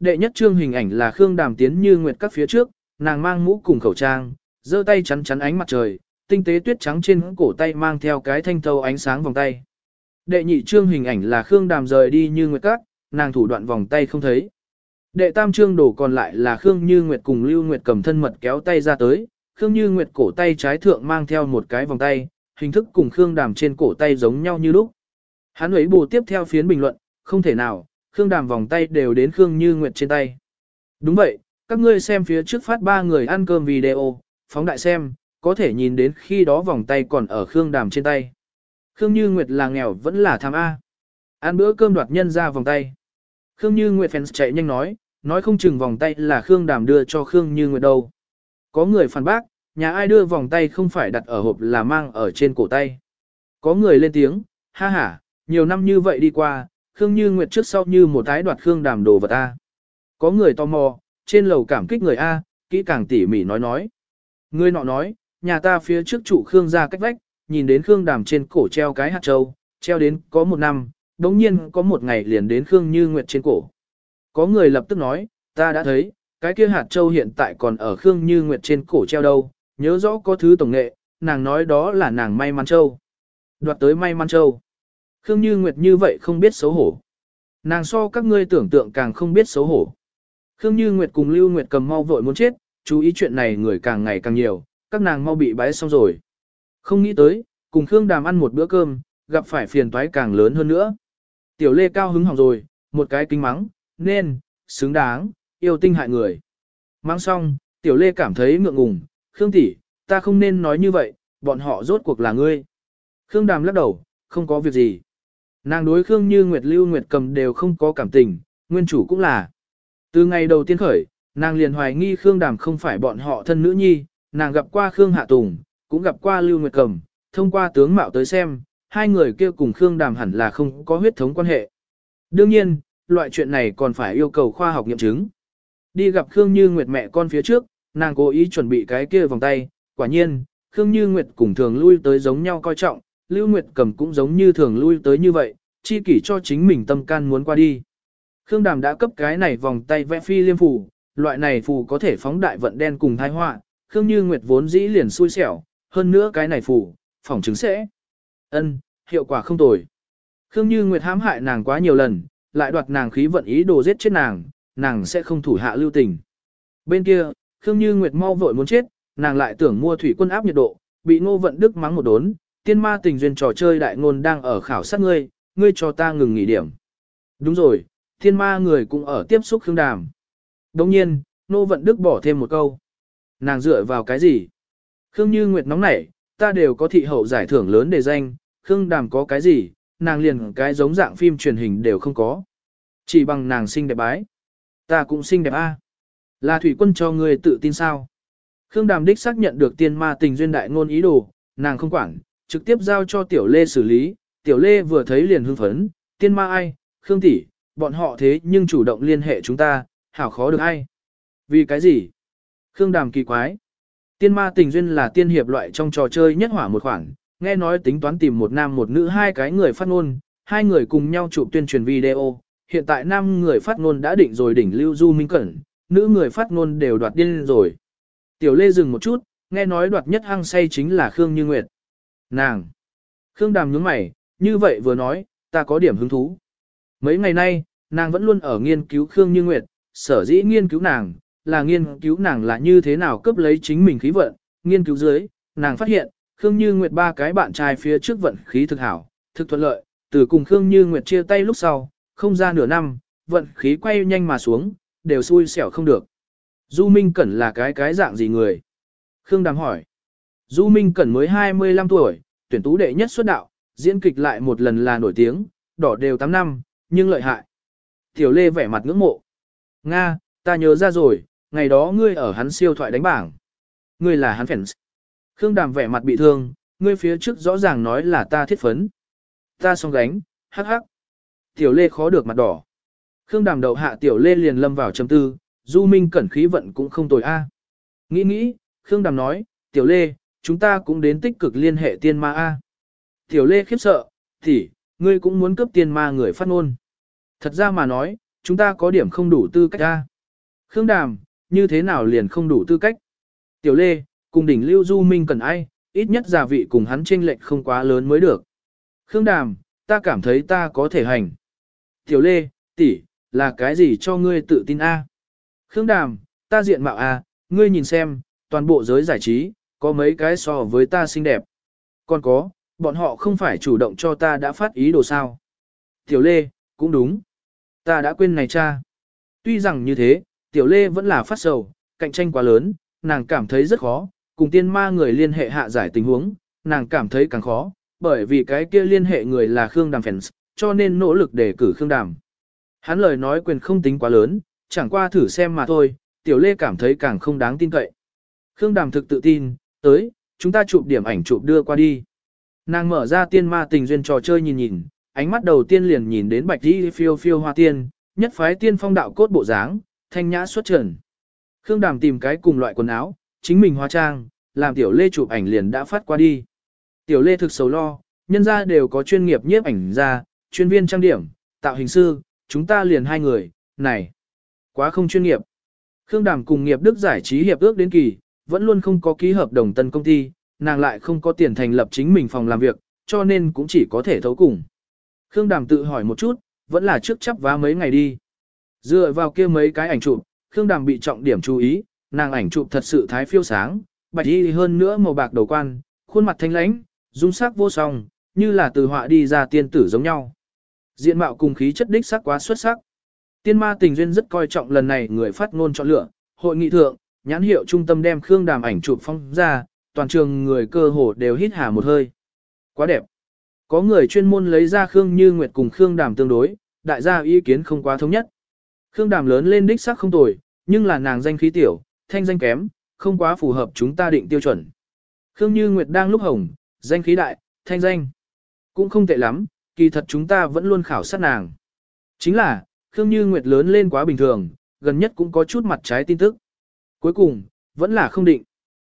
Đệ nhất trương hình ảnh là Khương Đàm tiến như nguyệt các phía trước, nàng mang mũ cùng khẩu trang, giơ tay chắn chắn ánh mặt trời, tinh tế tuyết trắng trên cổ tay mang theo cái thanh thâu ánh sáng vòng tay. Đệ nhị trương hình ảnh là Khương Đàm rời đi như nguyệt các, nàng thủ đoạn vòng tay không thấy. Đệ tam trương đổ còn lại là Khương Như Nguyệt cùng Lưu Nguyệt cầm thân mật kéo tay ra tới, Khương Như Nguyệt cổ tay trái thượng mang theo một cái vòng tay, hình thức cùng Khương Đàm trên cổ tay giống nhau như lúc. Hắn ấy bù tiếp theo phiến bình luận, không thể nào, Khương Đàm vòng tay đều đến Khương Như Nguyệt trên tay. Đúng vậy, các ngươi xem phía trước phát ba người ăn cơm video, phóng đại xem, có thể nhìn đến khi đó vòng tay còn ở Khương Đàm trên tay. Khương Như Nguyệt là nghèo vẫn là tham A. Ăn bữa cơm đoạt nhân ra vòng tay. Khương Như Nguyệt fans chạy nhanh nói, nói không chừng vòng tay là Khương Đàm đưa cho Khương Như Nguyệt đâu. Có người phản bác, nhà ai đưa vòng tay không phải đặt ở hộp là mang ở trên cổ tay. Có người lên tiếng, ha ha, nhiều năm như vậy đi qua, Khương Như Nguyệt trước sau như một tái đoạt Khương Đàm đồ vật A. Có người tò mò, trên lầu cảm kích người A, kỹ càng tỉ mỉ nói nói. Người nọ nói, nhà ta phía trước trụ Khương ra cách vách, nhìn đến Khương Đàm trên cổ treo cái hạt châu, treo đến có một năm, đống nhiên có một ngày liền đến Khương Như Nguyệt trên cổ. Có người lập tức nói, ta đã thấy, cái kia hạt châu hiện tại còn ở Khương Như Nguyệt trên cổ treo đâu, nhớ rõ có thứ tổng nghệ, nàng nói đó là nàng may mắn châu. Đoạt tới may mắn châu. Khương Như Nguyệt như vậy không biết xấu hổ. Nàng so các ngươi tưởng tượng càng không biết xấu hổ. Khương Như Nguyệt cùng Lưu Nguyệt cầm mau vội muốn chết, chú ý chuyện này người càng ngày càng nhiều, các nàng mau bị bái xong rồi. Không nghĩ tới, cùng Khương Đàm ăn một bữa cơm, gặp phải phiền toái càng lớn hơn nữa. Tiểu Lê cao hứng hỏng rồi, một cái kính mắng, nên, xứng đáng, yêu tinh hại người. Mang xong, Tiểu Lê cảm thấy ngượng ngùng, Khương tỷ, ta không nên nói như vậy, bọn họ rốt cuộc là ngươi. Khương Đàm lắc đầu, không có việc gì. Nàng đối Khương Như Nguyệt Lưu Nguyệt cầm đều không có cảm tình, nguyên chủ cũng là. Từ ngày đầu tiên khởi, nàng liền hoài nghi Khương Đàm không phải bọn họ thân nữ nhi, nàng gặp qua Khương Hạ Tùng, cũng gặp qua Lưu Nguyệt Cầm, thông qua tướng mạo tới xem, hai người kia cùng Khương Đàm hẳn là không có huyết thống quan hệ. Đương nhiên, loại chuyện này còn phải yêu cầu khoa học nghiệm chứng. Đi gặp Khương Như Nguyệt mẹ con phía trước, nàng cố ý chuẩn bị cái kia vòng tay, quả nhiên, Khương Như Nguyệt cùng thường lui tới giống nhau coi trọng, Lưu Nguyệt cầm cũng giống như thường lui tới như vậy, chi kỷ cho chính mình tâm can muốn qua đi. Khương Đàm đã cấp cái này vòng tay vẽ phi liêm phù, loại này phù có thể phóng đại vận đen cùng thai họa, Khương Như Nguyệt vốn dĩ liền xui xẻo, hơn nữa cái này phù, phỏng chứng sẽ. Ân, hiệu quả không tồi. Khương Như Nguyệt hãm hại nàng quá nhiều lần, lại đoạt nàng khí vận ý đồ giết chết nàng, nàng sẽ không thủ hạ lưu tình. Bên kia, Khương Như Nguyệt mau vội muốn chết, nàng lại tưởng mua thủy quân áp nhiệt độ, bị Ngô Vận Đức mắng một đốn, tiên ma tình duyên trò chơi đại ngôn đang ở khảo sát ngươi, ngươi cho ta ngừng nghỉ điểm. Đúng rồi, thiên ma người cũng ở tiếp xúc Khương Đàm. Đồng nhiên, nô Vận Đức bỏ thêm một câu. Nàng dựa vào cái gì? Khương Như Nguyệt nóng nảy, ta đều có thị hậu giải thưởng lớn để danh, Khương Đàm có cái gì, nàng liền cái giống dạng phim truyền hình đều không có. Chỉ bằng nàng xinh đẹp bái. Ta cũng xinh đẹp a. Là thủy quân cho ngươi tự tin sao? Khương Đàm đích xác nhận được tiên ma tình duyên đại ngôn ý đồ, nàng không quản, trực tiếp giao cho Tiểu Lê xử lý. Tiểu Lê vừa thấy liền hưng phấn, tiên ma ai, Khương tỷ, bọn họ thế nhưng chủ động liên hệ chúng ta, hảo khó được ai. Vì cái gì? Khương Đàm kỳ quái. Tiên ma tình duyên là tiên hiệp loại trong trò chơi nhất hỏa một khoản, nghe nói tính toán tìm một nam một nữ hai cái người phát ngôn, hai người cùng nhau chụp tuyên truyền video. Hiện tại nam người phát ngôn đã định rồi đỉnh lưu du minh cẩn, nữ người phát ngôn đều đoạt điên rồi. Tiểu Lê dừng một chút, nghe nói đoạt nhất hăng say chính là Khương Như Nguyệt. Nàng! Khương Đàm nhướng mày, như vậy vừa nói, ta có điểm hứng thú. Mấy ngày nay, nàng vẫn luôn ở nghiên cứu Khương Như Nguyệt, sở dĩ nghiên cứu nàng, là nghiên cứu nàng là như thế nào cấp lấy chính mình khí vận, nghiên cứu dưới, nàng phát hiện, Khương Như Nguyệt ba cái bạn trai phía trước vận khí thực hảo, thực thuận lợi, từ cùng Khương Như Nguyệt chia tay lúc sau, không ra nửa năm, vận khí quay nhanh mà xuống, đều xui xẻo không được. Du Minh Cẩn là cái cái dạng gì người? Khương Đàm hỏi. Du Minh Cẩn mới 25 tuổi, tuyển tú đệ nhất xuất đạo, diễn kịch lại một lần là nổi tiếng, đỏ đều 8 năm, nhưng lợi hại. Tiểu Lê vẻ mặt ngưỡng mộ. Nga, ta nhớ ra rồi, ngày đó ngươi ở hắn siêu thoại đánh bảng. Ngươi là hắn fans. Khương Đàm vẻ mặt bị thương, ngươi phía trước rõ ràng nói là ta thiết phấn. Ta song gánh, hắc hắc. Tiểu Lê khó được mặt đỏ. Khương Đàm đầu hạ Tiểu Lê liền lâm vào trầm tư, Du Minh cẩn khí vận cũng không tồi a. Nghĩ nghĩ, Khương Đàm nói, Tiểu Lê, chúng ta cũng đến tích cực liên hệ tiên ma a. Tiểu Lê khiếp sợ, thì, ngươi cũng muốn cướp tiên ma người phát ngôn. Thật ra mà nói, chúng ta có điểm không đủ tư cách a Khương Đàm, như thế nào liền không đủ tư cách? Tiểu Lê, cùng đỉnh Lưu Du Minh cần ai, ít nhất giả vị cùng hắn chênh lệch không quá lớn mới được. Khương Đàm, ta cảm thấy ta có thể hành. Tiểu Lê, tỷ, là cái gì cho ngươi tự tin a? Khương Đàm, ta diện mạo a, ngươi nhìn xem, toàn bộ giới giải trí, có mấy cái so với ta xinh đẹp. Còn có, bọn họ không phải chủ động cho ta đã phát ý đồ sao. Tiểu Lê, cũng đúng. Ta đã quên này cha. Tuy rằng như thế, Tiểu Lê vẫn là phát sầu, cạnh tranh quá lớn, nàng cảm thấy rất khó, cùng tiên ma người liên hệ hạ giải tình huống, nàng cảm thấy càng khó, bởi vì cái kia liên hệ người là Khương Đàm Phèn, cho nên nỗ lực để cử Khương Đàm. Hắn lời nói quyền không tính quá lớn, chẳng qua thử xem mà thôi, Tiểu Lê cảm thấy càng không đáng tin cậy. Khương Đàm thực tự tin, tới, chúng ta chụp điểm ảnh chụp đưa qua đi. Nàng mở ra tiên ma tình duyên trò chơi nhìn nhìn, ánh mắt đầu tiên liền nhìn đến bạch đi phiêu phiêu hoa tiên, nhất phái tiên phong đạo cốt bộ dáng, thanh nhã xuất trần. Khương Đàm tìm cái cùng loại quần áo, chính mình hóa trang, làm tiểu lê chụp ảnh liền đã phát qua đi. Tiểu lê thực xấu lo, nhân ra đều có chuyên nghiệp nhiếp ảnh ra, chuyên viên trang điểm, tạo hình sư, chúng ta liền hai người, này, quá không chuyên nghiệp. Khương Đàm cùng nghiệp đức giải trí hiệp ước đến kỳ, vẫn luôn không có ký hợp đồng tân công ty, nàng lại không có tiền thành lập chính mình phòng làm việc, cho nên cũng chỉ có thể thấu cùng. Khương Đàm tự hỏi một chút, vẫn là trước chấp vá mấy ngày đi. Dựa vào kia mấy cái ảnh chụp, Khương Đàm bị trọng điểm chú ý, nàng ảnh chụp thật sự thái phiêu sáng, bạch y hơn nữa màu bạc đầu quan, khuôn mặt thanh lãnh, dung sắc vô song, như là từ họa đi ra tiên tử giống nhau. Diện mạo cùng khí chất đích sắc quá xuất sắc. Tiên ma tình duyên rất coi trọng lần này người phát ngôn chọn lựa, hội nghị thượng, nhãn hiệu trung tâm đem Khương Đàm ảnh chụp phong ra, toàn trường người cơ hồ đều hít hà một hơi. Quá đẹp. Có người chuyên môn lấy ra Khương Như Nguyệt cùng Khương Đàm tương đối, đại gia ý kiến không quá thống nhất. Khương Đàm lớn lên đích sắc không tồi, nhưng là nàng danh khí tiểu, thanh danh kém, không quá phù hợp chúng ta định tiêu chuẩn. Khương Như Nguyệt đang lúc hồng, danh khí đại, thanh danh cũng không tệ lắm, kỳ thật chúng ta vẫn luôn khảo sát nàng. Chính là, Khương Như Nguyệt lớn lên quá bình thường, gần nhất cũng có chút mặt trái tin tức. Cuối cùng, vẫn là không định.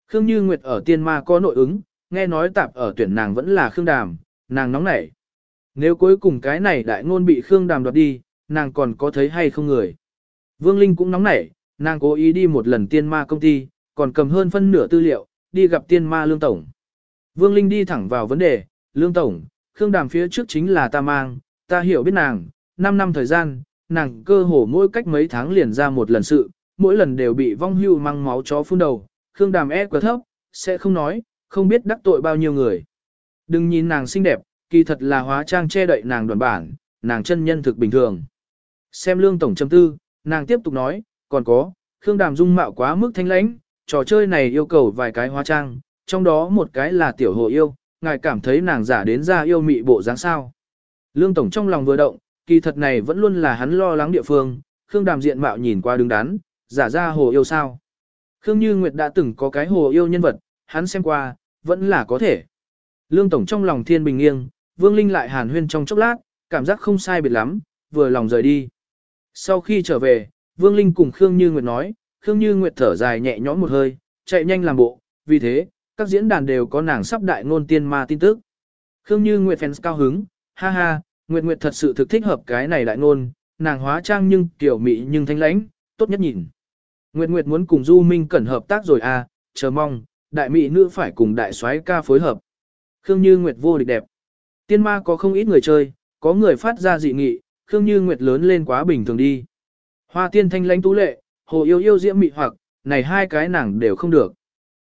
Khương Như Nguyệt ở tiên ma có nội ứng, nghe nói tạp ở tuyển nàng vẫn là Khương Đàm, nàng nóng nảy. Nếu cuối cùng cái này đại ngôn bị Khương Đàm đoạt đi, nàng còn có thấy hay không người. Vương Linh cũng nóng nảy, nàng cố ý đi một lần tiên ma công ty, còn cầm hơn phân nửa tư liệu, đi gặp tiên ma lương tổng. Vương Linh đi thẳng vào vấn đề, lương tổng, Khương Đàm phía trước chính là ta mang, ta hiểu biết nàng, 5 năm thời gian, nàng cơ hồ mỗi cách mấy tháng liền ra một lần sự, mỗi lần đều bị vong hưu mang máu chó phun đầu, Khương Đàm e quá thấp, sẽ không nói, không biết đắc tội bao nhiêu người. Đừng nhìn nàng xinh đẹp, kỳ thật là hóa trang che đậy nàng đoàn bản, nàng chân nhân thực bình thường. Xem lương tổng châm tư, nàng tiếp tục nói, còn có, Khương Đàm dung mạo quá mức thanh lãnh, trò chơi này yêu cầu vài cái hóa trang, trong đó một cái là tiểu hồ yêu, ngài cảm thấy nàng giả đến ra yêu mị bộ dáng sao. Lương tổng trong lòng vừa động, kỳ thật này vẫn luôn là hắn lo lắng địa phương, Khương Đàm diện mạo nhìn qua đứng đắn, giả ra hồ yêu sao. Khương Như Nguyệt đã từng có cái hồ yêu nhân vật, hắn xem qua, vẫn là có thể. Lương Tổng trong lòng thiên bình nghiêng, Vương Linh lại hàn huyên trong chốc lát, cảm giác không sai biệt lắm, vừa lòng rời đi. Sau khi trở về, Vương Linh cùng Khương Như Nguyệt nói, Khương Như Nguyệt thở dài nhẹ nhõm một hơi, chạy nhanh làm bộ, vì thế, các diễn đàn đều có nàng sắp đại ngôn tiên ma tin tức. Khương Như Nguyệt fans cao hứng, ha ha, Nguyệt Nguyệt thật sự thực thích hợp cái này đại ngôn, nàng hóa trang nhưng kiểu mị nhưng thanh lãnh, tốt nhất nhìn. Nguyệt Nguyệt muốn cùng Du Minh Cẩn hợp tác rồi à, chờ mong, đại mỹ nữ phải cùng đại soái ca phối hợp. Khương Như Nguyệt vô địch đẹp. Tiên ma có không ít người chơi, có người phát ra dị nghị, Khương Như Nguyệt lớn lên quá bình thường đi. Hoa tiên thanh lãnh tú lệ, hồ yêu yêu diễm mị hoặc, này hai cái nàng đều không được.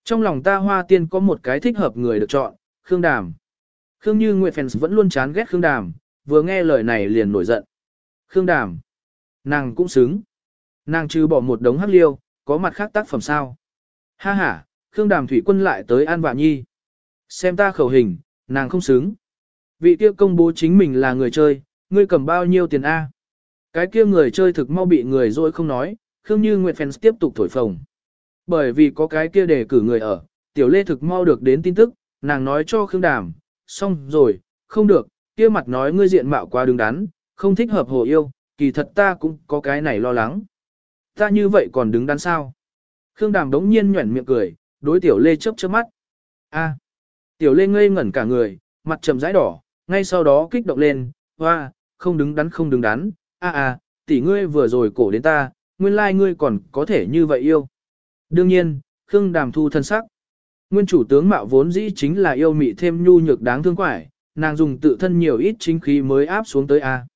Trong lòng ta hoa tiên có một cái thích hợp người được chọn, Khương Đàm. Khương Như Nguyệt fans vẫn luôn chán ghét Khương Đàm, vừa nghe lời này liền nổi giận. Khương Đàm. Nàng cũng xứng. Nàng trừ bỏ một đống hắc liêu, có mặt khác tác phẩm sao? Ha ha, Khương Đàm Thủy Quân lại tới An Vạ Nhi. Xem ta khẩu hình, nàng không xứng. Vị kia công bố chính mình là người chơi, ngươi cầm bao nhiêu tiền A? Cái kia người chơi thực mau bị người dối không nói, Khương Như Nguyệt Fans tiếp tục thổi phồng. Bởi vì có cái kia để cử người ở, Tiểu Lê thực mau được đến tin tức, nàng nói cho Khương Đàm, xong rồi, không được, kia mặt nói ngươi diện mạo quá đứng đắn, không thích hợp hồ yêu, kỳ thật ta cũng có cái này lo lắng. Ta như vậy còn đứng đắn sao? Khương Đàm đống nhiên nhuẩn miệng cười, đối Tiểu Lê chớp chớp mắt. A. Tiểu Lê ngây ngẩn cả người, mặt trầm rãi đỏ, ngay sau đó kích động lên, hoa, không đứng đắn không đứng đắn, a a, tỷ ngươi vừa rồi cổ đến ta, nguyên lai like ngươi còn có thể như vậy yêu. Đương nhiên, Khương Đàm thu thân sắc. Nguyên chủ tướng mạo vốn dĩ chính là yêu mị thêm nhu nhược đáng thương quải, nàng dùng tự thân nhiều ít chính khí mới áp xuống tới A.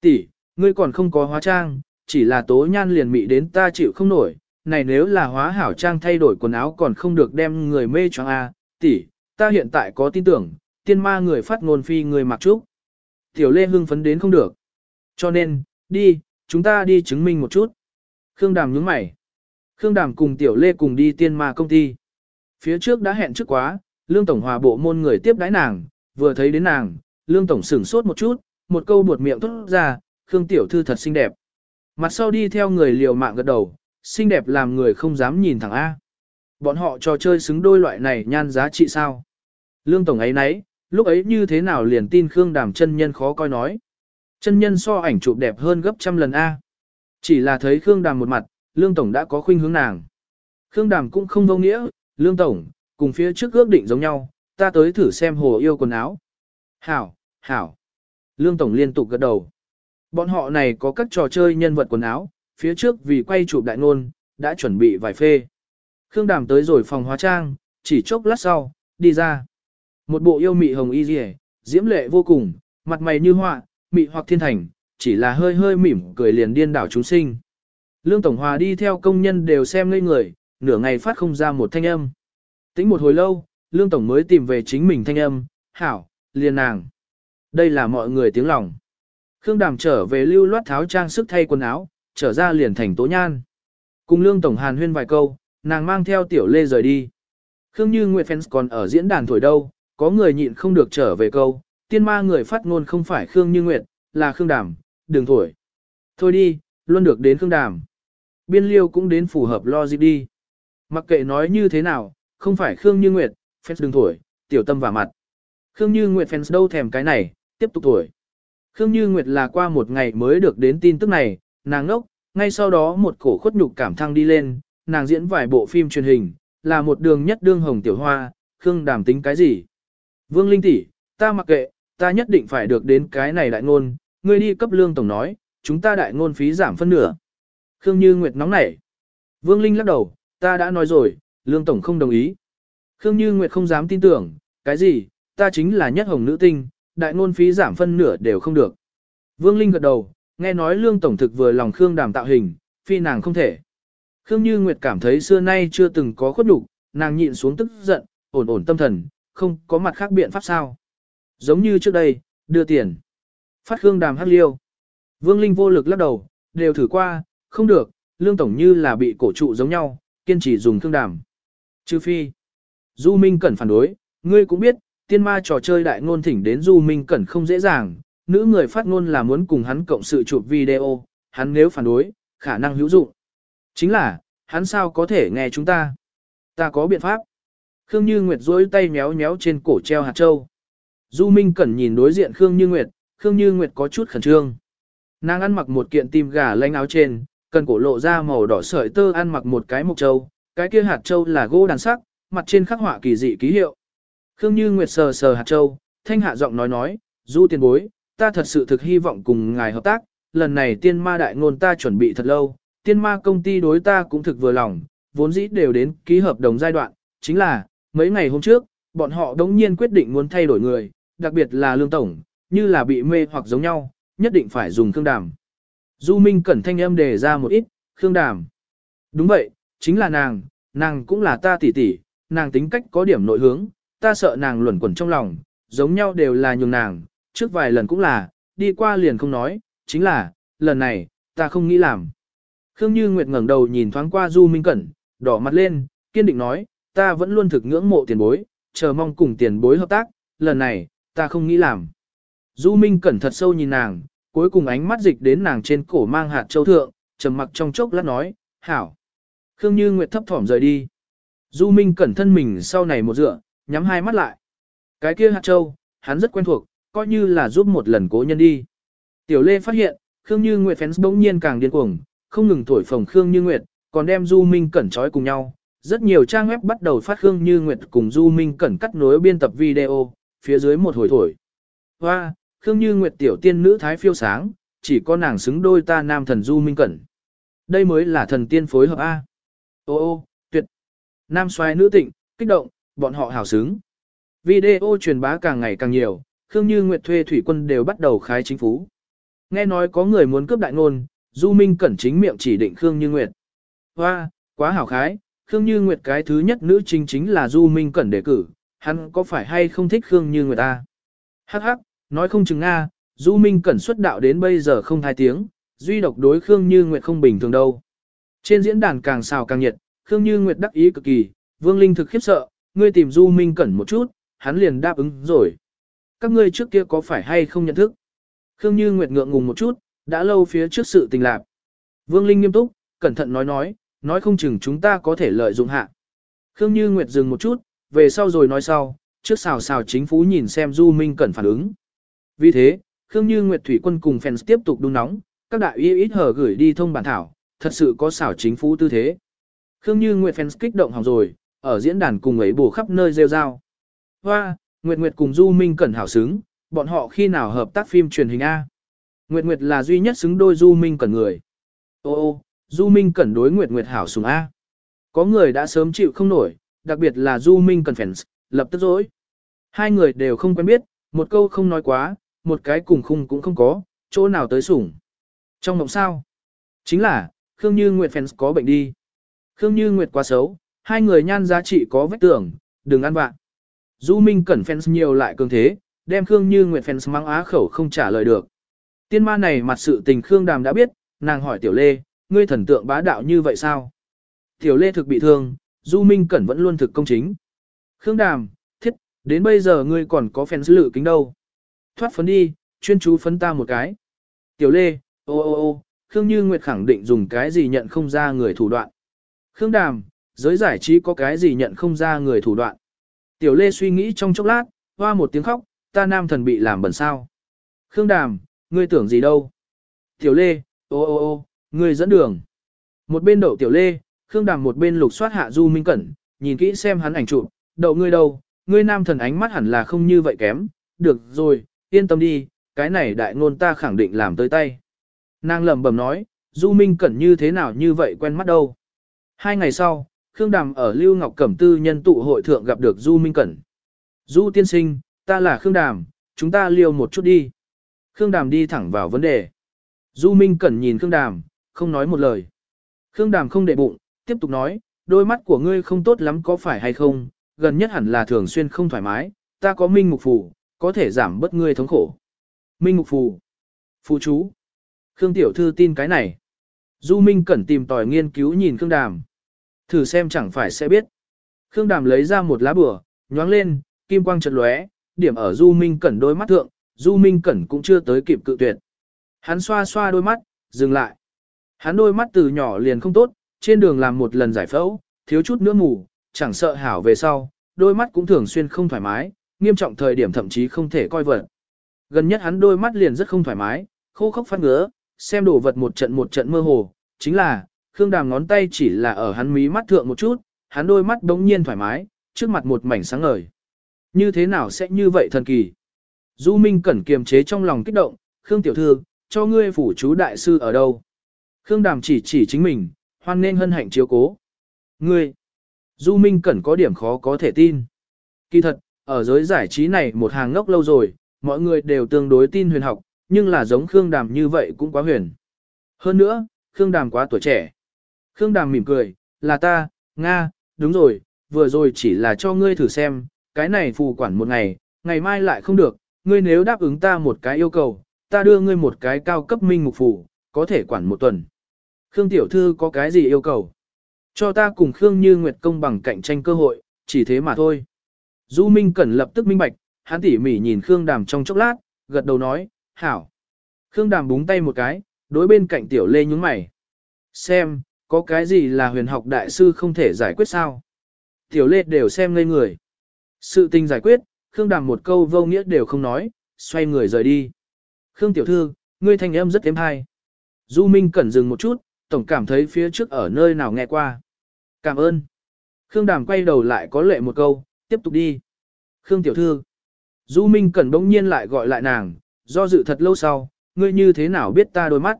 Tỷ, ngươi còn không có hóa trang, chỉ là tố nhan liền mị đến ta chịu không nổi, này nếu là hóa hảo trang thay đổi quần áo còn không được đem người mê cho A, tỷ, ta hiện tại có tin tưởng, tiên ma người phát ngôn phi người mặc trúc. Tiểu Lê hưng phấn đến không được. Cho nên, đi, chúng ta đi chứng minh một chút. Khương Đàm nhướng mày. Khương Đàm cùng Tiểu Lê cùng đi tiên ma công ty. Phía trước đã hẹn trước quá, Lương Tổng Hòa bộ môn người tiếp đái nàng, vừa thấy đến nàng, Lương Tổng sửng sốt một chút, một câu buột miệng thốt ra, Khương Tiểu Thư thật xinh đẹp. Mặt sau đi theo người liều mạng gật đầu, xinh đẹp làm người không dám nhìn thẳng A. Bọn họ trò chơi xứng đôi loại này nhan giá trị sao? Lương Tổng ấy nấy, lúc ấy như thế nào liền tin Khương Đàm chân nhân khó coi nói. Chân nhân so ảnh chụp đẹp hơn gấp trăm lần A. Chỉ là thấy Khương Đàm một mặt, Lương Tổng đã có khuynh hướng nàng. Khương Đàm cũng không vô nghĩa, Lương Tổng, cùng phía trước ước định giống nhau, ta tới thử xem hồ yêu quần áo. Hảo, hảo. Lương Tổng liên tục gật đầu. Bọn họ này có các trò chơi nhân vật quần áo, phía trước vì quay chụp đại ngôn, đã chuẩn bị vài phê. Khương Đàm tới rồi phòng hóa trang, chỉ chốc lát sau, đi ra. Một bộ yêu mị hồng y rìa, diễm lệ vô cùng, mặt mày như họa, mị hoặc thiên thành, chỉ là hơi hơi mỉm cười liền điên đảo chúng sinh. Lương Tổng Hòa đi theo công nhân đều xem ngây người, nửa ngày phát không ra một thanh âm. Tính một hồi lâu, Lương Tổng mới tìm về chính mình thanh âm, hảo, liền nàng. Đây là mọi người tiếng lòng. Khương Đàm trở về lưu loát tháo trang sức thay quần áo, trở ra liền thành tố nhan. Cùng Lương Tổng Hàn huyên vài câu, nàng mang theo tiểu lê rời đi. Khương Như Nguyệt Fans còn ở diễn đàn thổi đâu, có người nhịn không được trở về câu, tiên ma người phát ngôn không phải Khương Như Nguyệt, là Khương Đàm, đừng thổi. Thôi đi, luôn được đến Khương Đàm. Biên liêu cũng đến phù hợp logic đi. Mặc kệ nói như thế nào, không phải Khương Như Nguyệt, fans đừng thổi, tiểu tâm vào mặt. Khương Như Nguyệt fans đâu thèm cái này, tiếp tục thổi. Khương Như Nguyệt là qua một ngày mới được đến tin tức này, nàng ngốc, ngay sau đó một cổ khuất nhục cảm thăng đi lên, nàng diễn vài bộ phim truyền hình, là một đường nhất đương hồng tiểu hoa, Khương đàm tính cái gì? Vương Linh tỷ, ta mặc kệ, ta nhất định phải được đến cái này đại ngôn, ngươi đi cấp lương tổng nói, chúng ta đại ngôn phí giảm phân nửa. Khương Như Nguyệt nóng nảy. Vương Linh lắc đầu, ta đã nói rồi, lương tổng không đồng ý. Khương Như Nguyệt không dám tin tưởng, cái gì, ta chính là nhất hồng nữ tinh, đại ngôn phí giảm phân nửa đều không được. Vương Linh gật đầu, nghe nói lương tổng thực vừa lòng Khương đàm tạo hình, phi nàng không thể. Khương Như Nguyệt cảm thấy xưa nay chưa từng có khuất đủ, nàng nhịn xuống tức giận, ổn ổn tâm thần, không có mặt khác biện pháp sao. Giống như trước đây, đưa tiền. Phát Khương đàm hát liêu. Vương Linh vô lực lắc đầu, đều thử qua, không được, lương tổng như là bị cổ trụ giống nhau, kiên trì dùng Khương đàm. Trừ phi. Du Minh Cẩn phản đối, ngươi cũng biết, tiên ma trò chơi đại ngôn thỉnh đến Du Minh Cẩn không dễ dàng, nữ người phát ngôn là muốn cùng hắn cộng sự chụp video, hắn nếu phản đối, khả năng hữu dụng. Chính là, hắn sao có thể nghe chúng ta? Ta có biện pháp. Khương Như Nguyệt duỗi tay méo méo trên cổ treo hạt châu. Du Minh Cẩn nhìn đối diện Khương Như Nguyệt, Khương Như Nguyệt có chút khẩn trương. Nàng ăn mặc một kiện tim gà lanh áo trên, cần cổ lộ ra màu đỏ sợi tơ ăn mặc một cái mộc châu, cái kia hạt châu là gỗ đàn sắc, mặt trên khắc họa kỳ dị ký hiệu. Khương Như Nguyệt sờ sờ hạt châu, thanh hạ giọng nói nói, Du tiền bối, ta thật sự thực hy vọng cùng ngài hợp tác, lần này tiên ma đại ngôn ta chuẩn bị thật lâu, tiên ma công ty đối ta cũng thực vừa lòng, vốn dĩ đều đến ký hợp đồng giai đoạn, chính là, mấy ngày hôm trước, bọn họ đống nhiên quyết định muốn thay đổi người, đặc biệt là lương tổng, như là bị mê hoặc giống nhau, nhất định phải dùng khương đàm. Du Minh cẩn thanh âm đề ra một ít, khương đàm. Đúng vậy, chính là nàng, nàng cũng là ta tỷ tỷ, nàng tính cách có điểm nội hướng, ta sợ nàng luẩn quẩn trong lòng, giống nhau đều là nhường nàng, trước vài lần cũng là, đi qua liền không nói, chính là, lần này, ta không nghĩ làm. Khương Như Nguyệt ngẩng đầu nhìn thoáng qua Du Minh Cẩn, đỏ mặt lên, kiên định nói, ta vẫn luôn thực ngưỡng mộ tiền bối, chờ mong cùng tiền bối hợp tác, lần này, ta không nghĩ làm. Du Minh Cẩn thật sâu nhìn nàng, cuối cùng ánh mắt dịch đến nàng trên cổ mang hạt châu thượng, trầm mặc trong chốc lát nói, hảo. Khương Như Nguyệt thấp thỏm rời đi. Du Minh Cẩn thân mình sau này một dựa, nhắm hai mắt lại. Cái kia hạt châu, hắn rất quen thuộc, coi như là giúp một lần cố nhân đi. Tiểu Lê phát hiện, Khương Như Nguyệt fans bỗng nhiên càng điên cuồng, không ngừng thổi phồng Khương Như Nguyệt, còn đem Du Minh Cẩn trói cùng nhau. Rất nhiều trang web bắt đầu phát Khương Như Nguyệt cùng Du Minh Cẩn cắt nối biên tập video, phía dưới một hồi thổi. Hoa, Khương Như Nguyệt tiểu tiên nữ thái phiêu sáng, chỉ có nàng xứng đôi ta nam thần Du Minh Cẩn. Đây mới là thần tiên phối hợp A. Ô ô, tuyệt. Nam xoay nữ tịnh, kích động, bọn họ hào xứng. Video truyền bá càng ngày càng nhiều, Khương Như Nguyệt thuê thủy quân đều bắt đầu khái chính phú. Nghe nói có người muốn cướp đại ngôn, Du Minh Cẩn chính miệng chỉ định Khương Như Nguyệt. Hoa, quá hảo khái, Khương Như Nguyệt cái thứ nhất nữ chính chính là Du Minh Cẩn đề cử, hắn có phải hay không thích Khương Như Nguyệt ta? Hắc hắc, nói không chừng Nga, Du Minh Cẩn xuất đạo đến bây giờ không hai tiếng, duy độc đối Khương Như Nguyệt không bình thường đâu. Trên diễn đàn càng xào càng nhiệt, Khương Như Nguyệt đắc ý cực kỳ, Vương Linh thực khiếp sợ, ngươi tìm Du Minh Cẩn một chút, hắn liền đáp ứng rồi. Các ngươi trước kia có phải hay không nhận thức? Khương Như Nguyệt ngượng ngùng một chút, đã lâu phía trước sự tình lạc. Vương Linh nghiêm túc, cẩn thận nói nói, nói không chừng chúng ta có thể lợi dụng hạ. Khương Như Nguyệt dừng một chút, về sau rồi nói sau, trước xào xào chính phủ nhìn xem Du Minh Cẩn phản ứng. Vì thế, Khương Như Nguyệt Thủy Quân cùng fans tiếp tục đun nóng, các đại y ít hở gửi đi thông bản thảo, thật sự có xảo chính phủ tư thế. Khương Như Nguyệt fans kích động hỏng rồi, ở diễn đàn cùng ấy bù khắp nơi rêu rao. Hoa, Nguyệt Nguyệt cùng Du Minh Cẩn hảo xứng, bọn họ khi nào hợp tác phim truyền hình A. Nguyệt Nguyệt là duy nhất xứng đôi Du Minh Cẩn người. Ô ô, Du Minh Cẩn đối Nguyệt Nguyệt hảo sùng A. Có người đã sớm chịu không nổi, đặc biệt là Du Minh Cẩn fans, lập tức dối. Hai người đều không quen biết, một câu không nói quá, một cái cùng khung cũng không có, chỗ nào tới sủng. Trong mộng sao? Chính là, Khương Như Nguyệt fans có bệnh đi. Khương Như Nguyệt quá xấu, hai người nhan giá trị có vết tưởng, đừng ăn bạn. Du Minh Cẩn fans nhiều lại cường thế, đem Khương Như Nguyệt fans mang á khẩu không trả lời được. Tiên ma này mặt sự tình Khương Đàm đã biết, nàng hỏi Tiểu Lê, ngươi thần tượng bá đạo như vậy sao? Tiểu Lê thực bị thương, Du Minh Cẩn vẫn luôn thực công chính. Khương Đàm, thiết, đến bây giờ ngươi còn có fans lự kính đâu. Thoát phấn đi, chuyên chú phấn ta một cái. Tiểu Lê, ô ô ô, Khương Như Nguyệt khẳng định dùng cái gì nhận không ra người thủ đoạn. Khương Đàm, giới giải trí có cái gì nhận không ra người thủ đoạn. Tiểu Lê suy nghĩ trong chốc lát, hoa một tiếng khóc, ta nam thần bị làm bẩn sao. Khương Đàm, ngươi tưởng gì đâu. Tiểu Lê, ô ô ô, ngươi dẫn đường. Một bên đậu Tiểu Lê, Khương Đàm một bên lục soát hạ Du Minh Cẩn, nhìn kỹ xem hắn ảnh chụp, đậu ngươi đâu, ngươi nam thần ánh mắt hẳn là không như vậy kém, được rồi, yên tâm đi, cái này đại ngôn ta khẳng định làm tới tay. Nàng lẩm bẩm nói, Du Minh Cẩn như thế nào như vậy quen mắt đâu. Hai ngày sau, Khương Đàm ở Lưu Ngọc Cẩm Tư nhân tụ hội thượng gặp được Du Minh Cẩn. Du tiên sinh, ta là Khương Đàm, chúng ta liêu một chút đi. Khương Đàm đi thẳng vào vấn đề. Du Minh Cẩn nhìn Khương Đàm, không nói một lời. Khương Đàm không để bụng, tiếp tục nói, đôi mắt của ngươi không tốt lắm có phải hay không, gần nhất hẳn là thường xuyên không thoải mái, ta có minh mục phù, có thể giảm bớt ngươi thống khổ. Minh mục phù. Phù chú. Khương Tiểu Thư tin cái này. Du Minh Cẩn tìm tòi nghiên cứu nhìn Khương Đàm. Thử xem chẳng phải sẽ biết. Khương Đàm lấy ra một lá bửa, nhoáng lên, kim quang chợt lóe, điểm ở Du Minh Cẩn đôi mắt thượng, Du Minh Cẩn cũng chưa tới kịp cự tuyệt. Hắn xoa xoa đôi mắt, dừng lại. Hắn đôi mắt từ nhỏ liền không tốt, trên đường làm một lần giải phẫu, thiếu chút nữa ngủ, chẳng sợ hảo về sau, đôi mắt cũng thường xuyên không thoải mái, nghiêm trọng thời điểm thậm chí không thể coi vật. Gần nhất hắn đôi mắt liền rất không thoải mái, khô khốc phát ngứa, xem đồ vật một trận một trận mơ hồ, chính là, Khương Đàm ngón tay chỉ là ở hắn mí mắt thượng một chút, hắn đôi mắt đống nhiên thoải mái, trước mặt một mảnh sáng ngời. Như thế nào sẽ như vậy thần kỳ? Du Minh cẩn kiềm chế trong lòng kích động, Khương Tiểu Thư, cho ngươi phủ chú đại sư ở đâu? Khương Đàm chỉ chỉ chính mình, hoan nên hân hạnh chiếu cố. Ngươi, Du Minh cẩn có điểm khó có thể tin. Kỳ thật, ở giới giải trí này một hàng ngốc lâu rồi, mọi người đều tương đối tin huyền học, nhưng là giống Khương Đàm như vậy cũng quá huyền. Hơn nữa, Khương Đàm quá tuổi trẻ. Khương Đàm mỉm cười, là ta, Nga, đúng rồi, vừa rồi chỉ là cho ngươi thử xem, cái này phù quản một ngày, ngày mai lại không được, ngươi nếu đáp ứng ta một cái yêu cầu, ta đưa ngươi một cái cao cấp minh mục phù, có thể quản một tuần. Khương Tiểu Thư có cái gì yêu cầu? Cho ta cùng Khương Như Nguyệt công bằng cạnh tranh cơ hội, chỉ thế mà thôi. Du Minh Cẩn lập tức minh bạch, hắn tỉ mỉ nhìn Khương Đàm trong chốc lát, gật đầu nói, hảo. Khương Đàm búng tay một cái, đối bên cạnh Tiểu Lê nhúng mày. Xem, có cái gì là huyền học đại sư không thể giải quyết sao? Tiểu Lê đều xem ngây người. Sự tình giải quyết, Khương Đàm một câu vô nghĩa đều không nói, xoay người rời đi. Khương Tiểu Thư, ngươi thanh âm rất êm hay. Du Minh Cẩn dừng một chút, tổng cảm thấy phía trước ở nơi nào nghe qua. Cảm ơn. Khương Đàm quay đầu lại có lệ một câu, tiếp tục đi. Khương Tiểu Thư. Du Minh Cẩn bỗng nhiên lại gọi lại nàng, do dự thật lâu sau, ngươi như thế nào biết ta đôi mắt?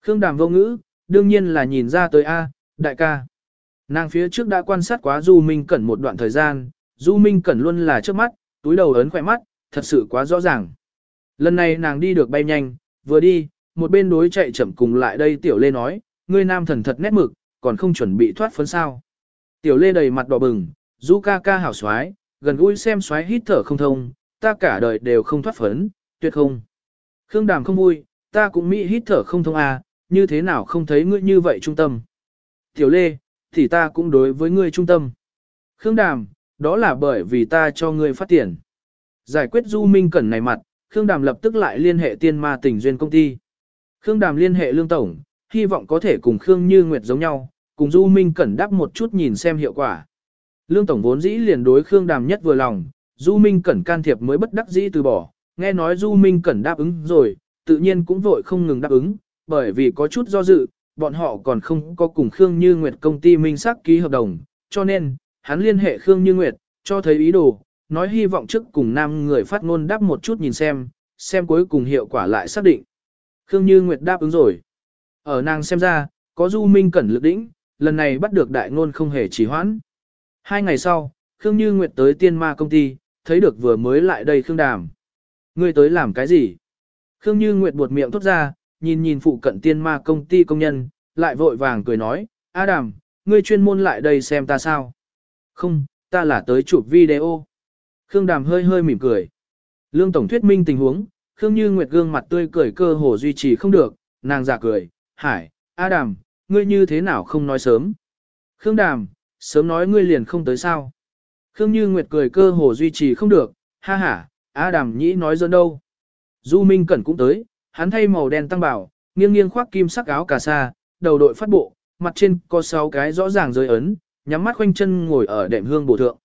Khương Đàm vô ngữ, đương nhiên là nhìn ra tới A, đại ca. Nàng phía trước đã quan sát quá Du Minh Cẩn một đoạn thời gian, Du Minh Cẩn luôn là trước mắt, túi đầu ấn khỏe mắt, thật sự quá rõ ràng. Lần này nàng đi được bay nhanh, vừa đi, một bên đối chạy chậm cùng lại đây Tiểu Lê nói, ngươi nam thần thật nét mực, còn không chuẩn bị thoát phấn sao. Tiểu Lê đầy mặt đỏ bừng, Du ca ca hảo xoái, gần gũi xem xoái hít thở không thông, ta cả đời đều không thoát phấn, tuyệt không. Khương Đàm không vui, ta cũng mỹ hít thở không thông à, như thế nào không thấy ngươi như vậy trung tâm. Tiểu Lê, thì ta cũng đối với ngươi trung tâm. Khương Đàm, đó là bởi vì ta cho ngươi phát tiền. Giải quyết Du Minh Cẩn này mặt, Khương Đàm lập tức lại liên hệ tiên ma Tỉnh duyên công ty. Khương Đàm liên hệ Lương Tổng, hy vọng có thể cùng Khương Như Nguyệt giống nhau, cùng Du Minh Cẩn đáp một chút nhìn xem hiệu quả. Lương Tổng vốn dĩ liền đối Khương Đàm nhất vừa lòng, Du Minh Cẩn can thiệp mới bất đắc dĩ từ bỏ, nghe nói Du Minh Cẩn đáp ứng rồi, tự nhiên cũng vội không ngừng đáp ứng, bởi vì có chút do dự, bọn họ còn không có cùng Khương Như Nguyệt công ty minh xác ký hợp đồng, cho nên, hắn liên hệ Khương Như Nguyệt, cho thấy ý đồ, nói hy vọng trước cùng nam người phát ngôn đáp một chút nhìn xem, xem cuối cùng hiệu quả lại xác định. Khương Như Nguyệt đáp ứng rồi. Ở nàng xem ra, có Du Minh Cẩn lực đỉnh, lần này bắt được đại ngôn không hề trì hoãn. Hai ngày sau, Khương Như Nguyệt tới tiên ma công ty, thấy được vừa mới lại đây Khương Đàm. Ngươi tới làm cái gì? Khương Như Nguyệt buột miệng thốt ra, nhìn nhìn phụ cận tiên ma công ty công nhân, lại vội vàng cười nói, A Đàm, ngươi chuyên môn lại đây xem ta sao? Không, ta là tới chụp video. Khương Đàm hơi hơi mỉm cười. Lương Tổng thuyết minh tình huống, Khương Như Nguyệt gương mặt tươi cười cơ hồ duy trì không được, nàng giả cười, hải, A Đàm, ngươi như thế nào không nói sớm? Khương Đàm, sớm nói ngươi liền không tới sao? Khương Như Nguyệt cười cơ hồ duy trì không được, ha ha, A Đàm nhĩ nói dân đâu? Du Minh Cẩn cũng tới, hắn thay màu đen tăng bảo, nghiêng nghiêng khoác kim sắc áo cà sa, đầu đội phát bộ, mặt trên có sáu cái rõ ràng rơi ấn, nhắm mắt khoanh chân ngồi ở đệm hương bổ thượng.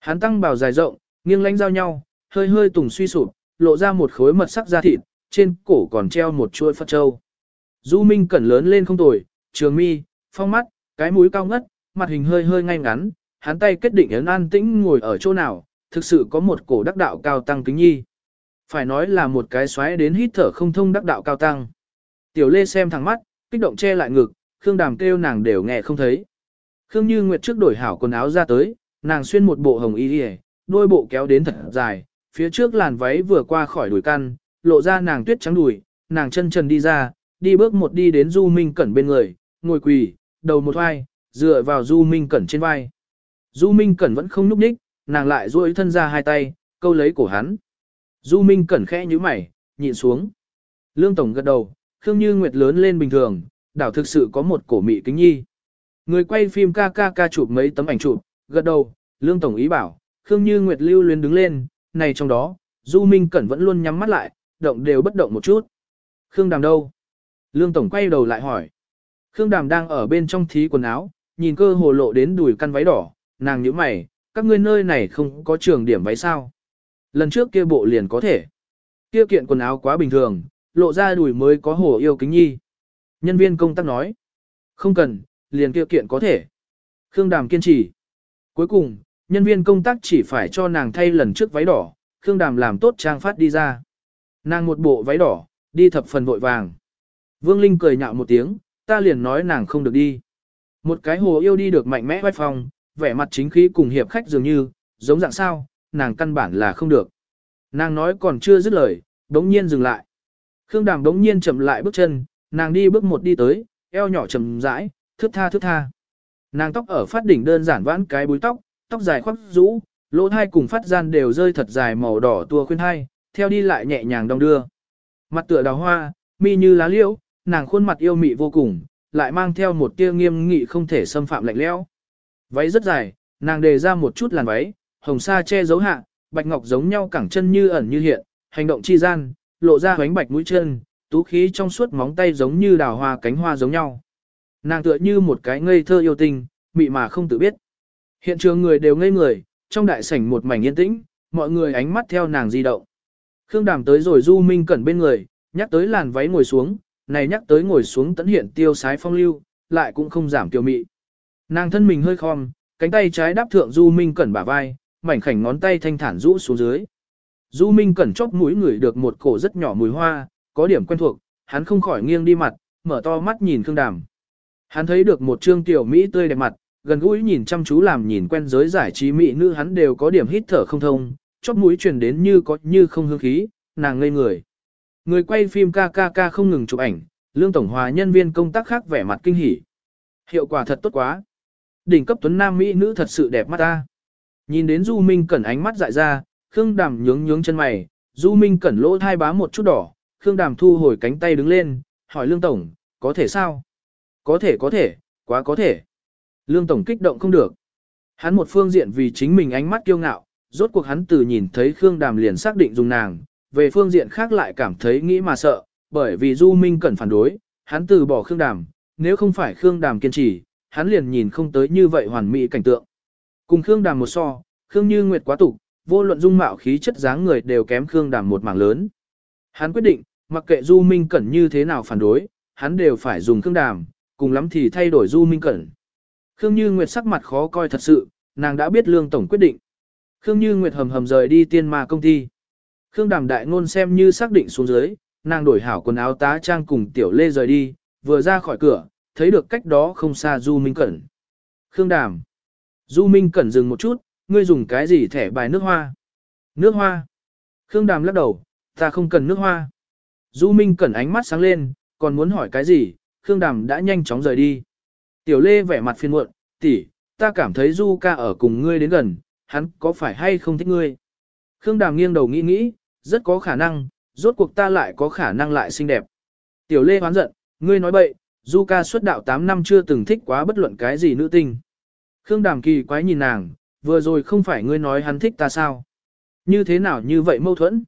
Hắn tăng bảo dài rộng, nghiêng lánh giao nhau, hơi hơi tùng suy sụp, lộ ra một khối mật sắc da thịt, trên cổ còn treo một chuôi phật châu. Du Minh Cẩn lớn lên không tồi, trường mi, phong mắt, cái mũi cao ngất, mặt hình hơi hơi ngay ngắn, hắn tay kết định ấn an tĩnh ngồi ở chỗ nào, thực sự có một cổ đắc đạo cao tăng kính nhi. Phải nói là một cái xoáy đến hít thở không thông đắc đạo cao tăng. Tiểu Lê xem thẳng mắt, kích động che lại ngực, Khương Đàm kêu nàng đều nghe không thấy. Khương Như Nguyệt trước đổi hảo quần áo ra tới, nàng xuyên một bộ hồng y đi đôi bộ kéo đến thật dài, phía trước làn váy vừa qua khỏi đùi căn, lộ ra nàng tuyết trắng đùi, nàng chân trần đi ra, đi bước một đi đến Du Minh Cẩn bên người, ngồi quỳ, đầu một vai, dựa vào Du Minh Cẩn trên vai. Du Minh Cẩn vẫn không nhúc nhích, nàng lại duỗi thân ra hai tay, câu lấy cổ hắn. Du Minh Cẩn khẽ như mày, nhịn xuống. Lương Tổng gật đầu, Khương Như Nguyệt lớn lên bình thường, đảo thực sự có một cổ mị kính nhi. Người quay phim ca ca ca chụp mấy tấm ảnh chụp, gật đầu, Lương Tổng ý bảo, Khương Như Nguyệt lưu luyến đứng lên, này trong đó, Du Minh Cẩn vẫn luôn nhắm mắt lại, động đều bất động một chút. Khương Đàm đâu? Lương Tổng quay đầu lại hỏi. Khương Đàm đang ở bên trong thí quần áo, nhìn cơ hồ lộ đến đùi căn váy đỏ, nàng nhíu mày, các ngươi nơi này không có trường điểm váy sao. Lần trước kia bộ liền có thể. Kia kiện quần áo quá bình thường, lộ ra đùi mới có hồ yêu kính nhi. Nhân viên công tác nói. Không cần, liền kia kiện có thể. Khương Đàm kiên trì. Cuối cùng, nhân viên công tác chỉ phải cho nàng thay lần trước váy đỏ, Khương Đàm làm tốt trang phát đi ra. Nàng một bộ váy đỏ, đi thập phần vội vàng. Vương Linh cười nhạo một tiếng, ta liền nói nàng không được đi. Một cái hồ yêu đi được mạnh mẽ vai phòng, vẻ mặt chính khí cùng hiệp khách dường như, giống dạng sao, nàng căn bản là không được. Nàng nói còn chưa dứt lời, đống nhiên dừng lại. Khương Đàm đống nhiên chậm lại bước chân, nàng đi bước một đi tới, eo nhỏ chậm rãi, thước tha thước tha. Nàng tóc ở phát đỉnh đơn giản vãn cái búi tóc, tóc dài khoác rũ, lỗ thai cùng phát gian đều rơi thật dài màu đỏ tua khuyên hai, theo đi lại nhẹ nhàng đong đưa. Mặt tựa đào hoa, mi như lá liễu, nàng khuôn mặt yêu mị vô cùng, lại mang theo một tia nghiêm nghị không thể xâm phạm lạnh lẽo. Váy rất dài, nàng đề ra một chút làn váy, hồng sa che giấu hạ, bạch ngọc giống nhau cẳng chân như ẩn như hiện, hành động chi gian, lộ ra hoánh bạch mũi chân, tú khí trong suốt móng tay giống như đào hoa cánh hoa giống nhau. Nàng tựa như một cái ngây thơ yêu tình, mị mà không tự biết. Hiện trường người đều ngây người, trong đại sảnh một mảnh yên tĩnh, mọi người ánh mắt theo nàng di động. Khương Đàm tới rồi Du Minh Cẩn bên người, nhắc tới làn váy ngồi xuống, này nhắc tới ngồi xuống tấn hiện tiêu sái phong lưu, lại cũng không giảm tiêu mị. Nàng thân mình hơi khom, cánh tay trái đáp thượng Du Minh Cẩn bả vai, mảnh khảnh ngón tay thanh thản rũ xuống dưới. Du Minh Cẩn chóp mũi người được một cổ rất nhỏ mùi hoa, có điểm quen thuộc, hắn không khỏi nghiêng đi mặt, mở to mắt nhìn Khương Đàm. Hắn thấy được một trương tiểu Mỹ tươi đẹp mặt, gần gũi nhìn chăm chú làm nhìn quen giới giải trí Mỹ nữ hắn đều có điểm hít thở không thông, chóp mũi truyền đến như có như không hương khí, nàng ngây người. Người quay phim KKK không ngừng chụp ảnh, lương tổng hòa nhân viên công tác khác vẻ mặt kinh hỉ. Hiệu quả thật tốt quá. Đỉnh cấp tuấn nam Mỹ nữ thật sự đẹp mắt ta. Nhìn đến Du Minh Cẩn ánh mắt dại ra, Khương Đàm nhướng nhướng chân mày, Du Minh Cẩn lỗ thai bá một chút đỏ, Khương Đàm thu hồi cánh tay đứng lên, hỏi Lương Tổng, có thể sao? Có thể có thể, quá có thể. Lương Tổng kích động không được. Hắn một phương diện vì chính mình ánh mắt kiêu ngạo, rốt cuộc hắn từ nhìn thấy Khương Đàm liền xác định dùng nàng, về phương diện khác lại cảm thấy nghĩ mà sợ, bởi vì Du Minh Cẩn phản đối, hắn từ bỏ Khương Đàm, nếu không phải Khương Đàm kiên trì, hắn liền nhìn không tới như vậy hoàn mỹ cảnh tượng. Cùng Khương Đàm một so, Khương Như Nguyệt quá tục, vô luận dung mạo khí chất dáng người đều kém Khương Đàm một mảng lớn. Hắn quyết định, mặc kệ Du Minh Cẩn như thế nào phản đối, hắn đều phải dùng Khương Đàm, cùng lắm thì thay đổi Du Minh Cẩn. Khương Như Nguyệt sắc mặt khó coi thật sự, nàng đã biết Lương Tổng quyết định. Khương Như Nguyệt hầm hầm rời đi tiên ma công ty. Khương Đàm đại ngôn xem như xác định xuống dưới, nàng đổi hảo quần áo tá trang cùng Tiểu Lê rời đi, vừa ra khỏi cửa, thấy được cách đó không xa Du Minh Cẩn. Khương Đàm. Du Minh Cẩn dừng một chút, ngươi dùng cái gì thẻ bài nước hoa? Nước hoa. Khương Đàm lắc đầu, ta không cần nước hoa. Du Minh Cẩn ánh mắt sáng lên, còn muốn hỏi cái gì, Khương Đàm đã nhanh chóng rời đi. Tiểu Lê vẻ mặt phiền muộn, tỷ, ta cảm thấy Du ca ở cùng ngươi đến gần, hắn có phải hay không thích ngươi? Khương Đàm nghiêng đầu nghĩ nghĩ, rất có khả năng, rốt cuộc ta lại có khả năng lại xinh đẹp. Tiểu Lê hoán giận, ngươi nói bậy, Du ca xuất đạo 8 năm chưa từng thích quá bất luận cái gì nữ tinh. Khương Đàm kỳ quái nhìn nàng, vừa rồi không phải ngươi nói hắn thích ta sao? Như thế nào như vậy mâu thuẫn?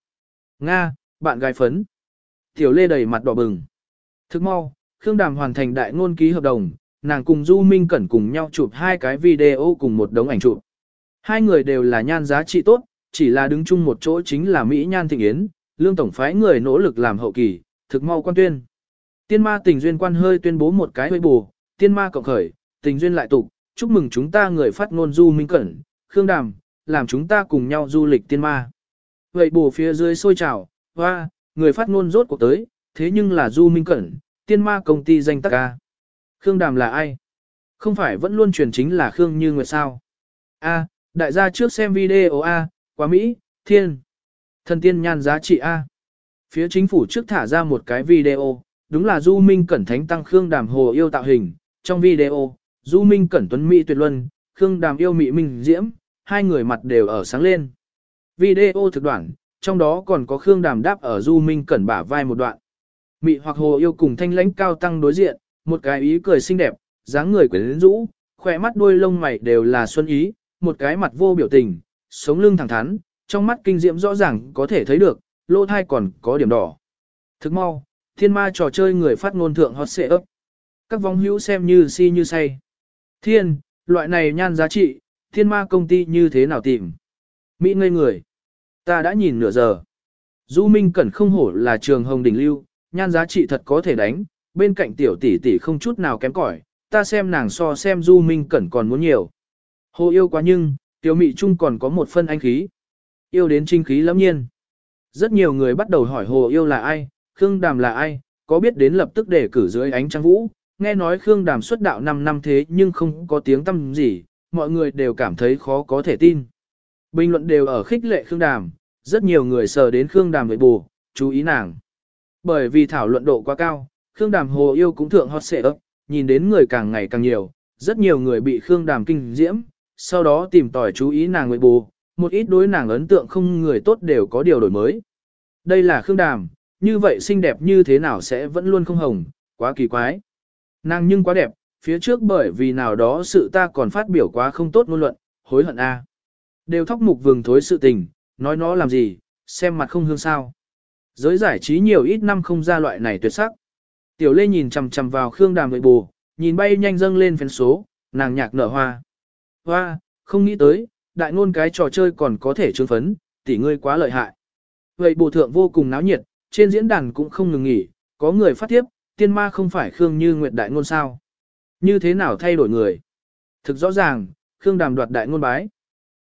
Nga, bạn gái phấn. Tiểu Lê đầy mặt đỏ bừng. Thức mau, Khương Đàm hoàn thành đại ngôn ký hợp đồng, nàng cùng Du Minh Cẩn cùng nhau chụp hai cái video cùng một đống ảnh chụp. Hai người đều là nhan giá trị tốt, chỉ là đứng chung một chỗ chính là Mỹ Nhan Thịnh Yến, lương tổng phái người nỗ lực làm hậu kỳ, thực mau quan tuyên. Tiên ma tình duyên quan hơi tuyên bố một cái hơi bù, tiên ma cộng khởi, tình duyên lại tục, chúc mừng chúng ta người phát ngôn Du Minh Cẩn, Khương Đàm, làm chúng ta cùng nhau du lịch tiên ma. Vậy bù phía dưới sôi trào, hoa, người phát ngôn rốt cuộc tới, thế nhưng là Du Minh Cẩn, tiên ma công ty danh tắc ca. Khương Đàm là ai? Không phải vẫn luôn truyền chính là Khương Như Nguyệt sao? A, đại gia trước xem video A, quá Mỹ, thiên. Thần tiên nhan giá trị A. Phía chính phủ trước thả ra một cái video, đúng là Du Minh Cẩn Thánh Tăng Khương Đàm Hồ yêu tạo hình. Trong video, Du Minh Cẩn Tuấn Mỹ tuyệt luân, Khương Đàm yêu Mỹ Minh Diễm, hai người mặt đều ở sáng lên. Video thực đoạn, trong đó còn có Khương Đàm đáp ở Du Minh Cẩn bả vai một đoạn. Mỹ hoặc Hồ yêu cùng thanh lãnh cao tăng đối diện, một cái ý cười xinh đẹp, dáng người quyến rũ, khỏe mắt đuôi lông mày đều là xuân ý, một cái mặt vô biểu tình, sống lưng thẳng thắn, trong mắt kinh diễm rõ ràng có thể thấy được, lỗ thai còn có điểm đỏ. Thức mau, thiên ma trò chơi người phát ngôn thượng hot xệ ấp. Các vong hữu xem như si như say. Thiên, loại này nhan giá trị, thiên ma công ty như thế nào tìm? Mỹ ngây người. Ta đã nhìn nửa giờ. Du Minh Cẩn không hổ là trường hồng đỉnh lưu, nhan giá trị thật có thể đánh, bên cạnh tiểu tỷ tỷ không chút nào kém cỏi, ta xem nàng so xem Du Minh Cẩn còn muốn nhiều. Hồ yêu quá nhưng, tiểu mị trung còn có một phân anh khí. Yêu đến trinh khí lắm nhiên. Rất nhiều người bắt đầu hỏi hồ yêu là ai, Khương Đàm là ai, có biết đến lập tức để cử dưới ánh trăng vũ. Nghe nói Khương Đàm xuất đạo 5 năm thế nhưng không có tiếng tâm gì, mọi người đều cảm thấy khó có thể tin. Bình luận đều ở khích lệ Khương Đàm, rất nhiều người sờ đến Khương Đàm với bù, chú ý nàng. Bởi vì thảo luận độ quá cao, Khương Đàm hồ yêu cũng thượng hot xệ ấp, nhìn đến người càng ngày càng nhiều, rất nhiều người bị Khương Đàm kinh diễm, sau đó tìm tòi chú ý nàng với bù, một ít đối nàng ấn tượng không người tốt đều có điều đổi mới. Đây là Khương Đàm, như vậy xinh đẹp như thế nào sẽ vẫn luôn không hồng, quá kỳ quái. Nàng nhưng quá đẹp, phía trước bởi vì nào đó sự ta còn phát biểu quá không tốt ngôn luận, hối hận a. Đều thóc mục vừng thối sự tình, nói nó làm gì, xem mặt không hương sao. Giới giải trí nhiều ít năm không ra loại này tuyệt sắc. Tiểu Lê nhìn chằm chằm vào Khương Đàm người bù, nhìn bay nhanh dâng lên phèn số, nàng nhạc nở hoa. Hoa, không nghĩ tới, đại ngôn cái trò chơi còn có thể trương phấn, tỷ ngươi quá lợi hại. Vậy bù thượng vô cùng náo nhiệt, trên diễn đàn cũng không ngừng nghỉ, có người phát tiếp, tiên ma không phải Khương Như Nguyệt đại ngôn sao. Như thế nào thay đổi người? Thực rõ ràng, Khương Đàm đoạt đại ngôn bái.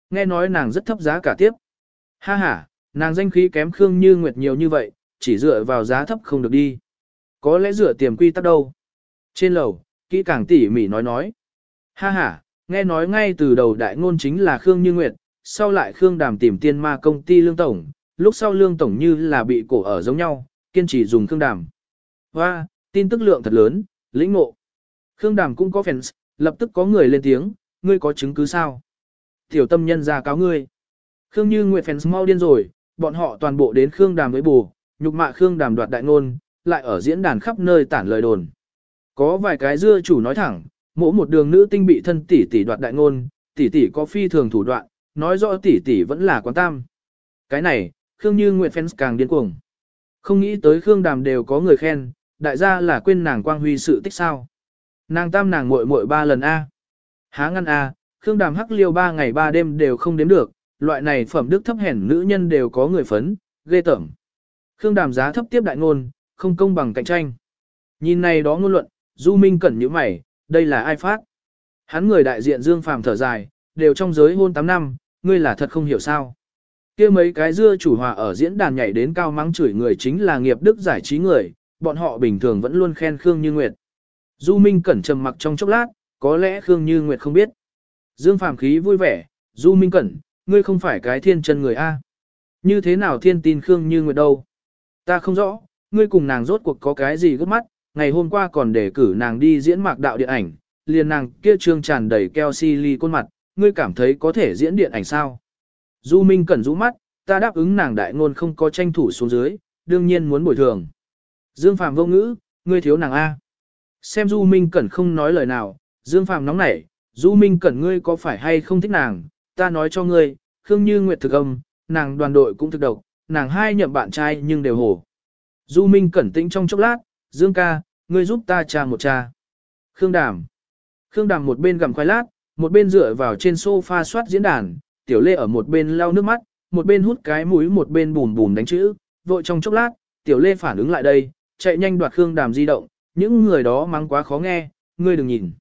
Nghe nói nàng rất thấp giá cả tiếp. Ha ha, nàng danh khí kém Khương Như Nguyệt nhiều như vậy, chỉ dựa vào giá thấp không được đi. Có lẽ dựa tiềm quy tắc đâu. Trên lầu, kỹ càng tỉ mỉ nói nói. Ha ha, nghe nói ngay từ đầu đại ngôn chính là Khương Như Nguyệt, sau lại Khương Đàm tìm tiên ma công ty Lương Tổng, lúc sau Lương Tổng như là bị cổ ở giống nhau, kiên trì dùng Khương Đàm. Hoa, tin tức lượng thật lớn, lĩnh ngộ. Khương Đàm cũng có fans, lập tức có người lên tiếng, ngươi có chứng cứ sao? Tiểu tâm nhân ra cáo ngươi. Khương Như Nguyệt fans mau điên rồi, bọn họ toàn bộ đến Khương Đàm với bù, nhục mạ Khương Đàm đoạt đại ngôn, lại ở diễn đàn khắp nơi tản lời đồn. Có vài cái dưa chủ nói thẳng, mỗi một đường nữ tinh bị thân tỷ tỷ đoạt đại ngôn, tỷ tỷ có phi thường thủ đoạn, nói rõ tỷ tỷ vẫn là quán tam. Cái này, Khương Như Nguyệt fans càng điên cuồng. Không nghĩ tới Khương Đàm đều có người khen, đại gia là quên nàng quang huy sự tích sao. Nàng tam nàng muội muội ba lần A. Há ngăn A, Khương Đàm hắc liêu ba ngày ba đêm đều không đếm được, loại này phẩm đức thấp hèn nữ nhân đều có người phấn, ghê tởm. Khương Đàm giá thấp tiếp đại ngôn, không công bằng cạnh tranh. Nhìn này đó ngôn luận, Du Minh cẩn như mày, đây là ai phát? Hắn người đại diện Dương Phàm thở dài, đều trong giới hôn 8 năm, ngươi là thật không hiểu sao. kia mấy cái dưa chủ hòa ở diễn đàn nhảy đến cao mắng chửi người chính là nghiệp đức giải trí người, bọn họ bình thường vẫn luôn khen Khương Như Nguyệt. Du Minh Cẩn trầm mặc trong chốc lát, có lẽ Khương Như Nguyệt không biết. Dương Phàm khí vui vẻ, Du Minh Cẩn, ngươi không phải cái thiên chân người A. Như thế nào thiên tin Khương Như Nguyệt đâu? Ta không rõ, ngươi cùng nàng rốt cuộc có cái gì gấp mắt, ngày hôm qua còn để cử nàng đi diễn mạc đạo điện ảnh, liền nàng kia trương tràn đầy keo si côn mặt, ngươi cảm thấy có thể diễn điện ảnh sao? Du Minh Cẩn rũ mắt, ta đáp ứng nàng đại ngôn không có tranh thủ xuống dưới, đương nhiên muốn bồi thường. Dương Phàm vô ngữ, ngươi thiếu nàng A. Xem Du Minh Cẩn không nói lời nào, Dương Phàm nóng nảy, Du Minh Cẩn ngươi có phải hay không thích nàng, ta nói cho ngươi, Khương Như Nguyệt thực âm, nàng đoàn đội cũng thực độc, nàng hai nhậm bạn trai nhưng đều hổ. Du Minh Cẩn tĩnh trong chốc lát, Dương ca, ngươi giúp ta tra một trà. Khương Đàm. Khương Đàm một bên gặm khoai lát, một bên dựa vào trên sofa soát diễn đàn, Tiểu Lê ở một bên lau nước mắt, một bên hút cái mũi một bên bùn bùn đánh chữ, vội trong chốc lát, Tiểu Lê phản ứng lại đây, chạy nhanh đoạt Khương Đàm di động, những người đó mắng quá khó nghe, ngươi đừng nhìn.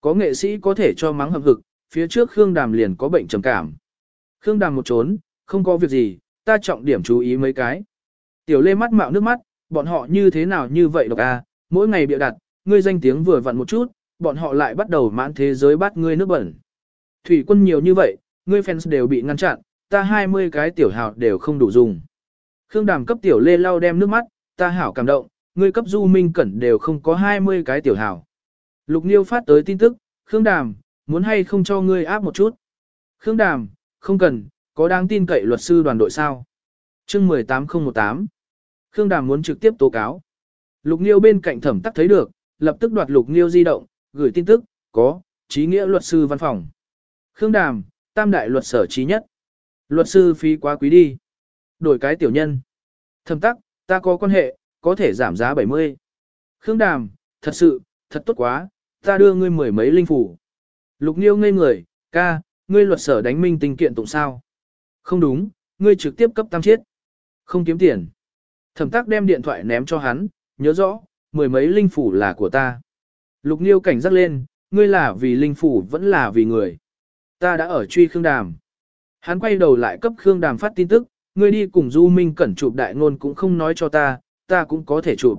Có nghệ sĩ có thể cho mắng hợp hực, phía trước Khương Đàm liền có bệnh trầm cảm. Khương Đàm một trốn, không có việc gì, ta trọng điểm chú ý mấy cái. Tiểu Lê mắt mạo nước mắt, bọn họ như thế nào như vậy độc à, mỗi ngày bịa đặt, ngươi danh tiếng vừa vặn một chút, bọn họ lại bắt đầu mãn thế giới bắt ngươi nước bẩn. Thủy quân nhiều như vậy, ngươi fans đều bị ngăn chặn, ta 20 cái tiểu hào đều không đủ dùng. Khương Đàm cấp tiểu Lê lau đem nước mắt, ta hảo cảm động, ngươi cấp du minh cẩn đều không có 20 cái tiểu hảo. Lục Niêu phát tới tin tức, Khương Đàm, muốn hay không cho ngươi áp một chút. Khương Đàm, không cần, có đáng tin cậy luật sư đoàn đội sao. chương 18018. Khương Đàm muốn trực tiếp tố cáo. Lục Niêu bên cạnh thẩm tắc thấy được, lập tức đoạt Lục Niêu di động, gửi tin tức, có, trí nghĩa luật sư văn phòng. Khương Đàm, tam đại luật sở trí nhất. Luật sư phí quá quý đi. Đổi cái tiểu nhân. Thẩm tắc, ta có quan hệ, có thể giảm giá 70. Khương Đàm, thật sự, thật tốt quá, ta đưa ngươi mười mấy linh phủ. Lục Niêu ngây người, ca, ngươi luật sở đánh minh tình kiện tụng sao? Không đúng, ngươi trực tiếp cấp tam chiết. Không kiếm tiền. Thẩm tác đem điện thoại ném cho hắn, nhớ rõ, mười mấy linh phủ là của ta. Lục Niêu cảnh giác lên, ngươi là vì linh phủ vẫn là vì người. Ta đã ở truy Khương Đàm. Hắn quay đầu lại cấp Khương Đàm phát tin tức, ngươi đi cùng Du Minh cẩn chụp đại ngôn cũng không nói cho ta, ta cũng có thể chụp.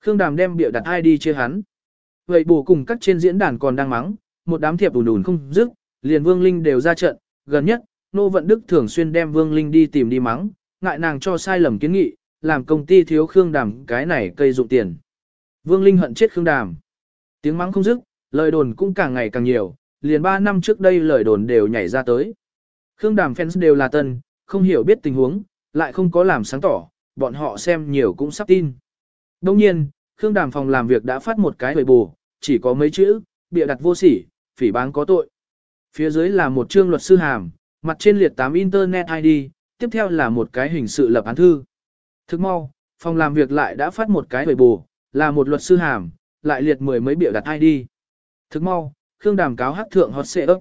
Khương Đàm đem bịa đặt ai đi chia hắn. Vậy bù cùng các trên diễn đàn còn đang mắng, một đám thiệp đùn đùn không dứt, liền Vương Linh đều ra trận, gần nhất, Nô Vận Đức thường xuyên đem Vương Linh đi tìm đi mắng, ngại nàng cho sai lầm kiến nghị, làm công ty thiếu Khương Đàm cái này cây dụng tiền. Vương Linh hận chết Khương Đàm. Tiếng mắng không dứt, lời đồn cũng càng ngày càng nhiều, liền 3 năm trước đây lời đồn đều nhảy ra tới. Khương Đàm fans đều là tân, không hiểu biết tình huống, lại không có làm sáng tỏ, bọn họ xem nhiều cũng sắp tin. Đồng nhiên, Khương Đàm phòng làm việc đã phát một cái hồi bù, chỉ có mấy chữ, bịa đặt vô sỉ, phỉ báng có tội. Phía dưới là một chương luật sư hàm, mặt trên liệt 8 Internet ID, tiếp theo là một cái hình sự lập án thư. Thức mau, phòng làm việc lại đã phát một cái hồi bù, là một luật sư hàm, lại liệt mười mấy biểu đặt ID. Thức mau, Khương Đàm cáo hát thượng hot xệ ấp.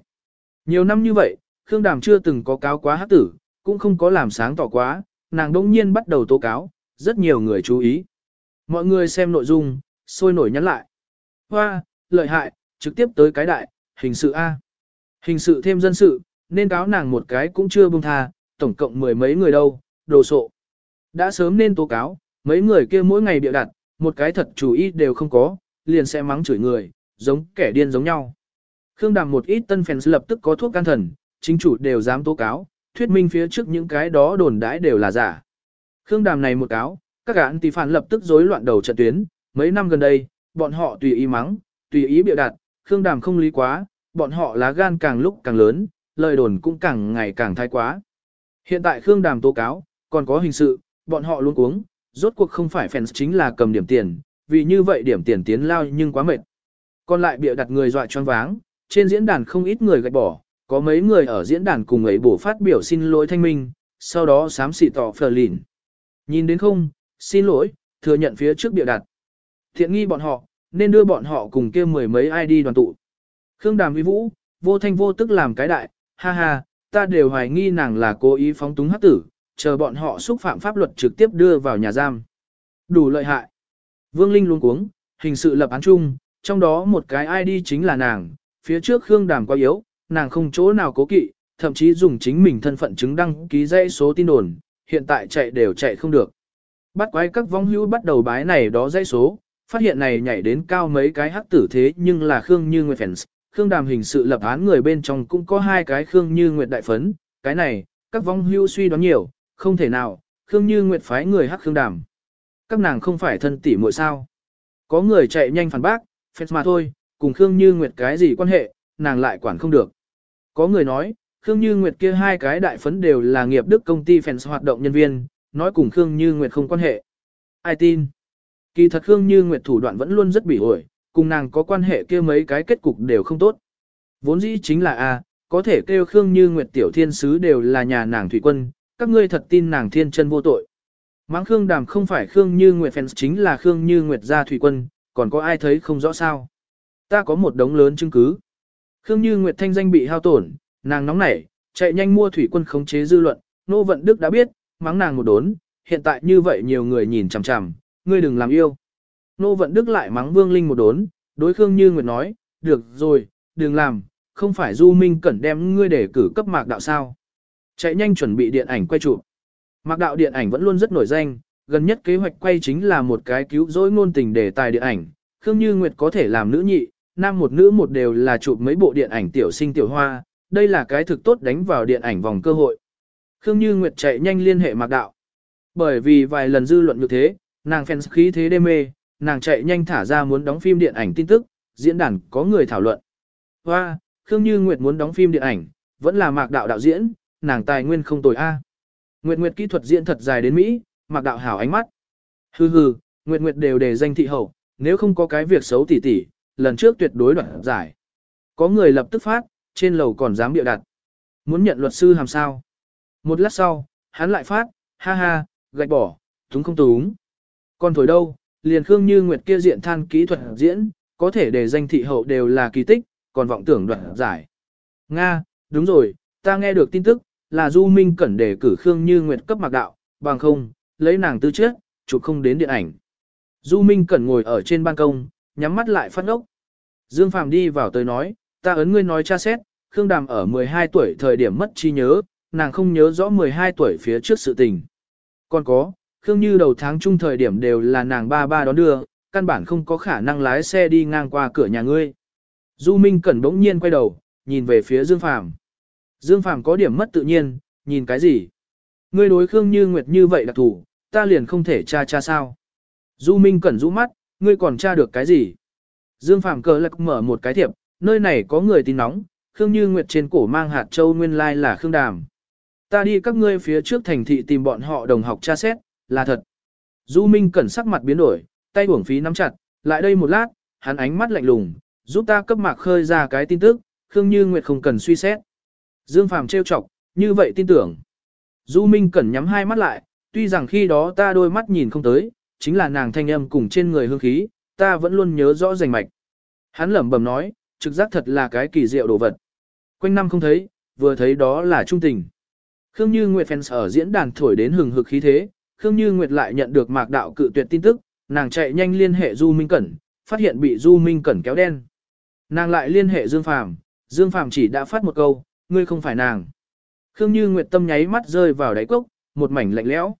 Nhiều năm như vậy, Khương Đàm chưa từng có cáo quá hát tử, cũng không có làm sáng tỏ quá, nàng đông nhiên bắt đầu tố cáo, rất nhiều người chú ý. Mọi người xem nội dung, sôi nổi nhắn lại. Hoa, lợi hại, trực tiếp tới cái đại, hình sự A. Hình sự thêm dân sự, nên cáo nàng một cái cũng chưa buông tha, tổng cộng mười mấy người đâu, đồ sộ. Đã sớm nên tố cáo, Mấy người kia mỗi ngày bịa đặt, một cái thật chủ ý đều không có, liền sẽ mắng chửi người, giống kẻ điên giống nhau. Khương Đàm một ít tân fans lập tức có thuốc can thần, chính chủ đều dám tố cáo, thuyết minh phía trước những cái đó đồn đãi đều là giả. Khương Đàm này một cáo, các gã tỷ phản lập tức rối loạn đầu trận tuyến, mấy năm gần đây, bọn họ tùy ý mắng, tùy ý bịa đặt, Khương Đàm không lý quá, bọn họ lá gan càng lúc càng lớn, lời đồn cũng càng ngày càng thái quá. Hiện tại Khương Đàm tố cáo, còn có hình sự, bọn họ luôn uống, rốt cuộc không phải fans chính là cầm điểm tiền, vì như vậy điểm tiền tiến lao nhưng quá mệt. Còn lại bịa đặt người dọa choáng váng, trên diễn đàn không ít người gạch bỏ, có mấy người ở diễn đàn cùng ấy bổ phát biểu xin lỗi thanh minh, sau đó sám xị tỏ phờ lìn. Nhìn đến không, xin lỗi, thừa nhận phía trước biểu đặt. Thiện nghi bọn họ, nên đưa bọn họ cùng kia mười mấy ID đoàn tụ. Khương Đàm Vi Vũ, vô thanh vô tức làm cái đại, ha ha, ta đều hoài nghi nàng là cố ý phóng túng hắc tử, chờ bọn họ xúc phạm pháp luật trực tiếp đưa vào nhà giam. Đủ lợi hại. Vương Linh luôn cuống, hình sự lập án chung, trong đó một cái ID chính là nàng, phía trước Khương Đàm quá yếu, nàng không chỗ nào cố kỵ, thậm chí dùng chính mình thân phận chứng đăng ký dãy số tin đồn, hiện tại chạy đều chạy không được. Bắt quái các vong hữu bắt đầu bái này đó dãy số, phát hiện này nhảy đến cao mấy cái hắc tử thế nhưng là Khương Như Nguyệt Fans, Khương Đàm hình sự lập án người bên trong cũng có hai cái Khương Như Nguyệt đại phấn, cái này, các vong hữu suy đoán nhiều, không thể nào, Khương Như Nguyệt phái người hắc Khương Đàm. Các nàng không phải thân tỷ muội sao? Có người chạy nhanh phản bác, Fans mà thôi, cùng Khương Như Nguyệt cái gì quan hệ, nàng lại quản không được. Có người nói, Khương Như Nguyệt kia hai cái đại phấn đều là nghiệp đức công ty fans hoạt động nhân viên, nói cùng Khương Như Nguyệt không quan hệ. Ai tin? Kỳ thật Khương Như Nguyệt thủ đoạn vẫn luôn rất bị ổi, cùng nàng có quan hệ kia mấy cái kết cục đều không tốt. Vốn dĩ chính là A, có thể kêu Khương Như Nguyệt tiểu thiên sứ đều là nhà nàng thủy quân, các ngươi thật tin nàng thiên chân vô tội. Mãng Khương Đàm không phải Khương Như Nguyệt fans chính là Khương Như Nguyệt gia thủy quân, còn có ai thấy không rõ sao. Ta có một đống lớn chứng cứ. Khương Như Nguyệt thanh danh bị hao tổn, nàng nóng nảy, chạy nhanh mua thủy quân khống chế dư luận, Nô Vận Đức đã biết, mắng nàng một đốn, hiện tại như vậy nhiều người nhìn chằm chằm, ngươi đừng làm yêu. Nô Vận Đức lại mắng Vương Linh một đốn, đối Khương Như Nguyệt nói, được rồi, đừng làm, không phải Du Minh Cẩn đem ngươi để cử cấp mạc đạo sao. Chạy nhanh chuẩn bị điện ảnh quay chụp. Mạc đạo điện ảnh vẫn luôn rất nổi danh, gần nhất kế hoạch quay chính là một cái cứu rỗi ngôn tình đề tài điện ảnh, Khương Như Nguyệt có thể làm nữ nhị, nam một nữ một đều là chụp mấy bộ điện ảnh tiểu sinh tiểu hoa, đây là cái thực tốt đánh vào điện ảnh vòng cơ hội. Khương Như Nguyệt chạy nhanh liên hệ mạc đạo. Bởi vì vài lần dư luận như thế, nàng fans khí thế đê mê, nàng chạy nhanh thả ra muốn đóng phim điện ảnh tin tức, diễn đàn có người thảo luận. Hoa, Khương Như Nguyệt muốn đóng phim điện ảnh, vẫn là mạc đạo đạo diễn, nàng tài nguyên không tồi a. Nguyệt Nguyệt kỹ thuật diễn thật dài đến Mỹ, mạc đạo hảo ánh mắt. Hừ hừ, Nguyệt Nguyệt đều để danh thị hậu, nếu không có cái việc xấu tỉ tỉ, lần trước tuyệt đối đoạn giải. Có người lập tức phát, trên lầu còn dám bịa đặt. Muốn nhận luật sư làm sao? Một lát sau, hắn lại phát, ha ha, gạch bỏ, túng không túng. Còn thổi đâu, liền Khương Như Nguyệt kia diện than kỹ thuật diễn, có thể để danh thị hậu đều là kỳ tích, còn vọng tưởng đoạn giải. Nga, đúng rồi, ta nghe được tin tức, là Du Minh Cẩn đề cử Khương Như Nguyệt cấp mạc đạo, bằng không, lấy nàng tư trước, chụp không đến điện ảnh. Du Minh Cẩn ngồi ở trên ban công, nhắm mắt lại phát ốc. Dương Phàm đi vào tới nói, ta ấn ngươi nói cha xét, Khương Đàm ở 12 tuổi thời điểm mất trí nhớ, nàng không nhớ rõ 12 tuổi phía trước sự tình. Còn có, Khương Như đầu tháng chung thời điểm đều là nàng ba ba đón đưa, căn bản không có khả năng lái xe đi ngang qua cửa nhà ngươi. Du Minh Cẩn bỗng nhiên quay đầu, nhìn về phía Dương Phàm. Dương Phàm có điểm mất tự nhiên, nhìn cái gì? Ngươi đối Khương Như Nguyệt như vậy đặc thủ, ta liền không thể tra tra sao? Du Minh Cẩn rũ mắt, ngươi còn tra được cái gì? Dương Phàm cờ lạc mở một cái thiệp, nơi này có người tin nóng, Khương Như Nguyệt trên cổ mang hạt châu nguyên lai là Khương Đàm. Ta đi các ngươi phía trước thành thị tìm bọn họ đồng học tra xét, là thật. Du Minh cẩn sắc mặt biến đổi, tay uổng phí nắm chặt, lại đây một lát, hắn ánh mắt lạnh lùng, giúp ta cấp mạc khơi ra cái tin tức, Khương Như Nguyệt không cần suy xét. Dương Phàm trêu chọc, như vậy tin tưởng. Du Minh cẩn nhắm hai mắt lại, tuy rằng khi đó ta đôi mắt nhìn không tới, chính là nàng thanh âm cùng trên người hương khí, ta vẫn luôn nhớ rõ rành mạch. Hắn lẩm bẩm nói, trực giác thật là cái kỳ diệu đồ vật. Quanh năm không thấy, vừa thấy đó là trung tình. Khương Như Nguyệt fans ở diễn đàn thổi đến hừng hực khí thế, Khương Như Nguyệt lại nhận được mạc đạo cự tuyệt tin tức, nàng chạy nhanh liên hệ Du Minh Cẩn, phát hiện bị Du Minh Cẩn kéo đen. Nàng lại liên hệ Dương Phàm, Dương Phàm chỉ đã phát một câu, ngươi không phải nàng. Khương Như Nguyệt tâm nháy mắt rơi vào đáy cốc, một mảnh lạnh lẽo.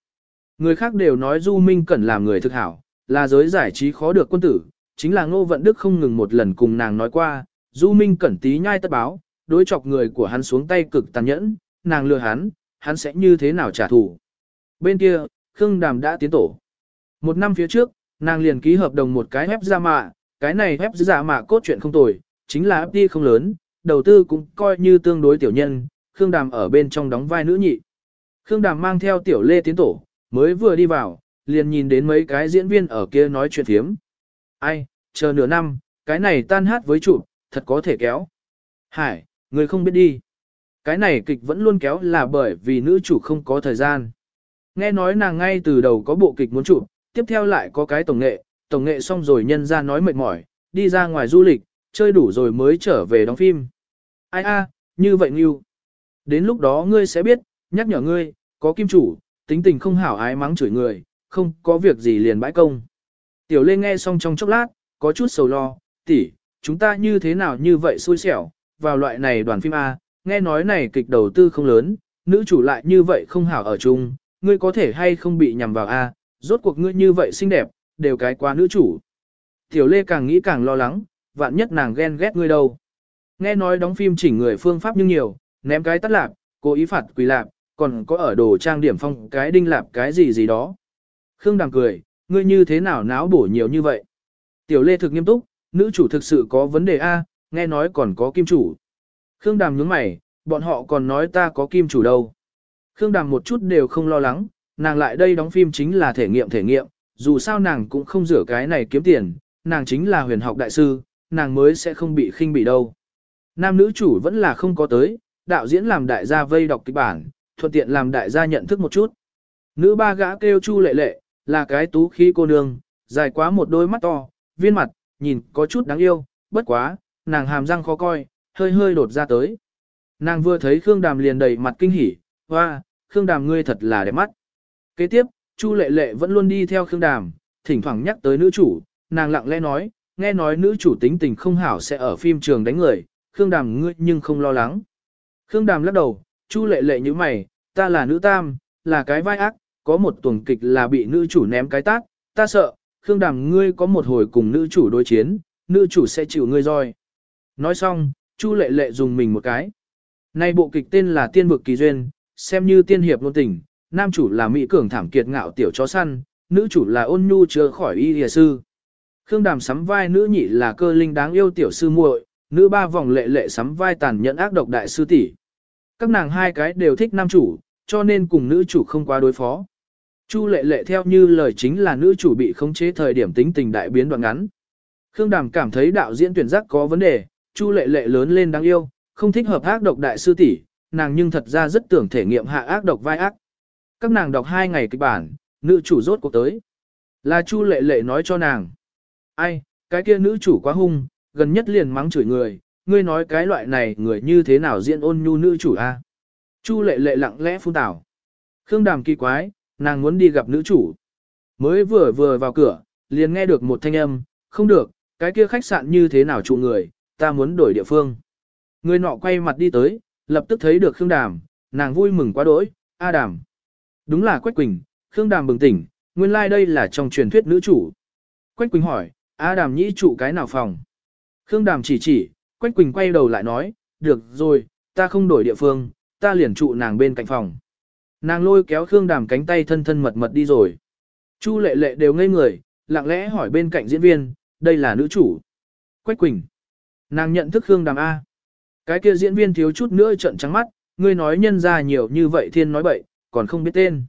Người khác đều nói Du Minh Cẩn làm người thực hảo, là giới giải trí khó được quân tử, chính là Ngô Vận Đức không ngừng một lần cùng nàng nói qua, Du Minh Cẩn tí nhai tất báo, đối chọc người của hắn xuống tay cực tàn nhẫn, nàng lừa hắn, hắn sẽ như thế nào trả thù. Bên kia, Khương Đàm đã tiến tổ. Một năm phía trước, nàng liền ký hợp đồng một cái phép ra mạ, cái này phép giả mạ cốt truyện không tồi, chính là FT không lớn, đầu tư cũng coi như tương đối tiểu nhân, Khương Đàm ở bên trong đóng vai nữ nhị. Khương Đàm mang theo tiểu lê tiến tổ, mới vừa đi vào, liền nhìn đến mấy cái diễn viên ở kia nói chuyện thiếm. Ai, chờ nửa năm, cái này tan hát với chủ, thật có thể kéo. Hải, người không biết đi. Cái này kịch vẫn luôn kéo là bởi vì nữ chủ không có thời gian. Nghe nói nàng ngay từ đầu có bộ kịch muốn chụp, tiếp theo lại có cái tổng nghệ, tổng nghệ xong rồi nhân ra nói mệt mỏi, đi ra ngoài du lịch, chơi đủ rồi mới trở về đóng phim. Ai a, như vậy Ngưu. Đến lúc đó ngươi sẽ biết, nhắc nhở ngươi, có kim chủ, tính tình không hảo ái mắng chửi người, không có việc gì liền bãi công. Tiểu Lê nghe xong trong chốc lát, có chút sầu lo, tỷ, chúng ta như thế nào như vậy xui xẻo, vào loại này đoàn phim A, nghe nói này kịch đầu tư không lớn, nữ chủ lại như vậy không hảo ở chung, ngươi có thể hay không bị nhầm vào A, rốt cuộc ngươi như vậy xinh đẹp, đều cái quá nữ chủ. Tiểu Lê càng nghĩ càng lo lắng, vạn nhất nàng ghen ghét ngươi đâu. Nghe nói đóng phim chỉnh người phương pháp nhưng nhiều, ném cái tắt lạc, cố ý phạt quỳ lạc, còn có ở đồ trang điểm phong cái đinh lạp cái gì gì đó. Khương Đằng cười, ngươi như thế nào náo bổ nhiều như vậy? Tiểu Lê thực nghiêm túc, nữ chủ thực sự có vấn đề A, nghe nói còn có kim chủ. Khương Đàm nhướng mày, bọn họ còn nói ta có kim chủ đâu. Khương Đàm một chút đều không lo lắng, nàng lại đây đóng phim chính là thể nghiệm thể nghiệm, dù sao nàng cũng không rửa cái này kiếm tiền, nàng chính là huyền học đại sư, nàng mới sẽ không bị khinh bị đâu. Nam nữ chủ vẫn là không có tới, đạo diễn làm đại gia vây đọc kịch bản, thuận tiện làm đại gia nhận thức một chút. Nữ ba gã kêu chu lệ lệ, là cái tú khí cô nương, dài quá một đôi mắt to, viên mặt, nhìn có chút đáng yêu, bất quá, nàng hàm răng khó coi, hơi hơi đột ra tới. Nàng vừa thấy Khương Đàm liền đầy mặt kinh hỉ, hoa, Khương Đàm ngươi thật là đẹp mắt. Kế tiếp, Chu Lệ Lệ vẫn luôn đi theo Khương Đàm, thỉnh thoảng nhắc tới nữ chủ, nàng lặng lẽ nói, nghe nói nữ chủ tính tình không hảo sẽ ở phim trường đánh người, Khương Đàm ngươi nhưng không lo lắng. Khương Đàm lắc đầu, Chu Lệ Lệ như mày, ta là nữ tam, là cái vai ác, có một tuần kịch là bị nữ chủ ném cái tác, ta sợ, Khương Đàm ngươi có một hồi cùng nữ chủ đối chiến, nữ chủ sẽ chịu ngươi roi. Nói xong, Chu Lệ Lệ dùng mình một cái. Nay bộ kịch tên là Tiên vực kỳ duyên, xem như tiên hiệp luôn tình, nam chủ là mỹ cường thảm kiệt ngạo tiểu chó săn, nữ chủ là ôn nhu chưa khỏi y lìa sư. Khương Đàm sắm vai nữ nhị là cơ linh đáng yêu tiểu sư muội, nữ ba vòng lệ lệ sắm vai tàn nhẫn ác độc đại sư tỷ. Các nàng hai cái đều thích nam chủ, cho nên cùng nữ chủ không quá đối phó. Chu lệ lệ theo như lời chính là nữ chủ bị khống chế thời điểm tính tình đại biến đoạn ngắn. Khương Đàm cảm thấy đạo diễn tuyển giác có vấn đề, Chu lệ lệ lớn lên đáng yêu, không thích hợp ác độc đại sư tỷ, nàng nhưng thật ra rất tưởng thể nghiệm hạ ác độc vai ác. Các nàng đọc hai ngày kịch bản, nữ chủ rốt cuộc tới. Là Chu lệ lệ nói cho nàng. Ai, cái kia nữ chủ quá hung, gần nhất liền mắng chửi người, ngươi nói cái loại này người như thế nào diễn ôn nhu nữ chủ a? Chu lệ lệ lặng lẽ phun tảo. Khương đàm kỳ quái, nàng muốn đi gặp nữ chủ. Mới vừa vừa vào cửa, liền nghe được một thanh âm, không được, cái kia khách sạn như thế nào trụ người, ta muốn đổi địa phương. Người nọ quay mặt đi tới, lập tức thấy được Khương Đàm, nàng vui mừng quá đỗi, A Đàm. Đúng là Quách Quỳnh, Khương Đàm bừng tỉnh, nguyên lai like đây là trong truyền thuyết nữ chủ. Quách Quỳnh hỏi, A Đàm nhĩ trụ cái nào phòng? Khương Đàm chỉ chỉ, Quách Quỳnh quay đầu lại nói, được rồi, ta không đổi địa phương, ta liền trụ nàng bên cạnh phòng. Nàng lôi kéo Khương Đàm cánh tay thân thân mật mật đi rồi. Chu lệ lệ đều ngây người, lặng lẽ hỏi bên cạnh diễn viên, đây là nữ chủ. Quách Quỳnh. Nàng nhận thức Khương Đàm A. Cái kia diễn viên thiếu chút nữa trận trắng mắt, ngươi nói nhân ra nhiều như vậy thiên nói bậy, còn không biết tên.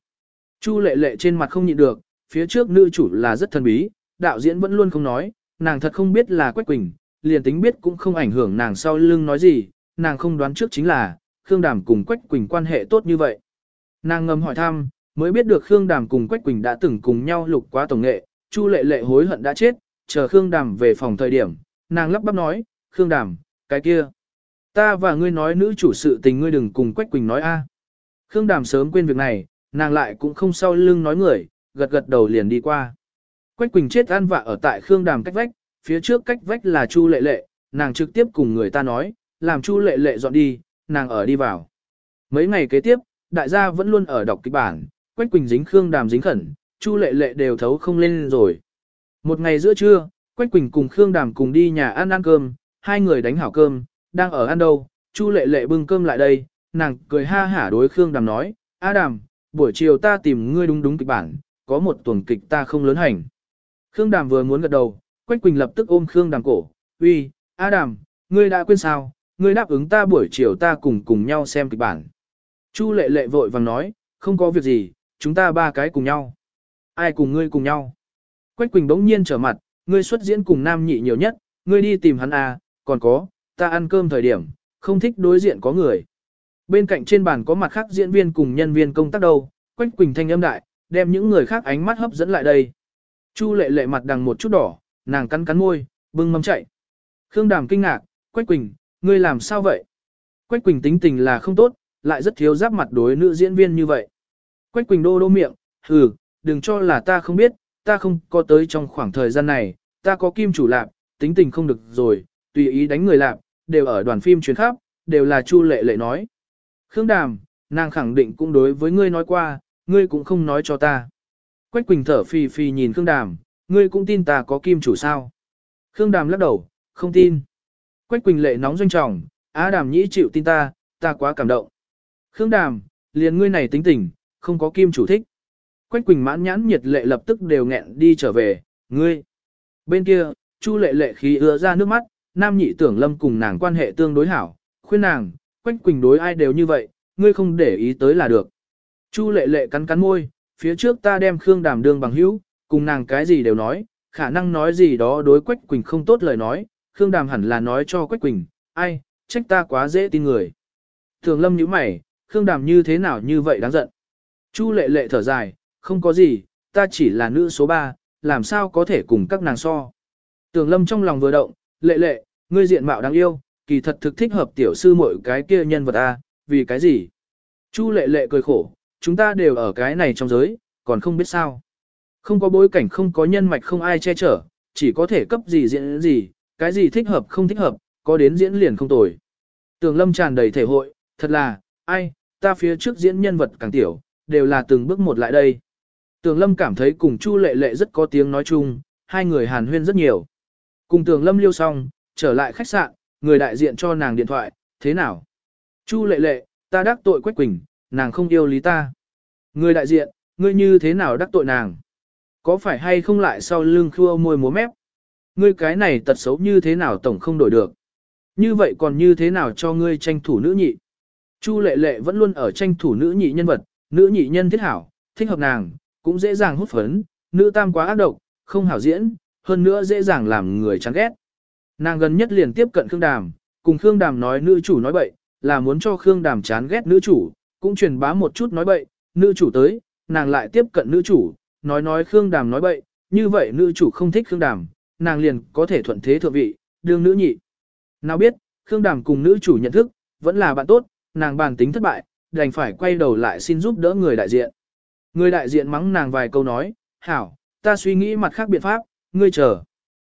Chu lệ lệ trên mặt không nhịn được, phía trước nữ chủ là rất thần bí, đạo diễn vẫn luôn không nói, nàng thật không biết là Quách Quỳnh, liền tính biết cũng không ảnh hưởng nàng sau lưng nói gì, nàng không đoán trước chính là, Khương Đàm cùng Quách Quỳnh quan hệ tốt như vậy. Nàng ngầm hỏi thăm, mới biết được Khương Đàm cùng Quách Quỳnh đã từng cùng nhau lục quá tổng nghệ, Chu lệ lệ hối hận đã chết, chờ Khương Đàm về phòng thời điểm, nàng lắp bắp nói, Khương Đàm, cái kia. Ta và ngươi nói nữ chủ sự tình ngươi đừng cùng Quách Quỳnh nói a. Khương Đàm sớm quên việc này, nàng lại cũng không sau lưng nói người, gật gật đầu liền đi qua. Quách Quỳnh chết ăn vạ ở tại Khương Đàm cách vách, phía trước cách vách là Chu Lệ Lệ, nàng trực tiếp cùng người ta nói, làm Chu Lệ Lệ dọn đi, nàng ở đi vào. Mấy ngày kế tiếp, đại gia vẫn luôn ở đọc kịch bản, Quách Quỳnh dính Khương Đàm dính khẩn, Chu Lệ Lệ đều thấu không lên rồi. Một ngày giữa trưa, Quách Quỳnh cùng Khương Đàm cùng đi nhà ăn ăn cơm, hai người đánh hảo cơm, đang ở ăn đâu, Chu Lệ Lệ bưng cơm lại đây, nàng cười ha hả đối Khương Đàm nói, A Đàm, buổi chiều ta tìm ngươi đúng đúng kịch bản, có một tuần kịch ta không lớn hành. Khương Đàm vừa muốn gật đầu, Quách Quỳnh lập tức ôm Khương Đàm cổ, uy, A Đàm, ngươi đã quên sao, ngươi đáp ứng ta buổi chiều ta cùng cùng nhau xem kịch bản. Chu Lệ Lệ vội vàng nói, không có việc gì, chúng ta ba cái cùng nhau. Ai cùng ngươi cùng nhau? Quách Quỳnh bỗng nhiên trở mặt, ngươi xuất diễn cùng nam nhị nhiều nhất, ngươi đi tìm hắn à, còn có, ta ăn cơm thời điểm, không thích đối diện có người. Bên cạnh trên bàn có mặt khác diễn viên cùng nhân viên công tác đâu, Quách Quỳnh thanh âm đại, đem những người khác ánh mắt hấp dẫn lại đây. Chu lệ lệ mặt đằng một chút đỏ, nàng cắn cắn môi, bưng mâm chạy. Khương Đàm kinh ngạc, Quách Quỳnh, ngươi làm sao vậy? Quách Quỳnh tính tình là không tốt, lại rất thiếu giáp mặt đối nữ diễn viên như vậy. Quách Quỳnh đô đô miệng, hừ, đừng cho là ta không biết, ta không có tới trong khoảng thời gian này, ta có kim chủ lạp, tính tình không được rồi, tùy ý đánh người lạp, đều ở đoàn phim chuyến khắp, đều là Chu Lệ Lệ nói. Khương Đàm, nàng khẳng định cũng đối với ngươi nói qua, ngươi cũng không nói cho ta. Quách Quỳnh thở phì phì nhìn Khương Đàm, ngươi cũng tin ta có kim chủ sao? Khương Đàm lắc đầu, không tin. Quách Quỳnh lệ nóng doanh trọng, Á Đàm nhĩ chịu tin ta, ta quá cảm động. Khương Đàm, liền ngươi này tính tình, không có kim chủ thích. Quách Quỳnh mãn nhãn nhiệt lệ lập tức đều nghẹn đi trở về, ngươi. Bên kia, Chu lệ lệ khí ứa ra nước mắt, nam nhị tưởng lâm cùng nàng quan hệ tương đối hảo, khuyên nàng, Quách Quỳnh đối ai đều như vậy, ngươi không để ý tới là được. Chu lệ lệ cắn cắn môi, phía trước ta đem Khương Đàm đương bằng hữu, cùng nàng cái gì đều nói, khả năng nói gì đó đối Quách Quỳnh không tốt lời nói, Khương Đàm hẳn là nói cho Quách Quỳnh, ai, trách ta quá dễ tin người. Thường lâm nhíu mày, Khương Đàm như thế nào như vậy đáng giận. Chu lệ lệ thở dài, không có gì, ta chỉ là nữ số 3, làm sao có thể cùng các nàng so. Tường lâm trong lòng vừa động, lệ lệ, ngươi diện mạo đáng yêu, kỳ thật thực thích hợp tiểu sư mọi cái kia nhân vật A, vì cái gì? Chu lệ lệ cười khổ, chúng ta đều ở cái này trong giới, còn không biết sao. Không có bối cảnh không có nhân mạch không ai che chở, chỉ có thể cấp gì diễn gì, cái gì thích hợp không thích hợp, có đến diễn liền không tồi. Tường lâm tràn đầy thể hội, thật là, ai, ta phía trước diễn nhân vật càng tiểu, đều là từng bước một lại đây. Tường lâm cảm thấy cùng Chu lệ lệ rất có tiếng nói chung, hai người hàn huyên rất nhiều. Cùng tường lâm liêu xong, trở lại khách sạn, người đại diện cho nàng điện thoại, thế nào? Chu lệ lệ, ta đắc tội Quách Quỳnh, nàng không yêu lý ta. Người đại diện, ngươi như thế nào đắc tội nàng? Có phải hay không lại sau lưng khua môi múa mép? Ngươi cái này tật xấu như thế nào tổng không đổi được? Như vậy còn như thế nào cho ngươi tranh thủ nữ nhị? Chu lệ lệ vẫn luôn ở tranh thủ nữ nhị nhân vật, nữ nhị nhân thiết hảo, thích hợp nàng, cũng dễ dàng hút phấn, nữ tam quá ác độc, không hảo diễn, hơn nữa dễ dàng làm người chán ghét. Nàng gần nhất liền tiếp cận Khương Đàm, cùng Khương Đàm nói nữ chủ nói bậy, là muốn cho Khương Đàm chán ghét nữ chủ, cũng truyền bá một chút nói bậy, nữ chủ tới, nàng lại tiếp cận nữ chủ, nói nói Khương Đàm nói bậy, như vậy nữ chủ không thích Khương Đàm, nàng liền có thể thuận thế thượng vị, đương nữ nhị. Nào biết, Khương Đàm cùng nữ chủ nhận thức, vẫn là bạn tốt, nàng bàn tính thất bại, đành phải quay đầu lại xin giúp đỡ người đại diện. Người đại diện mắng nàng vài câu nói, hảo, ta suy nghĩ mặt khác biện pháp, ngươi chờ.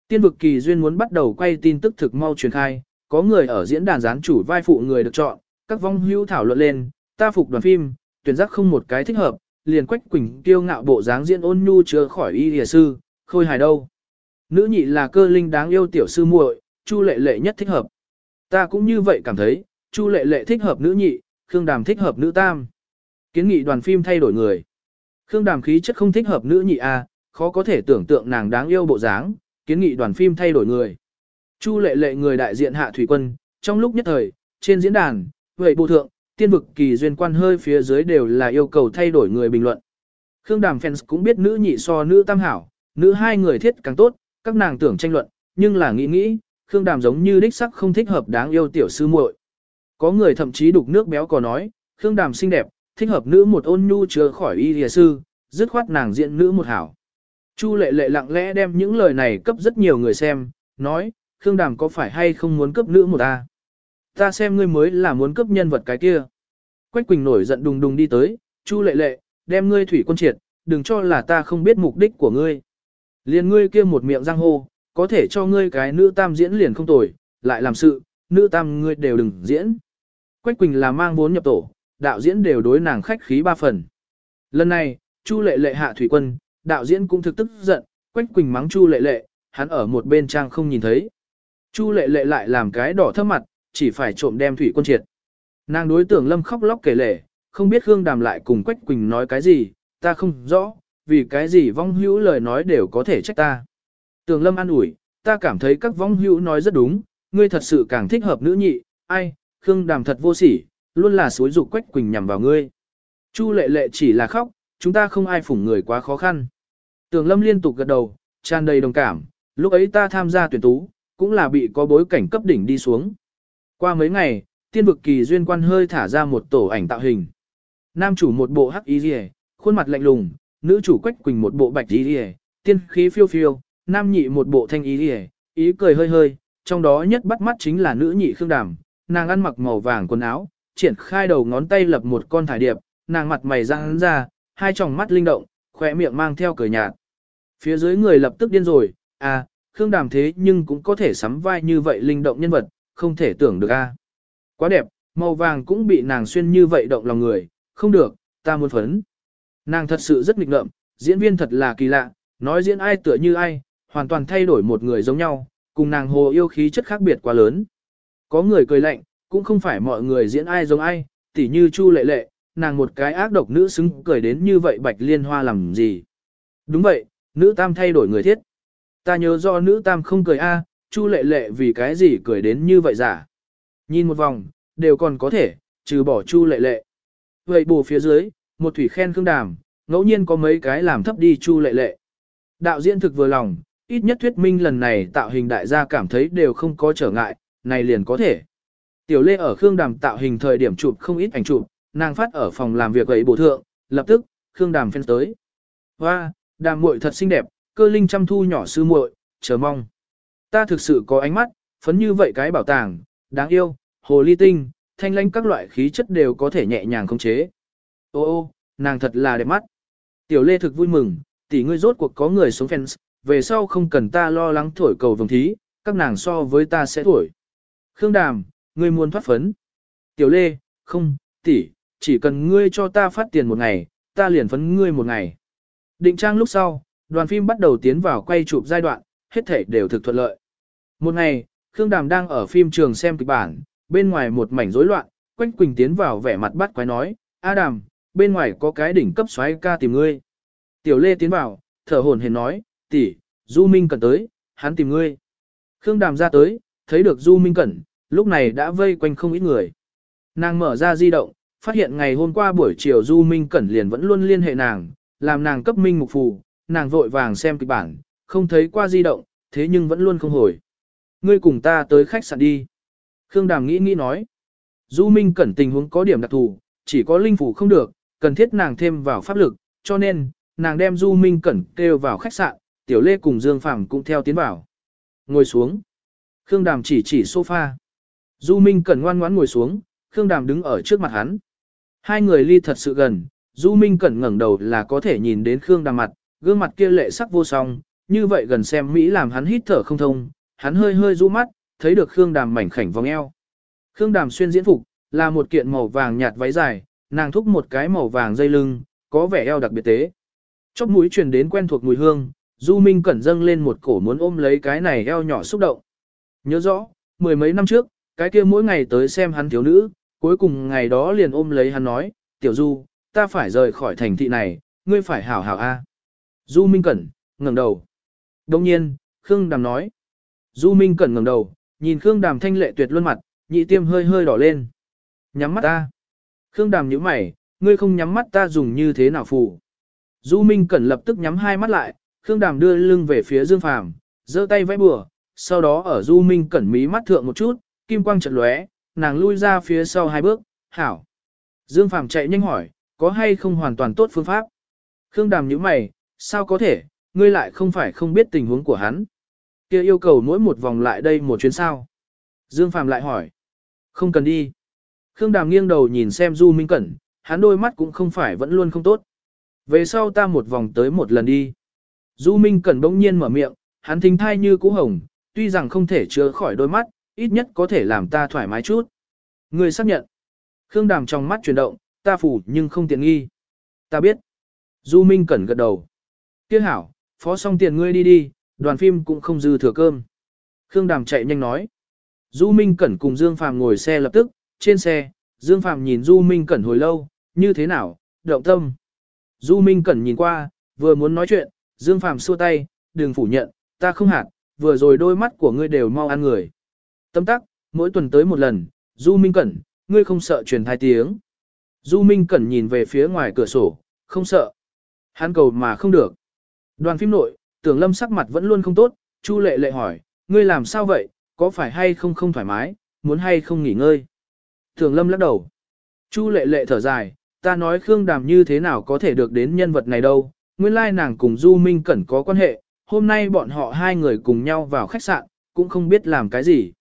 Tiên vực kỳ duyên muốn bắt đầu quay tin tức thực mau truyền khai, có người ở diễn đàn gián chủ vai phụ người được chọn, các vong hưu thảo luận lên, ta phục đoàn phim, tuyển giác không một cái thích hợp, liền quách quỳnh tiêu ngạo bộ dáng diễn ôn nhu chưa khỏi y địa sư, khôi hài đâu. Nữ nhị là cơ linh đáng yêu tiểu sư muội, chu lệ lệ nhất thích hợp. Ta cũng như vậy cảm thấy, chu lệ lệ thích hợp nữ nhị, khương đàm thích hợp nữ tam. Kiến nghị đoàn phim thay đổi người. Khương đàm khí chất không thích hợp nữ nhị a, khó có thể tưởng tượng nàng đáng yêu bộ dáng, kiến nghị đoàn phim thay đổi người. Chu lệ lệ người đại diện hạ thủy quân, trong lúc nhất thời, trên diễn đàn, vậy bộ thượng, tiên vực kỳ duyên quan hơi phía dưới đều là yêu cầu thay đổi người bình luận. Khương Đàm fans cũng biết nữ nhị so nữ tam hảo, nữ hai người thiết càng tốt, các nàng tưởng tranh luận, nhưng là nghĩ nghĩ, Khương Đàm giống như đích sắc không thích hợp đáng yêu tiểu sư muội. Có người thậm chí đục nước béo có nói, Khương Đàm xinh đẹp, thích hợp nữ một ôn nhu chứa khỏi y lìa sư, dứt khoát nàng diện nữ một hảo. Chu lệ lệ lặng lẽ đem những lời này cấp rất nhiều người xem, nói, Khương Đàm có phải hay không muốn cấp nữ một ta? Ta xem ngươi mới là muốn cướp nhân vật cái kia. Quách Quỳnh nổi giận đùng đùng đi tới, Chu lệ lệ, đem ngươi thủy quân triệt, đừng cho là ta không biết mục đích của ngươi. Liền ngươi kia một miệng răng hô, có thể cho ngươi cái nữ tam diễn liền không tồi, lại làm sự, nữ tam ngươi đều đừng diễn. Quách Quỳnh là mang vốn nhập tổ, đạo diễn đều đối nàng khách khí ba phần. Lần này, Chu Lệ Lệ hạ thủy quân, đạo diễn cũng thực tức giận, Quách Quỳnh mắng Chu Lệ Lệ, hắn ở một bên trang không nhìn thấy. Chu Lệ Lệ lại làm cái đỏ thơm mặt, chỉ phải trộm đem thủy quân triệt. Nàng đối tưởng Lâm khóc lóc kể lể, không biết Khương Đàm lại cùng Quách Quỳnh nói cái gì, ta không rõ, vì cái gì vong hữu lời nói đều có thể trách ta. Tưởng Lâm an ủi, ta cảm thấy các vong hữu nói rất đúng, ngươi thật sự càng thích hợp nữ nhị, ai, Khương Đàm thật vô sỉ, luôn là suối dục Quách Quỳnh nhằm vào ngươi. Chu lệ lệ chỉ là khóc, chúng ta không ai phủng người quá khó khăn. Tưởng Lâm liên tục gật đầu, tràn đầy đồng cảm, lúc ấy ta tham gia tuyển tú, cũng là bị có bối cảnh cấp đỉnh đi xuống. Qua mấy ngày, tiên vực kỳ duyên quan hơi thả ra một tổ ảnh tạo hình. Nam chủ một bộ hắc y rìa, khuôn mặt lạnh lùng, nữ chủ quách quỳnh một bộ bạch y rìa, tiên khí phiêu phiêu, nam nhị một bộ thanh y rìa, ý cười hơi hơi, trong đó nhất bắt mắt chính là nữ nhị khương đàm, nàng ăn mặc màu vàng quần áo, triển khai đầu ngón tay lập một con thải điệp, nàng mặt mày răng ra, hai tròng mắt linh động, khỏe miệng mang theo cười nhạt. Phía dưới người lập tức điên rồi, à, Khương Đàm thế nhưng cũng có thể sắm vai như vậy linh động nhân vật, không thể tưởng được a. À. Quá đẹp, màu vàng cũng bị nàng xuyên như vậy động lòng người, không được, ta muốn phấn. Nàng thật sự rất nghịch ngợm, diễn viên thật là kỳ lạ, nói diễn ai tựa như ai, hoàn toàn thay đổi một người giống nhau, cùng nàng hồ yêu khí chất khác biệt quá lớn. Có người cười lạnh, cũng không phải mọi người diễn ai giống ai, tỉ như Chu Lệ Lệ, nàng một cái ác độc nữ xứng cười đến như vậy bạch liên hoa làm gì. Đúng vậy, nữ tam thay đổi người thiết. Ta nhớ do nữ tam không cười a, Chu Lệ Lệ vì cái gì cười đến như vậy giả. Nhìn một vòng, đều còn có thể, trừ bỏ Chu Lệ Lệ. Vậy bù phía dưới, một thủy khen Khương Đàm, ngẫu nhiên có mấy cái làm thấp đi Chu Lệ Lệ. Đạo diễn thực vừa lòng, ít nhất thuyết minh lần này tạo hình đại gia cảm thấy đều không có trở ngại, này liền có thể. Tiểu Lê ở Khương Đàm tạo hình thời điểm chụp không ít ảnh chụp, nàng phát ở phòng làm việc ấy bổ thượng, lập tức, Khương Đàm phen tới. Hoa, đàm muội thật xinh đẹp, cơ linh chăm thu nhỏ sư muội, chờ mong. Ta thực sự có ánh mắt, phấn như vậy cái bảo tàng, đáng yêu, hồ ly tinh, thanh lãnh các loại khí chất đều có thể nhẹ nhàng khống chế. Ô ô, nàng thật là đẹp mắt. Tiểu Lê thực vui mừng, tỷ ngươi rốt cuộc có người sống fans, về sau không cần ta lo lắng thổi cầu vồng thí, các nàng so với ta sẽ thổi. Khương Đàm, ngươi muốn thoát phấn. Tiểu Lê, không, tỷ, chỉ cần ngươi cho ta phát tiền một ngày, ta liền phấn ngươi một ngày. Định trang lúc sau, đoàn phim bắt đầu tiến vào quay chụp giai đoạn, hết thể đều thực thuận lợi. Một ngày, Khương Đàm đang ở phim trường xem kịch bản, bên ngoài một mảnh rối loạn, Quách Quỳnh tiến vào vẻ mặt bắt quái nói, A Đàm, bên ngoài có cái đỉnh cấp xoáy ca tìm ngươi. Tiểu Lê tiến vào, thở hồn hển nói, tỷ, Du Minh Cẩn tới, hắn tìm ngươi. Khương Đàm ra tới, thấy được Du Minh Cẩn, lúc này đã vây quanh không ít người. Nàng mở ra di động, phát hiện ngày hôm qua buổi chiều Du Minh Cẩn liền vẫn luôn liên hệ nàng, làm nàng cấp minh mục phù, nàng vội vàng xem kịch bản, không thấy qua di động, thế nhưng vẫn luôn không hồi. Ngươi cùng ta tới khách sạn đi. Khương Đàm nghĩ nghĩ nói. Du Minh Cẩn tình huống có điểm đặc thù, chỉ có linh phủ không được, cần thiết nàng thêm vào pháp lực, cho nên, nàng đem Du Minh Cẩn kêu vào khách sạn, Tiểu Lê cùng Dương Phàm cũng theo tiến vào. Ngồi xuống. Khương Đàm chỉ chỉ sofa. Du Minh Cẩn ngoan ngoãn ngồi xuống, Khương Đàm đứng ở trước mặt hắn. Hai người ly thật sự gần, Du Minh Cẩn ngẩng đầu là có thể nhìn đến Khương Đàm mặt, gương mặt kia lệ sắc vô song, như vậy gần xem Mỹ làm hắn hít thở không thông, hắn hơi hơi rũ mắt, thấy được Khương Đàm mảnh khảnh vòng eo. Khương Đàm xuyên diễn phục, là một kiện màu vàng nhạt váy dài, nàng thúc một cái màu vàng dây lưng, có vẻ eo đặc biệt tế. Chóp mũi truyền đến quen thuộc mùi hương, Du Minh Cẩn dâng lên một cổ muốn ôm lấy cái này eo nhỏ xúc động. Nhớ rõ, mười mấy năm trước, cái kia mỗi ngày tới xem hắn thiếu nữ, cuối cùng ngày đó liền ôm lấy hắn nói, tiểu Du, ta phải rời khỏi thành thị này, ngươi phải hảo hảo a. Du Minh Cẩn, ngẩng đầu. Đương nhiên, Khương Đàm nói. Du Minh Cẩn ngẩng đầu, nhìn Khương Đàm thanh lệ tuyệt luôn mặt, nhị tiêm hơi hơi đỏ lên. Nhắm mắt ta. Khương Đàm nhíu mày, ngươi không nhắm mắt ta dùng như thế nào phù. Du Minh Cẩn lập tức nhắm hai mắt lại, Khương Đàm đưa lưng về phía Dương Phàm, giơ tay vẫy bừa, sau đó ở Du Minh Cẩn mí mắt thượng một chút, kim quang chợt lóe, nàng lui ra phía sau hai bước, hảo. Dương Phàm chạy nhanh hỏi, có hay không hoàn toàn tốt phương pháp? Khương Đàm nhíu mày, sao có thể, ngươi lại không phải không biết tình huống của hắn kia yêu cầu mỗi một vòng lại đây một chuyến sao. Dương Phàm lại hỏi. Không cần đi. Khương Đàm nghiêng đầu nhìn xem Du Minh Cẩn, hắn đôi mắt cũng không phải vẫn luôn không tốt. Về sau ta một vòng tới một lần đi. Du Minh Cẩn bỗng nhiên mở miệng, hắn thính thai như cũ hồng, tuy rằng không thể chữa khỏi đôi mắt, ít nhất có thể làm ta thoải mái chút. Người xác nhận. Khương Đàm trong mắt chuyển động, ta phủ nhưng không tiện nghi. Ta biết. Du Minh Cẩn gật đầu. Tiếc hảo, phó xong tiền ngươi đi đi, đoàn phim cũng không dư thừa cơm. Khương Đàm chạy nhanh nói. Du Minh Cẩn cùng Dương Phàm ngồi xe lập tức, trên xe, Dương Phàm nhìn Du Minh Cẩn hồi lâu, như thế nào, động tâm. Du Minh Cẩn nhìn qua, vừa muốn nói chuyện, Dương Phàm xua tay, đừng phủ nhận, ta không hạt, vừa rồi đôi mắt của ngươi đều mau ăn người. Tâm tắc, mỗi tuần tới một lần, Du Minh Cẩn, ngươi không sợ truyền thai tiếng. Du Minh Cẩn nhìn về phía ngoài cửa sổ, không sợ. Hắn cầu mà không được. Đoàn phim nội, tưởng lâm sắc mặt vẫn luôn không tốt, Chu lệ lệ hỏi, ngươi làm sao vậy, có phải hay không không thoải mái, muốn hay không nghỉ ngơi. Tưởng lâm lắc đầu. Chu lệ lệ thở dài, ta nói Khương Đàm như thế nào có thể được đến nhân vật này đâu, nguyên lai nàng cùng Du Minh Cẩn có quan hệ, hôm nay bọn họ hai người cùng nhau vào khách sạn, cũng không biết làm cái gì.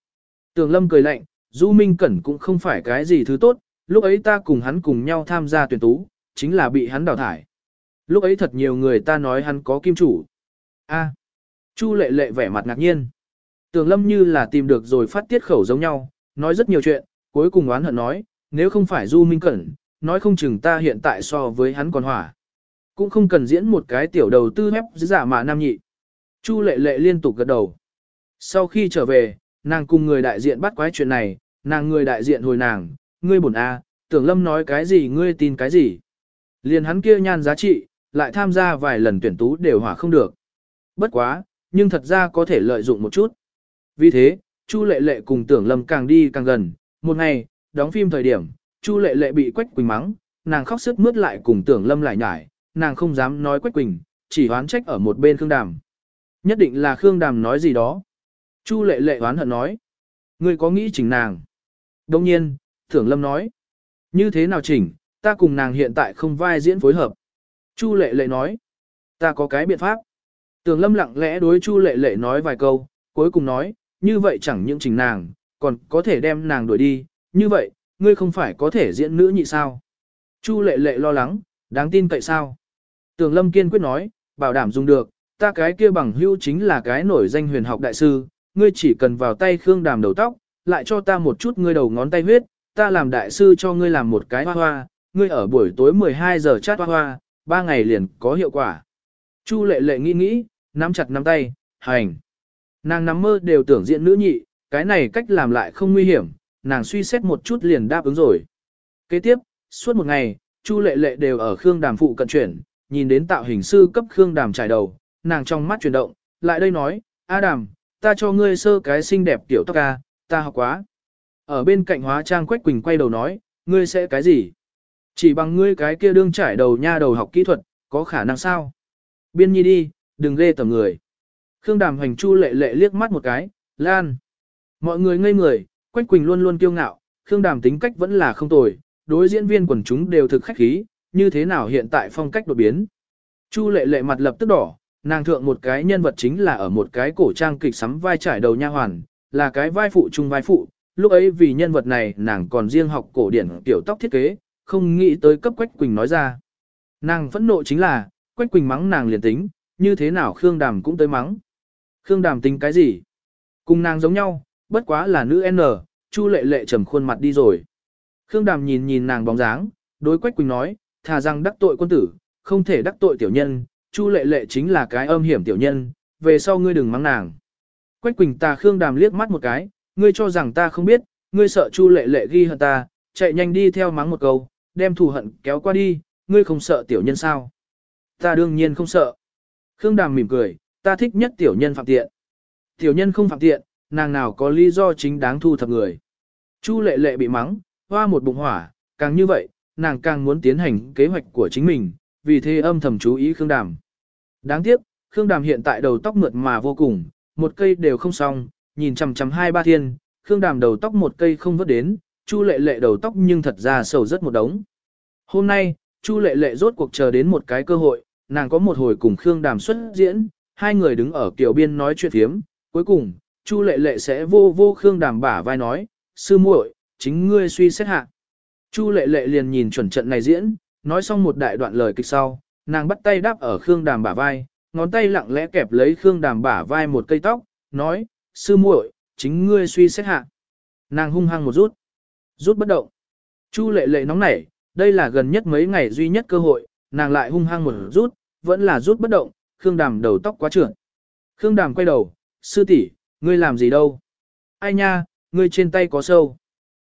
Tường Lâm cười lạnh, Du Minh Cẩn cũng không phải cái gì thứ tốt, lúc ấy ta cùng hắn cùng nhau tham gia tuyển tú, chính là bị hắn đào thải. Lúc ấy thật nhiều người ta nói hắn có kim chủ. A. Chu lệ lệ vẻ mặt ngạc nhiên. Tường Lâm như là tìm được rồi phát tiết khẩu giống nhau, nói rất nhiều chuyện, cuối cùng oán hận nói, nếu không phải Du Minh Cẩn, nói không chừng ta hiện tại so với hắn còn hỏa. Cũng không cần diễn một cái tiểu đầu tư hép giả dạ mà nam nhị. Chu lệ lệ liên tục gật đầu. Sau khi trở về, nàng cùng người đại diện bắt quái chuyện này, nàng người đại diện hồi nàng, ngươi bổn a, à, tưởng lâm nói cái gì ngươi tin cái gì. Liền hắn kia nhan giá trị, lại tham gia vài lần tuyển tú đều hỏa không được. Bất quá, nhưng thật ra có thể lợi dụng một chút. Vì thế, Chu lệ lệ cùng tưởng lâm càng đi càng gần, một ngày, đóng phim thời điểm, Chu lệ lệ bị Quách Quỳnh mắng, nàng khóc sướt mướt lại cùng tưởng lâm lại nhải, nàng không dám nói Quách Quỳnh, chỉ hoán trách ở một bên Khương Đàm. Nhất định là Khương Đàm nói gì đó. Chu lệ lệ hoán hận nói. Ngươi có nghĩ chỉnh nàng? đương nhiên, tưởng lâm nói. Như thế nào chỉnh, ta cùng nàng hiện tại không vai diễn phối hợp. Chu lệ lệ nói. Ta có cái biện pháp. Tường lâm lặng lẽ đối Chu lệ lệ nói vài câu, cuối cùng nói, như vậy chẳng những chỉnh nàng, còn có thể đem nàng đuổi đi, như vậy, ngươi không phải có thể diễn nữ nhị sao. Chu lệ lệ lo lắng, đáng tin cậy sao. Tường lâm kiên quyết nói, bảo đảm dùng được, ta cái kia bằng hữu chính là cái nổi danh huyền học đại sư, ngươi chỉ cần vào tay khương đàm đầu tóc, lại cho ta một chút ngươi đầu ngón tay huyết, ta làm đại sư cho ngươi làm một cái hoa hoa, ngươi ở buổi tối 12 giờ chát hoa hoa, ba ngày liền có hiệu quả. Chu lệ lệ nghĩ nghĩ, nắm chặt nắm tay, hành. Nàng nắm mơ đều tưởng diện nữ nhị, cái này cách làm lại không nguy hiểm, nàng suy xét một chút liền đáp ứng rồi. Kế tiếp, suốt một ngày, Chu lệ lệ đều ở Khương Đàm phụ cận chuyển, nhìn đến tạo hình sư cấp Khương Đàm trải đầu, nàng trong mắt chuyển động, lại đây nói, A Đàm, ta cho ngươi sơ cái xinh đẹp tiểu tóc ca, ta học quá. Ở bên cạnh hóa trang Quách Quỳnh quay đầu nói, ngươi sẽ cái gì? Chỉ bằng ngươi cái kia đương trải đầu nha đầu học kỹ thuật, có khả năng sao? Biên nhi đi, đừng ghê tầm người. Khương Đàm hành chu lệ lệ liếc mắt một cái, lan. Mọi người ngây người, Quách Quỳnh luôn luôn kiêu ngạo, Khương Đàm tính cách vẫn là không tồi, đối diễn viên quần chúng đều thực khách khí, như thế nào hiện tại phong cách đột biến. Chu lệ lệ mặt lập tức đỏ, nàng thượng một cái nhân vật chính là ở một cái cổ trang kịch sắm vai trải đầu nha hoàn, là cái vai phụ chung vai phụ, lúc ấy vì nhân vật này nàng còn riêng học cổ điển tiểu tóc thiết kế, không nghĩ tới cấp Quách Quỳnh nói ra. Nàng phẫn nộ chính là, Quách Quỳnh mắng nàng liền tính, như thế nào Khương Đàm cũng tới mắng. Khương Đàm tính cái gì? Cùng nàng giống nhau, bất quá là nữ N, Chu lệ lệ trầm khuôn mặt đi rồi. Khương Đàm nhìn nhìn nàng bóng dáng, đối Quách Quỳnh nói, thà rằng đắc tội quân tử, không thể đắc tội tiểu nhân, Chu lệ lệ chính là cái âm hiểm tiểu nhân, về sau ngươi đừng mắng nàng. Quách Quỳnh ta Khương Đàm liếc mắt một cái, ngươi cho rằng ta không biết, ngươi sợ Chu lệ lệ ghi hận ta, chạy nhanh đi theo mắng một câu, đem thù hận kéo qua đi, ngươi không sợ tiểu nhân sao? Ta đương nhiên không sợ. Khương Đàm mỉm cười, ta thích nhất tiểu nhân phạm tiện. Tiểu nhân không phạm tiện, nàng nào có lý do chính đáng thu thập người. Chu lệ lệ bị mắng, hoa một bụng hỏa, càng như vậy, nàng càng muốn tiến hành kế hoạch của chính mình, vì thế âm thầm chú ý Khương Đàm. Đáng tiếc, Khương Đàm hiện tại đầu tóc mượt mà vô cùng, một cây đều không xong, nhìn chằm chằm hai ba thiên, Khương Đàm đầu tóc một cây không vớt đến, Chu Lệ Lệ đầu tóc nhưng thật ra sầu rất một đống. Hôm nay, Chu Lệ Lệ rốt cuộc chờ đến một cái cơ hội, nàng có một hồi cùng Khương Đàm xuất diễn, hai người đứng ở kiểu biên nói chuyện thiếm, cuối cùng, Chu Lệ Lệ sẽ vô vô Khương Đàm bả vai nói, sư muội, chính ngươi suy xét hạ. Chu Lệ Lệ liền nhìn chuẩn trận này diễn, nói xong một đại đoạn lời kịch sau, nàng bắt tay đáp ở Khương Đàm bả vai, ngón tay lặng lẽ kẹp lấy Khương Đàm bả vai một cây tóc, nói, sư muội, chính ngươi suy xét hạ. Nàng hung hăng một rút, rút bất động. Chu Lệ Lệ nóng nảy, đây là gần nhất mấy ngày duy nhất cơ hội, nàng lại hung hăng một rút, vẫn là rút bất động, Khương Đàm đầu tóc quá trượt. Khương Đàm quay đầu, sư tỷ, ngươi làm gì đâu? Ai nha, ngươi trên tay có sâu.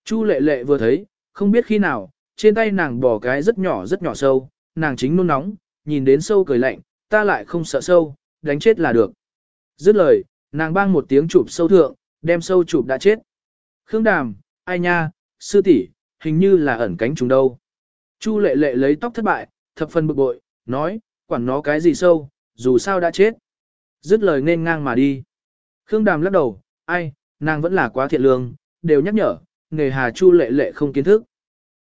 Chu lệ lệ vừa thấy, không biết khi nào, trên tay nàng bỏ cái rất nhỏ rất nhỏ sâu, nàng chính nôn nóng, nhìn đến sâu cười lạnh, ta lại không sợ sâu, đánh chết là được. Dứt lời, nàng bang một tiếng chụp sâu thượng, đem sâu chụp đã chết. Khương Đàm, ai nha, sư tỷ, hình như là ẩn cánh trùng đâu. Chu lệ lệ lấy tóc thất bại, thập phần bực bội, nói, quản nó cái gì sâu, dù sao đã chết. Dứt lời nên ngang mà đi. Khương Đàm lắc đầu, ai, nàng vẫn là quá thiện lương, đều nhắc nhở, nghề hà Chu lệ lệ không kiến thức.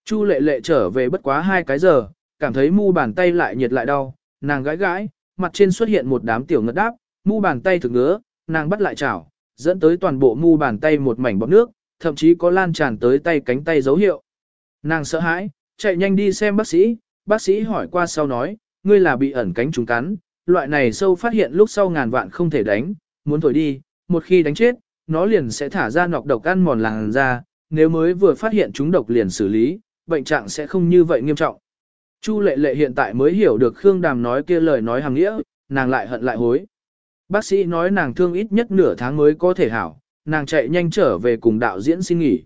Chu lệ lệ trở về bất quá hai cái giờ, cảm thấy mu bàn tay lại nhiệt lại đau, nàng gãi gãi, mặt trên xuất hiện một đám tiểu ngất đáp, mu bàn tay thực ngứa, nàng bắt lại chảo, dẫn tới toàn bộ mu bàn tay một mảnh bọt nước, thậm chí có lan tràn tới tay cánh tay dấu hiệu. Nàng sợ hãi, chạy nhanh đi xem bác sĩ, bác sĩ hỏi qua sau nói, ngươi là bị ẩn cánh trùng cắn, loại này sâu phát hiện lúc sau ngàn vạn không thể đánh, muốn thổi đi, một khi đánh chết, nó liền sẽ thả ra nọc độc ăn mòn làn da, nếu mới vừa phát hiện chúng độc liền xử lý, bệnh trạng sẽ không như vậy nghiêm trọng. Chu lệ lệ hiện tại mới hiểu được Khương Đàm nói kia lời nói hàng nghĩa, nàng lại hận lại hối. Bác sĩ nói nàng thương ít nhất nửa tháng mới có thể hảo, nàng chạy nhanh trở về cùng đạo diễn xin nghỉ.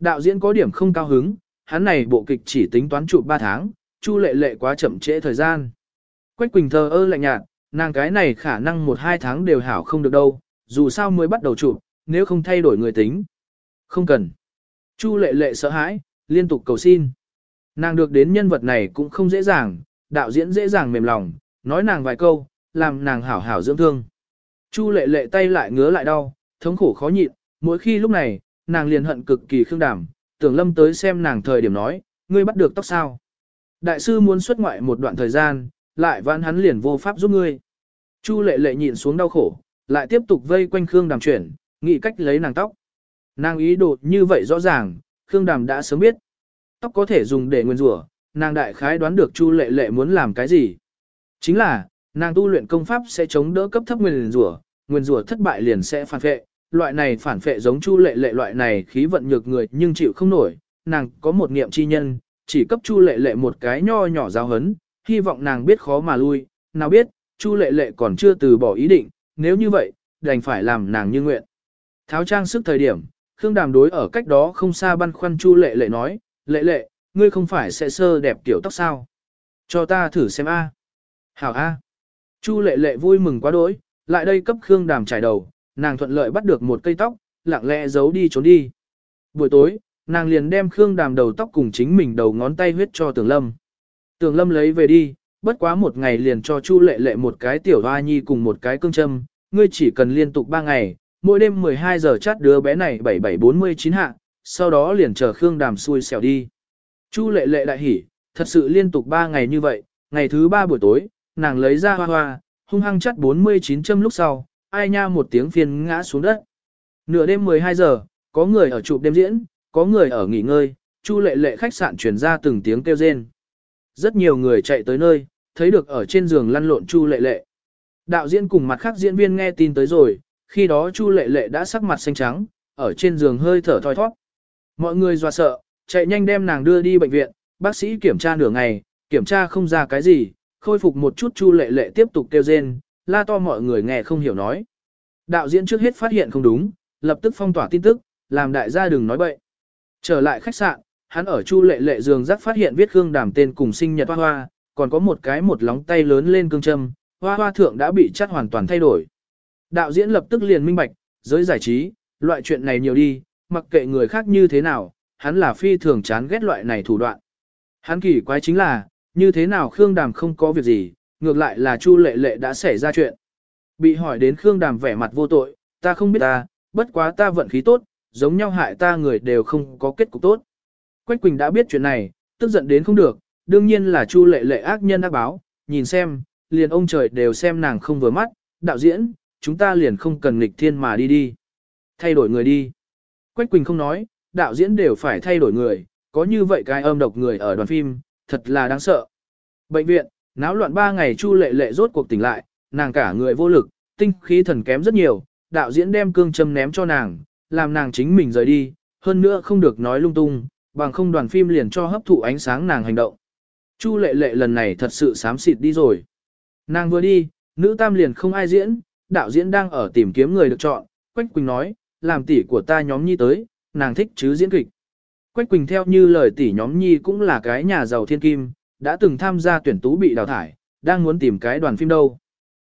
Đạo diễn có điểm không cao hứng, hắn này bộ kịch chỉ tính toán chụp 3 tháng, Chu lệ lệ quá chậm trễ thời gian. Quách Quỳnh thờ ơ lạnh nhạt, nàng cái này khả năng 1-2 tháng đều hảo không được đâu, dù sao mới bắt đầu chụp, nếu không thay đổi người tính. Không cần. Chu lệ lệ sợ hãi, liên tục cầu xin. Nàng được đến nhân vật này cũng không dễ dàng, đạo diễn dễ dàng mềm lòng, nói nàng vài câu, làm nàng hảo hảo dưỡng thương. Chu lệ lệ tay lại ngứa lại đau, thống khổ khó nhịn, mỗi khi lúc này, nàng liền hận cực kỳ khương đảm, tưởng lâm tới xem nàng thời điểm nói, ngươi bắt được tóc sao. Đại sư muốn xuất ngoại một đoạn thời gian, lại vãn hắn liền vô pháp giúp ngươi. Chu lệ lệ nhịn xuống đau khổ, lại tiếp tục vây quanh Khương Đàm chuyển, nghĩ cách lấy nàng tóc. Nàng ý đồ như vậy rõ ràng, Khương Đàm đã sớm biết. Tóc có thể dùng để nguyên rủa, nàng đại khái đoán được Chu lệ lệ muốn làm cái gì. Chính là, nàng tu luyện công pháp sẽ chống đỡ cấp thấp nguyên rủa, nguyên rủa thất bại liền sẽ phản phệ. Loại này phản phệ giống Chu lệ lệ loại này khí vận nhược người nhưng chịu không nổi, nàng có một niệm chi nhân, chỉ cấp Chu lệ lệ một cái nho nhỏ giáo hấn, hy vọng nàng biết khó mà lui, nào biết, Chu lệ lệ còn chưa từ bỏ ý định, nếu như vậy, đành phải làm nàng như nguyện. Tháo trang sức thời điểm, Khương Đàm đối ở cách đó không xa băn khoăn Chu lệ lệ nói, lệ lệ, ngươi không phải sẽ sơ đẹp tiểu tóc sao? Cho ta thử xem a. Hảo a. Chu lệ lệ vui mừng quá đỗi, lại đây cấp Khương Đàm trải đầu, nàng thuận lợi bắt được một cây tóc, lặng lẽ giấu đi trốn đi. Buổi tối, nàng liền đem Khương Đàm đầu tóc cùng chính mình đầu ngón tay huyết cho Tường Lâm. Tường Lâm lấy về đi, bất quá một ngày liền cho Chu Lệ Lệ một cái tiểu hoa nhi cùng một cái cương châm, ngươi chỉ cần liên tục 3 ngày, mỗi đêm 12 giờ chát đứa bé này 7749 hạ, sau đó liền chờ Khương Đàm xui xẻo đi. Chu Lệ Lệ đại hỉ, thật sự liên tục 3 ngày như vậy, ngày thứ 3 buổi tối, nàng lấy ra hoa hoa, hung hăng chắt 49 châm lúc sau, ai nha một tiếng phiền ngã xuống đất. Nửa đêm 12 giờ, có người ở chụp đêm diễn, có người ở nghỉ ngơi, Chu Lệ Lệ khách sạn truyền ra từng tiếng kêu rên. Rất nhiều người chạy tới nơi, thấy được ở trên giường lăn lộn Chu Lệ Lệ. Đạo diễn cùng mặt khác diễn viên nghe tin tới rồi, khi đó Chu Lệ Lệ đã sắc mặt xanh trắng, ở trên giường hơi thở thoi thoát. Mọi người dọa sợ, chạy nhanh đem nàng đưa đi bệnh viện, bác sĩ kiểm tra nửa ngày, kiểm tra không ra cái gì, khôi phục một chút Chu Lệ Lệ tiếp tục kêu rên, la to mọi người nghe không hiểu nói. Đạo diễn trước hết phát hiện không đúng, lập tức phong tỏa tin tức, làm đại gia đừng nói bậy. Trở lại khách sạn, hắn ở Chu Lệ Lệ giường rắc phát hiện viết Khương Đàm tên cùng sinh nhật hoa hoa, còn có một cái một lóng tay lớn lên cương châm, hoa hoa thượng đã bị chắt hoàn toàn thay đổi. Đạo diễn lập tức liền minh bạch, giới giải trí, loại chuyện này nhiều đi, mặc kệ người khác như thế nào, hắn là phi thường chán ghét loại này thủ đoạn. Hắn kỳ quái chính là, như thế nào Khương Đàm không có việc gì, ngược lại là Chu Lệ Lệ đã xảy ra chuyện. Bị hỏi đến Khương Đàm vẻ mặt vô tội, ta không biết ta, bất quá ta vận khí tốt, giống nhau hại ta người đều không có kết cục tốt. Quách Quỳnh đã biết chuyện này, tức giận đến không được, đương nhiên là Chu Lệ Lệ ác nhân ác báo, nhìn xem, liền ông trời đều xem nàng không vừa mắt, đạo diễn, chúng ta liền không cần nghịch thiên mà đi đi. Thay đổi người đi. Quách Quỳnh không nói, đạo diễn đều phải thay đổi người, có như vậy cái âm độc người ở đoàn phim, thật là đáng sợ. Bệnh viện, náo loạn ba ngày Chu Lệ Lệ rốt cuộc tỉnh lại, nàng cả người vô lực, tinh khí thần kém rất nhiều, đạo diễn đem cương châm ném cho nàng, làm nàng chính mình rời đi, hơn nữa không được nói lung tung, bằng không đoàn phim liền cho hấp thụ ánh sáng nàng hành động. Chu lệ lệ lần này thật sự sám xịt đi rồi. Nàng vừa đi, nữ tam liền không ai diễn, đạo diễn đang ở tìm kiếm người được chọn, Quách Quỳnh nói, làm tỷ của ta nhóm nhi tới, nàng thích chứ diễn kịch. Quách Quỳnh theo như lời tỷ nhóm nhi cũng là cái nhà giàu thiên kim, đã từng tham gia tuyển tú bị đào thải, đang muốn tìm cái đoàn phim đâu.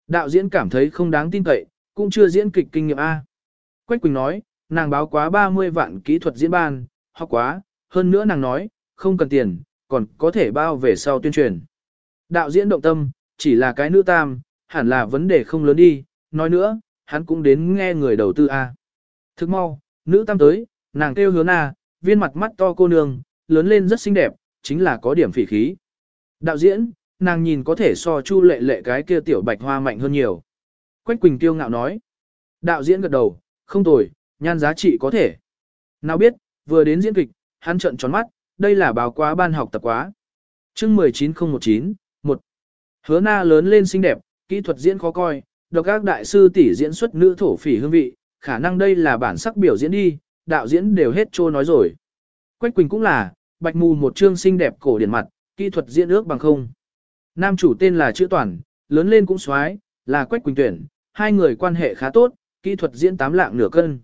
Đạo diễn cảm thấy không đáng tin cậy, cũng chưa diễn kịch kinh nghiệm A. Quách Quỳnh nói, nàng báo quá 30 vạn kỹ thuật diễn ban, học quá, hơn nữa nàng nói, không cần tiền, còn có thể bao về sau tuyên truyền. Đạo diễn động tâm, chỉ là cái nữ tam, hẳn là vấn đề không lớn đi, nói nữa, hắn cũng đến nghe người đầu tư A. Thức mau, nữ tam tới, nàng kêu hứa na, viên mặt mắt to cô nương, lớn lên rất xinh đẹp, chính là có điểm phỉ khí. Đạo diễn, nàng nhìn có thể so chu lệ lệ cái kia tiểu bạch hoa mạnh hơn nhiều. Quách Quỳnh tiêu ngạo nói. Đạo diễn gật đầu, không tồi, nhan giá trị có thể. Nào biết, vừa đến diễn kịch, hắn trợn tròn mắt, đây là báo quá ban học tập quá. chương 19019, 1. Hứa na lớn lên xinh đẹp, kỹ thuật diễn khó coi, độc các đại sư tỷ diễn xuất nữ thổ phỉ hương vị, khả năng đây là bản sắc biểu diễn đi, đạo diễn đều hết trô nói rồi. Quách Quỳnh cũng là, bạch mù một chương xinh đẹp cổ điển mặt, kỹ thuật diễn ước bằng không. Nam chủ tên là Chữ Toàn, lớn lên cũng xoái, là Quách Quỳnh tuyển, hai người quan hệ khá tốt, kỹ thuật diễn tám lạng nửa cân.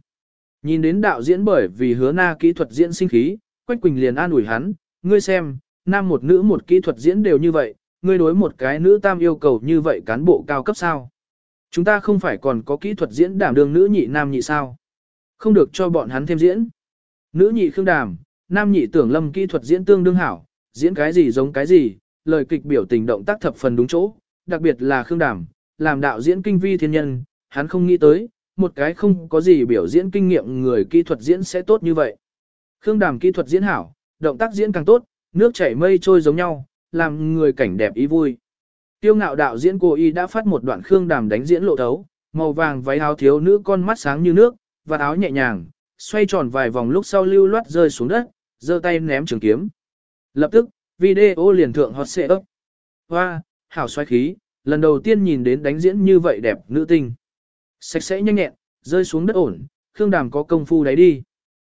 Nhìn đến đạo diễn bởi vì hứa na kỹ thuật diễn sinh khí, Quách Quỳnh liền an ủi hắn, ngươi xem, nam một nữ một kỹ thuật diễn đều như vậy, ngươi đối một cái nữ tam yêu cầu như vậy cán bộ cao cấp sao. Chúng ta không phải còn có kỹ thuật diễn đảm đường nữ nhị nam nhị sao. Không được cho bọn hắn thêm diễn. Nữ nhị khương đàm, nam nhị tưởng lâm kỹ thuật diễn tương đương hảo, diễn cái gì giống cái gì, lời kịch biểu tình động tác thập phần đúng chỗ, đặc biệt là khương đàm, làm đạo diễn kinh vi thiên nhân, hắn không nghĩ tới, một cái không có gì biểu diễn kinh nghiệm người kỹ thuật diễn sẽ tốt như vậy. Khương đàm kỹ thuật diễn hảo, động tác diễn càng tốt, nước chảy mây trôi giống nhau, làm người cảnh đẹp ý vui. Tiêu ngạo đạo diễn cô y đã phát một đoạn khương đàm đánh diễn lộ thấu, màu vàng váy áo thiếu nữ con mắt sáng như nước, và áo nhẹ nhàng, xoay tròn vài vòng lúc sau lưu loát rơi xuống đất, giơ tay ném trường kiếm. Lập tức, video liền thượng hot xệ ấp. Hoa, hảo xoay khí, lần đầu tiên nhìn đến đánh diễn như vậy đẹp nữ tinh. Sạch sẽ nhanh nhẹn, rơi xuống đất ổn, Khương Đàm có công phu đấy đi.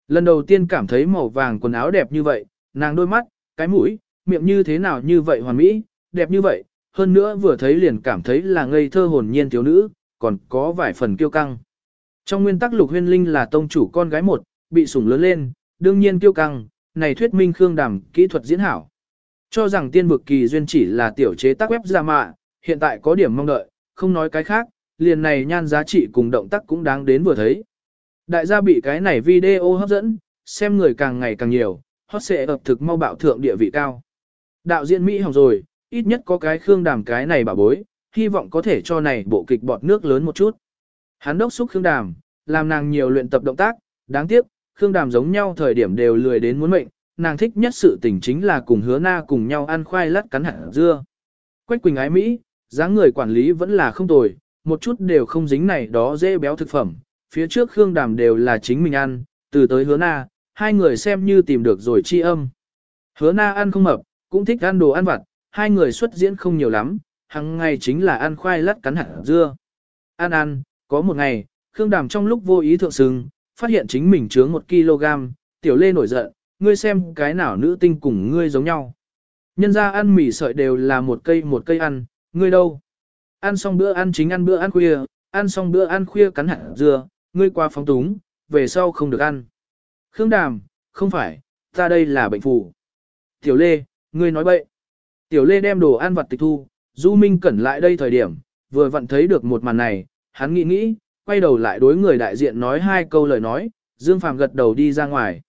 Lần đầu tiên cảm thấy màu vàng quần áo đẹp như vậy, nàng đôi mắt, cái mũi, miệng như thế nào như vậy hoàn mỹ, đẹp như vậy, hơn nữa vừa thấy liền cảm thấy là ngây thơ hồn nhiên thiếu nữ, còn có vài phần kiêu căng. Trong nguyên tắc Lục Huyên Linh là tông chủ con gái một, bị sủng lớn lên, đương nhiên kiêu căng, này thuyết minh Khương Đàm kỹ thuật diễn hảo. Cho rằng tiên vực kỳ duyên chỉ là tiểu chế tác web ra mạ, hiện tại có điểm mong đợi, không nói cái khác, liền này nhan giá trị cùng động tác cũng đáng đến vừa thấy. Đại gia bị cái này video hấp dẫn, xem người càng ngày càng nhiều, hot sẽ ập thực mau bạo thượng địa vị cao. Đạo diễn Mỹ hỏng rồi, ít nhất có cái Khương Đàm cái này bảo bối, hy vọng có thể cho này bộ kịch bọt nước lớn một chút. Hắn đốc xúc Khương Đàm, làm nàng nhiều luyện tập động tác, đáng tiếc, Khương Đàm giống nhau thời điểm đều lười đến muốn mệnh, nàng thích nhất sự tình chính là cùng hứa na cùng nhau ăn khoai lát cắn hạt dưa. Quách Quỳnh ái Mỹ, dáng người quản lý vẫn là không tồi, một chút đều không dính này đó dễ béo thực phẩm, phía trước Khương Đàm đều là chính mình ăn, từ tới hứa na, hai người xem như tìm được rồi chi âm. Hứa na ăn không mập, cũng thích ăn đồ ăn vặt, hai người xuất diễn không nhiều lắm, hàng ngày chính là ăn khoai lát cắn hạt dưa. Ăn ăn, có một ngày, Khương Đàm trong lúc vô ý thượng sừng, phát hiện chính mình chướng một kg, tiểu lê nổi giận, ngươi xem cái nào nữ tinh cùng ngươi giống nhau. Nhân ra ăn mì sợi đều là một cây một cây ăn, ngươi đâu? Ăn xong bữa ăn chính ăn bữa ăn khuya, ăn xong bữa ăn khuya cắn hạt dưa, ngươi qua phóng túng, về sau không được ăn. Khương Đàm, không phải, ta đây là bệnh phù. Tiểu Lê, ngươi nói bậy. Tiểu Lê đem đồ ăn vặt tịch thu, Du Minh Cẩn lại đây thời điểm, vừa vặn thấy được một màn này, hắn nghĩ nghĩ, quay đầu lại đối người đại diện nói hai câu lời nói, Dương Phàm gật đầu đi ra ngoài.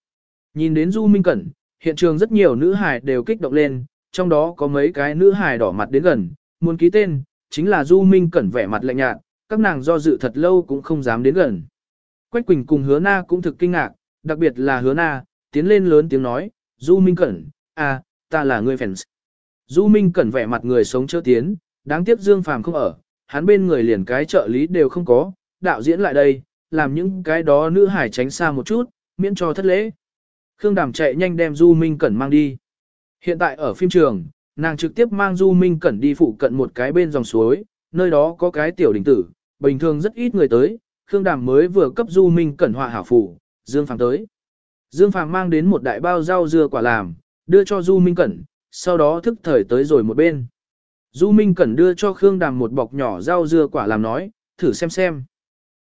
Nhìn đến Du Minh Cẩn, hiện trường rất nhiều nữ hài đều kích động lên, trong đó có mấy cái nữ hài đỏ mặt đến gần, muốn ký tên, chính là Du Minh Cẩn vẻ mặt lạnh nhạt, các nàng do dự thật lâu cũng không dám đến gần. Quách Quỳnh cùng Hứa Na cũng thực kinh ngạc, đặc biệt là Hứa Na, tiến lên lớn tiếng nói, Du Minh Cẩn, à, ta là người fans. Du Minh Cẩn vẻ mặt người sống chớ tiến, đáng tiếc Dương Phàm không ở, hắn bên người liền cái trợ lý đều không có, đạo diễn lại đây, làm những cái đó nữ hải tránh xa một chút, miễn cho thất lễ. Khương Đàm chạy nhanh đem Du Minh Cẩn mang đi. Hiện tại ở phim trường, nàng trực tiếp mang Du Minh Cẩn đi phụ cận một cái bên dòng suối, nơi đó có cái tiểu đình tử, bình thường rất ít người tới, Khương Đàm mới vừa cấp Du Minh Cẩn họa hảo phủ, Dương Phàm tới. Dương Phàm mang đến một đại bao rau dưa quả làm, đưa cho Du Minh Cẩn, sau đó thức thời tới rồi một bên. Du Minh Cẩn đưa cho Khương Đàm một bọc nhỏ rau dưa quả làm nói, thử xem xem.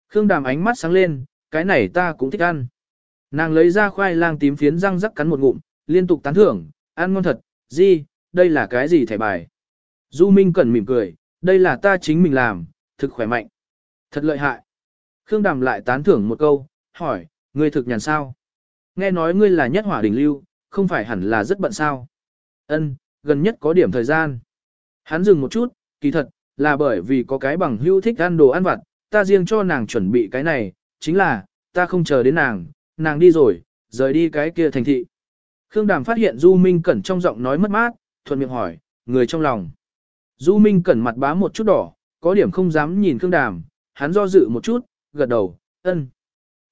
Khương Đàm ánh mắt sáng lên, cái này ta cũng thích ăn. Nàng lấy ra khoai lang tím phiến răng rắc cắn một ngụm, liên tục tán thưởng, ăn ngon thật, gì, đây là cái gì thẻ bài. Du Minh Cẩn mỉm cười, đây là ta chính mình làm, thực khỏe mạnh. Thật lợi hại. Khương Đàm lại tán thưởng một câu, hỏi, ngươi thực nhàn sao? Nghe nói ngươi là nhất hỏa đỉnh lưu, không phải hẳn là rất bận sao? Ân, gần nhất có điểm thời gian. Hắn dừng một chút, kỳ thật, là bởi vì có cái bằng hưu thích ăn đồ ăn vặt, ta riêng cho nàng chuẩn bị cái này, chính là, ta không chờ đến nàng, nàng đi rồi, rời đi cái kia thành thị. Khương Đàm phát hiện Du Minh Cẩn trong giọng nói mất mát, thuận miệng hỏi, người trong lòng. Du Minh Cẩn mặt bá một chút đỏ, có điểm không dám nhìn Khương Đàm, hắn do dự một chút, gật đầu, ân.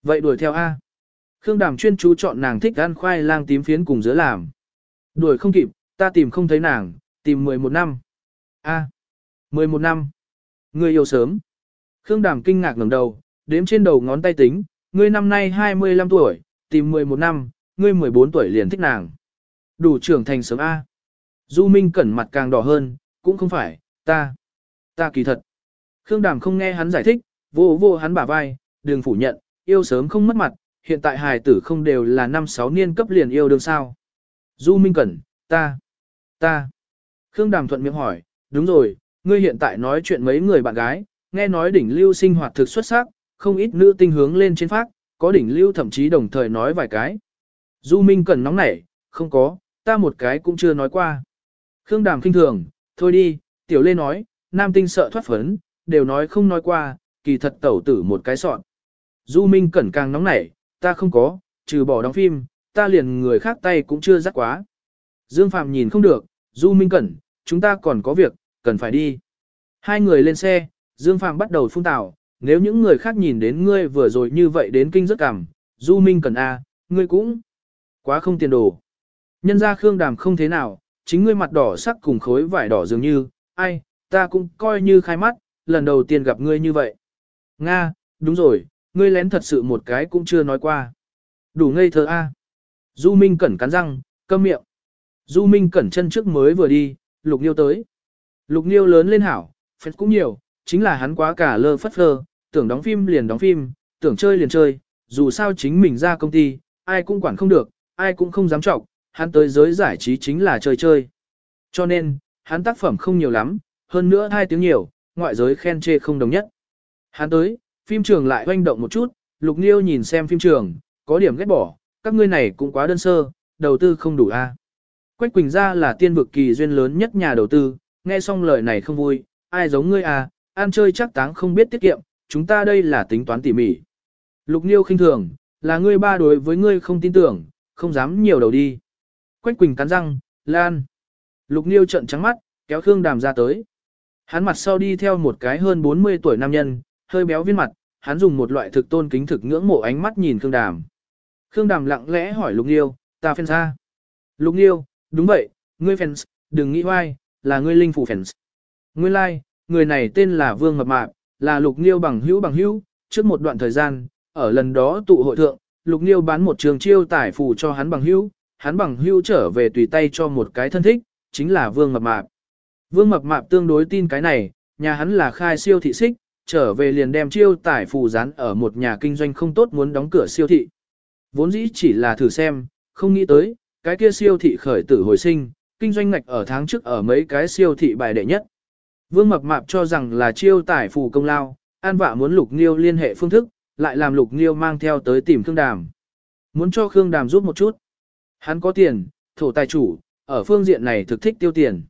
Vậy đuổi theo A. Khương Đàm chuyên chú chọn nàng thích ăn khoai lang tím phiến cùng giữa làm. Đuổi không kịp, ta tìm không thấy nàng, tìm 11 năm. A. 11 năm. Người yêu sớm. Khương Đàm kinh ngạc ngẩng đầu, đếm trên đầu ngón tay tính, ngươi năm nay 25 tuổi, tìm 11 năm, ngươi 14 tuổi liền thích nàng. Đủ trưởng thành sớm A. Du Minh cẩn mặt càng đỏ hơn, cũng không phải, ta, ta kỳ thật. Khương Đàm không nghe hắn giải thích, vô vô hắn bả vai, đừng phủ nhận, yêu sớm không mất mặt, hiện tại hài tử không đều là năm sáu niên cấp liền yêu đương sao. Du Minh Cẩn, ta, ta. Khương Đàm thuận miệng hỏi, đúng rồi, ngươi hiện tại nói chuyện mấy người bạn gái, nghe nói đỉnh lưu sinh hoạt thực xuất sắc, không ít nữ tinh hướng lên trên phát, có đỉnh lưu thậm chí đồng thời nói vài cái. Du Minh Cẩn nóng nảy, không có, ta một cái cũng chưa nói qua. Khương Đàm khinh thường, thôi đi, tiểu lê nói, nam tinh sợ thoát phấn, đều nói không nói qua, kỳ thật tẩu tử một cái sọn. Du Minh Cẩn càng nóng nảy, ta không có, trừ bỏ đóng phim, ta liền người khác tay cũng chưa rắc quá. Dương Phạm nhìn không được, Du Minh Cẩn, chúng ta còn có việc, cần phải đi. Hai người lên xe, Dương Phạm bắt đầu phun tảo, nếu những người khác nhìn đến ngươi vừa rồi như vậy đến kinh rất cảm, Du Minh Cẩn A, ngươi cũng quá không tiền đồ. Nhân ra Khương Đàm không thế nào, chính ngươi mặt đỏ sắc cùng khối vải đỏ dường như, ai, ta cũng coi như khai mắt, lần đầu tiên gặp ngươi như vậy. Nga, đúng rồi, ngươi lén thật sự một cái cũng chưa nói qua. Đủ ngây thơ a. Du Minh Cẩn cắn răng, câm miệng. Du Minh Cẩn chân trước mới vừa đi, Lục Niêu tới. Lục Niêu lớn lên hảo, phép cũng nhiều, chính là hắn quá cả lơ phất phơ, tưởng đóng phim liền đóng phim, tưởng chơi liền chơi, dù sao chính mình ra công ty, ai cũng quản không được, ai cũng không dám trọng, hắn tới giới giải trí chính là chơi chơi. Cho nên, hắn tác phẩm không nhiều lắm, hơn nữa hai tiếng nhiều, ngoại giới khen chê không đồng nhất. Hắn tới, phim trường lại hoành động một chút, Lục Niêu nhìn xem phim trường, có điểm ghét bỏ, các ngươi này cũng quá đơn sơ, đầu tư không đủ a. Quách Quỳnh ra là tiên vực kỳ duyên lớn nhất nhà đầu tư, nghe xong lời này không vui, ai giống ngươi à, ăn chơi chắc táng không biết tiết kiệm, chúng ta đây là tính toán tỉ mỉ. Lục Niêu khinh thường, là ngươi ba đối với ngươi không tin tưởng, không dám nhiều đầu đi. Quách Quỳnh cắn răng, lan. Lục Niêu trợn trắng mắt, kéo Khương Đàm ra tới. Hắn mặt sau đi theo một cái hơn 40 tuổi nam nhân, hơi béo viên mặt, hắn dùng một loại thực tôn kính thực ngưỡng mộ ánh mắt nhìn Khương Đàm. Khương Đàm lặng lẽ hỏi Lục Nghiêu, ta fans ra. Lục Nghiêu, đúng vậy, ngươi fans, đừng nghĩ hoài, là ngươi linh phủ fans. Nguyên lai, like, người này tên là Vương Mập Mạp, là Lục Nghiêu bằng hữu bằng hữu, trước một đoạn thời gian, ở lần đó tụ hội thượng, Lục Nghiêu bán một trường chiêu tải phù cho hắn bằng hữu, hắn bằng hữu trở về tùy tay cho một cái thân thích, chính là Vương Mập Mạp. Vương Mập Mạp tương đối tin cái này, nhà hắn là khai siêu thị xích, trở về liền đem chiêu tải phù rán ở một nhà kinh doanh không tốt muốn đóng cửa siêu thị. Vốn dĩ chỉ là thử xem, không nghĩ tới, cái kia siêu thị khởi tử hồi sinh, kinh doanh ngạch ở tháng trước ở mấy cái siêu thị bài đệ nhất. Vương Mập Mạp cho rằng là chiêu tải phù công lao, an vạ muốn Lục Nghiêu liên hệ phương thức, lại làm Lục Nghiêu mang theo tới tìm Khương Đàm. Muốn cho Khương Đàm giúp một chút. Hắn có tiền, thổ tài chủ, ở phương diện này thực thích tiêu tiền.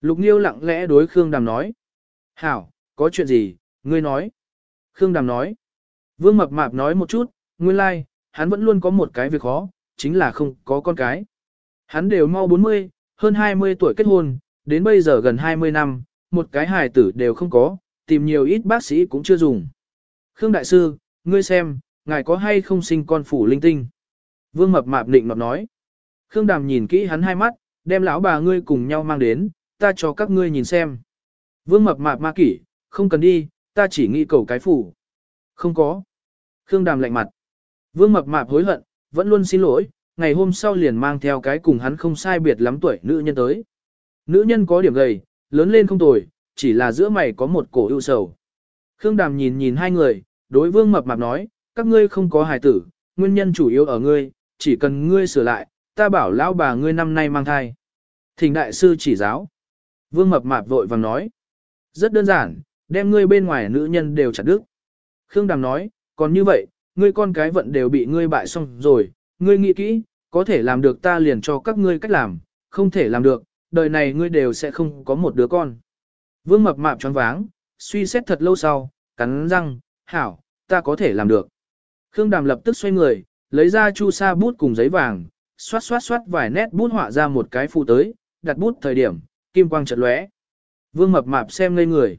Lục Nghiêu lặng lẽ đối Khương Đàm nói. Hảo, có chuyện gì, ngươi nói. Khương Đàm nói. Vương Mập Mạp nói một chút, nguyên lai, like, hắn vẫn luôn có một cái việc khó, chính là không có con cái. Hắn đều mau 40, hơn 20 tuổi kết hôn, đến bây giờ gần 20 năm, một cái hài tử đều không có, tìm nhiều ít bác sĩ cũng chưa dùng. Khương Đại Sư, ngươi xem, ngài có hay không sinh con phủ linh tinh? Vương Mập Mạp định mập nói. Khương Đàm nhìn kỹ hắn hai mắt, đem lão bà ngươi cùng nhau mang đến, ta cho các ngươi nhìn xem. Vương Mập Mạp ma kỷ, không cần đi, ta chỉ nghĩ cầu cái phủ. Không có. Khương Đàm lạnh mặt. Vương Mập Mạp hối hận, vẫn luôn xin lỗi, ngày hôm sau liền mang theo cái cùng hắn không sai biệt lắm tuổi nữ nhân tới. Nữ nhân có điểm gầy, lớn lên không tồi, chỉ là giữa mày có một cổ ưu sầu. Khương Đàm nhìn nhìn hai người, đối vương mập mạp nói, các ngươi không có hài tử, nguyên nhân chủ yếu ở ngươi, chỉ cần ngươi sửa lại, ta bảo lão bà ngươi năm nay mang thai. Thỉnh đại sư chỉ giáo. Vương mập mạp vội vàng nói. Rất đơn giản, đem ngươi bên ngoài nữ nhân đều chặt đứt. Khương Đàm nói, còn như vậy, ngươi con cái vận đều bị ngươi bại xong rồi, ngươi nghĩ kỹ, có thể làm được ta liền cho các ngươi cách làm, không thể làm được, đời này ngươi đều sẽ không có một đứa con. Vương mập mạp choáng váng, suy xét thật lâu sau, cắn răng, hảo, ta có thể làm được. Khương Đàm lập tức xoay người, lấy ra chu sa bút cùng giấy vàng, xoát xoát xoát vài nét bút họa ra một cái phụ tới, đặt bút thời điểm, kim quang chợt lóe. Vương mập mạp xem ngây người.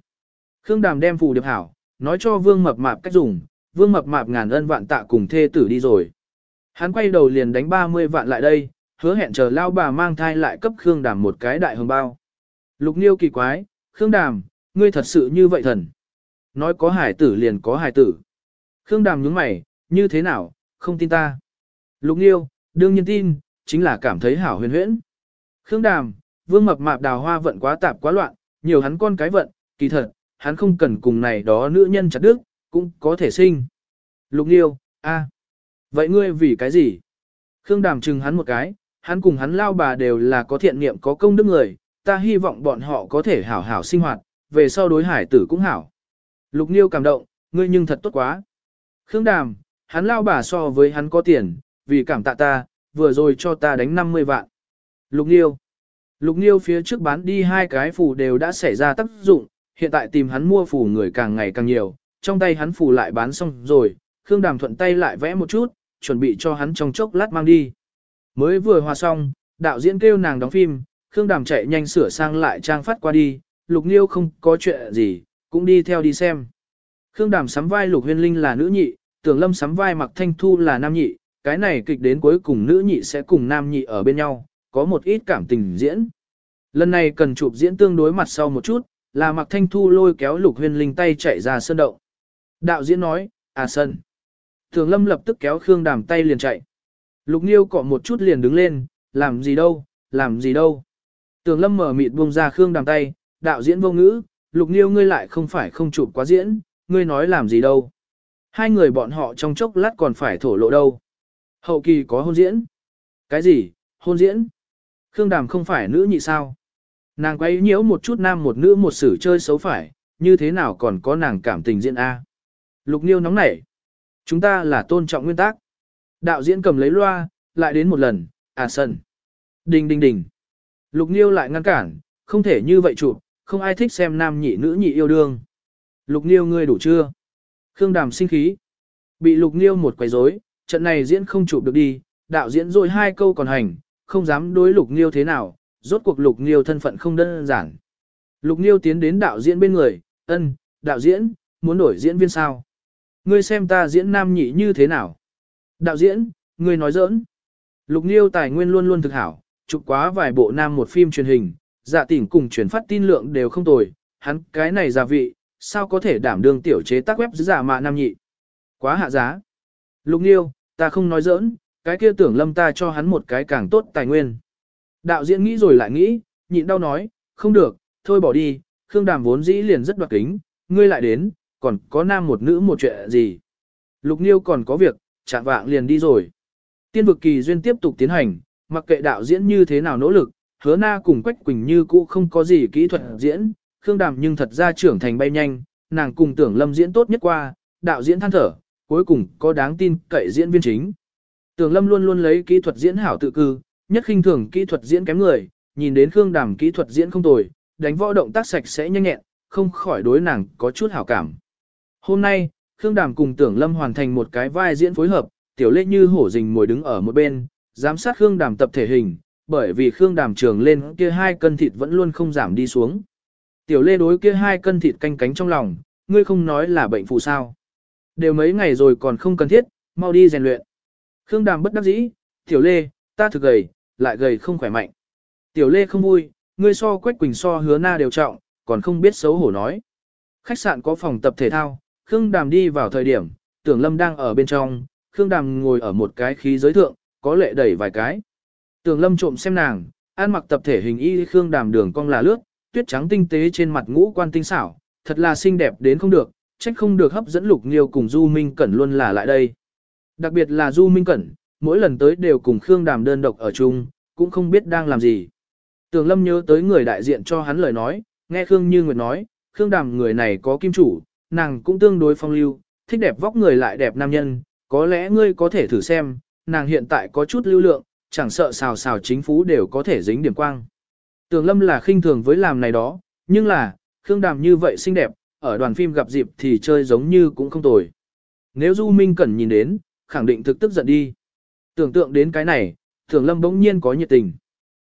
Khương Đàm đem phù điệp hảo, nói cho Vương mập mạp cách dùng, Vương mập mạp ngàn ân vạn tạ cùng thê tử đi rồi. Hắn quay đầu liền đánh 30 vạn lại đây, hứa hẹn chờ lao bà mang thai lại cấp Khương Đàm một cái đại hồng bao. Lục Niêu kỳ quái, Khương Đàm, ngươi thật sự như vậy thần. Nói có hải tử liền có hải tử. Khương Đàm nhướng mày, như thế nào, không tin ta. Lục Niêu, đương nhiên tin, chính là cảm thấy hảo huyền huyễn. Khương Đàm, vương mập mạp đào hoa vận quá tạp quá loạn, nhiều hắn con cái vận, kỳ thật, hắn không cần cùng này đó nữ nhân chặt đức, cũng có thể sinh. Lục Niêu, a, vậy ngươi vì cái gì? Khương Đàm chừng hắn một cái, hắn cùng hắn lao bà đều là có thiện niệm có công đức người, ta hy vọng bọn họ có thể hảo hảo sinh hoạt, về sau đối hải tử cũng hảo. Lục Niêu cảm động, ngươi nhưng thật tốt quá. Khương Đàm, hắn lao bà so với hắn có tiền, vì cảm tạ ta, vừa rồi cho ta đánh 50 vạn. Lục Niêu. Lục Niêu phía trước bán đi hai cái phù đều đã xảy ra tác dụng, hiện tại tìm hắn mua phù người càng ngày càng nhiều, trong tay hắn phù lại bán xong rồi, Khương Đàm thuận tay lại vẽ một chút, chuẩn bị cho hắn trong chốc lát mang đi. Mới vừa hòa xong, đạo diễn kêu nàng đóng phim, Khương Đàm chạy nhanh sửa sang lại trang phát qua đi, Lục Niêu không có chuyện gì, cũng đi theo đi xem. Khương Đàm sắm vai Lục Huyên Linh là nữ nhị, Tưởng Lâm sắm vai Mặc Thanh Thu là nam nhị, cái này kịch đến cuối cùng nữ nhị sẽ cùng nam nhị ở bên nhau, có một ít cảm tình diễn. Lần này cần chụp diễn tương đối mặt sau một chút, là Mặc Thanh Thu lôi kéo Lục Huyên Linh tay chạy ra sân động. Đạo diễn nói, à sân. Thường Lâm lập tức kéo Khương Đàm tay liền chạy. Lục Niêu cọ một chút liền đứng lên, làm gì đâu, làm gì đâu. tường Lâm mở mịt buông ra Khương Đàm tay, đạo diễn vô ngữ, Lục Niêu ngươi lại không phải không chụp quá diễn, ngươi nói làm gì đâu. Hai người bọn họ trong chốc lát còn phải thổ lộ đâu. Hậu kỳ có hôn diễn. Cái gì, hôn diễn? Khương Đàm không phải nữ nhị sao? Nàng quay nhiễu một chút nam một nữ một sử chơi xấu phải, như thế nào còn có nàng cảm tình diễn A. Lục Niêu nóng nảy. Chúng ta là tôn trọng nguyên tắc. Đạo diễn cầm lấy loa, lại đến một lần, à sân. Đình đình đình. Lục Niêu lại ngăn cản, không thể như vậy chụp, không ai thích xem nam nhị nữ nhị yêu đương. Lục Niêu ngươi đủ chưa? Khương Đàm sinh khí. Bị Lục Niêu một quấy rối, trận này diễn không chụp được đi, đạo diễn rồi hai câu còn hành, không dám đối Lục nghiêu thế nào, rốt cuộc Lục nghiêu thân phận không đơn giản. Lục nghiêu tiến đến đạo diễn bên người, ân, đạo diễn, muốn đổi diễn viên sao? Ngươi xem ta diễn nam nhị như thế nào? Đạo diễn, ngươi nói giỡn. Lục nghiêu tài nguyên luôn luôn thực hảo, chụp quá vài bộ nam một phim truyền hình, dạ tỉnh cùng truyền phát tin lượng đều không tồi, hắn cái này giả vị, sao có thể đảm đương tiểu chế tác web giả mạ nam nhị. Quá hạ giá. Lục Niêu, ta không nói giỡn, cái kia tưởng lâm ta cho hắn một cái càng tốt tài nguyên. Đạo diễn nghĩ rồi lại nghĩ, nhịn đau nói, không được, thôi bỏ đi, Khương Đàm vốn dĩ liền rất đoạt kính, ngươi lại đến, còn có nam một nữ một chuyện gì. Lục Niêu còn có việc, chạm vạng liền đi rồi. Tiên vực kỳ duyên tiếp tục tiến hành, mặc kệ đạo diễn như thế nào nỗ lực, hứa na cùng Quách Quỳnh như cũ không có gì kỹ thuật diễn, Khương Đàm nhưng thật ra trưởng thành bay nhanh, nàng cùng tưởng lâm diễn tốt nhất qua, đạo diễn than thở, cuối cùng có đáng tin cậy diễn viên chính. Tưởng lâm luôn luôn lấy kỹ thuật diễn hảo tự cư, nhất khinh thường kỹ thuật diễn kém người, nhìn đến Khương Đàm kỹ thuật diễn không tồi, đánh võ động tác sạch sẽ nhanh nhẹn, không khỏi đối nàng có chút hảo cảm. Hôm nay, Khương Đàm cùng Tưởng Lâm hoàn thành một cái vai diễn phối hợp, Tiểu Lệ như hổ rình ngồi đứng ở một bên, giám sát Khương Đàm tập thể hình, bởi vì Khương Đàm trường lên kia hai cân thịt vẫn luôn không giảm đi xuống. Tiểu Lê đối kia hai cân thịt canh cánh trong lòng, ngươi không nói là bệnh phụ sao. Đều mấy ngày rồi còn không cần thiết, mau đi rèn luyện. Khương Đàm bất đắc dĩ, Tiểu Lê, ta thực gầy, lại gầy không khỏe mạnh. Tiểu Lê không vui, ngươi so Quách Quỳnh so hứa na đều trọng, còn không biết xấu hổ nói. Khách sạn có phòng tập thể thao, Khương Đàm đi vào thời điểm, tưởng Lâm đang ở bên trong, Khương Đàm ngồi ở một cái khí giới thượng, có lệ đẩy vài cái. Tưởng lâm trộm xem nàng, ăn mặc tập thể hình y khương đàm đường cong là lướt, tuyết trắng tinh tế trên mặt ngũ quan tinh xảo, thật là xinh đẹp đến không được, trách không được hấp dẫn lục nghiêu cùng Du Minh Cẩn luôn là lại đây. Đặc biệt là Du Minh Cẩn, mỗi lần tới đều cùng Khương Đàm đơn độc ở chung, cũng không biết đang làm gì. Tường Lâm nhớ tới người đại diện cho hắn lời nói, nghe Khương Như Nguyệt nói, Khương Đàm người này có kim chủ, nàng cũng tương đối phong lưu, thích đẹp vóc người lại đẹp nam nhân, có lẽ ngươi có thể thử xem, nàng hiện tại có chút lưu lượng, chẳng sợ xào xào chính phú đều có thể dính điểm quang. Tường Lâm là khinh thường với làm này đó, nhưng là, Khương Đàm như vậy xinh đẹp, ở đoàn phim gặp dịp thì chơi giống như cũng không tồi. Nếu Du Minh Cẩn nhìn đến, khẳng định thực tức giận đi. Tưởng tượng đến cái này, Thường Lâm bỗng nhiên có nhiệt tình.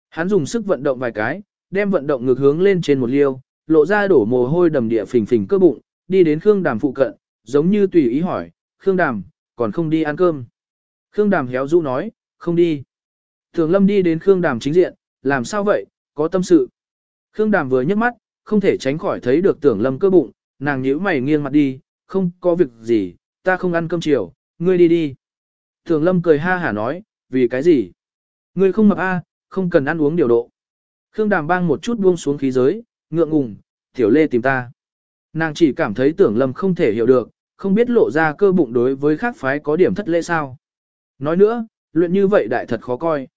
Hắn dùng sức vận động vài cái, đem vận động ngược hướng lên trên một liêu, lộ ra đổ mồ hôi đầm địa phình phình cơ bụng, đi đến Khương Đàm phụ cận, giống như tùy ý hỏi, Khương Đàm, còn không đi ăn cơm. Khương Đàm héo rũ nói, không đi. Thường Lâm đi đến Khương Đàm chính diện, làm sao vậy, có tâm sự. Khương Đàm vừa nhấc mắt, không thể tránh khỏi thấy được tưởng Lâm cơ bụng, nàng nhíu mày nghiêng mặt đi, không có việc gì, ta không ăn cơm chiều, ngươi đi đi. Thường Lâm cười ha hả nói, vì cái gì? Ngươi không mập a, không cần ăn uống điều độ. Khương Đàm bang một chút buông xuống khí giới, ngượng ngùng, tiểu lê tìm ta. Nàng chỉ cảm thấy tưởng Lâm không thể hiểu được, không biết lộ ra cơ bụng đối với khác phái có điểm thất lễ sao. Nói nữa, luyện như vậy đại thật khó coi.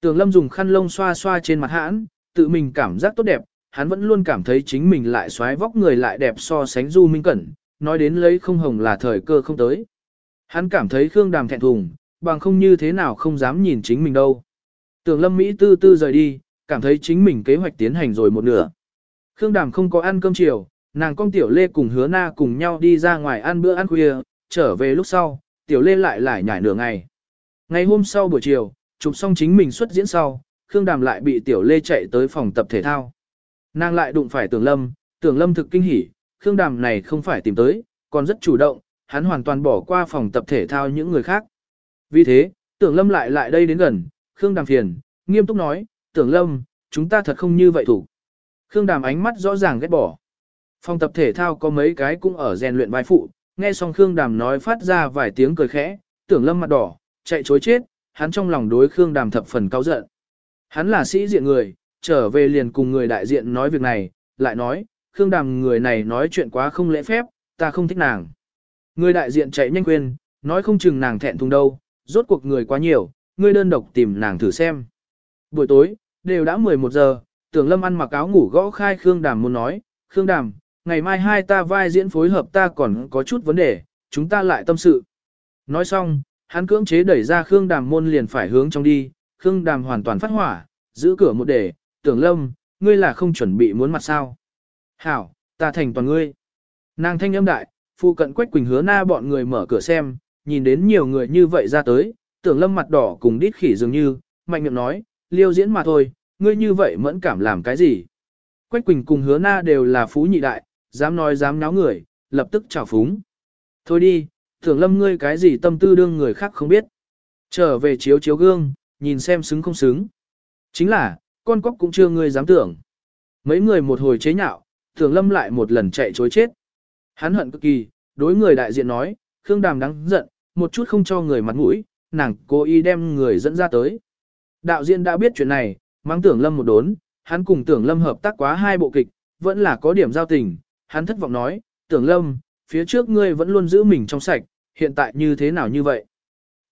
Tưởng Lâm dùng khăn lông xoa xoa trên mặt hãn, tự mình cảm giác tốt đẹp, hắn vẫn luôn cảm thấy chính mình lại xoáy vóc người lại đẹp so sánh Du Minh Cẩn, nói đến lấy không hồng là thời cơ không tới. Hắn cảm thấy Khương Đàm thẹn thùng, bằng không như thế nào không dám nhìn chính mình đâu. Tưởng Lâm Mỹ tư tư rời đi, cảm thấy chính mình kế hoạch tiến hành rồi một nửa. Khương Đàm không có ăn cơm chiều, nàng con Tiểu Lê cùng hứa na cùng nhau đi ra ngoài ăn bữa ăn khuya, trở về lúc sau, Tiểu Lê lại lại nhảy nửa ngày. Ngày hôm sau buổi chiều, chụp xong chính mình xuất diễn sau, Khương Đàm lại bị Tiểu Lê chạy tới phòng tập thể thao. Nàng lại đụng phải Tưởng Lâm, Tưởng Lâm thực kinh hỉ, Khương Đàm này không phải tìm tới, còn rất chủ động, hắn hoàn toàn bỏ qua phòng tập thể thao những người khác. Vì thế, Tưởng Lâm lại lại đây đến gần, Khương Đàm phiền, nghiêm túc nói, Tưởng Lâm, chúng ta thật không như vậy thủ. Khương Đàm ánh mắt rõ ràng ghét bỏ. Phòng tập thể thao có mấy cái cũng ở rèn luyện vai phụ, nghe xong Khương Đàm nói phát ra vài tiếng cười khẽ, Tưởng Lâm mặt đỏ, chạy chối chết, hắn trong lòng đối Khương Đàm thập phần cao giận. Hắn là sĩ diện người, trở về liền cùng người đại diện nói việc này, lại nói, Khương Đàm người này nói chuyện quá không lễ phép, ta không thích nàng. Người đại diện chạy nhanh quên, nói không chừng nàng thẹn thùng đâu, rốt cuộc người quá nhiều, ngươi đơn độc tìm nàng thử xem. Buổi tối, đều đã 11 giờ, tưởng lâm ăn mặc áo ngủ gõ khai Khương Đàm muốn nói, Khương Đàm, ngày mai hai ta vai diễn phối hợp ta còn có chút vấn đề, chúng ta lại tâm sự. Nói xong, hắn cưỡng chế đẩy ra Khương Đàm môn liền phải hướng trong đi, Khương Đàm hoàn toàn phát hỏa, giữ cửa một để, tưởng lâm, ngươi là không chuẩn bị muốn mặt sao. Hảo, ta thành toàn ngươi. Nàng thanh âm đại, phụ cận Quách Quỳnh hứa na bọn người mở cửa xem, nhìn đến nhiều người như vậy ra tới, tưởng lâm mặt đỏ cùng đít khỉ dường như, mạnh miệng nói, liêu diễn mà thôi, ngươi như vậy mẫn cảm làm cái gì. Quách Quỳnh cùng hứa na đều là phú nhị đại, dám nói dám náo người, lập tức chào phúng. Thôi đi, tưởng lâm ngươi cái gì tâm tư đương người khác không biết. Trở về chiếu chiếu gương, nhìn xem xứng không xứng. Chính là, con cóc cũng chưa ngươi dám tưởng. Mấy người một hồi chế nhạo, tưởng lâm lại một lần chạy chối chết. Hắn hận cực kỳ, đối người đại diện nói, Khương Đàm đáng giận, một chút không cho người mặt mũi, nàng cố ý đem người dẫn ra tới. Đạo diễn đã biết chuyện này, mang tưởng lâm một đốn, hắn cùng tưởng lâm hợp tác quá hai bộ kịch, vẫn là có điểm giao tình, hắn thất vọng nói, tưởng lâm, phía trước ngươi vẫn luôn giữ mình trong sạch, hiện tại như thế nào như vậy?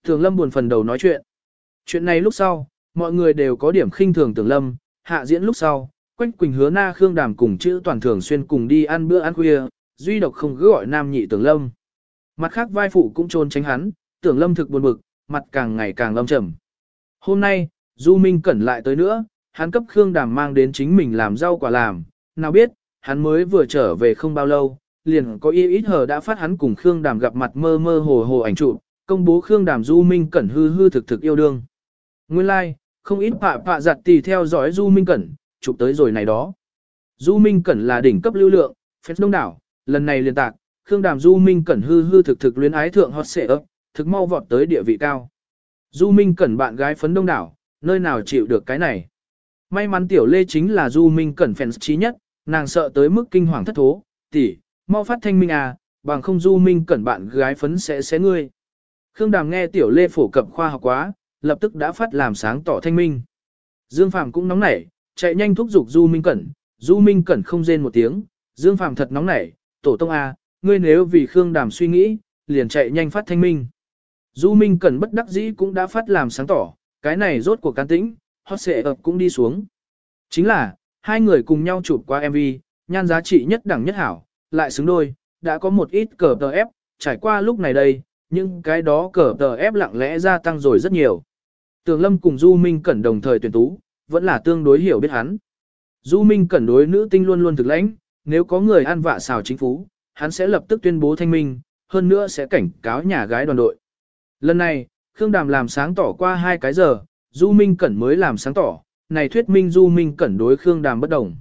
Tưởng lâm buồn phần đầu nói chuyện. Chuyện này lúc sau, mọi người đều có điểm khinh thường tưởng lâm, hạ diễn lúc sau, Quách Quỳnh hứa na Khương Đàm cùng chữ toàn thường xuyên cùng đi ăn bữa ăn khuya, duy độc không cứ gọi nam nhị tưởng lâm. Mặt khác vai phụ cũng trôn tránh hắn, tưởng lâm thực buồn bực, mặt càng ngày càng lâm trầm. Hôm nay, Du Minh Cẩn lại tới nữa, hắn cấp Khương Đàm mang đến chính mình làm rau quả làm, nào biết, hắn mới vừa trở về không bao lâu, liền có y ít hờ đã phát hắn cùng Khương Đàm gặp mặt mơ mơ hồ hồ ảnh chụp, công bố Khương Đàm Du Minh Cẩn hư hư thực thực yêu đương. Nguyên lai, like, không ít pạ pạ giặt tì theo dõi Du Minh Cẩn, chụp tới rồi này đó. Du Minh Cẩn là đỉnh cấp lưu lượng, phép đông đảo, lần này liên tạc, Khương Đàm Du Minh Cẩn hư hư thực thực luyến ái thượng hot xệ ấp, thực mau vọt tới địa vị cao. Du Minh Cẩn bạn gái phấn đông đảo, nơi nào chịu được cái này. May mắn tiểu lê chính là Du Minh Cẩn fans trí nhất, nàng sợ tới mức kinh hoàng thất thố, tỷ, mau phát thanh minh à, bằng không Du Minh Cẩn bạn gái phấn sẽ xé ngươi. Khương Đàm nghe tiểu lê phổ cập khoa học quá, lập tức đã phát làm sáng tỏ thanh minh. Dương Phàm cũng nóng nảy, chạy nhanh thúc giục Du Minh Cẩn, Du Minh Cẩn không rên một tiếng, Dương Phàm thật nóng nảy, tổ tông A, ngươi nếu vì Khương Đàm suy nghĩ, liền chạy nhanh phát thanh minh. Du Minh Cẩn bất đắc dĩ cũng đã phát làm sáng tỏ, cái này rốt cuộc can tĩnh, hot xệ ập cũng đi xuống. Chính là, hai người cùng nhau chụp qua MV, nhan giá trị nhất đẳng nhất hảo, lại xứng đôi, đã có một ít cờ tờ ép, trải qua lúc này đây, nhưng cái đó cờ tờ ép lặng lẽ gia tăng rồi rất nhiều. Tường Lâm cùng Du Minh Cẩn đồng thời tuyển tú, vẫn là tương đối hiểu biết hắn. Du Minh Cẩn đối nữ tinh luôn luôn thực lãnh, nếu có người ăn vạ xào chính phủ, hắn sẽ lập tức tuyên bố thanh minh, hơn nữa sẽ cảnh cáo nhà gái đoàn đội. Lần này, Khương Đàm làm sáng tỏ qua hai cái giờ, Du Minh Cẩn mới làm sáng tỏ, này thuyết minh Du Minh Cẩn đối Khương Đàm bất đồng.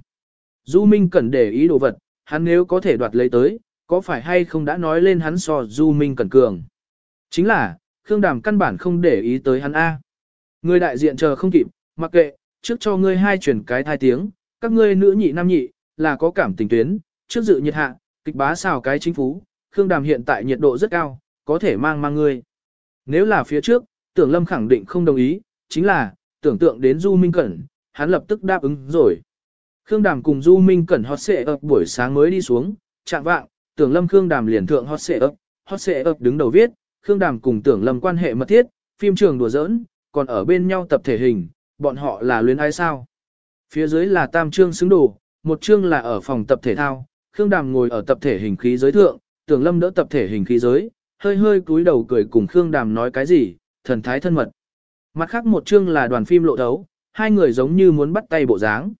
Du Minh Cẩn để ý đồ vật, hắn nếu có thể đoạt lấy tới, có phải hay không đã nói lên hắn so Du Minh Cẩn cường. Chính là, Khương Đàm căn bản không để ý tới hắn A. Người đại diện chờ không kịp, mặc kệ, trước cho ngươi hai chuyển cái thai tiếng, các ngươi nữ nhị nam nhị, là có cảm tình tuyến, trước dự nhiệt hạ, kịch bá xào cái chính phú, Khương Đàm hiện tại nhiệt độ rất cao, có thể mang mang ngươi. Nếu là phía trước, tưởng lâm khẳng định không đồng ý, chính là, tưởng tượng đến Du Minh Cẩn, hắn lập tức đáp ứng rồi. Khương Đàm cùng Du Minh Cẩn hot xệ ập buổi sáng mới đi xuống, chạm vạng, tưởng lâm Khương Đàm liền thượng hot xệ ập, hot xệ ập đứng đầu viết, Khương Đàm cùng tưởng lâm quan hệ mật thiết, phim trường đùa giỡn, còn ở bên nhau tập thể hình, bọn họ là luyến ai sao. Phía dưới là tam trương xứng đồ, một chương là ở phòng tập thể thao, Khương Đàm ngồi ở tập thể hình khí giới thượng, tưởng lâm đỡ tập thể hình khí giới, hơi hơi cúi đầu cười cùng Khương Đàm nói cái gì, thần thái thân mật. Mặt khác một chương là đoàn phim lộ thấu, hai người giống như muốn bắt tay bộ dáng.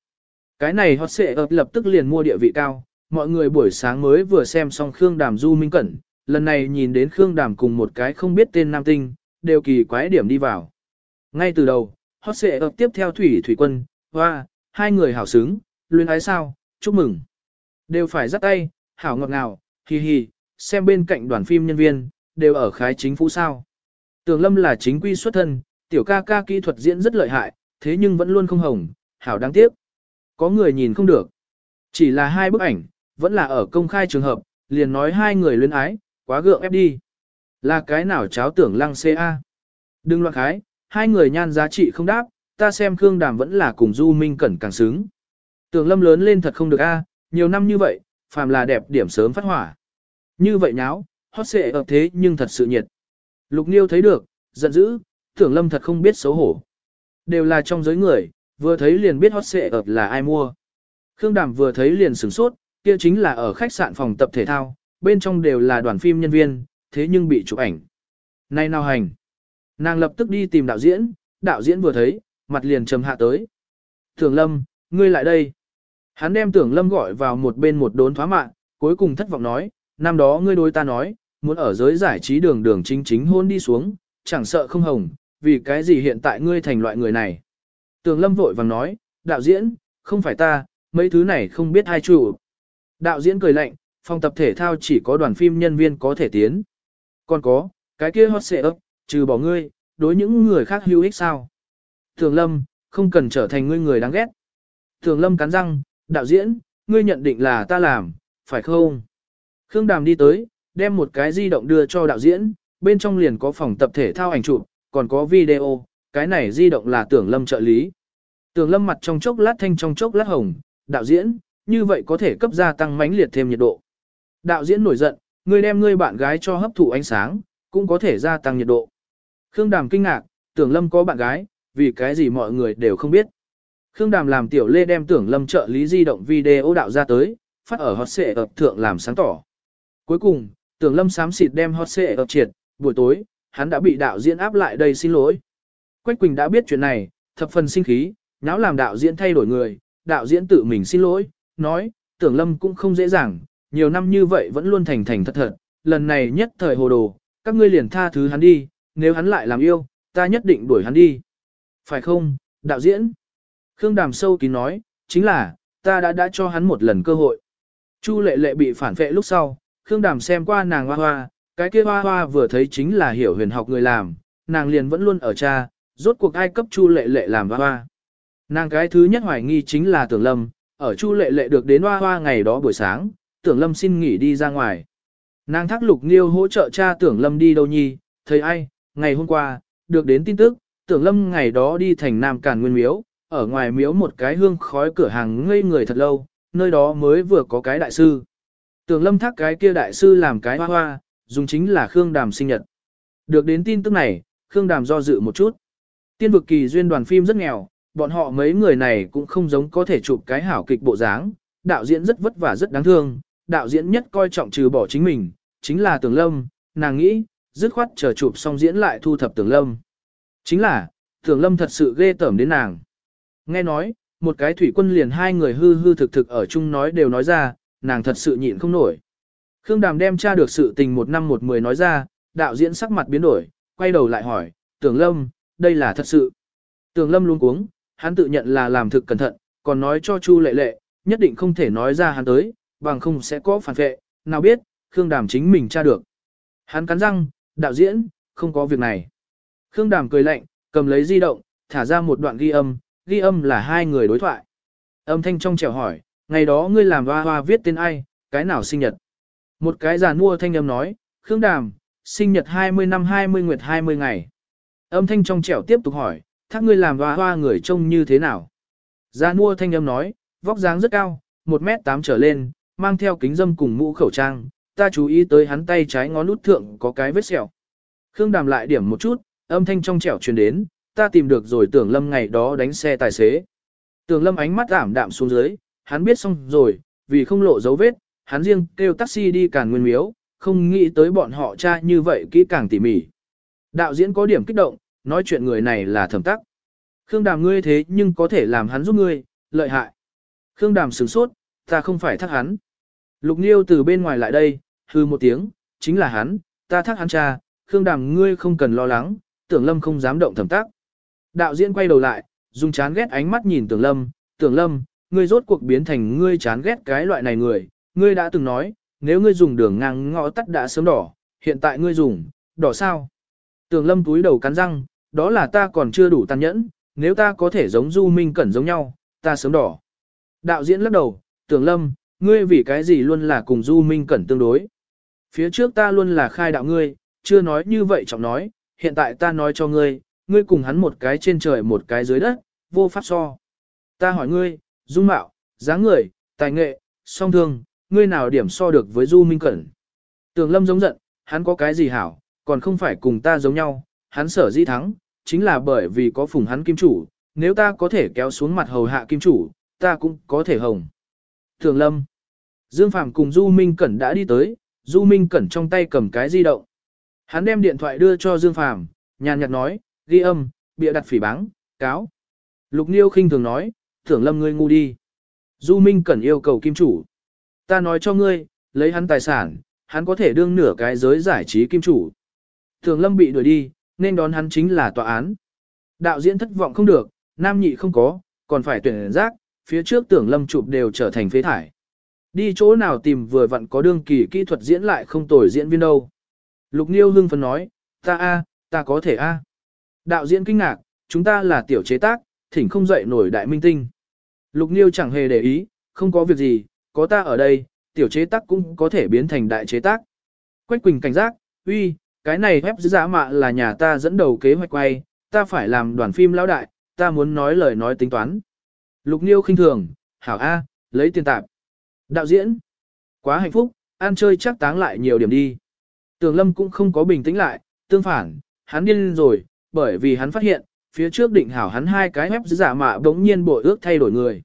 Cái này hot sẽ ập lập tức liền mua địa vị cao, mọi người buổi sáng mới vừa xem xong Khương Đàm Du Minh Cẩn, lần này nhìn đến Khương Đàm cùng một cái không biết tên nam tinh, đều kỳ quái điểm đi vào. Ngay từ đầu, hot xệ ập tiếp theo Thủy Thủy Quân, hoa, hai người hảo xứng, luyến ái sao, chúc mừng. Đều phải dắt tay, hảo ngọt ngào, hì hì xem bên cạnh đoàn phim nhân viên, đều ở khái chính phủ sao. Tường Lâm là chính quy xuất thân, tiểu ca ca kỹ thuật diễn rất lợi hại, thế nhưng vẫn luôn không hồng, hảo đáng tiếc. Có người nhìn không được. Chỉ là hai bức ảnh, vẫn là ở công khai trường hợp, liền nói hai người luyến ái, quá gượng ép đi. Là cái nào cháo tưởng lăng CA. Đừng loạn khái, hai người nhan giá trị không đáp, ta xem Khương Đàm vẫn là cùng Du Minh Cẩn càng xứng. Tưởng lâm lớn lên thật không được a, nhiều năm như vậy, phàm là đẹp điểm sớm phát hỏa. Như vậy nháo, hot xệ ập thế nhưng thật sự nhiệt. Lục Niêu thấy được, giận dữ, tưởng lâm thật không biết xấu hổ. Đều là trong giới người, vừa thấy liền biết hot xệ ập là ai mua. Khương Đàm vừa thấy liền sửng sốt, kia chính là ở khách sạn phòng tập thể thao, bên trong đều là đoàn phim nhân viên, thế nhưng bị chụp ảnh. Nay nào hành. Nàng lập tức đi tìm đạo diễn, đạo diễn vừa thấy, mặt liền trầm hạ tới. Tưởng lâm, ngươi lại đây. Hắn đem tưởng lâm gọi vào một bên một đốn thoá mạng, cuối cùng thất vọng nói, năm đó ngươi đối ta nói, muốn ở giới giải trí đường đường chính chính hôn đi xuống, chẳng sợ không hồng, vì cái gì hiện tại ngươi thành loại người này. Tưởng lâm vội vàng nói, đạo diễn, không phải ta, mấy thứ này không biết ai chủ. Đạo diễn cười lạnh, phòng tập thể thao chỉ có đoàn phim nhân viên có thể tiến. Còn có, cái kia hot xệ ấp, trừ bỏ ngươi, đối những người khác hữu ích sao. Thường lâm, không cần trở thành ngươi người đáng ghét. Thường lâm cắn răng, đạo diễn, ngươi nhận định là ta làm, phải không? Khương Đàm đi tới, đem một cái di động đưa cho đạo diễn, bên trong liền có phòng tập thể thao ảnh chụp, còn có video, cái này di động là tưởng lâm trợ lý. Tưởng lâm mặt trong chốc lát thanh trong chốc lát hồng, đạo diễn, như vậy có thể cấp gia tăng mãnh liệt thêm nhiệt độ. Đạo diễn nổi giận, ngươi đem ngươi bạn gái cho hấp thụ ánh sáng, cũng có thể gia tăng nhiệt độ. Khương Đàm kinh ngạc, tưởng lâm có bạn gái, vì cái gì mọi người đều không biết. Khương Đàm làm tiểu lê đem tưởng lâm trợ lý di động video đạo ra tới, phát ở hot xệ ập thượng làm sáng tỏ. Cuối cùng, tưởng lâm sám xịt đem hot xệ ập triệt, buổi tối, hắn đã bị đạo diễn áp lại đây xin lỗi. Quách Quỳnh đã biết chuyện này, thập phần sinh khí, náo làm đạo diễn thay đổi người, đạo diễn tự mình xin lỗi, nói, tưởng lâm cũng không dễ dàng, nhiều năm như vậy vẫn luôn thành thành thật thật, lần này nhất thời hồ đồ, các ngươi liền tha thứ hắn đi, nếu hắn lại làm yêu, ta nhất định đuổi hắn đi. Phải không, đạo diễn? Khương Đàm sâu kín nói, chính là, ta đã đã cho hắn một lần cơ hội. Chu lệ lệ bị phản vệ lúc sau, Khương Đàm xem qua nàng hoa hoa, cái kia hoa hoa vừa thấy chính là hiểu huyền học người làm, nàng liền vẫn luôn ở cha, rốt cuộc ai cấp Chu lệ lệ làm hoa hoa. Nàng cái thứ nhất hoài nghi chính là tưởng lâm, ở Chu lệ lệ được đến hoa hoa ngày đó buổi sáng, tưởng lâm xin nghỉ đi ra ngoài. Nàng thác lục nghiêu hỗ trợ cha tưởng lâm đi đâu nhi, thấy ai, ngày hôm qua, được đến tin tức, tưởng lâm ngày đó đi thành Nam Càn Nguyên Miếu, ở ngoài miếu một cái hương khói cửa hàng ngây người thật lâu, nơi đó mới vừa có cái đại sư. Tưởng lâm thác cái kia đại sư làm cái hoa hoa, dùng chính là Khương Đàm sinh nhật. Được đến tin tức này, Khương Đàm do dự một chút. Tiên vực kỳ duyên đoàn phim rất nghèo, bọn họ mấy người này cũng không giống có thể chụp cái hảo kịch bộ dáng, đạo diễn rất vất vả rất đáng thương, đạo diễn nhất coi trọng trừ bỏ chính mình, chính là Tưởng Lâm, nàng nghĩ, dứt khoát chờ chụp xong diễn lại thu thập Tưởng Lâm. Chính là, Tưởng Lâm thật sự ghê tởm đến nàng. Nghe nói, một cái thủy quân liền hai người hư hư thực thực ở chung nói đều nói ra, nàng thật sự nhịn không nổi. Khương Đàm đem tra được sự tình một năm một mười nói ra, đạo diễn sắc mặt biến đổi, quay đầu lại hỏi, Tưởng Lâm, đây là thật sự. Tưởng Lâm luôn cuống, hắn tự nhận là làm thực cẩn thận, còn nói cho Chu lệ lệ, nhất định không thể nói ra hắn tới, bằng không sẽ có phản vệ, nào biết, Khương Đàm chính mình tra được. Hắn cắn răng, đạo diễn, không có việc này. Khương Đàm cười lạnh, cầm lấy di động, thả ra một đoạn ghi âm, ghi âm là hai người đối thoại. Âm thanh trong trẻo hỏi, ngày đó ngươi làm hoa hoa viết tên ai, cái nào sinh nhật. Một cái giàn mua thanh âm nói, Khương Đàm, sinh nhật 20 năm 20 nguyệt 20 ngày. Âm thanh trong trẻo tiếp tục hỏi, thác ngươi làm hoa hoa người trông như thế nào. Giàn mua thanh âm nói, vóc dáng rất cao, 1 mét 8 trở lên, mang theo kính dâm cùng mũ khẩu trang, ta chú ý tới hắn tay trái ngón út thượng có cái vết sẹo. Khương Đàm lại điểm một chút, âm thanh trong trẻo truyền đến, ta tìm được rồi tưởng lâm ngày đó đánh xe tài xế. Tưởng lâm ánh mắt ảm đạm xuống dưới, hắn biết xong rồi, vì không lộ dấu vết, hắn riêng kêu taxi đi càn nguyên miếu, không nghĩ tới bọn họ tra như vậy kỹ càng tỉ mỉ. Đạo diễn có điểm kích động, nói chuyện người này là thẩm tắc. Khương Đàm ngươi thế nhưng có thể làm hắn giúp ngươi, lợi hại. Khương Đàm sửng sốt, ta không phải thắc hắn. Lục Niêu từ bên ngoài lại đây, hư một tiếng, chính là hắn, ta thác hắn cha, Khương Đàm ngươi không cần lo lắng, tưởng lâm không dám động thẩm tác. Đạo diễn quay đầu lại, dùng chán ghét ánh mắt nhìn tưởng lâm, tưởng lâm, ngươi rốt cuộc biến thành ngươi chán ghét cái loại này người, ngươi đã từng nói, nếu ngươi dùng đường ngang ngõ tắt đã sớm đỏ, hiện tại ngươi dùng, đỏ sao? Tưởng lâm túi đầu cắn răng, đó là ta còn chưa đủ tàn nhẫn, nếu ta có thể giống Du Minh Cẩn giống nhau, ta sớm đỏ. Đạo diễn lắc đầu, tưởng lâm, ngươi vì cái gì luôn là cùng Du Minh Cẩn tương đối. Phía trước ta luôn là khai đạo ngươi, chưa nói như vậy trọng nói, hiện tại ta nói cho ngươi, ngươi cùng hắn một cái trên trời một cái dưới đất, vô pháp so. Ta hỏi ngươi, dung mạo, dáng người, tài nghệ, song thương, ngươi nào điểm so được với Du Minh Cẩn. Tường Lâm giống giận, hắn có cái gì hảo, còn không phải cùng ta giống nhau, hắn sở dĩ thắng, chính là bởi vì có phùng hắn kim chủ, nếu ta có thể kéo xuống mặt hầu hạ kim chủ, ta cũng có thể hồng. Tường Lâm, Dương Phàm cùng Du Minh Cẩn đã đi tới, Du Minh Cẩn trong tay cầm cái di động. Hắn đem điện thoại đưa cho Dương Phàm, nhàn nhạt nói, ghi âm, bịa đặt phỉ báng, cáo. Lục Niêu khinh thường nói, thưởng lâm ngươi ngu đi. Du Minh Cẩn yêu cầu kim chủ. Ta nói cho ngươi, lấy hắn tài sản, hắn có thể đương nửa cái giới giải trí kim chủ. Thường lâm bị đuổi đi, nên đón hắn chính là tòa án. Đạo diễn thất vọng không được, nam nhị không có, còn phải tuyển giác, phía trước tưởng lâm chụp đều trở thành phế thải. Đi chỗ nào tìm vừa vặn có đương kỳ kỹ thuật diễn lại không tồi diễn viên đâu. Lục Niêu hưng phấn nói, ta a, ta có thể a. Đạo diễn kinh ngạc, chúng ta là tiểu chế tác, thỉnh không dậy nổi đại minh tinh. Lục Niêu chẳng hề để ý, không có việc gì, có ta ở đây, tiểu chế tác cũng có thể biến thành đại chế tác. Quách Quỳnh cảnh giác, uy, cái này phép giả mạ là nhà ta dẫn đầu kế hoạch quay, ta phải làm đoàn phim lão đại, ta muốn nói lời nói tính toán. Lục Niêu khinh thường, hảo A, lấy tiền tạp. Đạo diễn, quá hạnh phúc, ăn chơi chắc táng lại nhiều điểm đi. Tường Lâm cũng không có bình tĩnh lại, tương phản, hắn điên rồi, bởi vì hắn phát hiện, phía trước định hảo hắn hai cái ép giả mạ bỗng nhiên bội ước thay đổi người.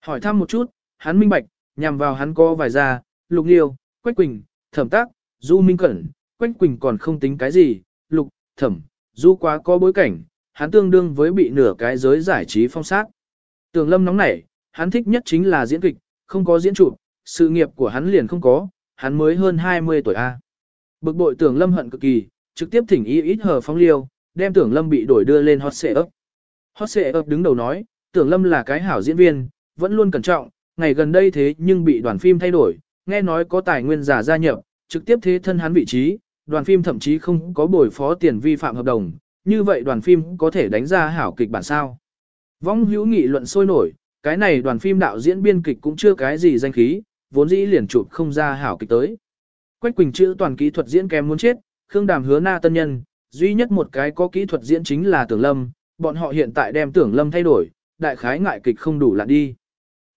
Hỏi thăm một chút, hắn minh bạch, nhằm vào hắn có vài ra, Lục Liêu, Quách Quỳnh, Thẩm Tác, Du Minh Cẩn, Quách Quỳnh còn không tính cái gì, Lục, Thẩm, Du quá có bối cảnh, hắn tương đương với bị nửa cái giới giải trí phong sát. Tường Lâm nóng nảy, hắn thích nhất chính là diễn kịch, không có diễn chụp, sự nghiệp của hắn liền không có, hắn mới hơn 20 tuổi A. Bực bội tưởng lâm hận cực kỳ, trực tiếp thỉnh ý ít hờ phóng liêu, đem tưởng lâm bị đổi đưa lên hot xệ ấp. Hot xệ ấp đứng đầu nói, tưởng lâm là cái hảo diễn viên, vẫn luôn cẩn trọng, ngày gần đây thế nhưng bị đoàn phim thay đổi, nghe nói có tài nguyên giả gia nhập, trực tiếp thế thân hắn vị trí, đoàn phim thậm chí không có bồi phó tiền vi phạm hợp đồng, như vậy đoàn phim có thể đánh ra hảo kịch bản sao. Vong hữu nghị luận sôi nổi, cái này đoàn phim đạo diễn biên kịch cũng chưa cái gì danh khí, vốn dĩ liền chụp không ra hảo kịch tới. Quách Quỳnh chữ toàn kỹ thuật diễn kém muốn chết, Khương Đàm hứa na tân nhân, Duy nhất một cái có kỹ thuật diễn chính là tưởng lâm, bọn họ hiện tại đem tưởng lâm thay đổi, đại khái ngại kịch không đủ lạn đi.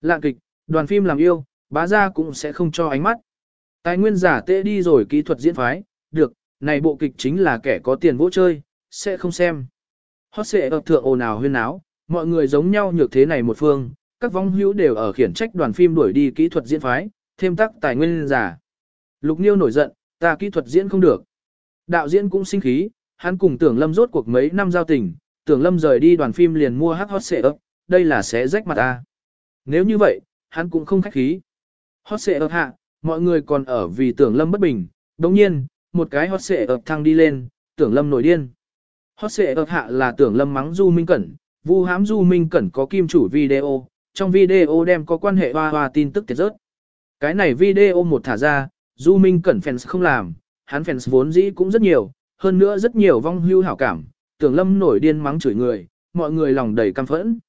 Lạn kịch, đoàn phim làm yêu, bá ra cũng sẽ không cho ánh mắt. Tài nguyên giả tệ đi rồi kỹ thuật diễn phái, được, này bộ kịch chính là kẻ có tiền vỗ chơi, sẽ không xem. Hot xệ ập thượng ồn ào huyên áo, mọi người giống nhau nhược thế này một phương, các vong hữu đều ở khiển trách đoàn phim đuổi đi kỹ thuật diễn phái, thêm tắc tài nguyên giả. Lục Niêu nổi giận, ta kỹ thuật diễn không được. Đạo diễn cũng sinh khí, hắn cùng tưởng lâm rốt cuộc mấy năm giao tình, tưởng lâm rời đi đoàn phim liền mua hát hot xệ ấp, đây là sẽ rách mặt ta. Nếu như vậy, hắn cũng không khách khí. Hot xệ ấp hạ, mọi người còn ở vì tưởng lâm bất bình, đồng nhiên, một cái hot xệ ấp thăng đi lên, tưởng lâm nổi điên. Hot xệ ấp hạ là tưởng lâm mắng Du Minh Cẩn, vu Hám Du Minh Cẩn có kim chủ video, trong video đem có quan hệ hoa hoa tin tức tiệt rớt. Cái này video một thả ra, Du Minh Cẩn fans không làm, hắn fans vốn dĩ cũng rất nhiều, hơn nữa rất nhiều vong hưu hảo cảm, tưởng lâm nổi điên mắng chửi người, mọi người lòng đầy căm phẫn.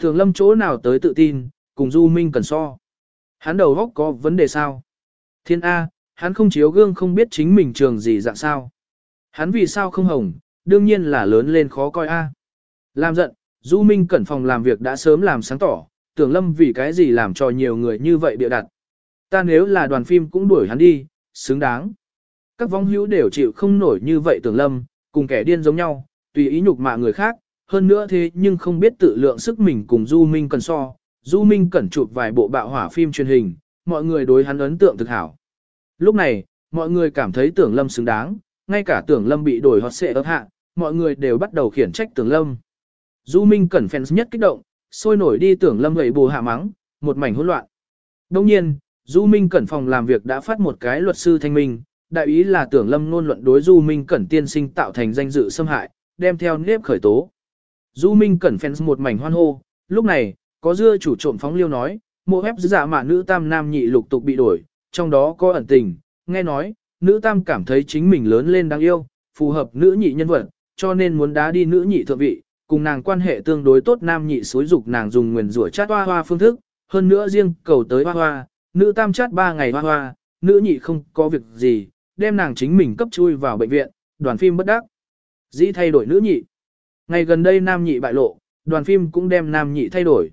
Tưởng lâm chỗ nào tới tự tin, cùng Du Minh Cẩn so. Hắn đầu góc có vấn đề sao? Thiên A, hắn không chiếu gương không biết chính mình trường gì dạng sao. Hắn vì sao không hồng, đương nhiên là lớn lên khó coi A. Làm giận, Du Minh Cẩn phòng làm việc đã sớm làm sáng tỏ, tưởng lâm vì cái gì làm cho nhiều người như vậy bịa đặt. Ta nếu là đoàn phim cũng đuổi hắn đi, xứng đáng. Các vong hữu đều chịu không nổi như vậy tưởng lâm, cùng kẻ điên giống nhau, tùy ý nhục mạ người khác, hơn nữa thế nhưng không biết tự lượng sức mình cùng Du Minh Cẩn so. Du Minh Cẩn chụp vài bộ bạo hỏa phim truyền hình, mọi người đối hắn ấn tượng thực hảo. Lúc này, mọi người cảm thấy tưởng lâm xứng đáng, ngay cả tưởng lâm bị đổi hot xệ ấp hạ, mọi người đều bắt đầu khiển trách tưởng lâm. Du Minh Cẩn fans nhất kích động, sôi nổi đi tưởng lâm gậy bù hạ mắng, một mảnh hỗn loạn. Đương nhiên, Du Minh Cẩn phòng làm việc đã phát một cái luật sư thanh minh, đại ý là tưởng lâm luôn luận đối Du Minh Cẩn tiên sinh tạo thành danh dự xâm hại, đem theo nếp khởi tố. Du Minh Cẩn fans một mảnh hoan hô, lúc này, có dưa chủ trộm phóng liêu nói, mộ ép giả mạ nữ tam nam nhị lục tục bị đổi, trong đó có ẩn tình, nghe nói, nữ tam cảm thấy chính mình lớn lên đáng yêu, phù hợp nữ nhị nhân vật, cho nên muốn đá đi nữ nhị thượng vị, cùng nàng quan hệ tương đối tốt nam nhị xối dục nàng dùng nguyền rủa chát hoa hoa phương thức, hơn nữa riêng cầu tới hoa hoa, nữ tam chát ba ngày hoa hoa, nữ nhị không có việc gì, đem nàng chính mình cấp chui vào bệnh viện, đoàn phim bất đắc. Dĩ thay đổi nữ nhị. Ngày gần đây nam nhị bại lộ, đoàn phim cũng đem nam nhị thay đổi.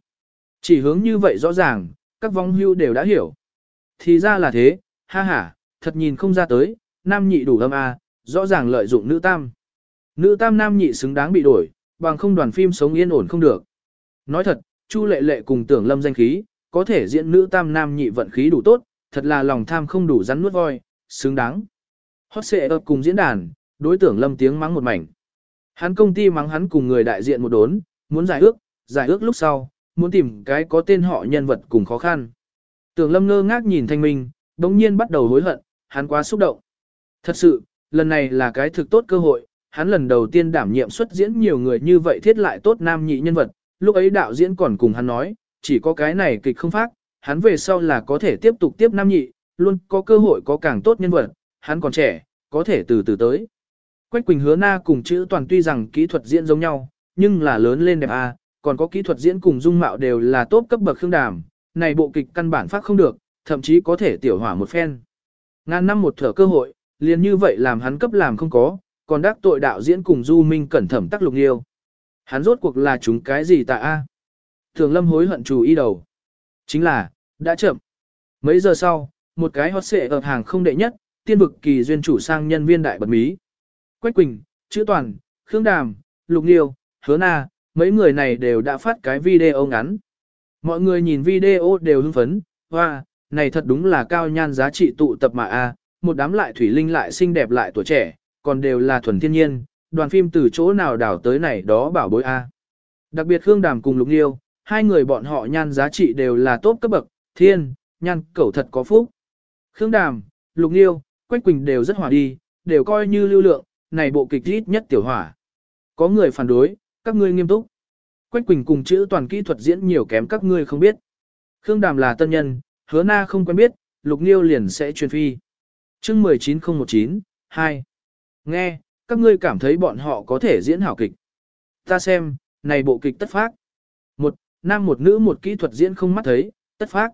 Chỉ hướng như vậy rõ ràng, các vong hưu đều đã hiểu. Thì ra là thế, ha ha, thật nhìn không ra tới, nam nhị đủ âm a, rõ ràng lợi dụng nữ tam. Nữ tam nam nhị xứng đáng bị đổi, bằng không đoàn phim sống yên ổn không được. Nói thật, Chu lệ lệ cùng tưởng lâm danh khí, có thể diễn nữ tam nam nhị vận khí đủ tốt, thật là lòng tham không đủ rắn nuốt voi, xứng đáng. Hot xệ ập cùng diễn đàn, đối tưởng lâm tiếng mắng một mảnh. Hắn công ty mắng hắn cùng người đại diện một đốn, muốn giải ước, giải ước lúc sau, muốn tìm cái có tên họ nhân vật cùng khó khăn. Tưởng lâm ngơ ngác nhìn thanh minh, đống nhiên bắt đầu hối hận, hắn quá xúc động. Thật sự, lần này là cái thực tốt cơ hội, hắn lần đầu tiên đảm nhiệm xuất diễn nhiều người như vậy thiết lại tốt nam nhị nhân vật, lúc ấy đạo diễn còn cùng hắn nói, chỉ có cái này kịch không phát, hắn về sau là có thể tiếp tục tiếp nam nhị, luôn có cơ hội có càng tốt nhân vật, hắn còn trẻ, có thể từ từ tới. Quách Quỳnh hứa na cùng chữ toàn tuy rằng kỹ thuật diễn giống nhau, nhưng là lớn lên đẹp a, còn có kỹ thuật diễn cùng dung mạo đều là tốt cấp bậc khương đàm, này bộ kịch căn bản phát không được, thậm chí có thể tiểu hỏa một phen. Ngàn năm một thở cơ hội, liền như vậy làm hắn cấp làm không có, còn đắc tội đạo diễn cùng Du Minh cẩn thẩm tắc lục nghiêu. Hắn rốt cuộc là chúng cái gì tại a? Thường lâm hối hận chủ ý đầu. Chính là, đã chậm. Mấy giờ sau, một cái hot xệ ở hàng không đệ nhất, tiên vực kỳ duyên chủ sang nhân viên đại bật mí. Quách Quỳnh, Chữ Toàn, Khương Đàm, Lục Nghiêu, Hứa Na, mấy người này đều đã phát cái video ngắn. Mọi người nhìn video đều hưng phấn, hoa, wow, này thật đúng là cao nhan giá trị tụ tập mà a, một đám lại thủy linh lại xinh đẹp lại tuổi trẻ, còn đều là thuần thiên nhiên, đoàn phim từ chỗ nào đảo tới này đó bảo bối a. Đặc biệt Khương Đàm cùng Lục Nhiêu, hai người bọn họ nhan giá trị đều là tốt cấp bậc, thiên, nhan cẩu thật có phúc. Khương Đàm, Lục Nhiêu, Quách Quỳnh đều rất hòa đi, đều coi như lưu lượng, này bộ kịch ít nhất tiểu hỏa. Có người phản đối, các ngươi nghiêm túc. Quách Quỳnh cùng chữ toàn kỹ thuật diễn nhiều kém các ngươi không biết. Khương Đàm là tân nhân, hứa na không quen biết, Lục Nhiêu liền sẽ truyền phi. chương 19019, 2. Nghe, các ngươi cảm thấy bọn họ có thể diễn hảo kịch. Ta xem, này bộ kịch tất phát. Một, nam một nữ một kỹ thuật diễn không mắt thấy, tất phát.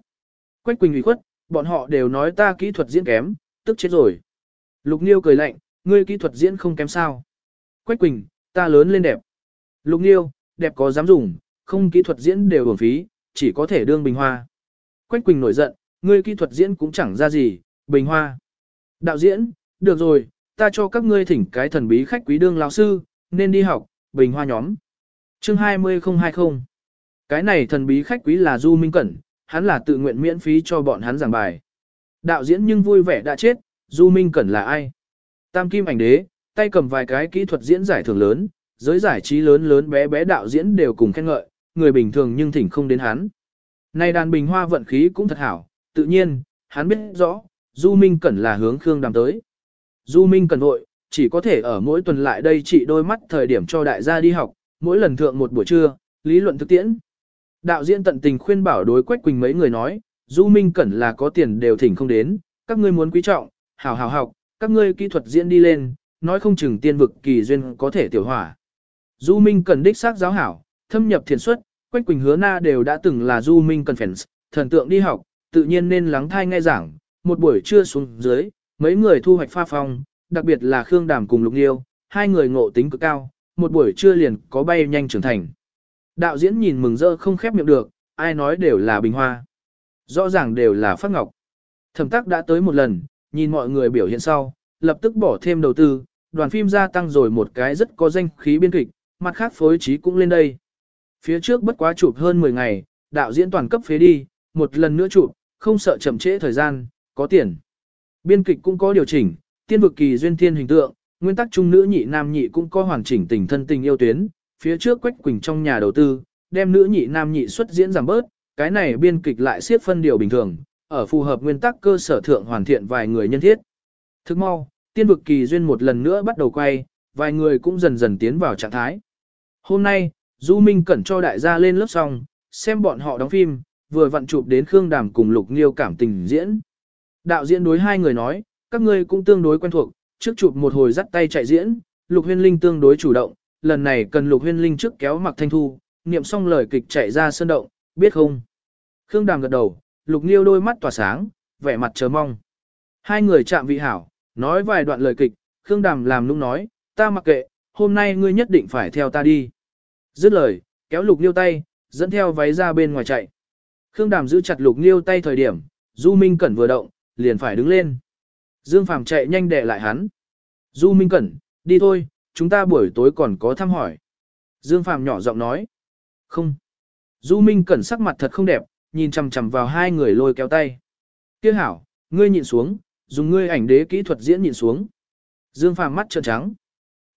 Quách Quỳnh ủy khuất, bọn họ đều nói ta kỹ thuật diễn kém, tức chết rồi. Lục Niêu cười lạnh, ngươi kỹ thuật diễn không kém sao. Quách Quỳnh, ta lớn lên đẹp. Lục Niêu, đẹp có dám dùng, không kỹ thuật diễn đều uổng phí, chỉ có thể đương bình hoa. Quách Quỳnh nổi giận, ngươi kỹ thuật diễn cũng chẳng ra gì, bình hoa. Đạo diễn, được rồi, ta cho các ngươi thỉnh cái thần bí khách quý đương lão sư, nên đi học, bình hoa nhóm. Chương 20020 Cái này thần bí khách quý là Du Minh Cẩn, hắn là tự nguyện miễn phí cho bọn hắn giảng bài. Đạo diễn nhưng vui vẻ đã chết, Du Minh Cẩn là ai? Tam Kim ảnh đế, tay cầm vài cái kỹ thuật diễn giải thưởng lớn, giới giải trí lớn lớn bé bé đạo diễn đều cùng khen ngợi, người bình thường nhưng thỉnh không đến hắn. Này đàn bình hoa vận khí cũng thật hảo, tự nhiên, hắn biết rõ, Du Minh Cẩn là hướng Khương Đàm tới. Du Minh Cần vội, chỉ có thể ở mỗi tuần lại đây chỉ đôi mắt thời điểm cho đại gia đi học, mỗi lần thượng một buổi trưa, lý luận thực tiễn. Đạo diễn tận tình khuyên bảo đối Quách Quỳnh mấy người nói, Du Minh Cẩn là có tiền đều thỉnh không đến, các ngươi muốn quý trọng, hảo hảo học, các ngươi kỹ thuật diễn đi lên, nói không chừng tiên vực kỳ duyên có thể tiểu hỏa. Du Minh Cẩn đích xác giáo hảo, thâm nhập thiền xuất, Quách Quỳnh hứa na đều đã từng là Du Minh Cẩn fans, thần tượng đi học, tự nhiên nên lắng thai nghe giảng, một buổi trưa xuống dưới, mấy người thu hoạch pha phong, đặc biệt là Khương Đàm cùng Lục Liêu, hai người ngộ tính cực cao, một buổi trưa liền có bay nhanh trưởng thành. Đạo diễn nhìn mừng rỡ không khép miệng được, ai nói đều là bình hoa. Rõ ràng đều là phát ngọc. Thẩm tác đã tới một lần, nhìn mọi người biểu hiện sau, lập tức bỏ thêm đầu tư, đoàn phim gia tăng rồi một cái rất có danh khí biên kịch, mặt khác phối trí cũng lên đây. Phía trước bất quá chụp hơn 10 ngày, đạo diễn toàn cấp phế đi, một lần nữa chụp, không sợ chậm trễ thời gian, có tiền. Biên kịch cũng có điều chỉnh, tiên vực kỳ duyên thiên hình tượng, nguyên tắc trung nữ nhị nam nhị cũng có hoàn chỉnh tình thân tình yêu tuyến, phía trước Quách Quỳnh trong nhà đầu tư, đem nữ nhị nam nhị xuất diễn giảm bớt, cái này biên kịch lại siết phân điều bình thường, ở phù hợp nguyên tắc cơ sở thượng hoàn thiện vài người nhân thiết. Thức mau, tiên vực kỳ duyên một lần nữa bắt đầu quay, vài người cũng dần dần tiến vào trạng thái. Hôm nay, Du Minh cẩn cho đại gia lên lớp xong, xem bọn họ đóng phim, vừa vặn chụp đến Khương Đàm cùng Lục Nghiêu cảm tình diễn. Đạo diễn đối hai người nói, các ngươi cũng tương đối quen thuộc, trước chụp một hồi dắt tay chạy diễn, Lục Huyên Linh tương đối chủ động, lần này cần Lục Huyên Linh trước kéo Mặc Thanh Thu, niệm xong lời kịch chạy ra sân động, biết không? Khương Đàm gật đầu, Lục Nghiêu đôi mắt tỏa sáng, vẻ mặt chờ mong. Hai người chạm vị hảo, nói vài đoạn lời kịch, Khương Đàm làm nũng nói, ta mặc kệ, hôm nay ngươi nhất định phải theo ta đi. Dứt lời, kéo Lục Nghiêu tay, dẫn theo váy ra bên ngoài chạy. Khương Đàm giữ chặt Lục Nghiêu tay thời điểm, Du Minh Cẩn vừa động, liền phải đứng lên. Dương Phàm chạy nhanh đè lại hắn. Du Minh Cẩn, đi thôi, chúng ta buổi tối còn có thăm hỏi. Dương Phàm nhỏ giọng nói. Không. Du Minh Cẩn sắc mặt thật không đẹp, nhìn chằm chằm vào hai người lôi kéo tay. Tiếc hảo, ngươi nhìn xuống, dùng ngươi ảnh đế kỹ thuật diễn nhìn xuống. Dương Phàm mắt trợn trắng.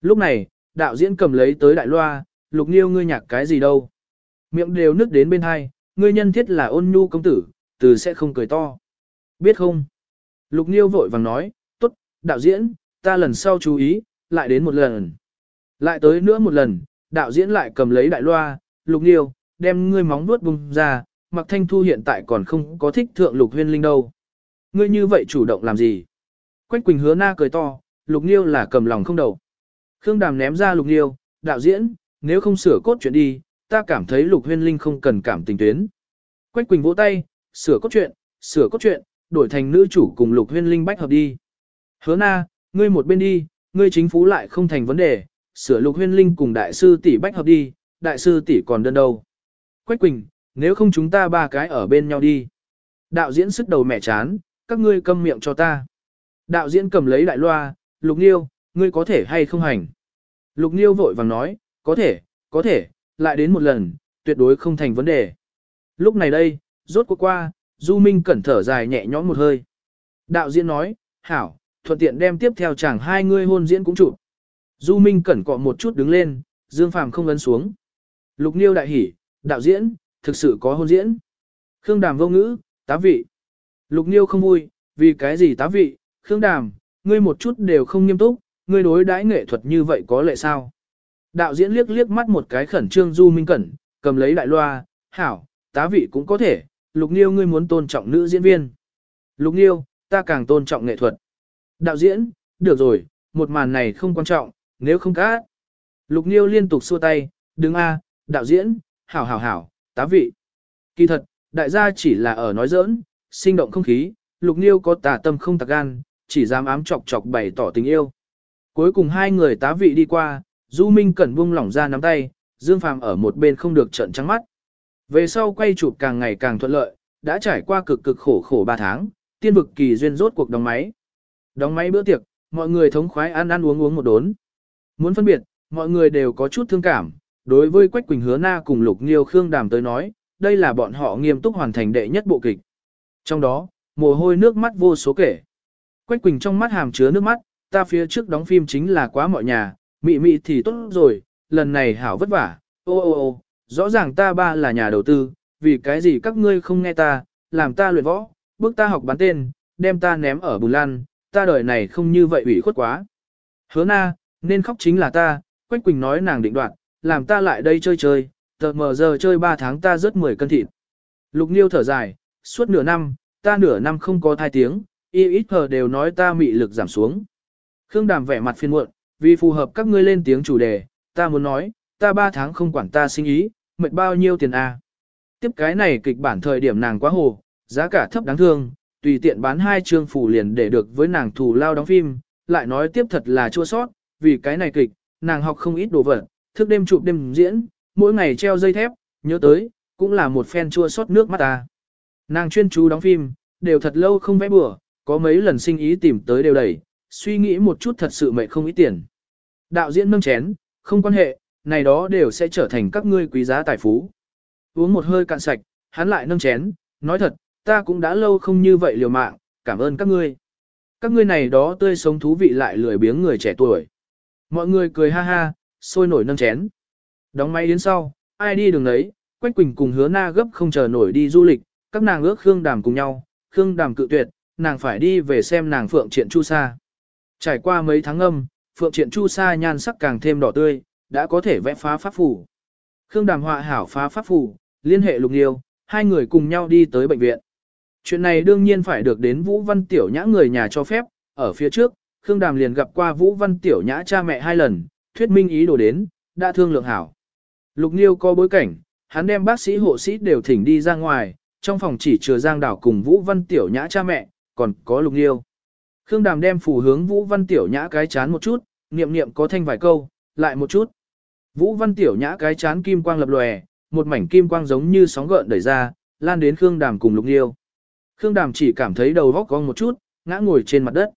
Lúc này, đạo diễn cầm lấy tới đại loa, lục nghiêu ngươi nhạc cái gì đâu. Miệng đều nước đến bên hai, ngươi nhân thiết là ôn nhu công tử, từ sẽ không cười to. Biết không? Lục Niêu vội vàng nói, tốt, đạo diễn, ta lần sau chú ý, lại đến một lần. Lại tới nữa một lần, đạo diễn lại cầm lấy đại loa, lục Niêu, đem ngươi móng nuốt bung ra, mặc thanh thu hiện tại còn không có thích thượng lục huyên linh đâu. Ngươi như vậy chủ động làm gì? Quách Quỳnh hứa na cười to, lục Niêu là cầm lòng không đầu. Khương Đàm ném ra lục Niêu, đạo diễn, nếu không sửa cốt chuyện đi, ta cảm thấy lục huyên linh không cần cảm tình tuyến. Quách Quỳnh vỗ tay, sửa cốt truyện, sửa cốt truyện, đổi thành nữ chủ cùng lục huyên linh bách hợp đi. Hứa na, ngươi một bên đi, ngươi chính phú lại không thành vấn đề, sửa lục huyên linh cùng đại sư tỷ bách hợp đi, đại sư tỷ còn đơn đâu. Quách Quỳnh, nếu không chúng ta ba cái ở bên nhau đi. Đạo diễn sức đầu mẹ chán, các ngươi câm miệng cho ta. Đạo diễn cầm lấy đại loa, Lục Niêu, ngươi có thể hay không hành. Lục Niêu vội vàng nói, có thể, có thể, lại đến một lần, tuyệt đối không thành vấn đề. Lúc này đây, rốt cuộc qua, Du Minh cẩn thở dài nhẹ nhõm một hơi. Đạo diễn nói, hảo, thuận tiện đem tiếp theo chẳng hai ngươi hôn diễn cũng chụp. Du Minh cẩn cọ một chút đứng lên, Dương Phàm không ấn xuống. Lục Niêu đại hỉ, đạo diễn, thực sự có hôn diễn. Khương Đàm vô ngữ, tá vị. Lục Niêu không vui, vì cái gì tá vị, Khương Đàm, ngươi một chút đều không nghiêm túc, ngươi đối đãi nghệ thuật như vậy có lệ sao. Đạo diễn liếc liếc mắt một cái khẩn trương Du Minh Cẩn, cầm lấy đại loa, hảo, tá vị cũng có thể, Lục Niêu ngươi muốn tôn trọng nữ diễn viên. Lục Niêu, ta càng tôn trọng nghệ thuật. Đạo diễn, được rồi, một màn này không quan trọng, nếu không cá. Lục Niêu liên tục xua tay, đứng a, đạo diễn, hảo hảo hảo, tá vị. Kỳ thật, đại gia chỉ là ở nói giỡn, sinh động không khí, lục niêu có tà tâm không tạc gan, chỉ dám ám chọc chọc bày tỏ tình yêu. Cuối cùng hai người tá vị đi qua, Du Minh Cẩn buông lỏng ra nắm tay, Dương Phàm ở một bên không được trợn trắng mắt. Về sau quay chụp càng ngày càng thuận lợi, đã trải qua cực cực khổ khổ 3 tháng, tiên vực kỳ duyên rốt cuộc đóng máy. Đóng máy bữa tiệc, mọi người thống khoái ăn ăn uống uống một đốn. Muốn phân biệt, mọi người đều có chút thương cảm, đối với Quách Quỳnh Hứa Na cùng Lục Nghiêu Khương Đàm tới nói, đây là bọn họ nghiêm túc hoàn thành đệ nhất bộ kịch. Trong đó, mồ hôi nước mắt vô số kể. Quách Quỳnh trong mắt hàm chứa nước mắt, ta phía trước đóng phim chính là quá mọi nhà, mị mị thì tốt rồi, lần này hảo vất vả, ô ô ô, rõ ràng ta ba là nhà đầu tư, vì cái gì các ngươi không nghe ta, làm ta luyện võ, bước ta học bán tên, đem ta ném ở bùn lan, ta đời này không như vậy ủy khuất quá. Hứa na, nên khóc chính là ta, Quách Quỳnh nói nàng định đoạt, làm ta lại đây chơi chơi, tờ mờ giờ chơi 3 tháng ta rớt 10 cân thịt. Lục Niêu thở dài, suốt nửa năm, ta nửa năm không có thai tiếng, y ít hờ đều nói ta mị lực giảm xuống. Khương Đàm vẻ mặt phiền muộn, vì phù hợp các ngươi lên tiếng chủ đề, ta muốn nói, ta 3 tháng không quản ta sinh ý, mệt bao nhiêu tiền a? À? Tiếp cái này kịch bản thời điểm nàng quá hồ, giá cả thấp đáng thương, tùy tiện bán hai chương phủ liền để được với nàng thù lao đóng phim, lại nói tiếp thật là chua sót, vì cái này kịch, nàng học không ít đồ vật, thức đêm chụp đêm diễn, mỗi ngày treo dây thép, nhớ tới, cũng là một phen chua sót nước mắt ta. Nàng chuyên chú đóng phim, đều thật lâu không vẽ bừa, có mấy lần sinh ý tìm tới đều đẩy, suy nghĩ một chút thật sự mệt không ít tiền. Đạo diễn nâng chén, không quan hệ, này đó đều sẽ trở thành các ngươi quý giá tài phú. Uống một hơi cạn sạch, hắn lại nâng chén, nói thật, ta cũng đã lâu không như vậy liều mạng, cảm ơn các ngươi. Các ngươi này đó tươi sống thú vị lại lười biếng người trẻ tuổi. Mọi người cười ha ha, sôi nổi nâng chén. Đóng máy đến sau, ai đi đường đấy, Quách Quỳnh cùng hứa na gấp không chờ nổi đi du lịch, các nàng ước Khương Đàm cùng nhau, Khương Đàm cự tuyệt, nàng phải đi về xem nàng Phượng Triện Chu Sa. Trải qua mấy tháng âm, Phượng Triện Chu Sa nhan sắc càng thêm đỏ tươi, đã có thể vẽ phá pháp phù. Khương Đàm họa hảo phá pháp phù, liên hệ Lục Nghiêu, hai người cùng nhau đi tới bệnh viện. Chuyện này đương nhiên phải được đến Vũ Văn Tiểu Nhã người nhà cho phép, ở phía trước, Khương Đàm liền gặp qua Vũ Văn Tiểu Nhã cha mẹ hai lần, thuyết minh ý đồ đến, đã thương lượng hảo. Lục Nghiêu có bối cảnh, hắn đem bác sĩ hộ sĩ đều thỉnh đi ra ngoài, trong phòng chỉ chờ Giang Đảo cùng Vũ Văn Tiểu Nhã cha mẹ, còn có Lục Nghiêu. Khương Đàm đem phủ hướng Vũ Văn Tiểu Nhã cái chán một chút, niệm niệm có thanh vài câu, lại một chút. Vũ Văn Tiểu Nhã cái chán kim quang lập lòe, một mảnh kim quang giống như sóng gợn đẩy ra, lan đến Khương Đàm cùng Lục Nghiêu. Khương Đàm chỉ cảm thấy đầu góc cong một chút, ngã ngồi trên mặt đất.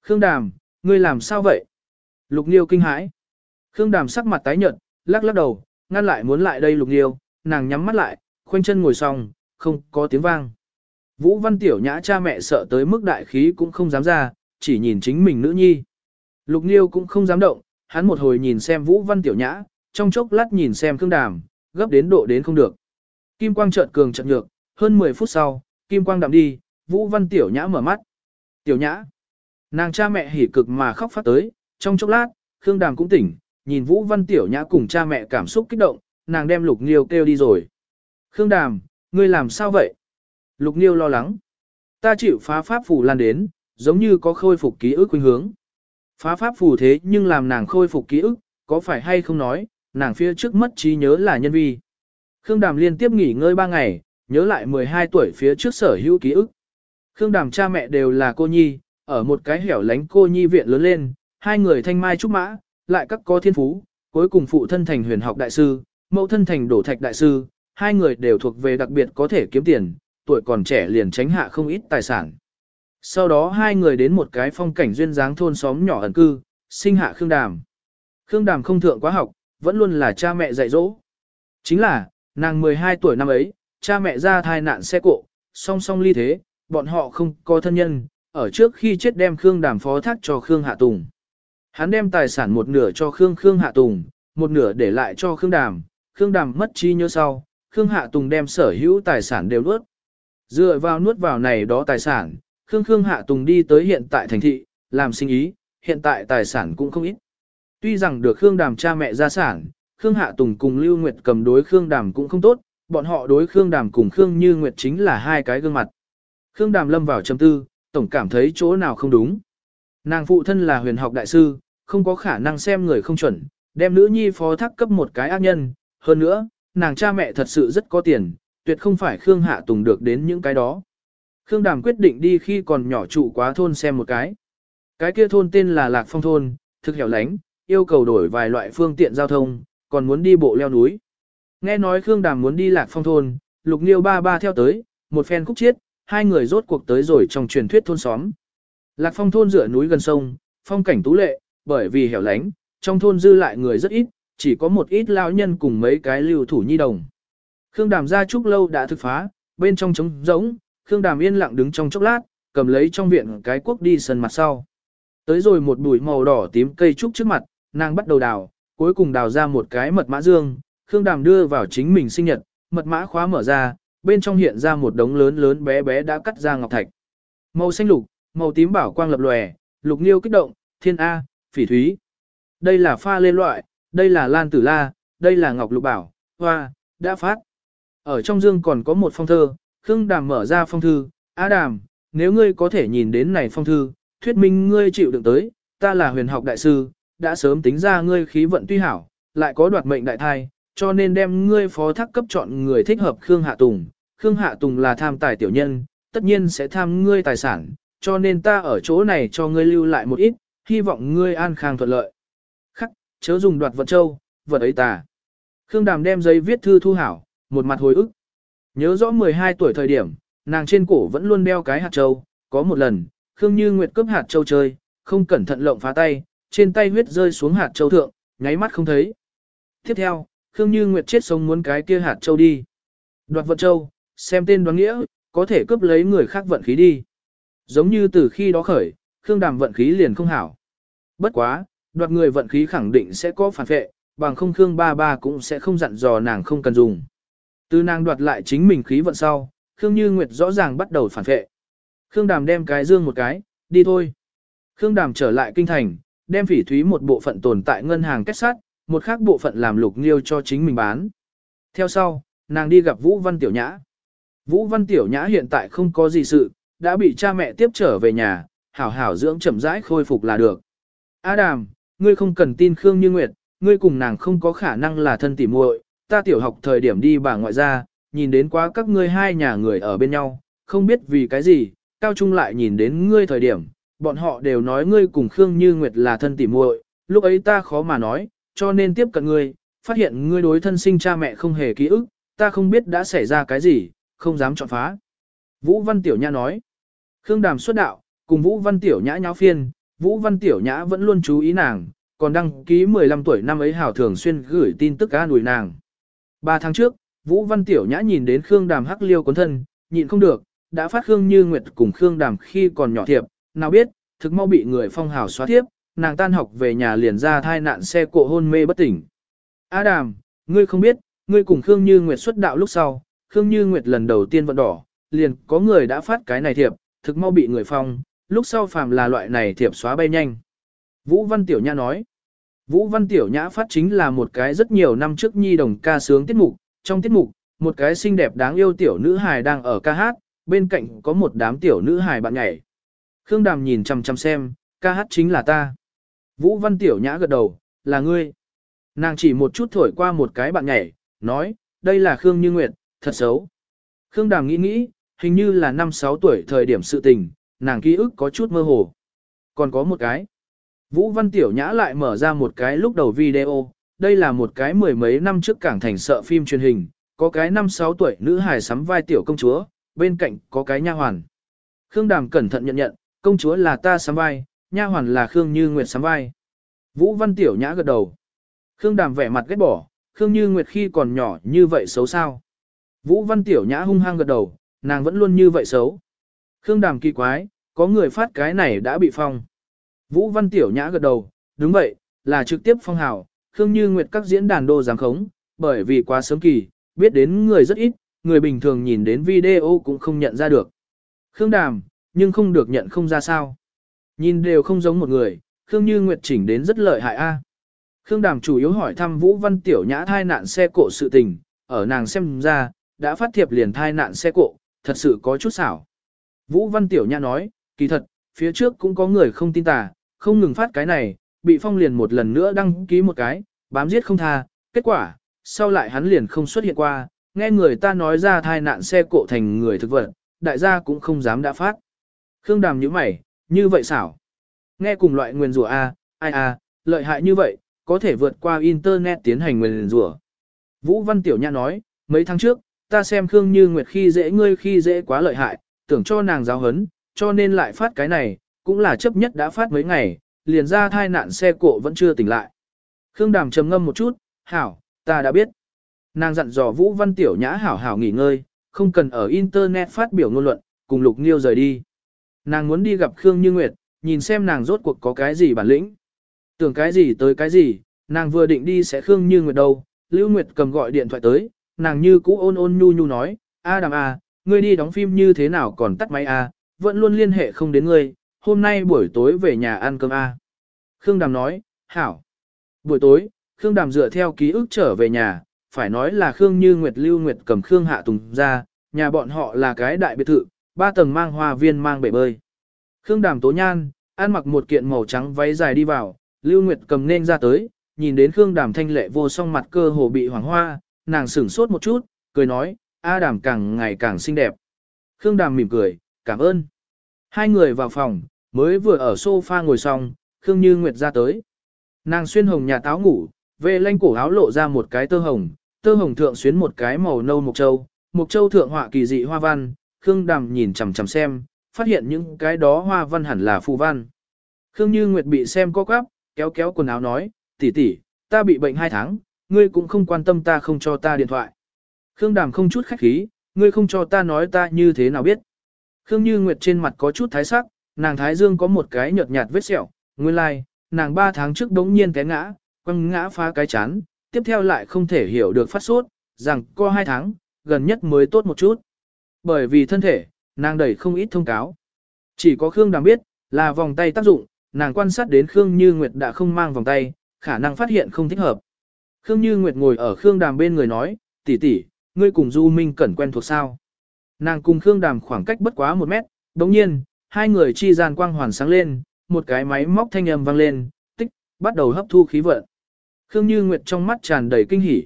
Khương Đàm, ngươi làm sao vậy? Lục Nghiêu kinh hãi. Khương Đàm sắc mặt tái nhợt, lắc lắc đầu, ngăn lại muốn lại đây Lục Nghiêu, nàng nhắm mắt lại, khoanh chân ngồi xong, không có tiếng vang. Vũ Văn Tiểu Nhã cha mẹ sợ tới mức đại khí cũng không dám ra, chỉ nhìn chính mình nữ nhi. Lục Nghiêu cũng không dám động, hắn một hồi nhìn xem Vũ Văn Tiểu Nhã, trong chốc lát nhìn xem Khương Đàm, gấp đến độ đến không được. Kim quang chợt cường chợt nhược, hơn 10 phút sau, kim quang đạm đi, Vũ Văn Tiểu Nhã mở mắt. Tiểu Nhã. Nàng cha mẹ hỉ cực mà khóc phát tới, trong chốc lát, Khương Đàm cũng tỉnh, nhìn Vũ Văn Tiểu Nhã cùng cha mẹ cảm xúc kích động, nàng đem Lục Nghiêu kêu đi rồi. Khương Đàm, ngươi làm sao vậy? Lục Nghiêu lo lắng. Ta chịu phá pháp phù lan đến, giống như có khôi phục ký ức khuynh hướng. Phá pháp phù thế nhưng làm nàng khôi phục ký ức, có phải hay không nói, nàng phía trước mất trí nhớ là nhân vi. Khương Đàm liên tiếp nghỉ ngơi 3 ngày, nhớ lại 12 tuổi phía trước sở hữu ký ức. Khương Đàm cha mẹ đều là cô nhi, ở một cái hẻo lánh cô nhi viện lớn lên, hai người thanh mai trúc mã, lại các có thiên phú, cuối cùng phụ thân thành huyền học đại sư, mẫu thân thành đổ thạch đại sư, hai người đều thuộc về đặc biệt có thể kiếm tiền, tuổi còn trẻ liền tránh hạ không ít tài sản. Sau đó hai người đến một cái phong cảnh duyên dáng thôn xóm nhỏ ẩn cư, sinh hạ Khương Đàm. Khương Đàm không thượng quá học, vẫn luôn là cha mẹ dạy dỗ. Chính là, nàng 12 tuổi năm ấy, cha mẹ ra thai nạn xe cộ, song song ly thế, bọn họ không có thân nhân, ở trước khi chết đem Khương Đàm phó thác cho Khương Hạ Tùng. Hắn đem tài sản một nửa cho Khương Khương Hạ Tùng, một nửa để lại cho Khương Đàm, Khương Đàm mất chi nhớ sau, Khương Hạ Tùng đem sở hữu tài sản đều nuốt. Dựa vào nuốt vào này đó tài sản, Khương Khương Hạ Tùng đi tới hiện tại thành thị, làm sinh ý, hiện tại tài sản cũng không ít. Tuy rằng được Khương Đàm cha mẹ gia sản, Khương Hạ Tùng cùng Lưu Nguyệt cầm đối Khương Đàm cũng không tốt, bọn họ đối Khương Đàm cùng Khương Như Nguyệt chính là hai cái gương mặt. Khương Đàm lâm vào trầm tư, tổng cảm thấy chỗ nào không đúng. Nàng phụ thân là huyền học đại sư, không có khả năng xem người không chuẩn, đem nữ nhi phó thác cấp một cái ác nhân. Hơn nữa, nàng cha mẹ thật sự rất có tiền, tuyệt không phải Khương Hạ Tùng được đến những cái đó. Khương Đàm quyết định đi khi còn nhỏ trụ quá thôn xem một cái. Cái kia thôn tên là Lạc Phong Thôn, thực hẻo lánh, yêu cầu đổi vài loại phương tiện giao thông, còn muốn đi bộ leo núi. Nghe nói Khương Đàm muốn đi lạc phong thôn, Lục Niêu ba ba theo tới, một phen khúc chiết, hai người rốt cuộc tới rồi trong truyền thuyết thôn xóm. Lạc phong thôn dựa núi gần sông, phong cảnh tú lệ, bởi vì hẻo lánh, trong thôn dư lại người rất ít, chỉ có một ít lao nhân cùng mấy cái lưu thủ nhi đồng. Khương Đàm ra trúc lâu đã thực phá, bên trong trống rỗng, Khương Đàm yên lặng đứng trong chốc lát, cầm lấy trong viện cái cuốc đi sân mặt sau. Tới rồi một bụi màu đỏ tím cây trúc trước mặt, nàng bắt đầu đào, cuối cùng đào ra một cái mật mã dương, Khương Đàm đưa vào chính mình sinh nhật, mật mã khóa mở ra, bên trong hiện ra một đống lớn lớn bé bé đã cắt ra ngọc thạch. Màu xanh lục, màu tím bảo quang lập lòe, lục niêu kích động, thiên A, phỉ thúy. Đây là pha lê loại, đây là lan tử la, đây là ngọc lục bảo, hoa, đã phát. Ở trong dương còn có một phong thơ, Khương Đàm mở ra phong thư, A Đàm, nếu ngươi có thể nhìn đến này phong thư, thuyết minh ngươi chịu đựng tới, ta là huyền học đại sư, đã sớm tính ra ngươi khí vận tuy hảo, lại có đoạt mệnh đại thai, cho nên đem ngươi phó thác cấp chọn người thích hợp Khương Hạ Tùng. Khương Hạ Tùng là tham tài tiểu nhân, tất nhiên sẽ tham ngươi tài sản, cho nên ta ở chỗ này cho ngươi lưu lại một ít, hy vọng ngươi an khang thuận lợi. Khắc, chớ dùng đoạt vật châu, vật ấy tà. Khương Đàm đem giấy viết thư thu hảo, một mặt hồi ức. Nhớ rõ 12 tuổi thời điểm, nàng trên cổ vẫn luôn đeo cái hạt châu, có một lần, Khương Như Nguyệt cướp hạt châu chơi, không cẩn thận lộng phá tay, trên tay huyết rơi xuống hạt châu thượng, nháy mắt không thấy. Tiếp theo, Khương Như Nguyệt chết sống muốn cái kia hạt châu đi. Đoạt vận châu, xem tên đoán nghĩa, có thể cướp lấy người khác vận khí đi. Giống như từ khi đó khởi, Khương Đàm vận khí liền không hảo. Bất quá, đoạt người vận khí khẳng định sẽ có phản vệ, bằng không Khương ba ba cũng sẽ không dặn dò nàng không cần dùng. Từ nàng đoạt lại chính mình khí vận sau, Khương Như Nguyệt rõ ràng bắt đầu phản vệ. Khương Đàm đem cái dương một cái, đi thôi. Khương Đàm trở lại kinh thành, đem phỉ thúy một bộ phận tồn tại ngân hàng kết sắt, một khác bộ phận làm lục nghiêu cho chính mình bán. Theo sau, nàng đi gặp Vũ Văn Tiểu Nhã. Vũ Văn Tiểu Nhã hiện tại không có gì sự, đã bị cha mẹ tiếp trở về nhà, hảo hảo dưỡng chậm rãi khôi phục là được. A Đàm, ngươi không cần tin Khương Như Nguyệt, ngươi cùng nàng không có khả năng là thân tỉ muội ta tiểu học thời điểm đi bà ngoại ra, nhìn đến quá các ngươi hai nhà người ở bên nhau, không biết vì cái gì, cao trung lại nhìn đến ngươi thời điểm, bọn họ đều nói ngươi cùng Khương Như Nguyệt là thân tỉ muội, lúc ấy ta khó mà nói, cho nên tiếp cận ngươi, phát hiện ngươi đối thân sinh cha mẹ không hề ký ức, ta không biết đã xảy ra cái gì, không dám chọn phá. Vũ Văn Tiểu Nhã nói, Khương Đàm xuất đạo, cùng Vũ Văn Tiểu Nhã nháo phiên, Vũ Văn Tiểu Nhã vẫn luôn chú ý nàng, còn đăng ký 15 tuổi năm ấy hảo thường xuyên gửi tin tức ca đùi nàng. Ba tháng trước, Vũ Văn Tiểu Nhã nhìn đến Khương Đàm hắc liêu cuốn thân, nhịn không được, đã phát Khương Như Nguyệt cùng Khương Đàm khi còn nhỏ thiệp, nào biết, thực mau bị người phong hào xóa tiếp, nàng tan học về nhà liền ra thai nạn xe cộ hôn mê bất tỉnh. A Đàm, ngươi không biết, ngươi cùng Khương Như Nguyệt xuất đạo lúc sau, Khương Như Nguyệt lần đầu tiên vận đỏ, liền có người đã phát cái này thiệp, thực mau bị người phong, lúc sau phàm là loại này thiệp xóa bay nhanh. Vũ Văn Tiểu Nhã nói, Vũ Văn Tiểu Nhã phát chính là một cái rất nhiều năm trước nhi đồng ca sướng tiết mục, trong tiết mục, một cái xinh đẹp đáng yêu tiểu nữ hài đang ở ca hát, bên cạnh có một đám tiểu nữ hài bạn nhảy. Khương Đàm nhìn chăm chăm xem, ca hát chính là ta. Vũ Văn Tiểu Nhã gật đầu, là ngươi. Nàng chỉ một chút thổi qua một cái bạn nhảy, nói, đây là Khương Như Nguyệt, thật xấu. Khương Đàm nghĩ nghĩ, hình như là 5-6 tuổi thời điểm sự tình, nàng ký ức có chút mơ hồ. Còn có một cái. Vũ Văn Tiểu Nhã lại mở ra một cái lúc đầu video, đây là một cái mười mấy năm trước cảng thành sợ phim truyền hình, có cái 5-6 tuổi nữ hài sắm vai tiểu công chúa, bên cạnh có cái nha hoàn. Khương Đàm cẩn thận nhận nhận, công chúa là ta sắm vai, nha hoàn là Khương Như Nguyệt sắm vai. Vũ Văn Tiểu Nhã gật đầu. Khương Đàm vẻ mặt ghét bỏ, Khương Như Nguyệt khi còn nhỏ như vậy xấu sao. Vũ Văn Tiểu Nhã hung hăng gật đầu, nàng vẫn luôn như vậy xấu. Khương Đàm kỳ quái, có người phát cái này đã bị phong. Vũ Văn Tiểu Nhã gật đầu, đúng vậy, là trực tiếp phong hào, Khương Như Nguyệt các diễn đàn đô giáng khống, bởi vì quá sớm kỳ, biết đến người rất ít, người bình thường nhìn đến video cũng không nhận ra được. Khương Đàm, nhưng không được nhận không ra sao. Nhìn đều không giống một người, Khương Như Nguyệt chỉnh đến rất lợi hại a. Khương Đàm chủ yếu hỏi thăm Vũ Văn Tiểu Nhã thai nạn xe cộ sự tình, ở nàng xem ra, đã phát thiệp liền thai nạn xe cộ, thật sự có chút xảo. Vũ Văn Tiểu Nhã nói, kỳ thật, phía trước cũng có người không tin tà, không ngừng phát cái này, bị phong liền một lần nữa đăng ký một cái, bám giết không tha, kết quả, sau lại hắn liền không xuất hiện qua, nghe người ta nói ra thai nạn xe cộ thành người thực vật, đại gia cũng không dám đã phát. Khương Đàm như mày, như vậy xảo. Nghe cùng loại nguyên rủa A, ai A, lợi hại như vậy, có thể vượt qua Internet tiến hành nguyền rủa. Vũ Văn Tiểu Nha nói, mấy tháng trước, ta xem Khương Như Nguyệt khi dễ ngươi khi dễ quá lợi hại, tưởng cho nàng giáo hấn, cho nên lại phát cái này, cũng là chấp nhất đã phát mấy ngày, liền ra thai nạn xe cộ vẫn chưa tỉnh lại. Khương Đàm trầm ngâm một chút, hảo, ta đã biết. Nàng dặn dò Vũ Văn Tiểu Nhã hảo hảo nghỉ ngơi, không cần ở Internet phát biểu ngôn luận, cùng Lục Nghiêu rời đi. Nàng muốn đi gặp Khương Như Nguyệt, nhìn xem nàng rốt cuộc có cái gì bản lĩnh. Tưởng cái gì tới cái gì, nàng vừa định đi sẽ Khương Như Nguyệt đâu, Lưu Nguyệt cầm gọi điện thoại tới, nàng như cũ ôn ôn nhu nhu nói, A đàm à, ngươi đi đóng phim như thế nào còn tắt máy à, vẫn luôn liên hệ không đến ngươi, hôm nay buổi tối về nhà ăn cơm à. Khương Đàm nói, hảo. Buổi tối, Khương Đàm dựa theo ký ức trở về nhà, phải nói là Khương Như Nguyệt Lưu Nguyệt cầm Khương Hạ Tùng ra, nhà bọn họ là cái đại biệt thự, ba tầng mang hoa viên mang bể bơi. Khương Đàm tố nhan, ăn mặc một kiện màu trắng váy dài đi vào, Lưu Nguyệt cầm nên ra tới, nhìn đến Khương Đàm thanh lệ vô song mặt cơ hồ bị hoàng hoa, nàng sửng sốt một chút, cười nói, A Đàm càng ngày càng xinh đẹp. Khương Đàm mỉm cười, cảm ơn. Hai người vào phòng, mới vừa ở sofa ngồi xong, Khương Như Nguyệt ra tới. Nàng xuyên hồng nhà táo ngủ, về lanh cổ áo lộ ra một cái tơ hồng, tơ hồng thượng xuyến một cái màu nâu mộc châu, mộc châu thượng họa kỳ dị hoa văn, Khương Đàm nhìn chằm chằm xem, phát hiện những cái đó hoa văn hẳn là phù văn. Khương Như Nguyệt bị xem co quắp, kéo kéo quần áo nói, tỷ tỷ, ta bị bệnh hai tháng, ngươi cũng không quan tâm ta không cho ta điện thoại. Khương Đàm không chút khách khí, ngươi không cho ta nói ta như thế nào biết. Khương Như Nguyệt trên mặt có chút thái sắc, nàng thái dương có một cái nhợt nhạt vết sẹo, nguyên lai, like, nàng ba tháng trước đống nhiên té ngã, quăng ngã phá cái chán, tiếp theo lại không thể hiểu được phát sốt, rằng có hai tháng, gần nhất mới tốt một chút. Bởi vì thân thể, nàng đẩy không ít thông cáo. Chỉ có Khương Đàm biết, là vòng tay tác dụng, nàng quan sát đến Khương Như Nguyệt đã không mang vòng tay, khả năng phát hiện không thích hợp. Khương Như Nguyệt ngồi ở Khương Đàm bên người nói, tỷ tỷ, ngươi cùng Du Minh Cẩn quen thuộc sao? Nàng cùng Khương Đàm khoảng cách bất quá một mét, đồng nhiên, hai người chi gian quang hoàn sáng lên, một cái máy móc thanh âm vang lên, tích, bắt đầu hấp thu khí vận. Khương Như Nguyệt trong mắt tràn đầy kinh hỉ.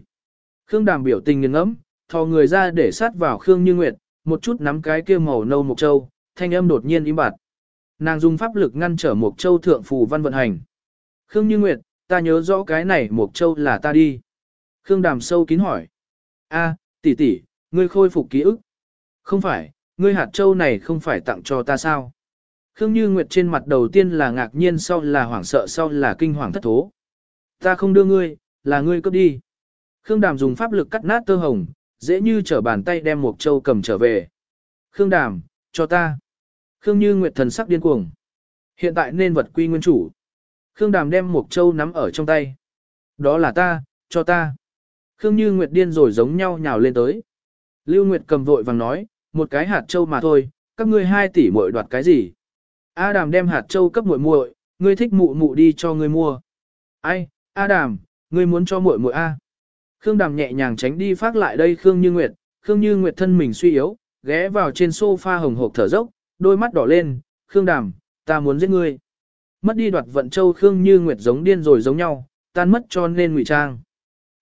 Khương Đàm biểu tình nghiêng ngẫm, thò người ra để sát vào Khương Như Nguyệt, một chút nắm cái kia màu nâu mộc châu, thanh âm đột nhiên im bặt. Nàng dùng pháp lực ngăn trở mộc châu thượng phù văn vận hành. Khương Như Nguyệt, ta nhớ rõ cái này mộc châu là ta đi. Khương Đàm sâu kín hỏi. A, tỷ tỷ, ngươi khôi phục ký ức. Không phải, ngươi hạt châu này không phải tặng cho ta sao? Khương Như Nguyệt trên mặt đầu tiên là ngạc nhiên sau là hoảng sợ sau là kinh hoàng thất thố. Ta không đưa ngươi, là ngươi cướp đi. Khương Đàm dùng pháp lực cắt nát tơ hồng, dễ như trở bàn tay đem một châu cầm trở về. Khương Đàm, cho ta. Khương Như Nguyệt thần sắc điên cuồng. Hiện tại nên vật quy nguyên chủ. Khương Đàm đem một châu nắm ở trong tay. Đó là ta, cho ta. Khương Như Nguyệt điên rồi giống nhau nhào lên tới. Lưu Nguyệt cầm vội vàng nói, một cái hạt châu mà thôi, các ngươi hai tỷ muội đoạt cái gì? A Đàm đem hạt châu cấp muội muội, ngươi thích mụ mụ đi cho ngươi mua. Ai, A Đàm, ngươi muốn cho muội muội a? Khương Đàm nhẹ nhàng tránh đi phát lại đây Khương Như Nguyệt, Khương Như Nguyệt thân mình suy yếu, ghé vào trên sofa hồng hộc thở dốc, đôi mắt đỏ lên, Khương Đàm, ta muốn giết ngươi. Mất đi đoạt vận châu Khương Như Nguyệt giống điên rồi giống nhau, tan mất cho nên ngụy trang.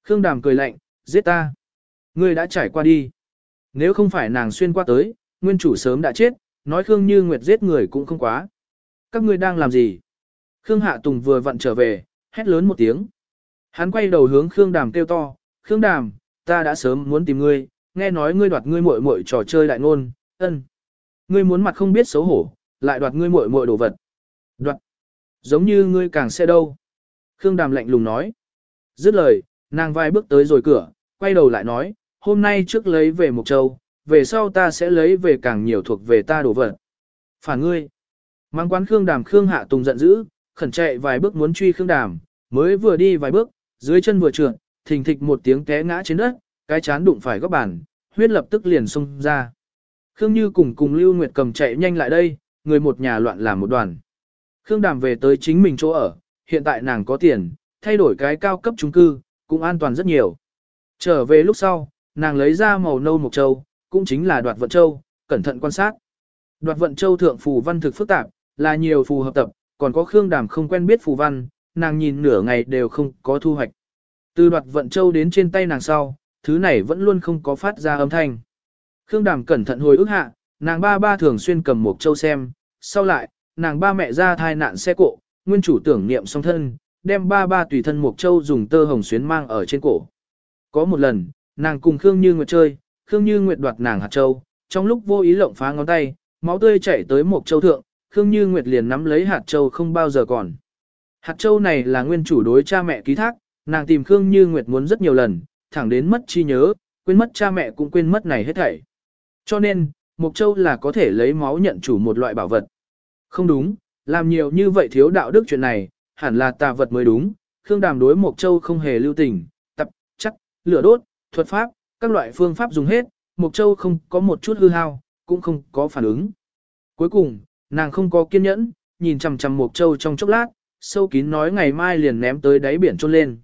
Khương Đàm cười lạnh, giết ta. Ngươi đã trải qua đi. Nếu không phải nàng xuyên qua tới, nguyên chủ sớm đã chết, nói Khương Như Nguyệt giết người cũng không quá. Các ngươi đang làm gì? Khương Hạ Tùng vừa vặn trở về, hét lớn một tiếng. Hắn quay đầu hướng Khương Đàm kêu to, Khương Đàm, ta đã sớm muốn tìm ngươi, nghe nói ngươi đoạt ngươi muội muội trò chơi đại ngôn, ân. Ngươi muốn mặt không biết xấu hổ, lại đoạt ngươi muội muội đồ vật. Đoạt. Giống như ngươi càng xe đâu. Khương Đàm lạnh lùng nói. Dứt lời, nàng vai bước tới rồi cửa, quay đầu lại nói, hôm nay trước lấy về Mộc Châu, về sau ta sẽ lấy về càng nhiều thuộc về ta đồ vật. Phản ngươi. Mang quán Khương Đàm Khương Hạ Tùng giận dữ, khẩn chạy vài bước muốn truy Khương Đàm, mới vừa đi vài bước, dưới chân vừa trượt, thình thịch một tiếng té ngã trên đất, cái chán đụng phải góc bàn, huyết lập tức liền xông ra. Khương Như cùng cùng Lưu Nguyệt cầm chạy nhanh lại đây, người một nhà loạn làm một đoàn. Khương Đàm về tới chính mình chỗ ở, hiện tại nàng có tiền, thay đổi cái cao cấp chung cư, cũng an toàn rất nhiều. Trở về lúc sau, nàng lấy ra màu nâu mộc châu, cũng chính là đoạt vận châu, cẩn thận quan sát. Đoạt vận châu thượng phù văn thực phức tạp, là nhiều phù hợp tập, còn có Khương Đàm không quen biết phù văn, nàng nhìn nửa ngày đều không có thu hoạch. Từ đoạt vận châu đến trên tay nàng sau, thứ này vẫn luôn không có phát ra âm thanh. Khương Đàm cẩn thận hồi ức hạ, nàng ba ba thường xuyên cầm một châu xem, sau lại, nàng ba mẹ ra thai nạn xe cộ, nguyên chủ tưởng niệm song thân, đem ba ba tùy thân Mộc Châu dùng tơ hồng xuyến mang ở trên cổ. Có một lần, nàng cùng Khương Như Nguyệt chơi, Khương Như Nguyệt đoạt nàng hạt châu, trong lúc vô ý lộng phá ngón tay, máu tươi chảy tới một Châu thượng, Khương Như Nguyệt liền nắm lấy hạt châu không bao giờ còn. Hạt châu này là nguyên chủ đối cha mẹ ký thác, nàng tìm Khương Như Nguyệt muốn rất nhiều lần, thẳng đến mất chi nhớ, quên mất cha mẹ cũng quên mất này hết thảy. Cho nên, Mộc Châu là có thể lấy máu nhận chủ một loại bảo vật. Không đúng, làm nhiều như vậy thiếu đạo đức chuyện này, hẳn là tà vật mới đúng. Khương Đàm đối Mộc Châu không hề lưu tình, tập, chắc, lửa đốt, thuật pháp, các loại phương pháp dùng hết, Mộc Châu không có một chút hư hao, cũng không có phản ứng. Cuối cùng, nàng không có kiên nhẫn, nhìn chằm chằm Mộc Châu trong chốc lát, sâu kín nói ngày mai liền ném tới đáy biển trôn lên.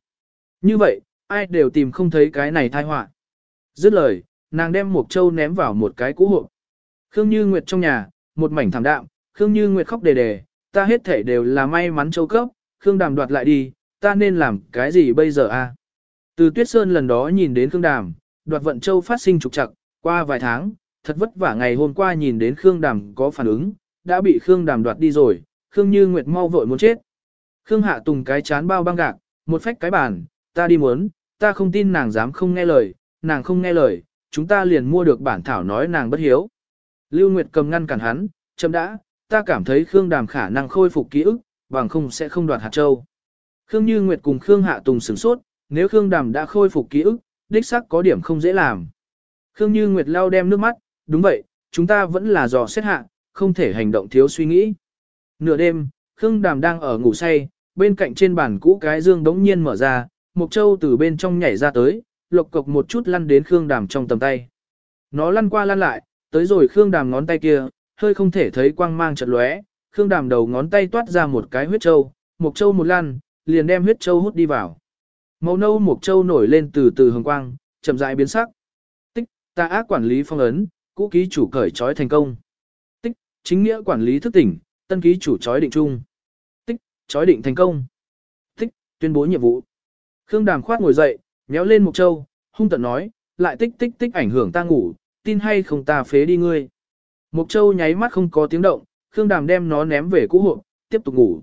Như vậy, ai đều tìm không thấy cái này tai họa. Dứt lời, nàng đem Mộc Châu ném vào một cái cũ hộp. Khương Như Nguyệt trong nhà, một mảnh thảm đạm, Khương Như Nguyệt khóc đề đề, ta hết thể đều là may mắn châu cấp, Khương Đàm đoạt lại đi, ta nên làm cái gì bây giờ a? Từ Tuyết Sơn lần đó nhìn đến Khương Đàm, đoạt vận châu phát sinh trục trặc, qua vài tháng, thật vất vả ngày hôm qua nhìn đến Khương Đàm có phản ứng, đã bị Khương Đàm đoạt đi rồi, Khương Như Nguyệt mau vội muốn chết. Khương Hạ Tùng cái chán bao băng gạc, một phách cái bàn, ta đi muốn, ta không tin nàng dám không nghe lời, nàng không nghe lời, chúng ta liền mua được bản thảo nói nàng bất hiếu. Lưu Nguyệt cầm ngăn cản hắn, chậm đã, ta cảm thấy Khương Đàm khả năng khôi phục ký ức, bằng không sẽ không đoạt hạt châu. Khương Như Nguyệt cùng Khương Hạ Tùng sửng sốt, nếu Khương Đàm đã khôi phục ký ức, đích xác có điểm không dễ làm. Khương Như Nguyệt lau đem nước mắt, đúng vậy, chúng ta vẫn là dò xét hạ, không thể hành động thiếu suy nghĩ. Nửa đêm, Khương Đàm đang ở ngủ say, bên cạnh trên bàn cũ cái dương đống nhiên mở ra, Mộc Châu từ bên trong nhảy ra tới, lộc cộc một chút lăn đến Khương Đàm trong tầm tay. Nó lăn qua lăn lại, tới rồi Khương Đàm ngón tay kia, hơi không thể thấy quang mang chợt lóe, Khương Đàm đầu ngón tay toát ra một cái huyết châu, Mộc Châu một lăn, liền đem huyết châu hút đi vào. Màu nâu Mộc Châu nổi lên từ từ hồng quang, chậm rãi biến sắc. Tích, ta ác quản lý phong ấn, cũ ký chủ cởi trói thành công. Tích, chính nghĩa quản lý thức tỉnh, tân ký chủ trói định trung. Tích, trói định thành công. Tích, tuyên bố nhiệm vụ. Khương Đàm khoát ngồi dậy, méo lên Mộc Châu, hung tận nói, lại tích tích tích ảnh hưởng ta ngủ, tin hay không ta phế đi ngươi. Mộc Châu nháy mắt không có tiếng động, Khương Đàm đem nó ném về cũ hộp, tiếp tục ngủ.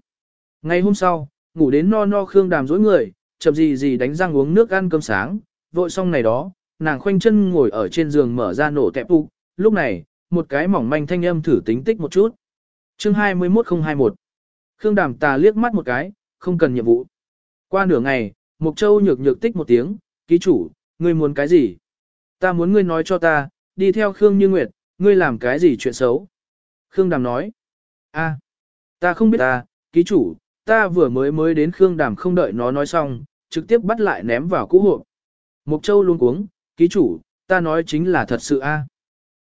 Ngày hôm sau, ngủ đến no no Khương Đàm dối người, chậm gì gì đánh răng uống nước ăn cơm sáng, vội xong này đó, nàng khoanh chân ngồi ở trên giường mở ra nổ tẹp phục, lúc này, một cái mỏng manh thanh âm thử tính tích một chút. Chương 21021 Khương Đàm tà liếc mắt một cái, không cần nhiệm vụ. Qua nửa ngày, Mục Châu nhược nhược tích một tiếng, ký chủ, ngươi muốn cái gì? Ta muốn ngươi nói cho ta, đi theo Khương Như Nguyệt, ngươi làm cái gì chuyện xấu? Khương Đàm nói, a, ta không biết ta, ký chủ, ta vừa mới mới đến Khương Đàm không đợi nó nói xong, trực tiếp bắt lại ném vào cũ hộp. Mục Châu luôn cuống, ký chủ, ta nói chính là thật sự a.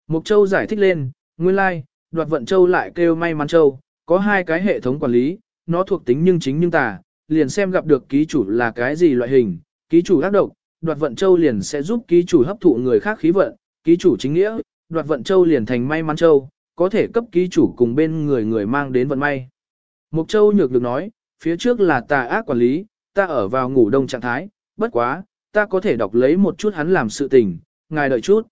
Mục Châu giải thích lên, nguyên lai, like, đoạt vận Châu lại kêu may mắn Châu, có hai cái hệ thống quản lý, nó thuộc tính nhưng chính nhưng tà, liền xem gặp được ký chủ là cái gì loại hình, ký chủ ác độc, đoạt vận Châu liền sẽ giúp ký chủ hấp thụ người khác khí vận, ký chủ chính nghĩa, đoạt vận Châu liền thành may mắn Châu, có thể cấp ký chủ cùng bên người người mang đến vận may. Mục Châu nhược được nói, phía trước là tà ác quản lý, ta ở vào ngủ đông trạng thái, bất quá, ta có thể đọc lấy một chút hắn làm sự tình, ngài đợi chút.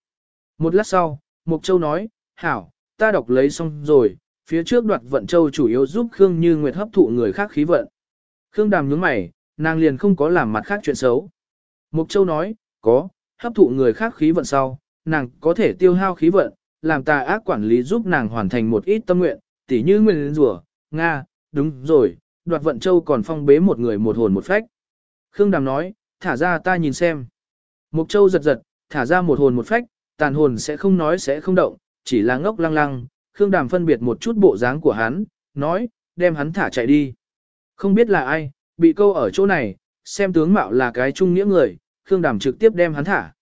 Một lát sau, Mục Châu nói, hảo, ta đọc lấy xong rồi, phía trước đoạt vận Châu chủ yếu giúp Khương Như Nguyệt hấp thụ người khác khí vận. Khương Đàm nhướng mày, nàng liền không có làm mặt khác chuyện xấu. Mục Châu nói, có, hấp thụ người khác khí vận sau, nàng có thể tiêu hao khí vận, làm tà ác quản lý giúp nàng hoàn thành một ít tâm nguyện, tỉ như nguyên rủa, Nga, đúng rồi, đoạt vận châu còn phong bế một người một hồn một phách. Khương Đàm nói, thả ra ta nhìn xem. Mục châu giật giật, thả ra một hồn một phách, tàn hồn sẽ không nói sẽ không động, chỉ là ngốc lăng lăng. Khương Đàm phân biệt một chút bộ dáng của hắn, nói, đem hắn thả chạy đi. Không biết là ai, bị câu ở chỗ này, xem tướng mạo là cái trung nghĩa người, Khương Đàm trực tiếp đem hắn thả.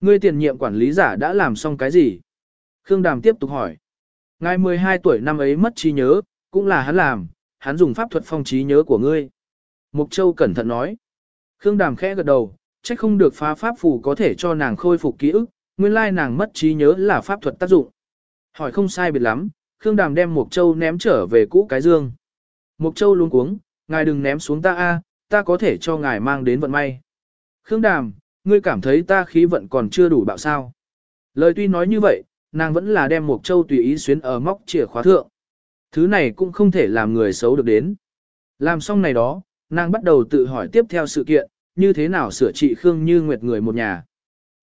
Ngươi tiền nhiệm quản lý giả đã làm xong cái gì? Khương Đàm tiếp tục hỏi. Ngài 12 tuổi năm ấy mất trí nhớ, cũng là hắn làm, hắn dùng pháp thuật phong trí nhớ của ngươi. Mục Châu cẩn thận nói. Khương Đàm khẽ gật đầu, trách không được phá pháp phù có thể cho nàng khôi phục ký ức, nguyên lai nàng mất trí nhớ là pháp thuật tác dụng. Hỏi không sai biệt lắm, Khương Đàm đem Mục Châu ném trở về cũ cái dương. Mục Châu luôn cuống, ngài đừng ném xuống ta a, ta có thể cho ngài mang đến vận may. Khương Đàm, ngươi cảm thấy ta khí vận còn chưa đủ bạo sao. Lời tuy nói như vậy, nàng vẫn là đem Mục Châu tùy ý xuyến ở móc chìa khóa thượng. Thứ này cũng không thể làm người xấu được đến. Làm xong này đó, nàng bắt đầu tự hỏi tiếp theo sự kiện, như thế nào sửa trị Khương Như Nguyệt người một nhà.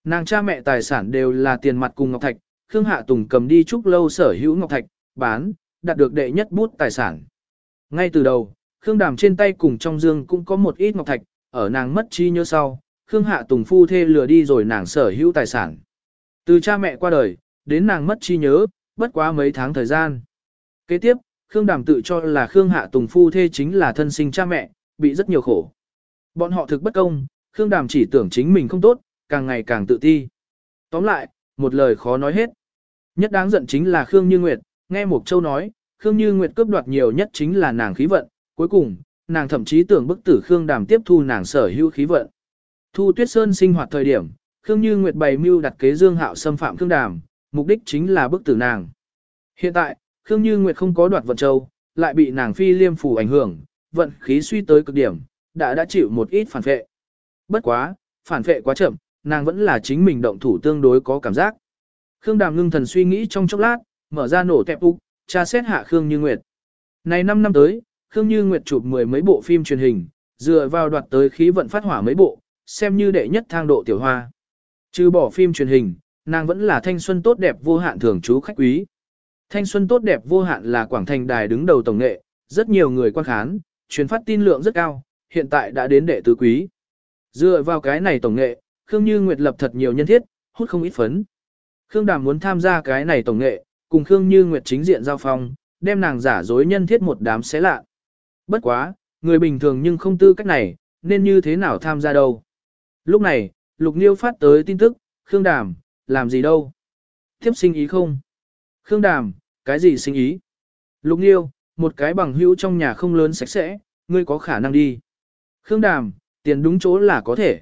Nàng cha mẹ tài sản đều là tiền mặt cùng Ngọc Thạch, Khương Hạ Tùng cầm đi chúc lâu sở hữu Ngọc Thạch, bán, đạt được đệ nhất bút tài sản. Ngay từ đầu, Khương Đàm trên tay cùng trong dương cũng có một ít Ngọc Thạch, ở nàng mất chi nhớ sau, Khương Hạ Tùng phu thê lừa đi rồi nàng sở hữu tài sản. Từ cha mẹ qua đời, đến nàng mất chi nhớ, bất quá mấy tháng thời gian. Kế tiếp, Khương Đàm tự cho là Khương Hạ Tùng phu thê chính là thân sinh cha mẹ, bị rất nhiều khổ. Bọn họ thực bất công, Khương Đàm chỉ tưởng chính mình không tốt, càng ngày càng tự ti. Tóm lại, một lời khó nói hết. Nhất đáng giận chính là Khương Như Nguyệt, nghe Mục Châu nói, Khương Như Nguyệt cướp đoạt nhiều nhất chính là nàng khí vận, cuối cùng, nàng thậm chí tưởng bức tử Khương Đàm tiếp thu nàng sở hữu khí vận. Thu Tuyết Sơn sinh hoạt thời điểm, Khương Như Nguyệt bày mưu đặt kế Dương Hạo xâm phạm Khương Đàm, mục đích chính là bức tử nàng. Hiện tại, Khương Như Nguyệt không có đoạt vận châu, lại bị nàng phi liêm phủ ảnh hưởng, vận khí suy tới cực điểm, đã đã chịu một ít phản vệ. Bất quá, phản vệ quá chậm, nàng vẫn là chính mình động thủ tương đối có cảm giác. Khương Đàm ngưng thần suy nghĩ trong chốc lát, mở ra nổ tẹp úc, tra xét hạ Khương Như Nguyệt. Này 5 năm tới, Khương Như Nguyệt chụp mười mấy bộ phim truyền hình, dựa vào đoạt tới khí vận phát hỏa mấy bộ, xem như đệ nhất thang độ tiểu hoa. Trừ bỏ phim truyền hình, nàng vẫn là thanh xuân tốt đẹp vô hạn thường trú khách quý. Thanh xuân tốt đẹp vô hạn là Quảng Thành Đài đứng đầu tổng nghệ, rất nhiều người quan khán, truyền phát tin lượng rất cao, hiện tại đã đến đệ tứ quý. Dựa vào cái này tổng nghệ, Khương Như Nguyệt lập thật nhiều nhân thiết, hút không ít phấn. Khương Đàm muốn tham gia cái này tổng nghệ, cùng Khương Như Nguyệt chính diện giao phong, đem nàng giả dối nhân thiết một đám xé lạ. Bất quá, người bình thường nhưng không tư cách này, nên như thế nào tham gia đâu. Lúc này, Lục Niêu phát tới tin tức, Khương Đàm, làm gì đâu? Tiếp sinh ý không? Khương Đàm, cái gì sinh ý? Lục Niêu, một cái bằng hữu trong nhà không lớn sạch sẽ, ngươi có khả năng đi. Khương Đàm, tiền đúng chỗ là có thể.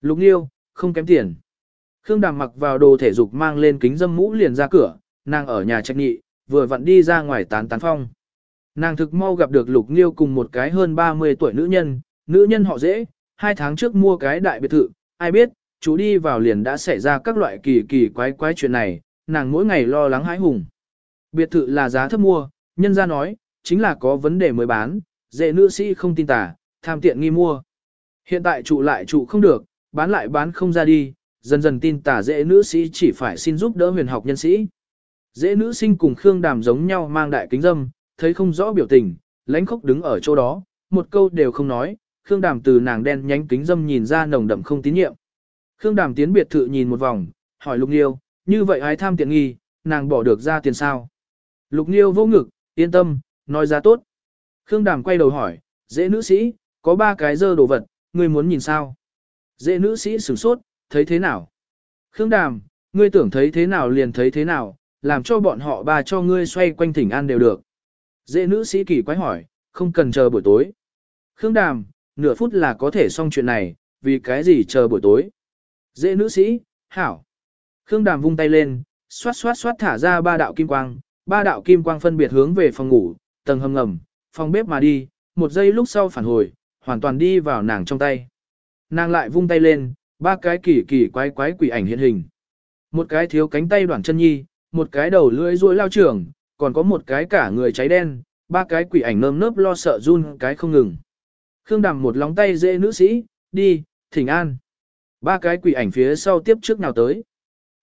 Lục Niêu, không kém tiền. Khương Đàm mặc vào đồ thể dục mang lên kính dâm mũ liền ra cửa, nàng ở nhà trách nghị, vừa vặn đi ra ngoài tán tán phong. Nàng thực mau gặp được Lục Niêu cùng một cái hơn 30 tuổi nữ nhân, nữ nhân họ dễ, hai tháng trước mua cái đại biệt thự, ai biết, chú đi vào liền đã xảy ra các loại kỳ kỳ quái quái chuyện này, nàng mỗi ngày lo lắng hãi hùng. Biệt thự là giá thấp mua, nhân ra nói, chính là có vấn đề mới bán, dễ nữ sĩ không tin tả, tham tiện nghi mua. Hiện tại trụ lại trụ không được, bán lại bán không ra đi, dần dần tin tả dễ nữ sĩ chỉ phải xin giúp đỡ huyền học nhân sĩ. Dễ nữ sinh cùng Khương Đàm giống nhau mang đại kính dâm, thấy không rõ biểu tình, lãnh khốc đứng ở chỗ đó, một câu đều không nói, Khương Đàm từ nàng đen nhánh kính dâm nhìn ra nồng đậm không tín nhiệm. Khương Đàm tiến biệt thự nhìn một vòng, hỏi Lục Nhiêu, như vậy ai tham tiện nghi, nàng bỏ được ra tiền sao? Lục Niêu vô ngực, yên tâm, nói ra tốt. Khương Đàm quay đầu hỏi, dễ nữ sĩ, có ba cái dơ đồ vật, ngươi muốn nhìn sao? Dễ nữ sĩ sửng sốt, thấy thế nào? Khương Đàm, ngươi tưởng thấy thế nào liền thấy thế nào, làm cho bọn họ ba cho ngươi xoay quanh thỉnh an đều được. Dễ nữ sĩ kỳ quái hỏi, không cần chờ buổi tối. Khương Đàm, nửa phút là có thể xong chuyện này, vì cái gì chờ buổi tối. Dễ nữ sĩ, hảo. Khương Đàm vung tay lên, xoát xoát xoát thả ra ba đạo kim quang, ba đạo kim quang phân biệt hướng về phòng ngủ, tầng hầm ngầm, phòng bếp mà đi, một giây lúc sau phản hồi, hoàn toàn đi vào nàng trong tay. Nàng lại vung tay lên, ba cái kỳ kỳ quái quái quỷ ảnh hiện hình. Một cái thiếu cánh tay đoạn chân nhi, một cái đầu lưỡi ruồi lao trưởng, còn có một cái cả người cháy đen, ba cái quỷ ảnh nơm nớp lo sợ run cái không ngừng. Khương Đàm một lóng tay dễ nữ sĩ, đi, thỉnh an. Ba cái quỷ ảnh phía sau tiếp trước nào tới.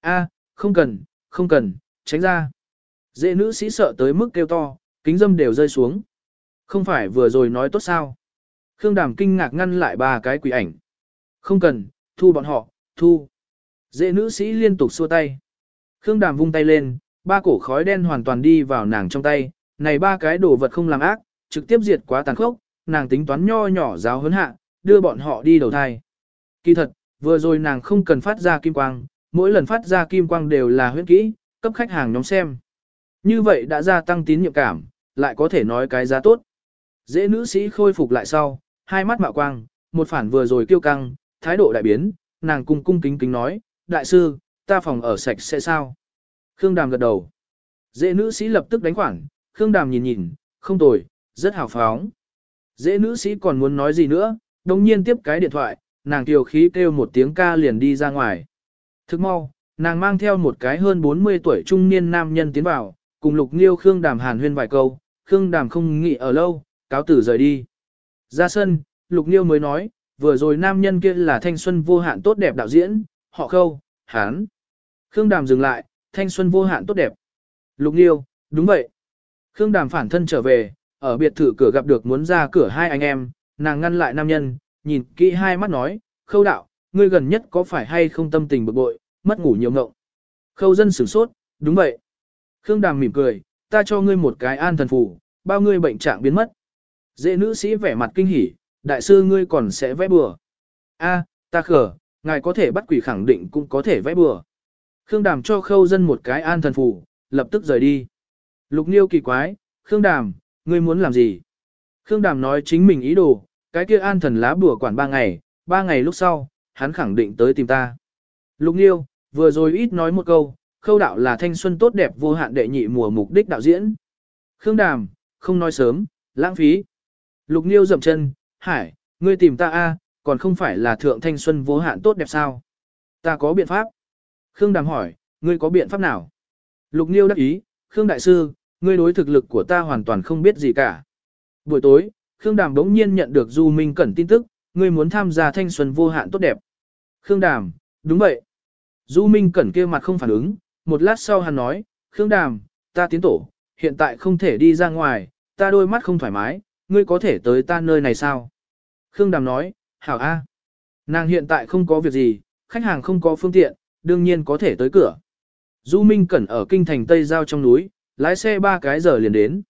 A, không cần, không cần, tránh ra. Dễ nữ sĩ sợ tới mức kêu to, kính dâm đều rơi xuống. Không phải vừa rồi nói tốt sao. Khương Đàm kinh ngạc ngăn lại ba cái quỷ ảnh. Không cần, thu bọn họ, thu. Dễ nữ sĩ liên tục xua tay. Khương Đàm vung tay lên, ba cổ khói đen hoàn toàn đi vào nàng trong tay. Này ba cái đồ vật không làm ác, trực tiếp diệt quá tàn khốc, nàng tính toán nho nhỏ giáo huấn hạ, đưa bọn họ đi đầu thai. Kỳ thật, vừa rồi nàng không cần phát ra kim quang, mỗi lần phát ra kim quang đều là huyết kỹ, cấp khách hàng nhóm xem. Như vậy đã gia tăng tín nhiệm cảm, lại có thể nói cái giá tốt. Dễ nữ sĩ khôi phục lại sau, hai mắt mạo quang, một phản vừa rồi kiêu căng, thái độ đại biến, nàng cung cung kính kính nói, đại sư, ta phòng ở sạch sẽ sao? Khương Đàm gật đầu. Dễ nữ sĩ lập tức đánh khoảng, Khương Đàm nhìn nhìn, không tồi, rất hào phóng. Dễ nữ sĩ còn muốn nói gì nữa, đồng nhiên tiếp cái điện thoại, nàng kiều khí kêu một tiếng ca liền đi ra ngoài. Thức mau, nàng mang theo một cái hơn 40 tuổi trung niên nam nhân tiến vào, cùng lục nghiêu Khương Đàm hàn huyên vài câu, Khương Đàm không nghĩ ở lâu, cáo tử rời đi. Ra sân, Lục Nghiêu mới nói, vừa rồi nam nhân kia là thanh xuân vô hạn tốt đẹp đạo diễn, họ khâu, hán. Khương Đàm dừng lại, thanh xuân vô hạn tốt đẹp. Lục Nghiêu, đúng vậy. Khương Đàm phản thân trở về, ở biệt thự cửa gặp được muốn ra cửa hai anh em, nàng ngăn lại nam nhân, nhìn kỹ hai mắt nói, khâu đạo, ngươi gần nhất có phải hay không tâm tình bực bội, mất ngủ nhiều ngộng. Khâu dân sửng sốt, đúng vậy. Khương Đàm mỉm cười, ta cho ngươi một cái an thần phù, bao ngươi bệnh trạng biến mất. Dễ nữ sĩ vẻ mặt kinh hỉ, đại sư ngươi còn sẽ vẽ bừa. A, ta khở, ngài có thể bắt quỷ khẳng định cũng có thể vẽ bừa. Khương Đàm cho khâu dân một cái an thần phù, lập tức rời đi. Lục Niêu kỳ quái, Khương Đàm, ngươi muốn làm gì? Khương Đàm nói chính mình ý đồ, cái kia an thần lá bùa quản ba ngày, ba ngày lúc sau, hắn khẳng định tới tìm ta. Lục Niêu, vừa rồi ít nói một câu, khâu đạo là thanh xuân tốt đẹp vô hạn đệ nhị mùa mục đích đạo diễn. Khương Đàm, không nói sớm, lãng phí. Lục Niêu dậm chân, hải, ngươi tìm ta a, còn không phải là thượng thanh xuân vô hạn tốt đẹp sao? Ta có biện pháp. Khương Đàm hỏi, ngươi có biện pháp nào? Lục Niêu đắc ý, Khương Đại Sư, ngươi đối thực lực của ta hoàn toàn không biết gì cả. Buổi tối, Khương Đàm đống nhiên nhận được Du Minh Cẩn tin tức, ngươi muốn tham gia thanh xuân vô hạn tốt đẹp. Khương Đàm, đúng vậy. Du Minh Cẩn kia mặt không phản ứng, một lát sau hắn nói, Khương Đàm, ta tiến tổ, hiện tại không thể đi ra ngoài, ta đôi mắt không thoải mái, ngươi có thể tới ta nơi này sao? Khương Đàm nói, hảo a. Nàng hiện tại không có việc gì, khách hàng không có phương tiện, đương nhiên có thể tới cửa. Du Minh Cẩn ở kinh thành Tây Giao trong núi, lái xe ba cái giờ liền đến.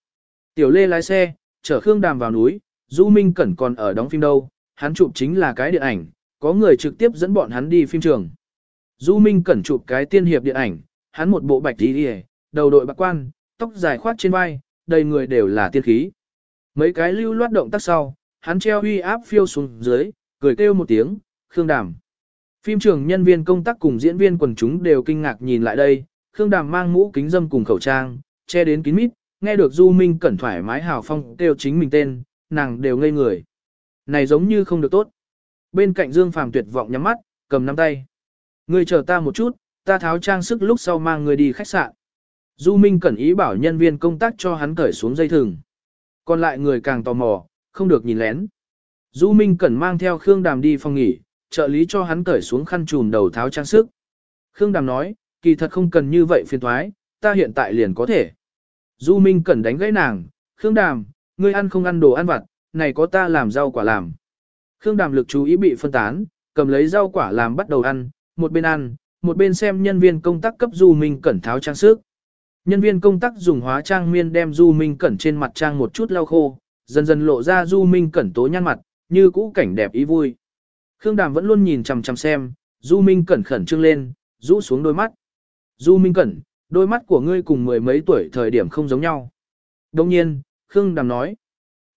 Tiểu Lê lái xe, chở Khương Đàm vào núi, Du Minh Cẩn còn ở đóng phim đâu, hắn chụp chính là cái điện ảnh, có người trực tiếp dẫn bọn hắn đi phim trường. Du Minh Cẩn chụp cái tiên hiệp điện ảnh, hắn một bộ bạch tí đi đầu đội bạc quan, tóc dài khoát trên vai, đầy người đều là tiên khí. Mấy cái lưu loát động tác sau, hắn treo uy áp phiêu xuống dưới, cười kêu một tiếng, Khương Đàm. Phim trường nhân viên công tác cùng diễn viên quần chúng đều kinh ngạc nhìn lại đây, Khương Đàm mang mũ kính dâm cùng khẩu trang, che đến kín mít, nghe được Du Minh cẩn thoải mái hào phong kêu chính mình tên, nàng đều ngây người. Này giống như không được tốt. Bên cạnh Dương Phàm tuyệt vọng nhắm mắt, cầm nắm tay. Ngươi chờ ta một chút, ta tháo trang sức lúc sau mang người đi khách sạn. Du Minh cẩn ý bảo nhân viên công tác cho hắn cởi xuống dây thừng. Còn lại người càng tò mò, không được nhìn lén. Du Minh cẩn mang theo Khương Đàm đi phòng nghỉ, trợ lý cho hắn cởi xuống khăn trùm đầu tháo trang sức. Khương Đàm nói, kỳ thật không cần như vậy phiền thoái, ta hiện tại liền có thể. Du Minh Cẩn đánh gãy nàng, Khương Đàm, ngươi ăn không ăn đồ ăn vặt, này có ta làm rau quả làm. Khương Đàm lực chú ý bị phân tán, cầm lấy rau quả làm bắt đầu ăn, một bên ăn, một bên xem nhân viên công tác cấp Du Minh Cẩn tháo trang sức. Nhân viên công tác dùng hóa trang miên đem Du Minh Cẩn trên mặt trang một chút lau khô, dần dần lộ ra Du Minh Cẩn tố nhăn mặt, như cũ cảnh đẹp ý vui. Khương Đàm vẫn luôn nhìn chằm chằm xem, Du Minh Cẩn khẩn trương lên, rũ xuống đôi mắt. Du Minh Cẩn, đôi mắt của ngươi cùng mười mấy tuổi thời điểm không giống nhau. Đồng nhiên, Khương Đàm nói.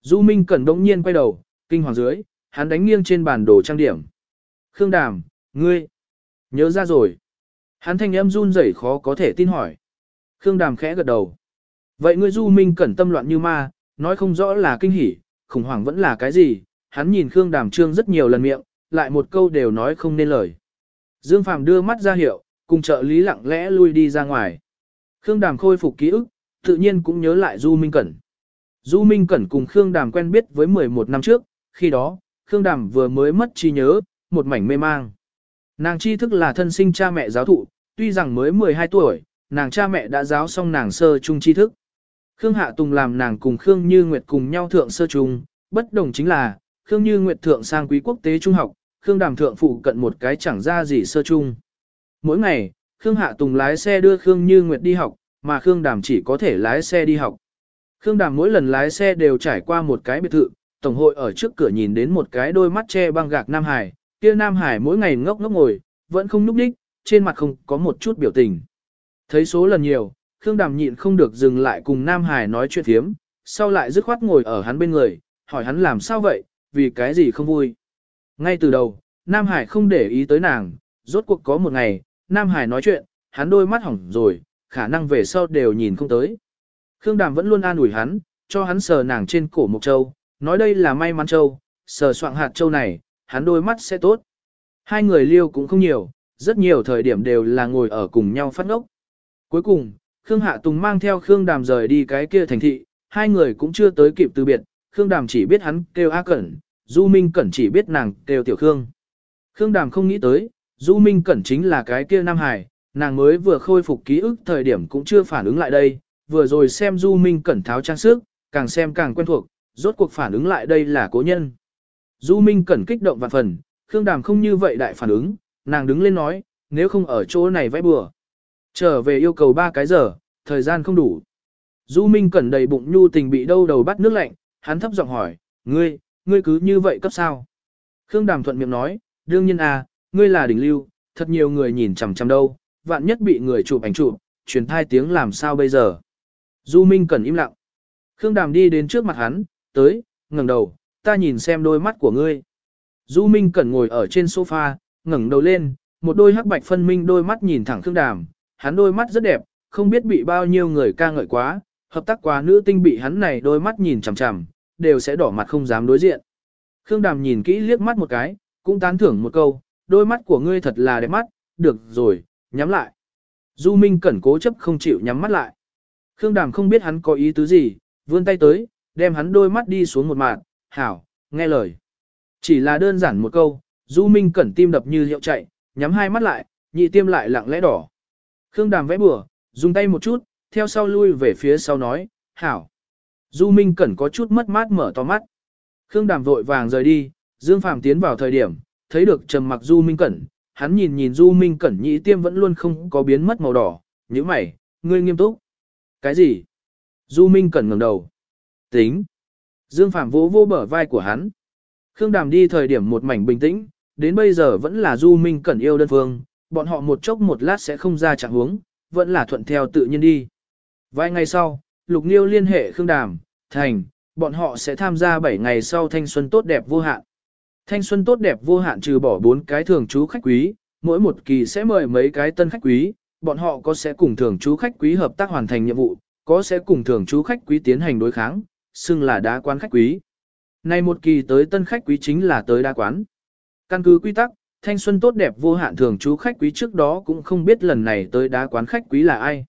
Du Minh Cẩn đồng nhiên quay đầu, kinh hoàng dưới, hắn đánh nghiêng trên bàn đồ trang điểm. Khương Đàm, ngươi, nhớ ra rồi. Hắn thanh âm run rẩy khó có thể tin hỏi. Khương Đàm khẽ gật đầu. Vậy ngươi Du Minh Cẩn tâm loạn như ma, nói không rõ là kinh hỉ, khủng hoảng vẫn là cái gì. Hắn nhìn Khương Đàm trương rất nhiều lần miệng, lại một câu đều nói không nên lời. Dương Phàm đưa mắt ra hiệu, cùng trợ lý lặng lẽ lui đi ra ngoài. Khương Đàm khôi phục ký ức, tự nhiên cũng nhớ lại Du Minh Cẩn. Du Minh Cẩn cùng Khương Đàm quen biết với 11 năm trước, khi đó, Khương Đàm vừa mới mất trí nhớ, một mảnh mê mang. Nàng tri thức là thân sinh cha mẹ giáo thụ, tuy rằng mới 12 tuổi, nàng cha mẹ đã giáo xong nàng sơ trung tri thức. Khương Hạ Tùng làm nàng cùng Khương Như Nguyệt cùng nhau thượng sơ trung, bất đồng chính là, Khương Như Nguyệt thượng sang quý quốc tế trung học, Khương Đàm thượng phụ cận một cái chẳng ra gì sơ trung. Mỗi ngày, Khương Hạ Tùng lái xe đưa Khương Như Nguyệt đi học, mà Khương Đàm chỉ có thể lái xe đi học. Khương Đàm mỗi lần lái xe đều trải qua một cái biệt thự, tổng hội ở trước cửa nhìn đến một cái đôi mắt che băng gạc Nam Hải, kia Nam Hải mỗi ngày ngốc ngốc ngồi, vẫn không núp đích, trên mặt không có một chút biểu tình. Thấy số lần nhiều, Khương Đàm nhịn không được dừng lại cùng Nam Hải nói chuyện thiếm, sau lại dứt khoát ngồi ở hắn bên người, hỏi hắn làm sao vậy, vì cái gì không vui. Ngay từ đầu, Nam Hải không để ý tới nàng, rốt cuộc có một ngày, Nam Hải nói chuyện, hắn đôi mắt hỏng rồi, khả năng về sau đều nhìn không tới. Khương Đàm vẫn luôn an ủi hắn, cho hắn sờ nàng trên cổ một châu, nói đây là may mắn châu, sờ soạn hạt châu này, hắn đôi mắt sẽ tốt. Hai người liêu cũng không nhiều, rất nhiều thời điểm đều là ngồi ở cùng nhau phát ngốc. Cuối cùng, Khương Hạ Tùng mang theo Khương Đàm rời đi cái kia thành thị, hai người cũng chưa tới kịp từ biệt, Khương Đàm chỉ biết hắn kêu A Cẩn, Du Minh Cẩn chỉ biết nàng kêu Tiểu Khương. Khương Đàm không nghĩ tới, Du Minh Cẩn chính là cái kia Nam Hải, nàng mới vừa khôi phục ký ức thời điểm cũng chưa phản ứng lại đây, vừa rồi xem Du Minh Cẩn tháo trang sức, càng xem càng quen thuộc, rốt cuộc phản ứng lại đây là cố nhân. Du Minh Cẩn kích động vạn phần, Khương Đàm không như vậy đại phản ứng, nàng đứng lên nói, nếu không ở chỗ này vẽ bừa. Trở về yêu cầu ba cái giờ, thời gian không đủ. Du Minh Cẩn đầy bụng nhu tình bị đâu đầu bắt nước lạnh, hắn thấp giọng hỏi, ngươi, ngươi cứ như vậy cấp sao? Khương Đàm thuận miệng nói, đương nhiên à, ngươi là đỉnh lưu, thật nhiều người nhìn chằm chằm đâu, vạn nhất bị người chụp ảnh chụp, truyền thai tiếng làm sao bây giờ? Du Minh Cẩn im lặng. Khương Đàm đi đến trước mặt hắn, tới, ngẩng đầu, ta nhìn xem đôi mắt của ngươi. Du Minh Cẩn ngồi ở trên sofa, ngẩng đầu lên, một đôi hắc bạch phân minh đôi mắt nhìn thẳng Khương Đàm, hắn đôi mắt rất đẹp, không biết bị bao nhiêu người ca ngợi quá, hợp tác quá nữ tinh bị hắn này đôi mắt nhìn chằm chằm, đều sẽ đỏ mặt không dám đối diện. Khương Đàm nhìn kỹ liếc mắt một cái, cũng tán thưởng một câu, đôi mắt của ngươi thật là đẹp mắt, được rồi, nhắm lại. Du Minh Cẩn cố chấp không chịu nhắm mắt lại. Khương Đàm không biết hắn có ý tứ gì, vươn tay tới, đem hắn đôi mắt đi xuống một mạng, hảo, nghe lời. Chỉ là đơn giản một câu, Du Minh Cẩn tim đập như hiệu chạy, nhắm hai mắt lại, nhị tiêm lại lặng lẽ đỏ. Khương Đàm vẽ bừa, dùng tay một chút, theo sau lui về phía sau nói, hảo. Du Minh Cẩn có chút mất mát mở to mắt. Khương Đàm vội vàng rời đi, Dương Phàm tiến vào thời điểm, thấy được trầm mặc Du Minh Cẩn, hắn nhìn nhìn Du Minh Cẩn nhị tiêm vẫn luôn không có biến mất màu đỏ, như mày, ngươi nghiêm túc. Cái gì? Du Minh Cẩn ngẩng đầu. Tính. Dương Phạm vỗ vô bờ vai của hắn. Khương Đàm đi thời điểm một mảnh bình tĩnh, đến bây giờ vẫn là Du Minh Cẩn yêu đơn phương, bọn họ một chốc một lát sẽ không ra trạng huống, vẫn là thuận theo tự nhiên đi. Vài ngày sau, Lục Niêu liên hệ Khương Đàm, thành, bọn họ sẽ tham gia 7 ngày sau thanh xuân tốt đẹp vô hạn. Thanh xuân tốt đẹp vô hạn trừ bỏ 4 cái thường trú khách quý, mỗi một kỳ sẽ mời mấy cái tân khách quý, bọn họ có sẽ cùng thường trú khách quý hợp tác hoàn thành nhiệm vụ, có sẽ cùng thường trú khách quý tiến hành đối kháng, xưng là đá quán khách quý. Nay một kỳ tới tân khách quý chính là tới đá quán. Căn cứ quy tắc, thanh xuân tốt đẹp vô hạn thường trú khách quý trước đó cũng không biết lần này tới đá quán khách quý là ai.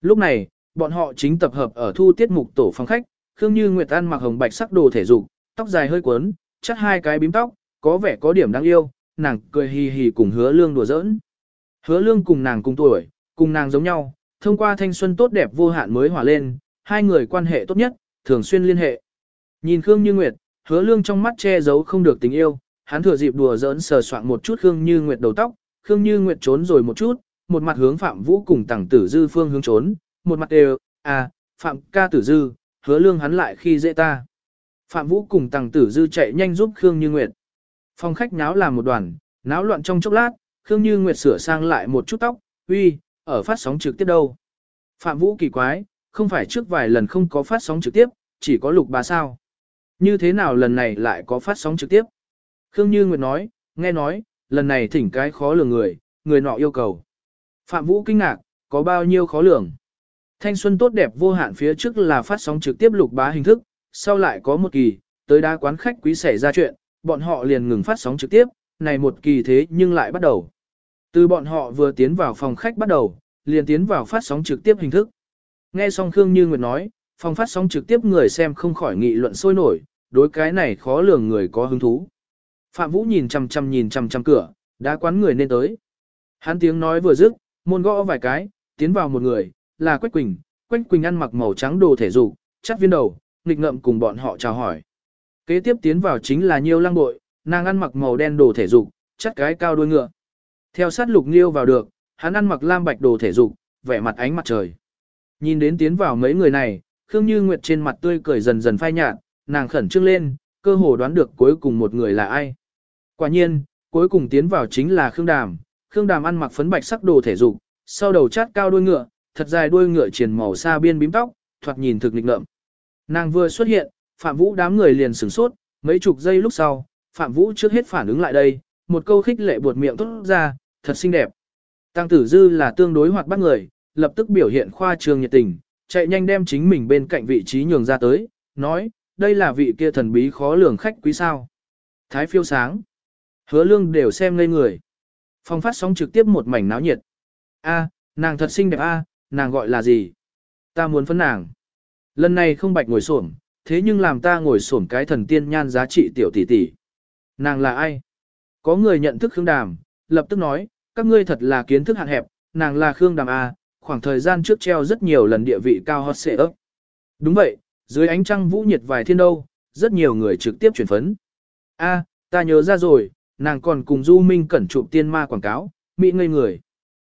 Lúc này, bọn họ chính tập hợp ở thu tiết mục tổ phòng khách, Khương Như Nguyệt an mặc hồng bạch sắc đồ thể dục, tóc dài hơi quấn, chắt hai cái bím tóc, có vẻ có điểm đáng yêu, nàng cười hì hì cùng hứa lương đùa giỡn. Hứa lương cùng nàng cùng tuổi, cùng nàng giống nhau, thông qua thanh xuân tốt đẹp vô hạn mới hòa lên, hai người quan hệ tốt nhất, thường xuyên liên hệ. Nhìn Khương Như Nguyệt, hứa lương trong mắt che giấu không được tình yêu, hắn thừa dịp đùa giỡn sờ soạn một chút Khương Như Nguyệt đầu tóc, Khương Như Nguyệt trốn rồi một chút, một mặt hướng Phạm Vũ cùng Tằng Tử Dư phương hướng trốn, một mặt đều, à, Phạm ca Tử Dư, hứa lương hắn lại khi dễ ta. Phạm Vũ cùng Tằng Tử Dư chạy nhanh giúp Khương Như Nguyệt. Phòng khách náo làm một đoàn, náo loạn trong chốc lát, Khương Như Nguyệt sửa sang lại một chút tóc, uy, ở phát sóng trực tiếp đâu. Phạm Vũ kỳ quái, không phải trước vài lần không có phát sóng trực tiếp, chỉ có lục bà sao. Như thế nào lần này lại có phát sóng trực tiếp? Khương Như Nguyệt nói, nghe nói, lần này thỉnh cái khó lường người, người nọ yêu cầu. Phạm Vũ kinh ngạc, có bao nhiêu khó lường? Thanh xuân tốt đẹp vô hạn phía trước là phát sóng trực tiếp lục bá hình thức, sau lại có một kỳ, tới đa quán khách quý xảy ra chuyện, bọn họ liền ngừng phát sóng trực tiếp, này một kỳ thế nhưng lại bắt đầu. Từ bọn họ vừa tiến vào phòng khách bắt đầu, liền tiến vào phát sóng trực tiếp hình thức. Nghe xong Khương Như Nguyệt nói, phòng phát sóng trực tiếp người xem không khỏi nghị luận sôi nổi, đối cái này khó lường người có hứng thú. Phạm Vũ nhìn chằm chằm nhìn chằm chằm cửa, đã quán người nên tới. Hắn tiếng nói vừa dứt, môn gõ vài cái, tiến vào một người, là Quách Quỳnh. Quách Quỳnh ăn mặc màu trắng đồ thể dục, chắt viên đầu, nghịch ngậm cùng bọn họ chào hỏi. Kế tiếp tiến vào chính là Nhiêu Lăng Bội, nàng ăn mặc màu đen đồ thể dục, chắt cái cao đuôi ngựa. Theo sát Lục Nhiêu vào được, hắn ăn mặc lam bạch đồ thể dục, vẻ mặt ánh mặt trời. Nhìn đến tiến vào mấy người này, Khương Như Nguyệt trên mặt tươi cười dần dần phai nhạt, nàng khẩn trương lên, cơ hồ đoán được cuối cùng một người là ai. Quả nhiên, cuối cùng tiến vào chính là Khương Đàm, Khương Đàm ăn mặc phấn bạch sắc đồ thể dục, sau đầu chát cao đuôi ngựa, thật dài đuôi ngựa triền màu xa biên bím tóc, thoạt nhìn thực nghịch ngợm. Nàng vừa xuất hiện, Phạm Vũ đám người liền sửng sốt, mấy chục giây lúc sau, Phạm Vũ trước hết phản ứng lại đây, một câu khích lệ buột miệng tốt ra, thật xinh đẹp. Tăng tử dư là tương đối hoạt bát người, lập tức biểu hiện khoa trương nhiệt tình, chạy nhanh đem chính mình bên cạnh vị trí nhường ra tới, nói, đây là vị kia thần bí khó lường khách quý sao. Thái phiêu sáng. Hứa lương đều xem ngây người. Phong phát sóng trực tiếp một mảnh náo nhiệt. A, nàng thật xinh đẹp a, nàng gọi là gì? Ta muốn phấn nàng. Lần này không bạch ngồi xổm, thế nhưng làm ta ngồi xổm cái thần tiên nhan giá trị tiểu tỷ tỷ. Nàng là ai? Có người nhận thức Khương Đàm, lập tức nói, các ngươi thật là kiến thức hạn hẹp, nàng là Khương Đàm A, khoảng thời gian trước treo rất nhiều lần địa vị cao hot xệ ấp. Đúng vậy, dưới ánh trăng vũ nhiệt vài thiên đâu, rất nhiều người trực tiếp chuyển phấn. A, ta nhớ ra rồi, nàng còn cùng Du Minh cẩn chụp tiên ma quảng cáo, mỹ ngây người.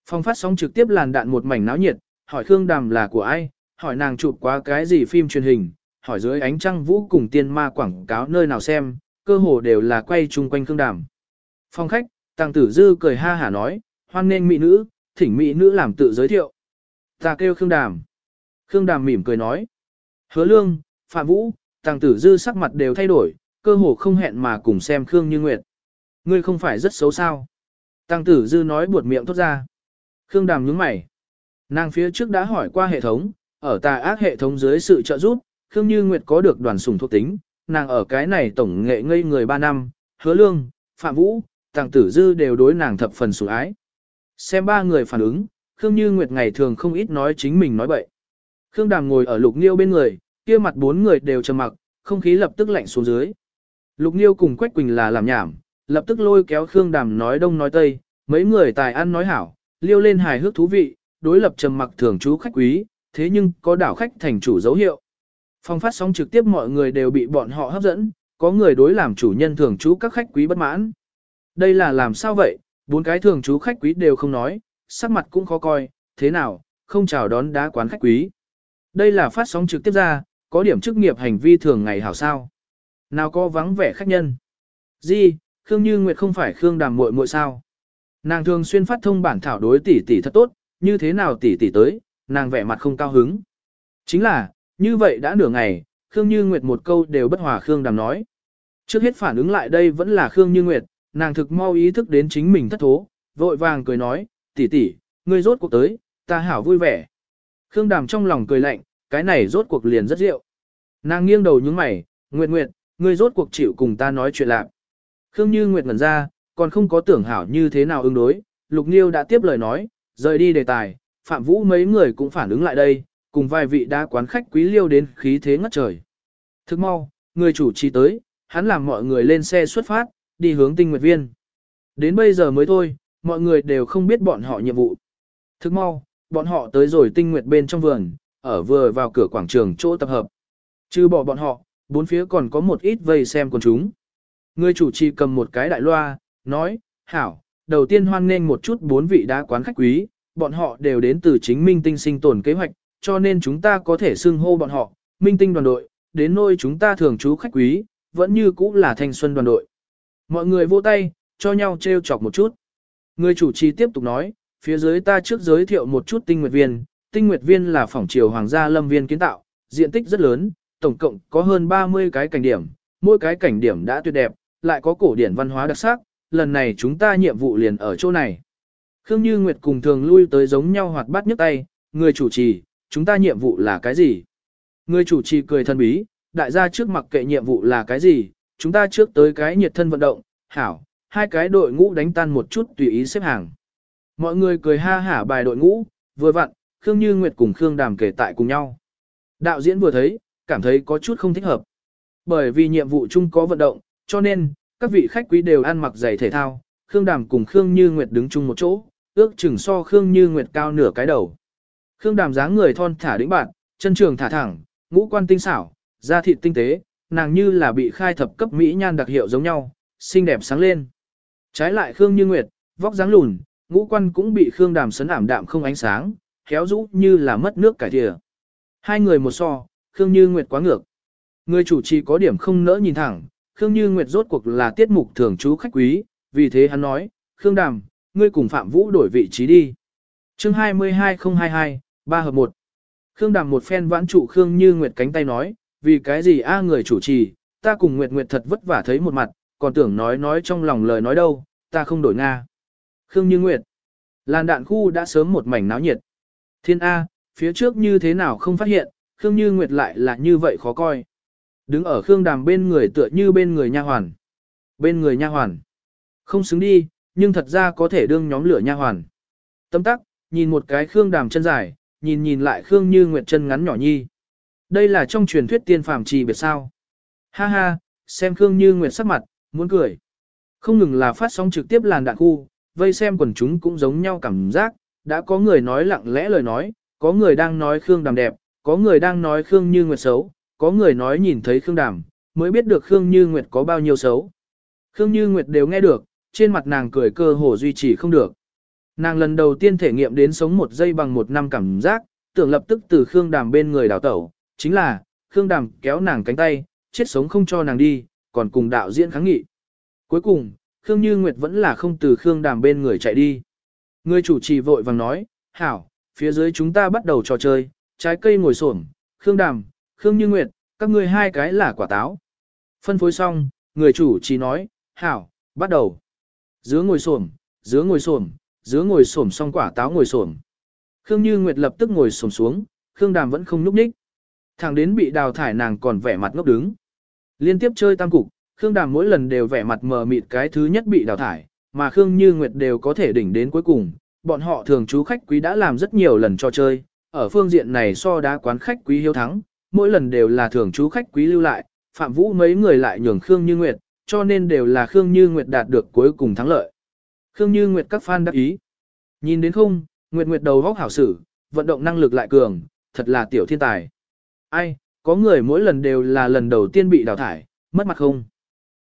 Phong phát sóng trực tiếp làn đạn một mảnh náo nhiệt, hỏi Khương Đàm là của ai, hỏi nàng chụp quá cái gì phim truyền hình, hỏi dưới ánh trăng vũ cùng tiên ma quảng cáo nơi nào xem, cơ hồ đều là quay chung quanh Khương Đàm. Phong khách, Tăng Tử Dư cười ha hả nói, hoan nên mỹ nữ, thỉnh mỹ nữ làm tự giới thiệu. Ta kêu Khương Đàm. Khương Đàm mỉm cười nói. Hứa lương, Phạm Vũ, Tăng Tử Dư sắc mặt đều thay đổi, cơ hồ không hẹn mà cùng xem Khương Như Nguyệt. Ngươi không phải rất xấu sao. Tăng Tử Dư nói buột miệng thốt ra. Khương Đàm nhướng mày. Nàng phía trước đã hỏi qua hệ thống, ở tà ác hệ thống dưới sự trợ giúp, Khương Như Nguyệt có được đoàn sủng thuộc tính, nàng ở cái này tổng nghệ ngây người 3 năm, hứa lương, phạm vũ, tàng tử dư đều đối nàng thập phần sủng ái. Xem ba người phản ứng, Khương Như Nguyệt ngày thường không ít nói chính mình nói bậy. Khương Đàm ngồi ở Lục Niêu bên người, kia mặt bốn người đều trầm mặc, không khí lập tức lạnh xuống dưới. Lục Niêu cùng Quách Quỳnh là làm nhảm, lập tức lôi kéo Khương Đàm nói đông nói tây, mấy người tài ăn nói hảo, liêu lên hài hước thú vị, đối lập trầm mặc thường chú khách quý, thế nhưng có đảo khách thành chủ dấu hiệu. Phong phát sóng trực tiếp mọi người đều bị bọn họ hấp dẫn, có người đối làm chủ nhân thường trú các khách quý bất mãn. Đây là làm sao vậy, bốn cái thường chú khách quý đều không nói, sắc mặt cũng khó coi, thế nào, không chào đón đá quán khách quý. Đây là phát sóng trực tiếp ra, có điểm chức nghiệp hành vi thường ngày hảo sao. Nào có vắng vẻ khách nhân. Gì, Khương Như Nguyệt không phải Khương Đàm muội muội sao? Nàng thường xuyên phát thông bản thảo đối tỷ tỷ thật tốt, như thế nào tỷ tỷ tới, nàng vẻ mặt không cao hứng. Chính là, như vậy đã nửa ngày, Khương Như Nguyệt một câu đều bất hòa Khương Đàm nói. Trước hết phản ứng lại đây vẫn là Khương Như Nguyệt, nàng thực mau ý thức đến chính mình thất thố, vội vàng cười nói, tỷ tỷ, ngươi rốt cuộc tới, ta hảo vui vẻ. Khương Đàm trong lòng cười lạnh, cái này rốt cuộc liền rất rượu. Nàng nghiêng đầu nhướng mày, Nguyệt Nguyệt, ngươi rốt cuộc chịu cùng ta nói chuyện lạc. Khương Như Nguyệt ngẩn ra, còn không có tưởng hảo như thế nào ứng đối, Lục Niêu đã tiếp lời nói, rời đi đề tài, Phạm Vũ mấy người cũng phản ứng lại đây, cùng vài vị đa quán khách quý liêu đến khí thế ngất trời. Thức mau, người chủ trì tới, hắn làm mọi người lên xe xuất phát, đi hướng tinh nguyệt viên. Đến bây giờ mới thôi, mọi người đều không biết bọn họ nhiệm vụ. Thức mau, bọn họ tới rồi tinh nguyệt bên trong vườn, ở vừa vào cửa quảng trường chỗ tập hợp. Trừ bỏ bọn họ, bốn phía còn có một ít vây xem con chúng. Người chủ trì cầm một cái đại loa, nói, hảo, đầu tiên hoan nghênh một chút bốn vị đá quán khách quý, bọn họ đều đến từ chính minh tinh sinh tồn kế hoạch, cho nên chúng ta có thể xưng hô bọn họ, minh tinh đoàn đội, đến nơi chúng ta thường trú khách quý, vẫn như cũ là thanh xuân đoàn đội. Mọi người vô tay, cho nhau trêu chọc một chút. Người chủ trì tiếp tục nói, phía dưới ta trước giới thiệu một chút tinh nguyệt viên. Tinh nguyệt viên là phòng triều hoàng gia lâm viên kiến tạo, diện tích rất lớn, tổng cộng có hơn 30 cái cảnh điểm, mỗi cái cảnh điểm đã tuyệt đẹp, lại có cổ điển văn hóa đặc sắc, lần này chúng ta nhiệm vụ liền ở chỗ này. Khương Như Nguyệt cùng thường lui tới giống nhau hoạt bát nhấc tay, người chủ trì, chúng ta nhiệm vụ là cái gì? Người chủ trì cười thân bí, đại gia trước mặc kệ nhiệm vụ là cái gì, chúng ta trước tới cái nhiệt thân vận động, hảo, hai cái đội ngũ đánh tan một chút tùy ý xếp hàng. Mọi người cười ha hả bài đội ngũ, vừa vặn, Khương Như Nguyệt cùng Khương Đàm kể tại cùng nhau. Đạo diễn vừa thấy, cảm thấy có chút không thích hợp. Bởi vì nhiệm vụ chung có vận động, cho nên, các vị khách quý đều ăn mặc giày thể thao, Khương Đàm cùng Khương Như Nguyệt đứng chung một chỗ, ước chừng so Khương Như Nguyệt cao nửa cái đầu. Khương Đàm dáng người thon thả đĩnh bạn, chân trường thả thẳng, ngũ quan tinh xảo, da thịt tinh tế, nàng như là bị khai thập cấp mỹ nhan đặc hiệu giống nhau, xinh đẹp sáng lên. Trái lại Khương Như Nguyệt, vóc dáng lùn, ngũ quan cũng bị Khương Đàm sấn ảm đạm không ánh sáng, khéo rũ như là mất nước cải thìa. Hai người một so, Khương Như Nguyệt quá ngược. Người chủ trì có điểm không nỡ nhìn thẳng, Khương Như Nguyệt rốt cuộc là tiết mục thường chú khách quý, vì thế hắn nói, Khương Đàm, ngươi cùng Phạm Vũ đổi vị trí đi. chương 22022, ba hợp một. Khương Đàm một phen vãn trụ Khương Như Nguyệt cánh tay nói, vì cái gì a người chủ trì, ta cùng Nguyệt Nguyệt thật vất vả thấy một mặt, còn tưởng nói nói trong lòng lời nói đâu, ta không đổi Nga. Khương Như Nguyệt. Làn đạn khu đã sớm một mảnh náo nhiệt. Thiên A, phía trước như thế nào không phát hiện, Khương Như Nguyệt lại là như vậy khó coi. Đứng ở Khương Đàm bên người tựa như bên người nha hoàn. Bên người nha hoàn. Không xứng đi, nhưng thật ra có thể đương nhóm lửa nha hoàn. Tâm tắc, nhìn một cái Khương Đàm chân dài, nhìn nhìn lại Khương Như Nguyệt chân ngắn nhỏ nhi. Đây là trong truyền thuyết tiên phàm trì biệt sao. Ha ha, xem Khương Như Nguyệt sắc mặt, muốn cười. Không ngừng là phát sóng trực tiếp làn đạn khu, vây xem quần chúng cũng giống nhau cảm giác, đã có người nói lặng lẽ lời nói, có người đang nói Khương Đàm đẹp, có người đang nói Khương Như Nguyệt xấu, có người nói nhìn thấy Khương Đàm, mới biết được Khương Như Nguyệt có bao nhiêu xấu. Khương Như Nguyệt đều nghe được, trên mặt nàng cười cơ hồ duy trì không được. Nàng lần đầu tiên thể nghiệm đến sống một giây bằng một năm cảm giác, tưởng lập tức từ Khương Đàm bên người đào tẩu, chính là, Khương Đàm kéo nàng cánh tay, chết sống không cho nàng đi, còn cùng đạo diễn kháng nghị. Cuối cùng, Khương Như Nguyệt vẫn là không từ Khương Đàm bên người chạy đi. Người chủ trì vội vàng nói, hảo, phía dưới chúng ta bắt đầu trò chơi, trái cây ngồi xổm, Khương Đàm, Khương Như Nguyệt, các ngươi hai cái là quả táo. Phân phối xong, người chủ trì nói, hảo, bắt đầu. Giữa ngồi xổm, giữa ngồi xổm, giữa ngồi xổm xong quả táo ngồi xổm. Khương Như Nguyệt lập tức ngồi xổm xuống, Khương Đàm vẫn không núp đích. Thẳng đến bị đào thải nàng còn vẻ mặt ngốc đứng. Liên tiếp chơi tam cục, Khương Đàm mỗi lần đều vẻ mặt mờ mịt cái thứ nhất bị đào thải, mà Khương Như Nguyệt đều có thể đỉnh đến cuối cùng. Bọn họ thường chú khách quý đã làm rất nhiều lần cho chơi, ở phương diện này so đá quán khách quý hiếu thắng, mỗi lần đều là thường chú khách quý lưu lại, Phạm Vũ mấy người lại nhường Khương Như Nguyệt, cho nên đều là Khương Như Nguyệt đạt được cuối cùng thắng lợi. Khương Như Nguyệt các fan đắc ý. Nhìn đến không, Nguyệt Nguyệt đầu góc hảo sử, vận động năng lực lại cường, thật là tiểu thiên tài. Ai, có người mỗi lần đều là lần đầu tiên bị đào thải, mất mặt không?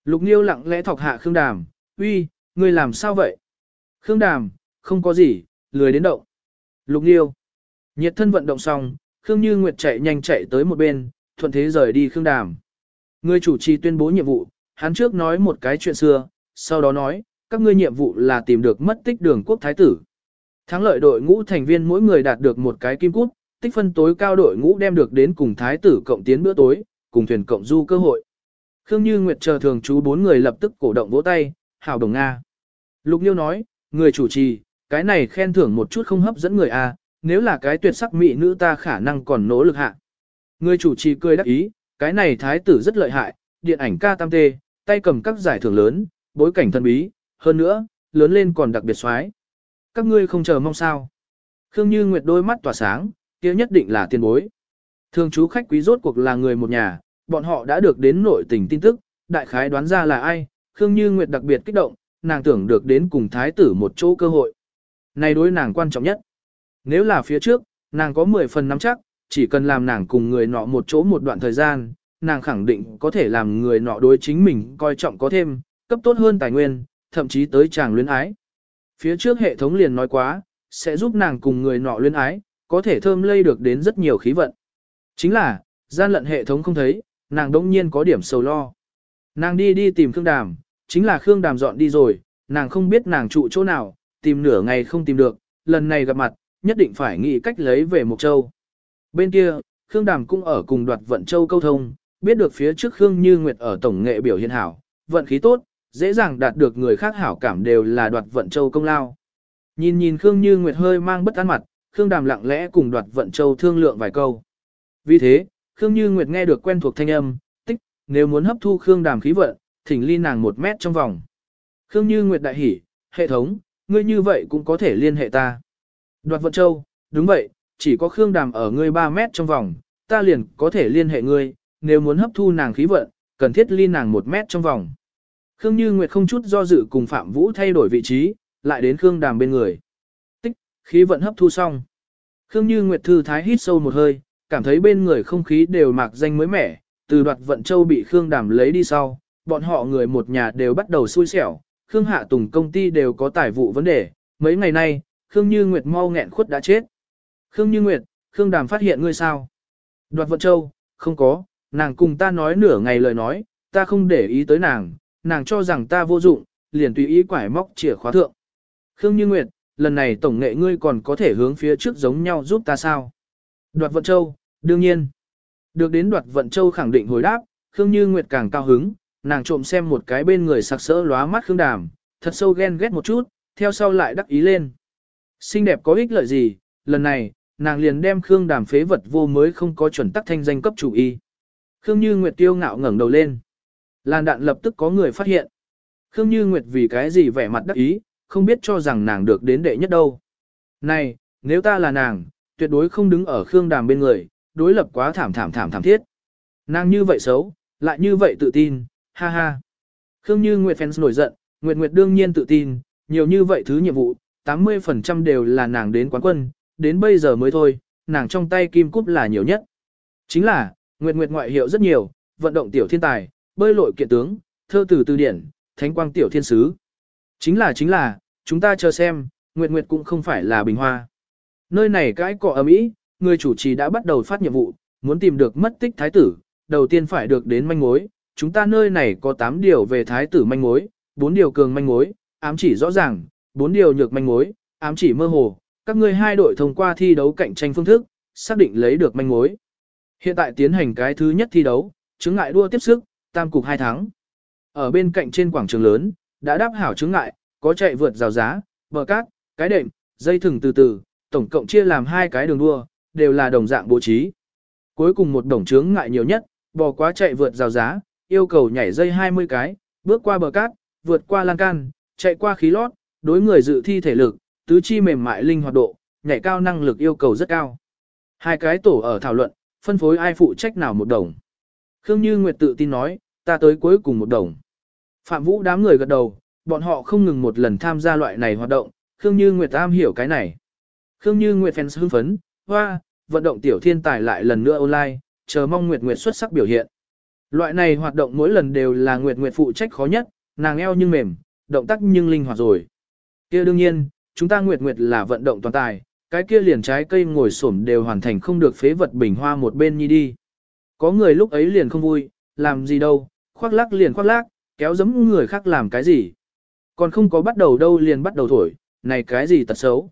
Lục Niêu lặng lẽ thọc hạ Khương Đàm, uy, ngươi làm sao vậy? Khương Đàm, không có gì, lười đến động. Lục Niêu, nhiệt thân vận động xong, Khương Như Nguyệt chạy nhanh chạy tới một bên, thuận thế rời đi Khương Đàm. Người chủ trì tuyên bố nhiệm vụ, hắn trước nói một cái chuyện xưa, sau đó nói, các ngươi nhiệm vụ là tìm được mất tích đường quốc thái tử. Thắng lợi đội ngũ thành viên mỗi người đạt được một cái kim cút, tích phân tối cao đội ngũ đem được đến cùng thái tử cộng tiến bữa tối, cùng thuyền cộng du cơ hội. Khương Như Nguyệt chờ thường chú bốn người lập tức cổ động vỗ tay, hào đồng Nga. Lục Nhiêu nói, người chủ trì, cái này khen thưởng một chút không hấp dẫn người a, nếu là cái tuyệt sắc mỹ nữ ta khả năng còn nỗ lực hạ. Người chủ trì cười đắc ý, cái này thái tử rất lợi hại, điện ảnh ca tam tê, tay cầm các giải thưởng lớn, bối cảnh thần bí, hơn nữa, lớn lên còn đặc biệt xoái. Các ngươi không chờ mong sao. Khương Như Nguyệt đôi mắt tỏa sáng, kia nhất định là tiền bối. Thường chú khách quý rốt cuộc là người một nhà, bọn họ đã được đến nội tình tin tức, đại khái đoán ra là ai, Khương Như Nguyệt đặc biệt kích động, nàng tưởng được đến cùng thái tử một chỗ cơ hội. Này đối nàng quan trọng nhất. Nếu là phía trước, nàng có 10 phần nắm chắc, chỉ cần làm nàng cùng người nọ một chỗ một đoạn thời gian, nàng khẳng định có thể làm người nọ đối chính mình coi trọng có thêm, cấp tốt hơn tài nguyên, thậm chí tới chàng luyến ái. Phía trước hệ thống liền nói quá, sẽ giúp nàng cùng người nọ luyến ái, có thể thơm lây được đến rất nhiều khí vận. Chính là, gian lận hệ thống không thấy, nàng đống nhiên có điểm sầu lo. Nàng đi đi tìm Khương Đàm, chính là Khương Đàm dọn đi rồi, nàng không biết nàng trụ chỗ nào, tìm nửa ngày không tìm được, lần này gặp mặt, nhất định phải nghĩ cách lấy về Mộc Châu. Bên kia, Khương Đàm cũng ở cùng đoạt vận Châu câu thông, biết được phía trước Khương Như Nguyệt ở tổng nghệ biểu hiện hảo, vận khí tốt, dễ dàng đạt được người khác hảo cảm đều là đoạt vận Châu công lao. Nhìn nhìn Khương Như Nguyệt hơi mang bất an mặt, Khương Đàm lặng lẽ cùng đoạt vận Châu thương lượng vài câu. Vì thế, Khương Như Nguyệt nghe được quen thuộc thanh âm, tích, nếu muốn hấp thu Khương Đàm khí vận, thỉnh ly nàng một mét trong vòng. Khương Như Nguyệt đại hỉ, hệ thống, ngươi như vậy cũng có thể liên hệ ta. Đoạt vận châu, đúng vậy, chỉ có Khương Đàm ở ngươi 3 mét trong vòng, ta liền có thể liên hệ ngươi, nếu muốn hấp thu nàng khí vận, cần thiết ly nàng 1 mét trong vòng. Khương Như Nguyệt không chút do dự cùng Phạm Vũ thay đổi vị trí, lại đến Khương Đàm bên người. Khí vận hấp thu xong. Khương Như Nguyệt thư thái hít sâu một hơi, cảm thấy bên người không khí đều mạc danh mới mẻ, từ đoạt vận châu bị Khương Đàm lấy đi sau, bọn họ người một nhà đều bắt đầu xui xẻo, Khương Hạ Tùng công ty đều có tài vụ vấn đề, mấy ngày nay, Khương Như Nguyệt mau nghẹn khuất đã chết. Khương Như Nguyệt, Khương Đàm phát hiện ngươi sao? Đoạt vận châu, không có, nàng cùng ta nói nửa ngày lời nói, ta không để ý tới nàng, nàng cho rằng ta vô dụng, liền tùy ý quải móc chìa khóa thượng. Khương Như Nguyệt, lần này tổng nghệ ngươi còn có thể hướng phía trước giống nhau giúp ta sao? Đoạt vận châu, đương nhiên. Được đến đoạt vận châu khẳng định hồi đáp, Khương Như Nguyệt càng cao hứng, nàng trộm xem một cái bên người sặc sỡ lóa mắt Khương Đàm, thật sâu ghen ghét một chút, theo sau lại đắc ý lên. Xinh đẹp có ích lợi gì, lần này, nàng liền đem Khương Đàm phế vật vô mới không có chuẩn tắc thanh danh cấp chủ y. Khương Như Nguyệt tiêu ngạo ngẩng đầu lên. Làn đạn lập tức có người phát hiện. Khương Như Nguyệt vì cái gì vẻ mặt đắc ý, không biết cho rằng nàng được đến đệ nhất đâu. Này, nếu ta là nàng, tuyệt đối không đứng ở Khương Đàm bên người, đối lập quá thảm thảm thảm thảm thiết. Nàng như vậy xấu, lại như vậy tự tin, ha ha. Khương Như Nguyệt fans nổi giận, Nguyệt Nguyệt đương nhiên tự tin, nhiều như vậy thứ nhiệm vụ, 80% đều là nàng đến quán quân, đến bây giờ mới thôi, nàng trong tay kim cúp là nhiều nhất. Chính là, Nguyệt Nguyệt ngoại hiệu rất nhiều, vận động tiểu thiên tài, bơi lội kiện tướng, thơ từ từ điển, thánh quang tiểu thiên sứ. Chính là chính là, chúng ta chờ xem, Nguyệt Nguyệt cũng không phải là bình hoa. Nơi này cái cọ ấm ý, người chủ trì đã bắt đầu phát nhiệm vụ, muốn tìm được mất tích thái tử, đầu tiên phải được đến manh mối. Chúng ta nơi này có 8 điều về thái tử manh mối, 4 điều cường manh mối, ám chỉ rõ ràng, 4 điều nhược manh mối, ám chỉ mơ hồ. Các ngươi hai đội thông qua thi đấu cạnh tranh phương thức, xác định lấy được manh mối. Hiện tại tiến hành cái thứ nhất thi đấu, chứng ngại đua tiếp sức, tam cục hai thắng. Ở bên cạnh trên quảng trường lớn, đã đáp hảo chứng ngại, có chạy vượt rào giá, bờ cát, cái đệm, dây thừng từ từ, tổng cộng chia làm hai cái đường đua, đều là đồng dạng bố trí. Cuối cùng một đồng chướng ngại nhiều nhất, bò quá chạy vượt rào giá, yêu cầu nhảy dây 20 cái, bước qua bờ cát, vượt qua lan can, chạy qua khí lót, đối người dự thi thể lực, tứ chi mềm mại linh hoạt độ, nhảy cao năng lực yêu cầu rất cao. Hai cái tổ ở thảo luận, phân phối ai phụ trách nào một đồng. Khương Như Nguyệt tự tin nói, ta tới cuối cùng một đồng. Phạm Vũ đám người gật đầu, bọn họ không ngừng một lần tham gia loại này hoạt động, Khương Như Nguyệt am hiểu cái này. Khương Như Nguyệt fans hưng phấn, hoa, vận động tiểu thiên tài lại lần nữa online, chờ mong Nguyệt Nguyệt xuất sắc biểu hiện. Loại này hoạt động mỗi lần đều là Nguyệt Nguyệt phụ trách khó nhất, nàng eo nhưng mềm, động tác nhưng linh hoạt rồi. kia đương nhiên, chúng ta Nguyệt Nguyệt là vận động toàn tài, cái kia liền trái cây ngồi xổm đều hoàn thành không được phế vật bình hoa một bên nhi đi. Có người lúc ấy liền không vui, làm gì đâu, khoác lác liền khoác lác, kéo giấm người khác làm cái gì. Còn không có bắt đầu đâu liền bắt đầu thổi, này cái gì tật xấu.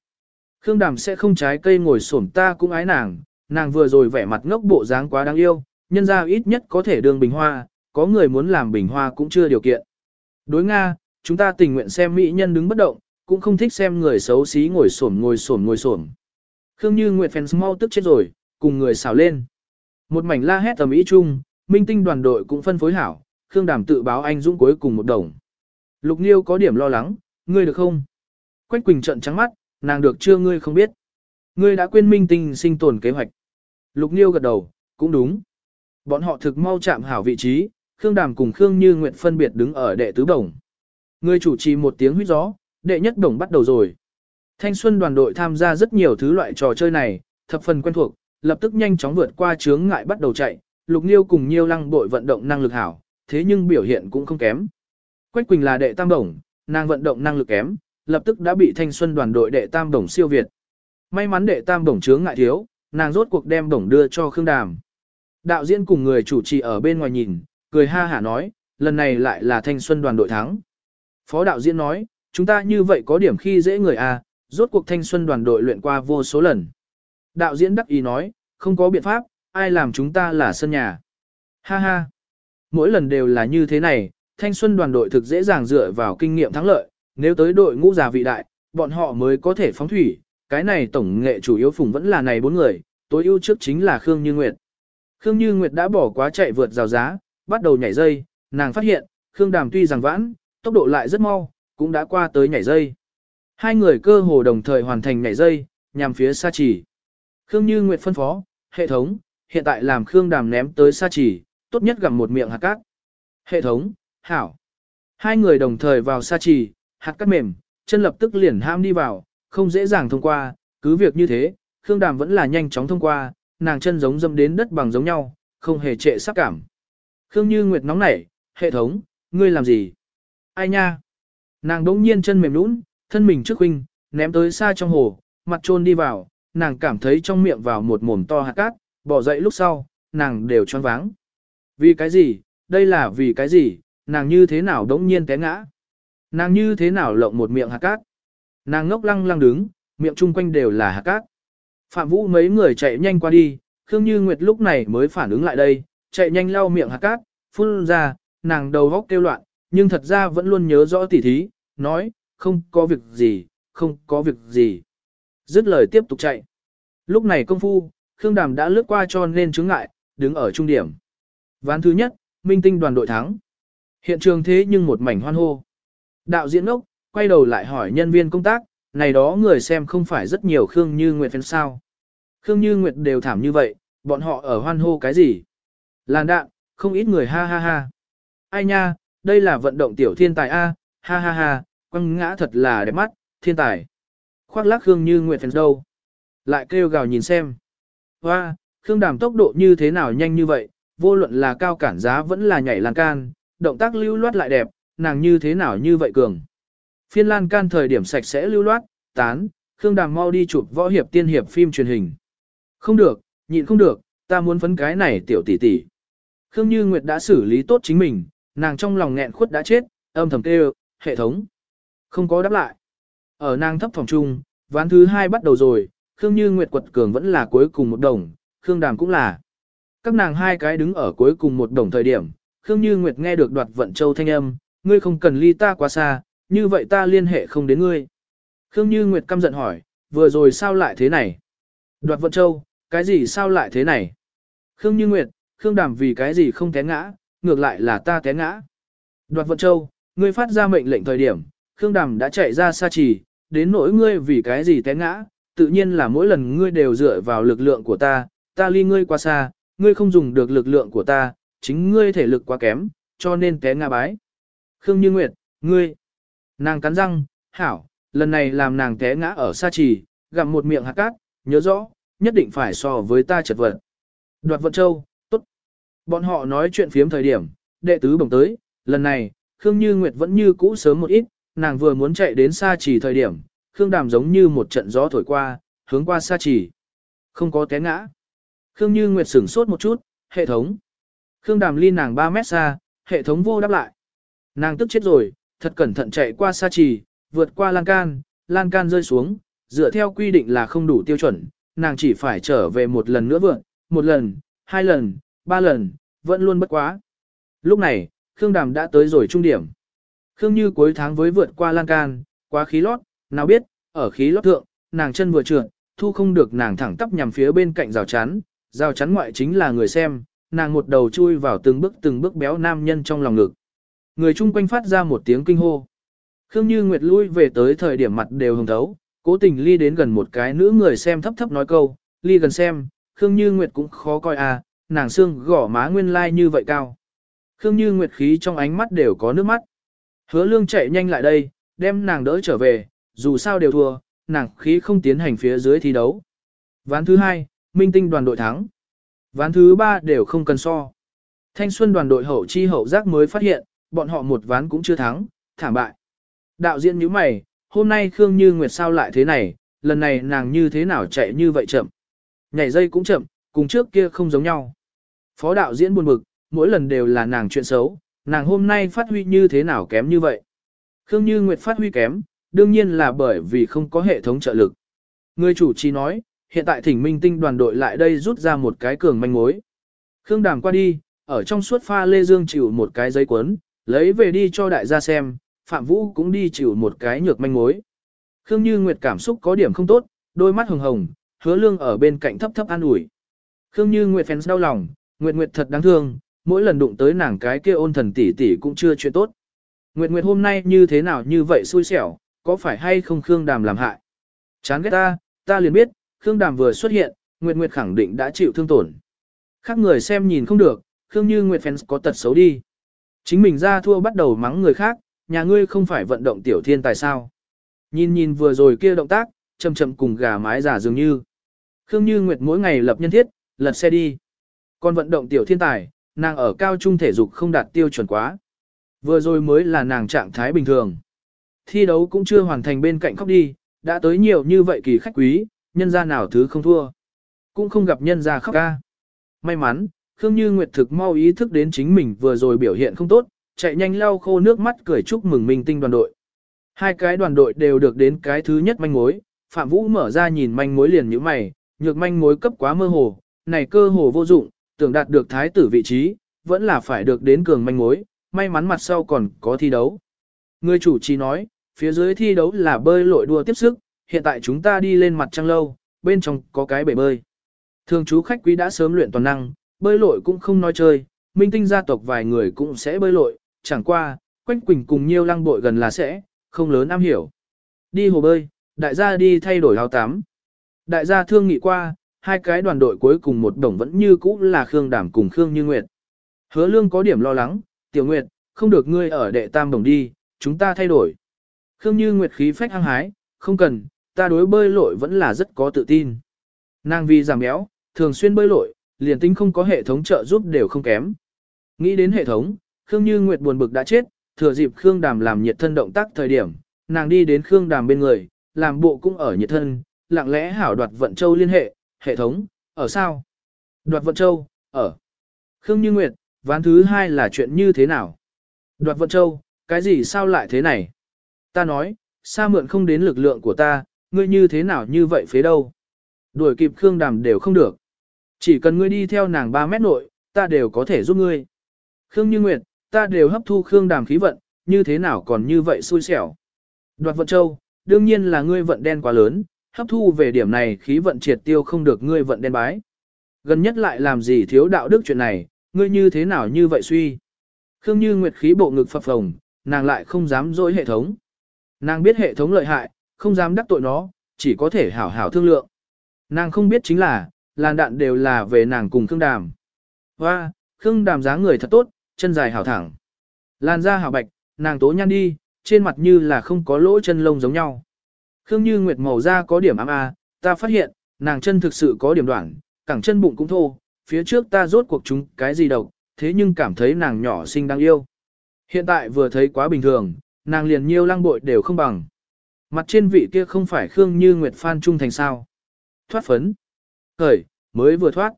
Khương Đàm sẽ không trái cây ngồi xổm ta cũng ái nàng, nàng vừa rồi vẻ mặt ngốc bộ dáng quá đáng yêu, nhân ra ít nhất có thể đường bình hoa, có người muốn làm bình hoa cũng chưa điều kiện. Đối Nga, chúng ta tình nguyện xem mỹ nhân đứng bất động, cũng không thích xem người xấu xí ngồi xổm ngồi xổm ngồi xổm. Khương Như Nguyệt fans mau tức chết rồi, cùng người xào lên. Một mảnh la hét tầm ý chung, minh tinh đoàn đội cũng phân phối hảo, Khương Đàm tự báo anh dũng cuối cùng một đồng. Lục Niêu có điểm lo lắng, ngươi được không? Quách Quỳnh trận trắng mắt, nàng được chưa ngươi không biết. Ngươi đã quên minh tinh sinh tồn kế hoạch. Lục Niêu gật đầu, cũng đúng. Bọn họ thực mau chạm hảo vị trí, Khương Đàm cùng Khương Như nguyện phân biệt đứng ở đệ tứ đồng. Ngươi chủ trì một tiếng huyết gió, đệ nhất đồng bắt đầu rồi. Thanh xuân đoàn đội tham gia rất nhiều thứ loại trò chơi này, thập phần quen thuộc, lập tức nhanh chóng vượt qua chướng ngại bắt đầu chạy, Lục Niêu cùng Nhiêu Lăng bội vận động năng lực hảo, thế nhưng biểu hiện cũng không kém. Quách Quỳnh là đệ tam đồng, nàng vận động năng lực kém, lập tức đã bị thanh xuân đoàn đội đệ tam đồng siêu việt. May mắn đệ tam đồng chướng ngại thiếu, nàng rốt cuộc đem đồng đưa cho Khương Đàm. Đạo diễn cùng người chủ trì ở bên ngoài nhìn, cười ha hả nói, lần này lại là thanh xuân đoàn đội thắng. Phó đạo diễn nói, chúng ta như vậy có điểm khi dễ người à, rốt cuộc thanh xuân đoàn đội luyện qua vô số lần. Đạo diễn đắc ý nói, không có biện pháp, ai làm chúng ta là sân nhà. Ha ha, mỗi lần đều là như thế này, thanh xuân đoàn đội thực dễ dàng dựa vào kinh nghiệm thắng lợi, nếu tới đội ngũ già vị đại, bọn họ mới có thể phóng thủy, cái này tổng nghệ chủ yếu phùng vẫn là này bốn người, tối ưu trước chính là Khương Như Nguyệt. Khương Như Nguyệt đã bỏ quá chạy vượt rào giá, bắt đầu nhảy dây, nàng phát hiện, Khương Đàm tuy rằng vãn, tốc độ lại rất mau, cũng đã qua tới nhảy dây. Hai người cơ hồ đồng thời hoàn thành nhảy dây, nhằm phía xa chỉ. Khương Như Nguyệt phân phó, hệ thống, hiện tại làm Khương Đàm ném tới xa chỉ, tốt nhất gặm một miệng hạt cát. Hệ thống, hảo. Hai người đồng thời vào sa trì hạt cát mềm, chân lập tức liền ham đi vào, không dễ dàng thông qua, cứ việc như thế, Khương Đàm vẫn là nhanh chóng thông qua, nàng chân giống dâm đến đất bằng giống nhau, không hề trệ sắc cảm. Khương Như Nguyệt nóng nảy, hệ thống, ngươi làm gì? Ai nha? Nàng đống nhiên chân mềm nũng, thân mình trước huynh, ném tới xa trong hồ, mặt trôn đi vào, nàng cảm thấy trong miệng vào một mồm to hạt cát, bỏ dậy lúc sau, nàng đều choáng váng. Vì cái gì, đây là vì cái gì, nàng như thế nào đống nhiên té ngã. Nàng như thế nào lộng một miệng hạt cát. Nàng ngốc lăng lăng đứng, miệng chung quanh đều là hạt cát. Phạm Vũ mấy người chạy nhanh qua đi, Khương Như Nguyệt lúc này mới phản ứng lại đây, chạy nhanh lau miệng hạt cát, phun ra, nàng đầu góc kêu loạn, nhưng thật ra vẫn luôn nhớ rõ tỉ thí, nói, không có việc gì, không có việc gì. Dứt lời tiếp tục chạy. Lúc này công phu, Khương Đàm đã lướt qua cho nên chứng ngại, đứng ở trung điểm. Ván thứ nhất, minh tinh đoàn đội thắng. Hiện trường thế nhưng một mảnh hoan hô. Đạo diễn ốc, quay đầu lại hỏi nhân viên công tác, này đó người xem không phải rất nhiều Khương Như Nguyệt fan sao. Khương Như Nguyệt đều thảm như vậy, Bọn họ ở hoan hô cái gì? Làn đạn, không ít người ha ha ha. Ai nha, đây là vận động tiểu thiên tài A, ha ha ha, quăng ngã thật là đẹp mắt, thiên tài. Khoác lác Khương Như Nguyệt phèn đâu? Lại kêu gào nhìn xem. Hoa, Khương Đàm tốc độ như thế nào nhanh như vậy, vô luận là cao cản giá vẫn là nhảy lan can, động tác lưu loát lại đẹp, nàng như thế nào như vậy cường. Phiên lan can thời điểm sạch sẽ lưu loát, tán, Khương Đàm mau đi chụp võ hiệp tiên hiệp phim truyền hình. Không được, nhịn không được, ta muốn phấn cái này tiểu tỷ tỷ. Khương Như Nguyệt đã xử lý tốt chính mình, nàng trong lòng nghẹn khuất đã chết, âm thầm kêu, hệ thống. Không có đáp lại. Ở nàng thấp phòng trung, ván thứ hai bắt đầu rồi, Khương Như Nguyệt quật cường vẫn là cuối cùng một đồng, Khương Đàm cũng là. Các nàng hai cái đứng ở cuối cùng một đồng thời điểm, Khương Như Nguyệt nghe được đoạt vận châu thanh âm, ngươi không cần ly ta quá xa, như vậy ta liên hệ không đến ngươi. Khương Như Nguyệt căm giận hỏi, vừa rồi sao lại thế này? Đoạt vận châu, cái gì sao lại thế này? Khương Như Nguyệt, Khương Đàm vì cái gì không té ngã, ngược lại là ta té ngã. Đoạt vận châu, ngươi phát ra mệnh lệnh thời điểm, Khương Đàm đã chạy ra xa trì, đến nỗi ngươi vì cái gì té ngã, tự nhiên là mỗi lần ngươi đều dựa vào lực lượng của ta, ta ly ngươi quá xa, ngươi không dùng được lực lượng của ta, chính ngươi thể lực quá kém, cho nên té ngã bái. Khương Như Nguyệt, ngươi, nàng cắn răng, hảo, lần này làm nàng té ngã ở xa trì, gặm một miệng hạt cát, nhớ rõ, nhất định phải so với ta chật vật. Đoạt vận châu, tốt. Bọn họ nói chuyện phiếm thời điểm, đệ tứ bổng tới, lần này, Khương Như Nguyệt vẫn như cũ sớm một ít, nàng vừa muốn chạy đến xa trì thời điểm, Khương Đàm giống như một trận gió thổi qua, hướng qua xa trì. Không có té ngã. Khương Như Nguyệt sửng sốt một chút, hệ thống. Khương Đàm ly nàng 3 mét xa, hệ thống vô đáp lại. Nàng tức chết rồi, thật cẩn thận chạy qua xa trì, vượt qua lan can, lan can rơi xuống, dựa theo quy định là không đủ tiêu chuẩn, nàng chỉ phải trở về một lần nữa vượt, một lần, hai lần, ba lần, vẫn luôn bất quá. Lúc này, Khương Đàm đã tới rồi trung điểm. Khương Như cuối tháng với vượt qua lan can, quá khí lót, nào biết, ở khí lót thượng, nàng chân vừa trượt, thu không được nàng thẳng tắp nhằm phía bên cạnh rào chắn, rào chắn ngoại chính là người xem, nàng một đầu chui vào từng bước từng bước béo nam nhân trong lòng ngực. Người chung quanh phát ra một tiếng kinh hô. Khương Như Nguyệt lui về tới thời điểm mặt đều hồng thấu, cố tình ly đến gần một cái nữ người xem thấp thấp nói câu, ly gần xem, Khương Như Nguyệt cũng khó coi à, nàng xương gỏ má nguyên lai like như vậy cao. Khương Như Nguyệt khí trong ánh mắt đều có nước mắt. Hứa lương chạy nhanh lại đây, đem nàng đỡ trở về, dù sao đều thua, nàng khí không tiến hành phía dưới thi đấu. Ván thứ hai, Minh Tinh đoàn đội thắng. Ván thứ ba đều không cần so. Thanh Xuân đoàn đội hậu chi hậu giác mới phát hiện, bọn họ một ván cũng chưa thắng, thảm bại. Đạo diễn như mày, hôm nay Khương Như Nguyệt sao lại thế này, lần này nàng như thế nào chạy như vậy chậm. Nhảy dây cũng chậm, cùng trước kia không giống nhau. Phó đạo diễn buồn bực, mỗi lần đều là nàng chuyện xấu, nàng hôm nay phát huy như thế nào kém như vậy. Khương Như Nguyệt phát huy kém, đương nhiên là bởi vì không có hệ thống trợ lực. Người chủ trì nói, hiện tại thỉnh minh tinh đoàn đội lại đây rút ra một cái cường manh mối. Khương Đàm qua đi, ở trong suốt pha Lê Dương chịu một cái giấy cuốn, lấy về đi cho đại gia xem, Phạm Vũ cũng đi chịu một cái nhược manh mối. Khương Như Nguyệt cảm xúc có điểm không tốt, đôi mắt hồng hồng, hứa lương ở bên cạnh thấp thấp an ủi. Khương Như Nguyệt fans đau lòng, Nguyệt Nguyệt thật đáng thương, mỗi lần đụng tới nàng cái kia ôn thần tỷ tỷ cũng chưa chuyện tốt. Nguyệt Nguyệt hôm nay như thế nào như vậy xui xẻo, có phải hay không Khương Đàm làm hại? Chán ghét ta, ta liền biết, Khương Đàm vừa xuất hiện, Nguyệt Nguyệt khẳng định đã chịu thương tổn. Khác người xem nhìn không được, Khương Như Nguyệt fans có tật xấu đi. Chính mình ra thua bắt đầu mắng người khác, nhà ngươi không phải vận động tiểu thiên tài sao. Nhìn nhìn vừa rồi kia động tác, chậm chậm cùng gà mái giả dường như. Khương Như Nguyệt mỗi ngày lập nhân thiết, lật xe đi. Còn vận động tiểu thiên tài, nàng ở cao trung thể dục không đạt tiêu chuẩn quá. Vừa rồi mới là nàng trạng thái bình thường. Thi đấu cũng chưa hoàn thành bên cạnh khóc đi, đã tới nhiều như vậy kỳ khách quý, nhân gia nào thứ không thua. Cũng không gặp nhân gia khóc ca. May mắn, Khương Như Nguyệt thực mau ý thức đến chính mình vừa rồi biểu hiện không tốt, chạy nhanh lau khô nước mắt cười chúc mừng minh tinh đoàn đội. Hai cái đoàn đội đều được đến cái thứ nhất manh mối, Phạm Vũ mở ra nhìn manh mối liền như mày, nhược manh mối cấp quá mơ hồ, này cơ hồ vô dụng, tưởng đạt được thái tử vị trí, vẫn là phải được đến cường manh mối, may mắn mặt sau còn có thi đấu. Người chủ trì nói, phía dưới thi đấu là bơi lội đua tiếp sức, hiện tại chúng ta đi lên mặt trăng lâu, bên trong có cái bể bơi. Thường chú khách quý đã sớm luyện toàn năng, bơi lội cũng không nói chơi, minh tinh gia tộc vài người cũng sẽ bơi lội, chẳng qua, Quách Quỳnh cùng Nhiêu Lăng bội gần là sẽ, không lớn am hiểu. Đi hồ bơi, đại gia đi thay đổi áo tắm. Đại gia thương nghị qua, hai cái đoàn đội cuối cùng một đồng vẫn như cũ là Khương đảm cùng Khương Như Nguyệt. Hứa lương có điểm lo lắng, tiểu Nguyệt, không được ngươi ở đệ tam đồng đi, chúng ta thay đổi. Khương Như Nguyệt khí phách hăng hái, không cần, ta đối bơi lội vẫn là rất có tự tin. Nàng vì giảm béo, thường xuyên bơi lội, liền tính không có hệ thống trợ giúp đều không kém. Nghĩ đến hệ thống, Khương Như Nguyệt buồn bực đã chết, thừa dịp Khương Đàm làm nhiệt thân động tác thời điểm, nàng đi đến Khương Đàm bên người, làm bộ cũng ở nhiệt thân, lặng lẽ hảo đoạt vận châu liên hệ, hệ thống, ở sao? Đoạt vận châu, ở. Khương Như Nguyệt, ván thứ hai là chuyện như thế nào? Đoạt vận châu, cái gì sao lại thế này? Ta nói, sa mượn không đến lực lượng của ta, ngươi như thế nào như vậy phế đâu? Đuổi kịp Khương Đàm đều không được. Chỉ cần ngươi đi theo nàng 3 mét nội, ta đều có thể giúp ngươi. Khương Như Nguyệt, ta đều hấp thu Khương Đàm khí vận, như thế nào còn như vậy xui xẻo. Đoạt vận châu, đương nhiên là ngươi vận đen quá lớn, hấp thu về điểm này khí vận triệt tiêu không được ngươi vận đen bái. Gần nhất lại làm gì thiếu đạo đức chuyện này, ngươi như thế nào như vậy suy. Khương Như Nguyệt khí bộ ngực phập phồng, nàng lại không dám dối hệ thống. Nàng biết hệ thống lợi hại, không dám đắc tội nó, chỉ có thể hảo hảo thương lượng. Nàng không biết chính là, làn đạn đều là về nàng cùng Khương Đàm. Hoa, Khương Đàm dáng người thật tốt, chân dài hảo thẳng. Làn da hảo bạch, nàng tố nhăn đi, trên mặt như là không có lỗ chân lông giống nhau. Khương Như Nguyệt màu da có điểm ám a, ta phát hiện, nàng chân thực sự có điểm đoạn, cẳng chân bụng cũng thô, phía trước ta rốt cuộc chúng cái gì độc, thế nhưng cảm thấy nàng nhỏ xinh đáng yêu. Hiện tại vừa thấy quá bình thường, nàng liền nhiêu lăng bội đều không bằng. Mặt trên vị kia không phải Khương Như Nguyệt Phan Trung thành sao. Thoát phấn. Khởi, mới vừa thoát.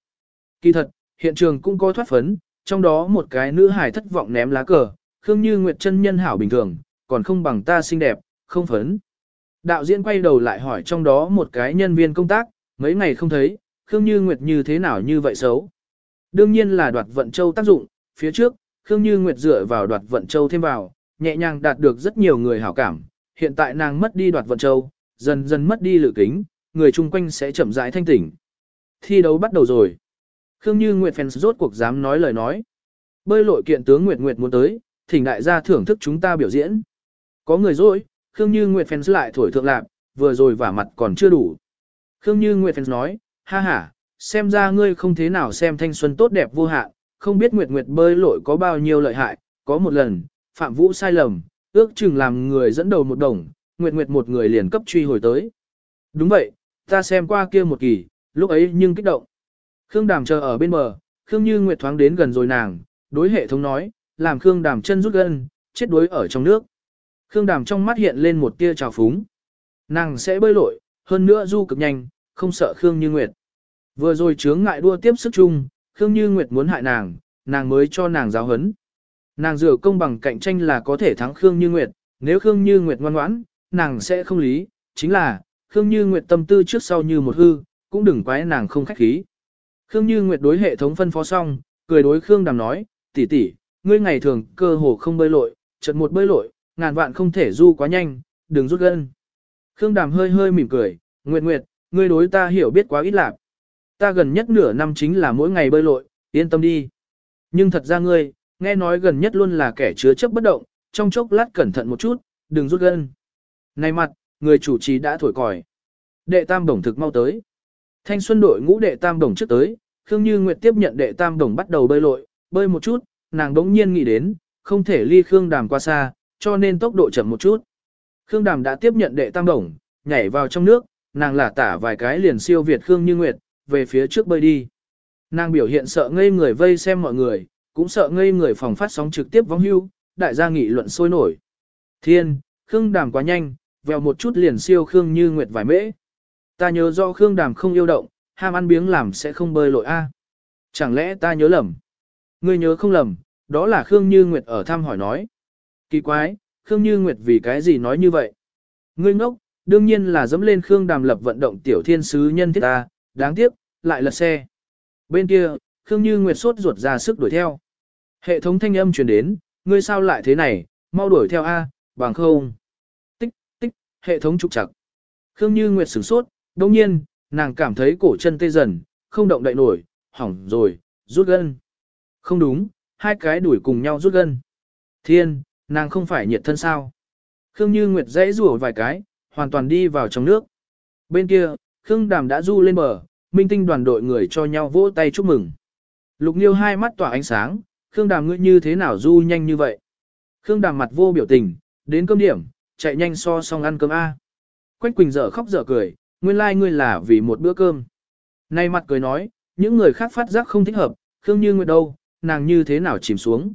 Kỳ thật, hiện trường cũng có thoát phấn, trong đó một cái nữ hải thất vọng ném lá cờ, Khương Như Nguyệt chân nhân hảo bình thường, còn không bằng ta xinh đẹp, không phấn. Đạo diễn quay đầu lại hỏi trong đó một cái nhân viên công tác, mấy ngày không thấy, Khương Như Nguyệt như thế nào như vậy xấu. Đương nhiên là đoạt vận châu tác dụng, phía trước, Khương Như Nguyệt dựa vào đoạt vận châu thêm vào, nhẹ nhàng đạt được rất nhiều người hảo cảm, hiện tại nàng mất đi đoạt vận châu, dần dần mất đi lự kính, người chung quanh sẽ chậm rãi thanh tỉnh. Thi đấu bắt đầu rồi. Khương Như Nguyệt fans rốt cuộc dám nói lời nói. Bơi lội kiện tướng Nguyệt Nguyệt muốn tới, thỉnh đại gia thưởng thức chúng ta biểu diễn. Có người rồi, Khương Như Nguyệt fans lại thổi thượng lạc, vừa rồi vả mặt còn chưa đủ. Khương Như Nguyệt fans nói, ha ha, xem ra ngươi không thế nào xem thanh xuân tốt đẹp vô hạn, không biết Nguyệt Nguyệt bơi lội có bao nhiêu lợi hại, có một lần, Phạm Vũ sai lầm, ước chừng làm người dẫn đầu một đồng, Nguyệt Nguyệt một người liền cấp truy hồi tới. Đúng vậy, ta xem qua kia một kỳ, lúc ấy nhưng kích động. Khương Đàm chờ ở bên bờ, Khương Như Nguyệt thoáng đến gần rồi nàng, đối hệ thống nói, làm Khương Đàm chân rút gân, chết đuối ở trong nước. Khương Đàm trong mắt hiện lên một tia trào phúng. Nàng sẽ bơi lội, hơn nữa du cực nhanh, không sợ Khương Như Nguyệt. Vừa rồi chướng ngại đua tiếp sức chung, Khương Như Nguyệt muốn hại nàng, nàng mới cho nàng giáo hấn. Nàng dựa công bằng cạnh tranh là có thể thắng Khương Như Nguyệt, nếu Khương Như Nguyệt ngoan ngoãn, nàng sẽ không lý, chính là, Khương Như Nguyệt tâm tư trước sau như một hư, cũng đừng quái nàng không khách khí. Khương Như Nguyệt đối hệ thống phân phó xong, cười đối Khương Đàm nói, tỷ tỷ, ngươi ngày thường cơ hồ không bơi lội, chợt một bơi lội, ngàn vạn không thể du quá nhanh, đừng rút gân. Khương Đàm hơi hơi mỉm cười, Nguyệt Nguyệt, ngươi đối ta hiểu biết quá ít lạc. Ta gần nhất nửa năm chính là mỗi ngày bơi lội, yên tâm đi. Nhưng thật ra ngươi, nghe nói gần nhất luôn là kẻ chứa chấp bất động, trong chốc lát cẩn thận một chút, đừng rút gân. Này mặt, người chủ trì đã thổi còi. Đệ tam đồng thực mau tới. Thanh xuân đội ngũ đệ tam đồng trước tới, Khương Như Nguyệt tiếp nhận đệ tam đồng bắt đầu bơi lội, bơi một chút, nàng đống nhiên nghĩ đến, không thể ly Khương Đàm qua xa, cho nên tốc độ chậm một chút. Khương Đàm đã tiếp nhận đệ tam đồng, nhảy vào trong nước, nàng lả tả vài cái liền siêu việt Khương Như Nguyệt, về phía trước bơi đi. Nàng biểu hiện sợ ngây người vây xem mọi người, cũng sợ ngây người phòng phát sóng trực tiếp vong hưu, đại gia nghị luận sôi nổi. Thiên, Khương Đàm quá nhanh, vèo một chút liền siêu Khương Như Nguyệt vài mễ. Ta nhớ do Khương Đàm không yêu động, ham ăn biếng làm sẽ không bơi lội a. À. Chẳng lẽ ta nhớ lầm? Ngươi nhớ không lầm, đó là Khương Như Nguyệt ở thăm hỏi nói. Kỳ quái, Khương Như Nguyệt vì cái gì nói như vậy? Ngươi ngốc, đương nhiên là dẫm lên Khương Đàm lập vận động tiểu thiên sứ nhân thiết ta, đáng tiếc, lại lật xe. Bên kia, Khương Như Nguyệt sốt ruột ra sức đuổi theo. Hệ thống thanh âm truyền đến, ngươi sao lại thế này, mau đuổi theo A, bằng không. Tích, tích, hệ thống trục chặt. Khương Như Nguyệt sửng sốt, đồng nhiên, nàng cảm thấy cổ chân tê dần, không động đậy nổi, hỏng rồi, rút gân. Không đúng, hai cái đuổi cùng nhau rút gân. Thiên, nàng không phải nhiệt thân sao. Khương Như Nguyệt dãy rủa vài cái, hoàn toàn đi vào trong nước. Bên kia, Khương Đàm đã du lên bờ, minh tinh đoàn đội người cho nhau vỗ tay chúc mừng. Lục Niêu hai mắt tỏa ánh sáng, Khương Đàm ngươi như thế nào du nhanh như vậy? Khương Đàm mặt vô biểu tình, đến cơm điểm, chạy nhanh so xong ăn cơm A. Quách Quỳnh dở khóc dở cười, nguyên lai like ngươi là vì một bữa cơm. Nay mặt cười nói, những người khác phát giác không thích hợp, Khương Như Nguyệt đâu, nàng như thế nào chìm xuống.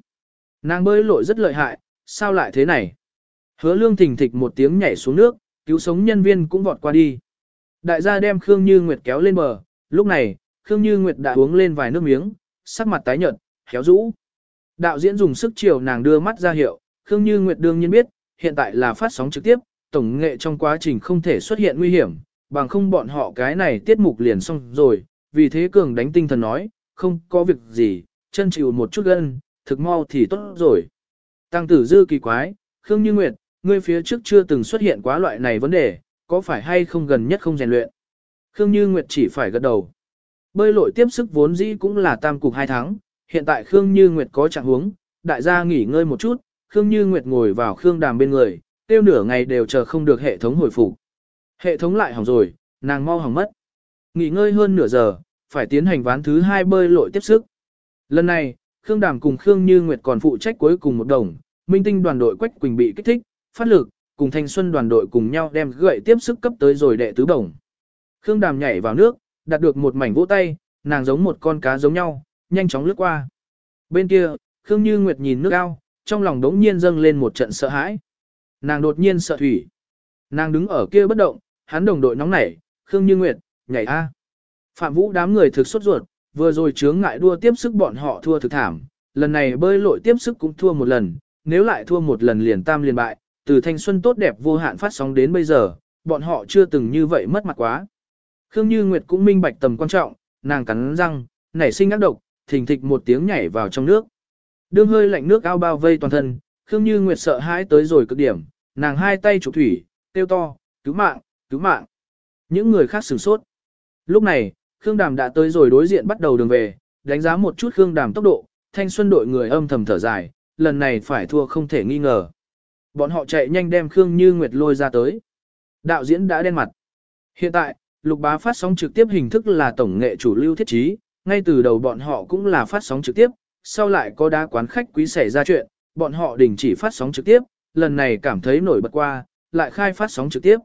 Nàng bơi lội rất lợi hại, sao lại thế này? Hứa lương thình thịch một tiếng nhảy xuống nước, cứu sống nhân viên cũng vọt qua đi. Đại gia đem Khương Như Nguyệt kéo lên bờ, lúc này, Khương Như Nguyệt đã uống lên vài nước miếng, sắc mặt tái nhợt, khéo rũ. Đạo diễn dùng sức chiều nàng đưa mắt ra hiệu, Khương Như Nguyệt đương nhiên biết, hiện tại là phát sóng trực tiếp, tổng nghệ trong quá trình không thể xuất hiện nguy hiểm, bằng không bọn họ cái này tiết mục liền xong rồi, vì thế cường đánh tinh thần nói, không có việc gì, chân chịu một chút gân, thực mau thì tốt rồi. Tăng tử dư kỳ quái, Khương Như Nguyệt, ngươi phía trước chưa từng xuất hiện quá loại này vấn đề, có phải hay không gần nhất không rèn luyện. Khương Như Nguyệt chỉ phải gật đầu. Bơi lội tiếp sức vốn dĩ cũng là tam cục hai tháng, hiện tại Khương Như Nguyệt có trạng huống, đại gia nghỉ ngơi một chút, Khương Như Nguyệt ngồi vào Khương Đàm bên người, tiêu nửa ngày đều chờ không được hệ thống hồi phục. Hệ thống lại hỏng rồi, nàng mau hỏng mất. Nghỉ ngơi hơn nửa giờ, phải tiến hành ván thứ hai bơi lội tiếp sức. Lần này, Khương Đàm cùng Khương Như Nguyệt còn phụ trách cuối cùng một đồng, minh tinh đoàn đội Quách Quỳnh bị kích thích, phát lực, cùng Thanh Xuân đoàn đội cùng nhau đem gậy tiếp sức cấp tới rồi đệ tứ đồng. Khương Đàm nhảy vào nước, đạt được một mảnh vỗ tay, nàng giống một con cá giống nhau, nhanh chóng lướt qua. Bên kia, Khương Như Nguyệt nhìn nước ao, trong lòng đống nhiên dâng lên một trận sợ hãi. Nàng đột nhiên sợ thủy. Nàng đứng ở kia bất động, hắn đồng đội nóng nảy, Khương Như Nguyệt, nhảy a. Phạm Vũ đám người thực sốt ruột, vừa rồi chướng ngại đua tiếp sức bọn họ thua thực thảm, lần này bơi lội tiếp sức cũng thua một lần, nếu lại thua một lần liền tam liền bại, từ thanh xuân tốt đẹp vô hạn phát sóng đến bây giờ, bọn họ chưa từng như vậy mất mặt quá. Khương Như Nguyệt cũng minh bạch tầm quan trọng, nàng cắn răng, nảy sinh ác độc, thình thịch một tiếng nhảy vào trong nước. Đương hơi lạnh nước ao bao vây toàn thân, Khương Như Nguyệt sợ hãi tới rồi cực điểm, nàng hai tay chụp thủy, tiêu to, cứu mạng, cứu mạng. Những người khác sửng sốt. Lúc này, Khương Đàm đã tới rồi đối diện bắt đầu đường về, đánh giá một chút Khương Đàm tốc độ, thanh xuân đội người âm thầm thở dài, lần này phải thua không thể nghi ngờ. Bọn họ chạy nhanh đem Khương Như Nguyệt lôi ra tới. Đạo diễn đã đen mặt. Hiện tại, lục bá phát sóng trực tiếp hình thức là tổng nghệ chủ lưu thiết trí, ngay từ đầu bọn họ cũng là phát sóng trực tiếp, sau lại có đá quán khách quý xảy ra chuyện, bọn họ đình chỉ phát sóng trực tiếp, lần này cảm thấy nổi bật qua, lại khai phát sóng trực tiếp.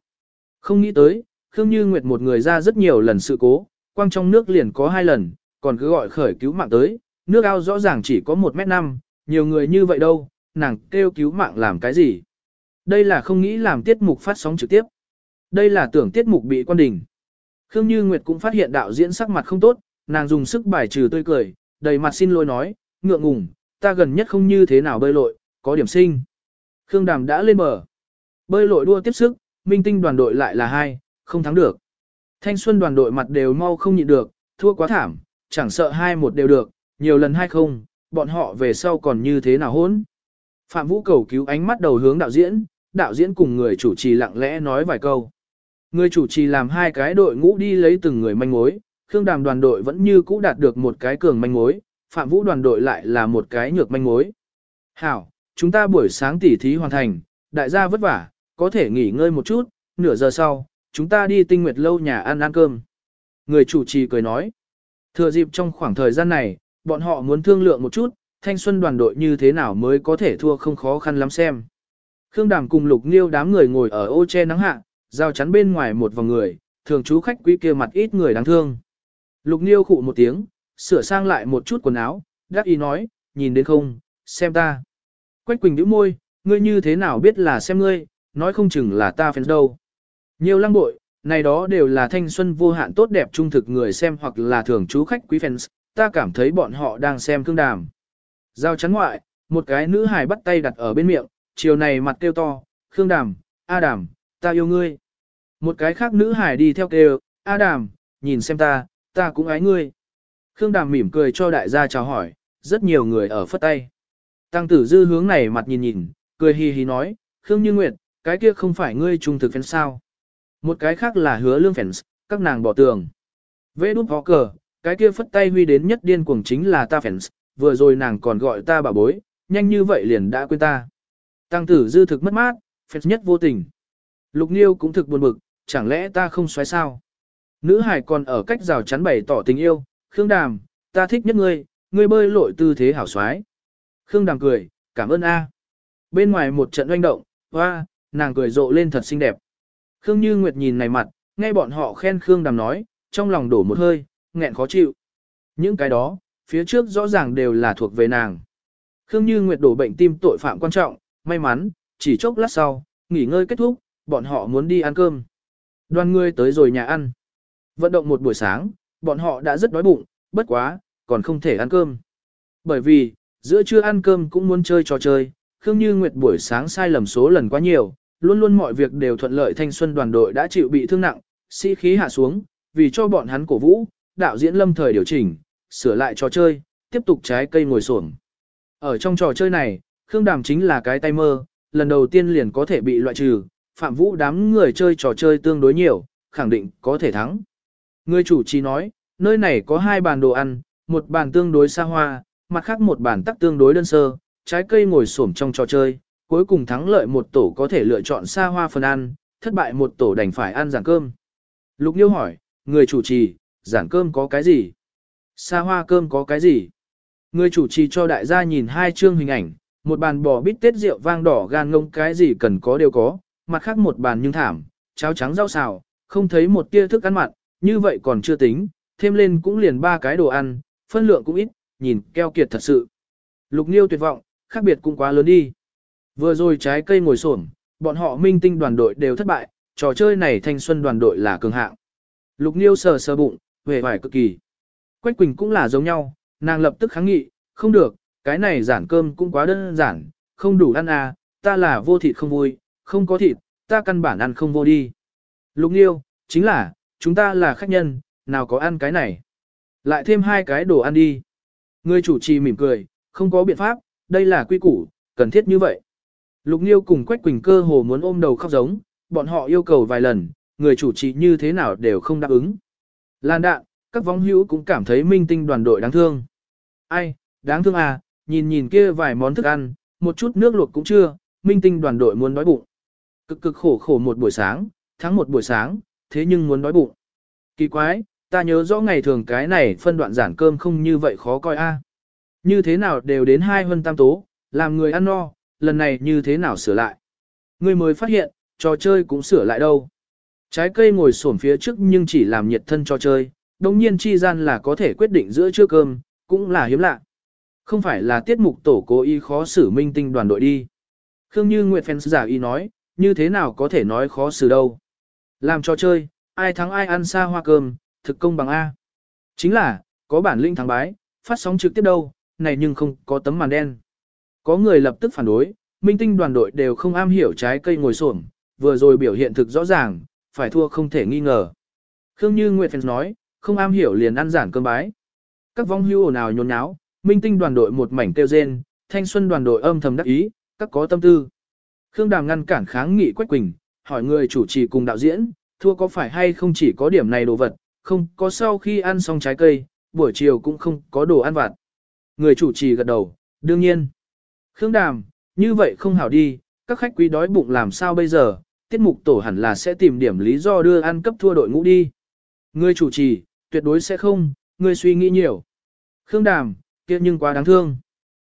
Không nghĩ tới, Khương Như Nguyệt một người ra rất nhiều lần sự cố, quang trong nước liền có hai lần, còn cứ gọi khởi cứu mạng tới, nước ao rõ ràng chỉ có 1 mét 5, nhiều người như vậy đâu, nàng kêu cứu mạng làm cái gì. Đây là không nghĩ làm tiết mục phát sóng trực tiếp. Đây là tưởng tiết mục bị quan đình. Khương Như Nguyệt cũng phát hiện đạo diễn sắc mặt không tốt, nàng dùng sức bài trừ tươi cười, đầy mặt xin lỗi nói, ngượng ngùng, ta gần nhất không như thế nào bơi lội, có điểm sinh. Khương Đàm đã lên bờ. Bơi lội đua tiếp sức, minh tinh đoàn đội lại là hai, không thắng được. Thanh xuân đoàn đội mặt đều mau không nhịn được, thua quá thảm, chẳng sợ hai một đều được, nhiều lần hai không, bọn họ về sau còn như thế nào hỗn. Phạm Vũ cầu cứu ánh mắt đầu hướng đạo diễn, đạo diễn cùng người chủ trì lặng lẽ nói vài câu. Người chủ trì làm hai cái đội ngũ đi lấy từng người manh mối, Khương Đàm đoàn đội vẫn như cũ đạt được một cái cường manh mối, Phạm Vũ đoàn đội lại là một cái nhược manh mối. Hảo, chúng ta buổi sáng tỉ thí hoàn thành, đại gia vất vả, có thể nghỉ ngơi một chút, nửa giờ sau, chúng ta đi tinh nguyệt lâu nhà ăn ăn cơm. Người chủ trì cười nói, thừa dịp trong khoảng thời gian này, bọn họ muốn thương lượng một chút, thanh xuân đoàn đội như thế nào mới có thể thua không khó khăn lắm xem. Khương Đàm cùng Lục Nghiêu đám người ngồi ở ô che nắng hạ, giao chắn bên ngoài một vòng người, thường chú khách quý kia mặt ít người đáng thương. Lục Niêu khụ một tiếng, sửa sang lại một chút quần áo, đáp ý nói, nhìn đến không, xem ta. Quách Quỳnh nhíu môi, ngươi như thế nào biết là xem ngươi, nói không chừng là ta phèn đâu. Nhiều lăng bội, này đó đều là thanh xuân vô hạn tốt đẹp trung thực người xem hoặc là thường chú khách quý fans, ta cảm thấy bọn họ đang xem cương đàm. Giao chắn ngoại, một cái nữ hài bắt tay đặt ở bên miệng, chiều này mặt kêu to, Khương Đàm, A Đàm, ta yêu ngươi. Một cái khác nữ hài đi theo kêu, A Đàm, nhìn xem ta, ta cũng ái ngươi. Khương Đàm mỉm cười cho đại gia chào hỏi, rất nhiều người ở phất tay. Tăng tử dư hướng này mặt nhìn nhìn, cười hì hì nói, Khương Như Nguyệt, cái kia không phải ngươi trung thực fan sao. Một cái khác là hứa lương fans, các nàng bỏ tường. Vê đút ho cờ, cái kia phất tay huy đến nhất điên cuồng chính là ta fans, vừa rồi nàng còn gọi ta bà bối, nhanh như vậy liền đã quên ta. Tăng tử dư thực mất mát, fans nhất vô tình. Lục Niêu cũng thực buồn bực, chẳng lẽ ta không xoáy sao? Nữ hải còn ở cách rào chắn bày tỏ tình yêu, Khương Đàm, ta thích nhất ngươi, ngươi bơi lội tư thế hảo xoái. Khương Đàm cười, cảm ơn A. Bên ngoài một trận oanh động, hoa, nàng cười rộ lên thật xinh đẹp. Khương Như Nguyệt nhìn này mặt, nghe bọn họ khen Khương Đàm nói, trong lòng đổ một hơi, nghẹn khó chịu. Những cái đó, phía trước rõ ràng đều là thuộc về nàng. Khương Như Nguyệt đổ bệnh tim tội phạm quan trọng, may mắn, chỉ chốc lát sau, nghỉ ngơi kết thúc, bọn họ muốn đi ăn cơm. Đoàn người tới rồi nhà ăn. Vận động một buổi sáng, bọn họ đã rất đói bụng, bất quá, còn không thể ăn cơm. Bởi vì, giữa trưa ăn cơm cũng muốn chơi trò chơi, Khương Như Nguyệt buổi sáng sai lầm số lần quá nhiều, luôn luôn mọi việc đều thuận lợi thanh xuân đoàn đội đã chịu bị thương nặng, sĩ khí hạ xuống, vì cho bọn hắn cổ vũ, đạo diễn lâm thời điều chỉnh, sửa lại trò chơi, tiếp tục trái cây ngồi xổm. Ở trong trò chơi này, Khương Đàm chính là cái tay mơ, lần đầu tiên liền có thể bị loại trừ, phạm vũ đám người chơi trò chơi tương đối nhiều, khẳng định có thể thắng. Người chủ trì nói, nơi này có hai bàn đồ ăn, một bàn tương đối xa hoa, mặt khác một bàn tắc tương đối đơn sơ, trái cây ngồi xổm trong trò chơi, cuối cùng thắng lợi một tổ có thể lựa chọn xa hoa phần ăn, thất bại một tổ đành phải ăn giảng cơm. Lục Nhiêu hỏi, người chủ trì, giảng cơm có cái gì? Xa hoa cơm có cái gì? Người chủ trì cho đại gia nhìn hai chương hình ảnh, một bàn bò bít tết rượu vang đỏ gan ngông cái gì cần có đều có, mặt khác một bàn nhưng thảm, cháo trắng rau xào, không thấy một tia thức ăn mặn, như vậy còn chưa tính, thêm lên cũng liền ba cái đồ ăn, phân lượng cũng ít, nhìn keo kiệt thật sự. Lục Niêu tuyệt vọng, khác biệt cũng quá lớn đi. Vừa rồi trái cây ngồi xổm, bọn họ minh tinh đoàn đội đều thất bại, trò chơi này thanh xuân đoàn đội là cường hạng. Lục Niêu sờ sờ bụng, vẻ vải cực kỳ. Quách Quỳnh cũng là giống nhau, nàng lập tức kháng nghị, không được, cái này giản cơm cũng quá đơn giản, không đủ ăn à, ta là vô thịt không vui, không có thịt, ta căn bản ăn không vô đi. Lục Niêu, chính là, chúng ta là khách nhân, nào có ăn cái này. Lại thêm hai cái đồ ăn đi. Người chủ trì mỉm cười, không có biện pháp, đây là quy củ, cần thiết như vậy. Lục Niêu cùng Quách Quỳnh cơ hồ muốn ôm đầu khóc giống, bọn họ yêu cầu vài lần, người chủ trì như thế nào đều không đáp ứng. Lan đạn, các vong hữu cũng cảm thấy minh tinh đoàn đội đáng thương. Ai, đáng thương à, nhìn nhìn kia vài món thức ăn, một chút nước luộc cũng chưa, minh tinh đoàn đội muốn đói bụng. Cực cực khổ khổ một buổi sáng, tháng một buổi sáng, thế nhưng muốn đói bụng. Kỳ quái, ta nhớ rõ ngày thường cái này phân đoạn giản cơm không như vậy khó coi a. À. Như thế nào đều đến hai hơn tam tố, làm người ăn no, lần này như thế nào sửa lại. Người mới phát hiện, trò chơi cũng sửa lại đâu. Trái cây ngồi xổm phía trước nhưng chỉ làm nhiệt thân cho chơi, đồng nhiên chi gian là có thể quyết định giữa trưa cơm, cũng là hiếm lạ. Không phải là tiết mục tổ cố ý khó xử minh tinh đoàn đội đi. Khương Như Nguyệt phèn giả y nói, như thế nào có thể nói khó xử đâu. Làm cho chơi, ai thắng ai ăn xa hoa cơm, thực công bằng A. Chính là, có bản lĩnh thắng bái, phát sóng trực tiếp đâu, này nhưng không có tấm màn đen. Có người lập tức phản đối, minh tinh đoàn đội đều không am hiểu trái cây ngồi xổm, vừa rồi biểu hiện thực rõ ràng, phải thua không thể nghi ngờ. Khương Như Nguyệt Phèn nói, không am hiểu liền ăn giản cơm bái. Các vong hưu ồn ào nhốn nháo, minh tinh đoàn đội một mảnh kêu rên, thanh xuân đoàn đội âm thầm đắc ý, các có tâm tư. Khương Đàm ngăn cản kháng nghị Quách Quỳnh, hỏi người chủ trì cùng đạo diễn, thua có phải hay không chỉ có điểm này đồ vật, không có sau khi ăn xong trái cây, buổi chiều cũng không có đồ ăn vặt. Người chủ trì gật đầu, đương nhiên. Khương Đàm, như vậy không hảo đi, các khách quý đói bụng làm sao bây giờ, tiết mục tổ hẳn là sẽ tìm điểm lý do đưa ăn cấp thua đội ngũ đi. Người chủ trì, tuyệt đối sẽ không, người suy nghĩ nhiều. Khương Đàm, kia nhưng quá đáng thương.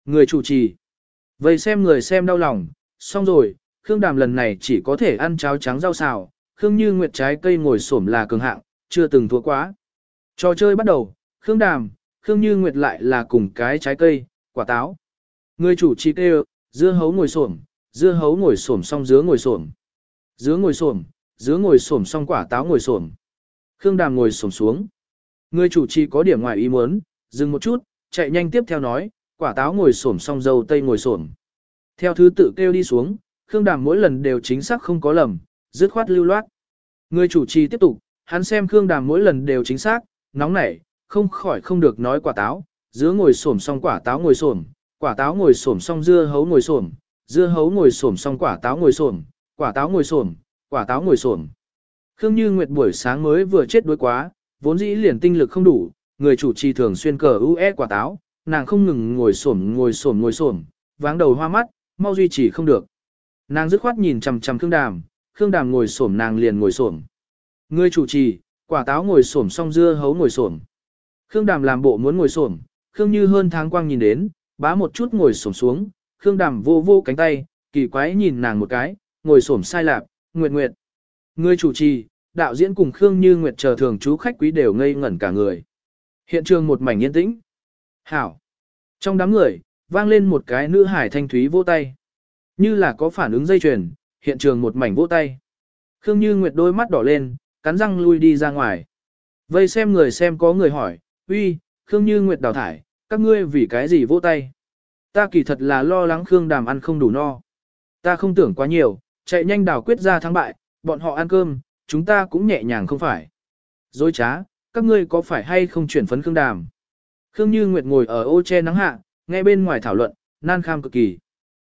Người chủ trì. Vậy xem người xem đau lòng, xong rồi, Khương Đàm lần này chỉ có thể ăn cháo trắng rau xào, Khương Như Nguyệt trái cây ngồi xổm là cường hạng, chưa từng thua quá. Trò chơi bắt đầu, Khương Đàm, Khương Như Nguyệt lại là cùng cái trái cây, quả táo. Người chủ trì kêu, dưa hấu ngồi xổm, dưa hấu ngồi xổm xong dứa ngồi xổm. Dứa ngồi xổm, dứa ngồi xổm xong quả táo ngồi xổm. Khương Đàm ngồi xổm xuống. Người chủ trì có điểm ngoài ý muốn, dừng một chút, chạy nhanh tiếp theo nói, quả táo ngồi xổm xong dâu tây ngồi xổm. Theo thứ tự kêu đi xuống, Khương Đàm mỗi lần đều chính xác không có lầm, dứt khoát lưu loát. Người chủ trì tiếp tục, hắn xem Khương Đàm mỗi lần đều chính xác, nóng nảy, không khỏi không được nói quả táo, dứa ngồi xổm xong quả táo ngồi xổm, quả táo ngồi xổm xong dưa hấu ngồi xổm, dưa hấu ngồi xổm xong quả táo ngồi xổm, quả táo ngồi xổm, quả táo ngồi xổm. Khương Như Nguyệt buổi sáng mới vừa chết đuối quá, vốn dĩ liền tinh lực không đủ, người chủ trì thường xuyên cờ UE quả táo, nàng không ngừng ngồi xổm ngồi xổm ngồi xổm, váng đầu hoa mắt, mau duy trì không được. Nàng dứt khoát nhìn chằm chằm Khương Đàm, Khương Đàm ngồi xổm nàng liền ngồi xổm. Người chủ trì, Quả táo ngồi xổm xong dưa hấu ngồi xổm. Khương Đàm làm bộ muốn ngồi xổm, Khương Như hơn tháng quang nhìn đến, bá một chút ngồi xổm xuống, Khương Đàm vô vô cánh tay, kỳ quái nhìn nàng một cái, ngồi xổm sai lạc, nguyệt nguyệt. Người chủ trì, đạo diễn cùng Khương Như Nguyệt chờ thường chú khách quý đều ngây ngẩn cả người. Hiện trường một mảnh yên tĩnh. Hảo. Trong đám người, vang lên một cái nữ hải thanh thúy vỗ tay. Như là có phản ứng dây chuyền, hiện trường một mảnh vỗ tay. Khương Như Nguyệt đôi mắt đỏ lên, cắn răng lui đi ra ngoài. Vây xem người xem có người hỏi, uy, Khương Như Nguyệt đào thải, các ngươi vì cái gì vỗ tay? Ta kỳ thật là lo lắng Khương Đàm ăn không đủ no. Ta không tưởng quá nhiều, chạy nhanh đào quyết ra thắng bại, bọn họ ăn cơm, chúng ta cũng nhẹ nhàng không phải. Dối trá, các ngươi có phải hay không chuyển phấn Khương Đàm? Khương Như Nguyệt ngồi ở ô che nắng hạ, nghe bên ngoài thảo luận, nan kham cực kỳ.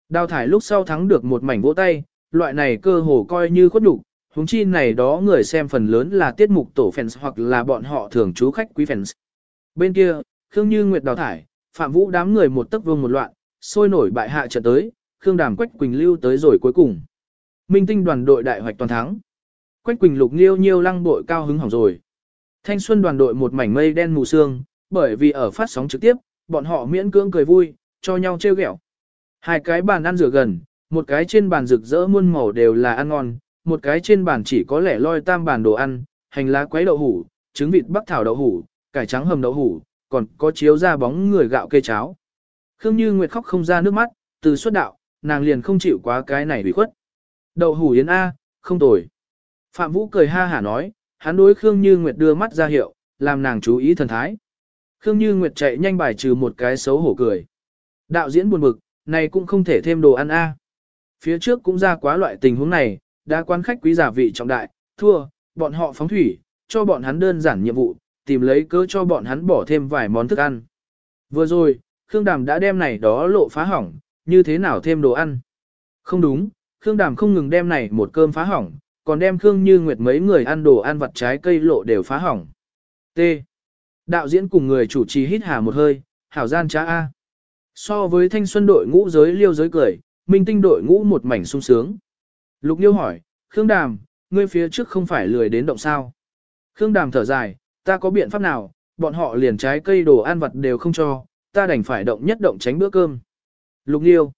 Đào thải lúc sau thắng được một mảnh vỗ tay, loại này cơ hồ coi như khuất đủ, huống chi này đó người xem phần lớn là tiết mục tổ fans hoặc là bọn họ thường trú khách quý fans. Bên kia, Khương Như Nguyệt đào thải, Phạm Vũ đám người một tấc vương một loạn, sôi nổi bại hạ trận tới, Khương Đàm Quách Quỳnh lưu tới rồi cuối cùng. Minh tinh đoàn đội đại hoạch toàn thắng. Quách Quỳnh lục liêu nhiêu lăng bội cao hứng hỏng rồi. Thanh xuân đoàn đội một mảnh mây đen mù sương, bởi vì ở phát sóng trực tiếp, bọn họ miễn cưỡng cười vui, cho nhau trêu ghẹo. Hai cái bàn ăn rửa gần, một cái trên bàn rực rỡ muôn màu đều là ăn ngon, một cái trên bàn chỉ có lẻ loi tam bàn đồ ăn, hành lá quấy đậu hủ, trứng vịt bắc thảo đậu hủ, cải trắng hầm đậu hủ, còn có chiếu ra bóng người gạo kê cháo. Khương Như Nguyệt khóc không ra nước mắt, từ xuất đạo, nàng liền không chịu quá cái này bị khuất. Đậu hủ yến A, không tồi. Phạm Vũ cười ha hả nói, hắn đối Khương Như Nguyệt đưa mắt ra hiệu, làm nàng chú ý thần thái. Khương Như Nguyệt chạy nhanh bài trừ một cái xấu hổ cười. Đạo diễn buồn bực, này cũng không thể thêm đồ ăn A. Phía trước cũng ra quá loại tình huống này, đã quan khách quý giả vị trọng đại, thua, bọn họ phóng thủy, cho bọn hắn đơn giản nhiệm vụ, tìm lấy cớ cho bọn hắn bỏ thêm vài món thức ăn. Vừa rồi, Khương Đàm đã đem này đó lộ phá hỏng, như thế nào thêm đồ ăn? Không đúng, Khương Đàm không ngừng đem này một cơm phá hỏng, còn đem Khương Như Nguyệt mấy người ăn đồ ăn vặt trái cây lộ đều phá hỏng. T. Đạo diễn cùng người chủ trì hít hà một hơi, hảo gian trá A. So với thanh xuân đội ngũ giới liêu giới cười, minh tinh đội ngũ một mảnh sung sướng. Lục liêu hỏi, Khương Đàm, ngươi phía trước không phải lười đến động sao? Khương Đàm thở dài, ta có biện pháp nào, bọn họ liền trái cây đồ ăn vặt đều không cho, ta đành phải động nhất động tránh bữa cơm. Lục liêu.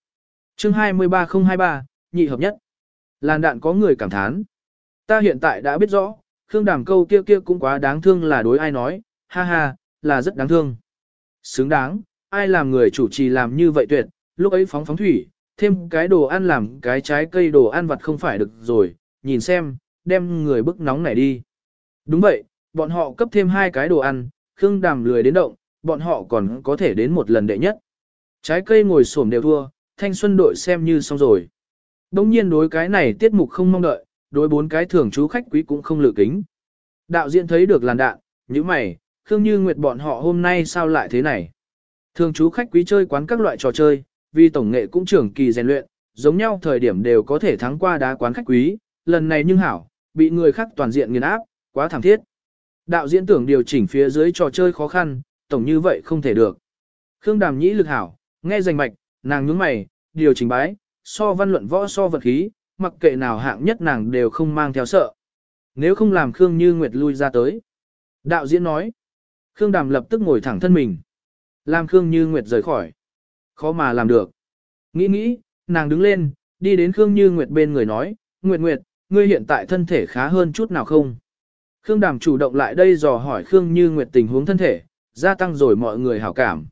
Chương 23023, nhị hợp nhất. Làn đạn có người cảm thán. Ta hiện tại đã biết rõ, Khương Đàm câu kia kia cũng quá đáng thương là đối ai nói, ha ha, là rất đáng thương. Xứng đáng, ai làm người chủ trì làm như vậy tuyệt, lúc ấy phóng phóng thủy, thêm cái đồ ăn làm cái trái cây đồ ăn vặt không phải được rồi, nhìn xem, đem người bức nóng này đi. Đúng vậy, bọn họ cấp thêm hai cái đồ ăn, Khương Đàm lười đến động, bọn họ còn có thể đến một lần đệ nhất. Trái cây ngồi xổm đều thua, thanh xuân đội xem như xong rồi. Đông nhiên đối cái này tiết mục không mong đợi, đối bốn cái thường chú khách quý cũng không lựa kính. Đạo diễn thấy được làn đạn, như mày, Khương Như Nguyệt bọn họ hôm nay sao lại thế này? Thường chú khách quý chơi quán các loại trò chơi, vì tổng nghệ cũng trưởng kỳ rèn luyện, giống nhau thời điểm đều có thể thắng qua đá quán khách quý, lần này nhưng hảo, bị người khác toàn diện nghiền áp, quá thảm thiết. Đạo diễn tưởng điều chỉnh phía dưới trò chơi khó khăn, tổng như vậy không thể được. Khương Đàm nhĩ lực hảo, nghe rành mạch, nàng nhướng mày, điều chỉnh bái, so văn luận võ so vật khí, mặc kệ nào hạng nhất nàng đều không mang theo sợ. Nếu không làm Khương Như Nguyệt lui ra tới. Đạo diễn nói. Khương Đàm lập tức ngồi thẳng thân mình. Làm Khương Như Nguyệt rời khỏi. Khó mà làm được. Nghĩ nghĩ, nàng đứng lên, đi đến Khương Như Nguyệt bên người nói, Nguyệt Nguyệt, ngươi hiện tại thân thể khá hơn chút nào không? Khương Đàm chủ động lại đây dò hỏi Khương Như Nguyệt tình huống thân thể, gia tăng rồi mọi người hảo cảm.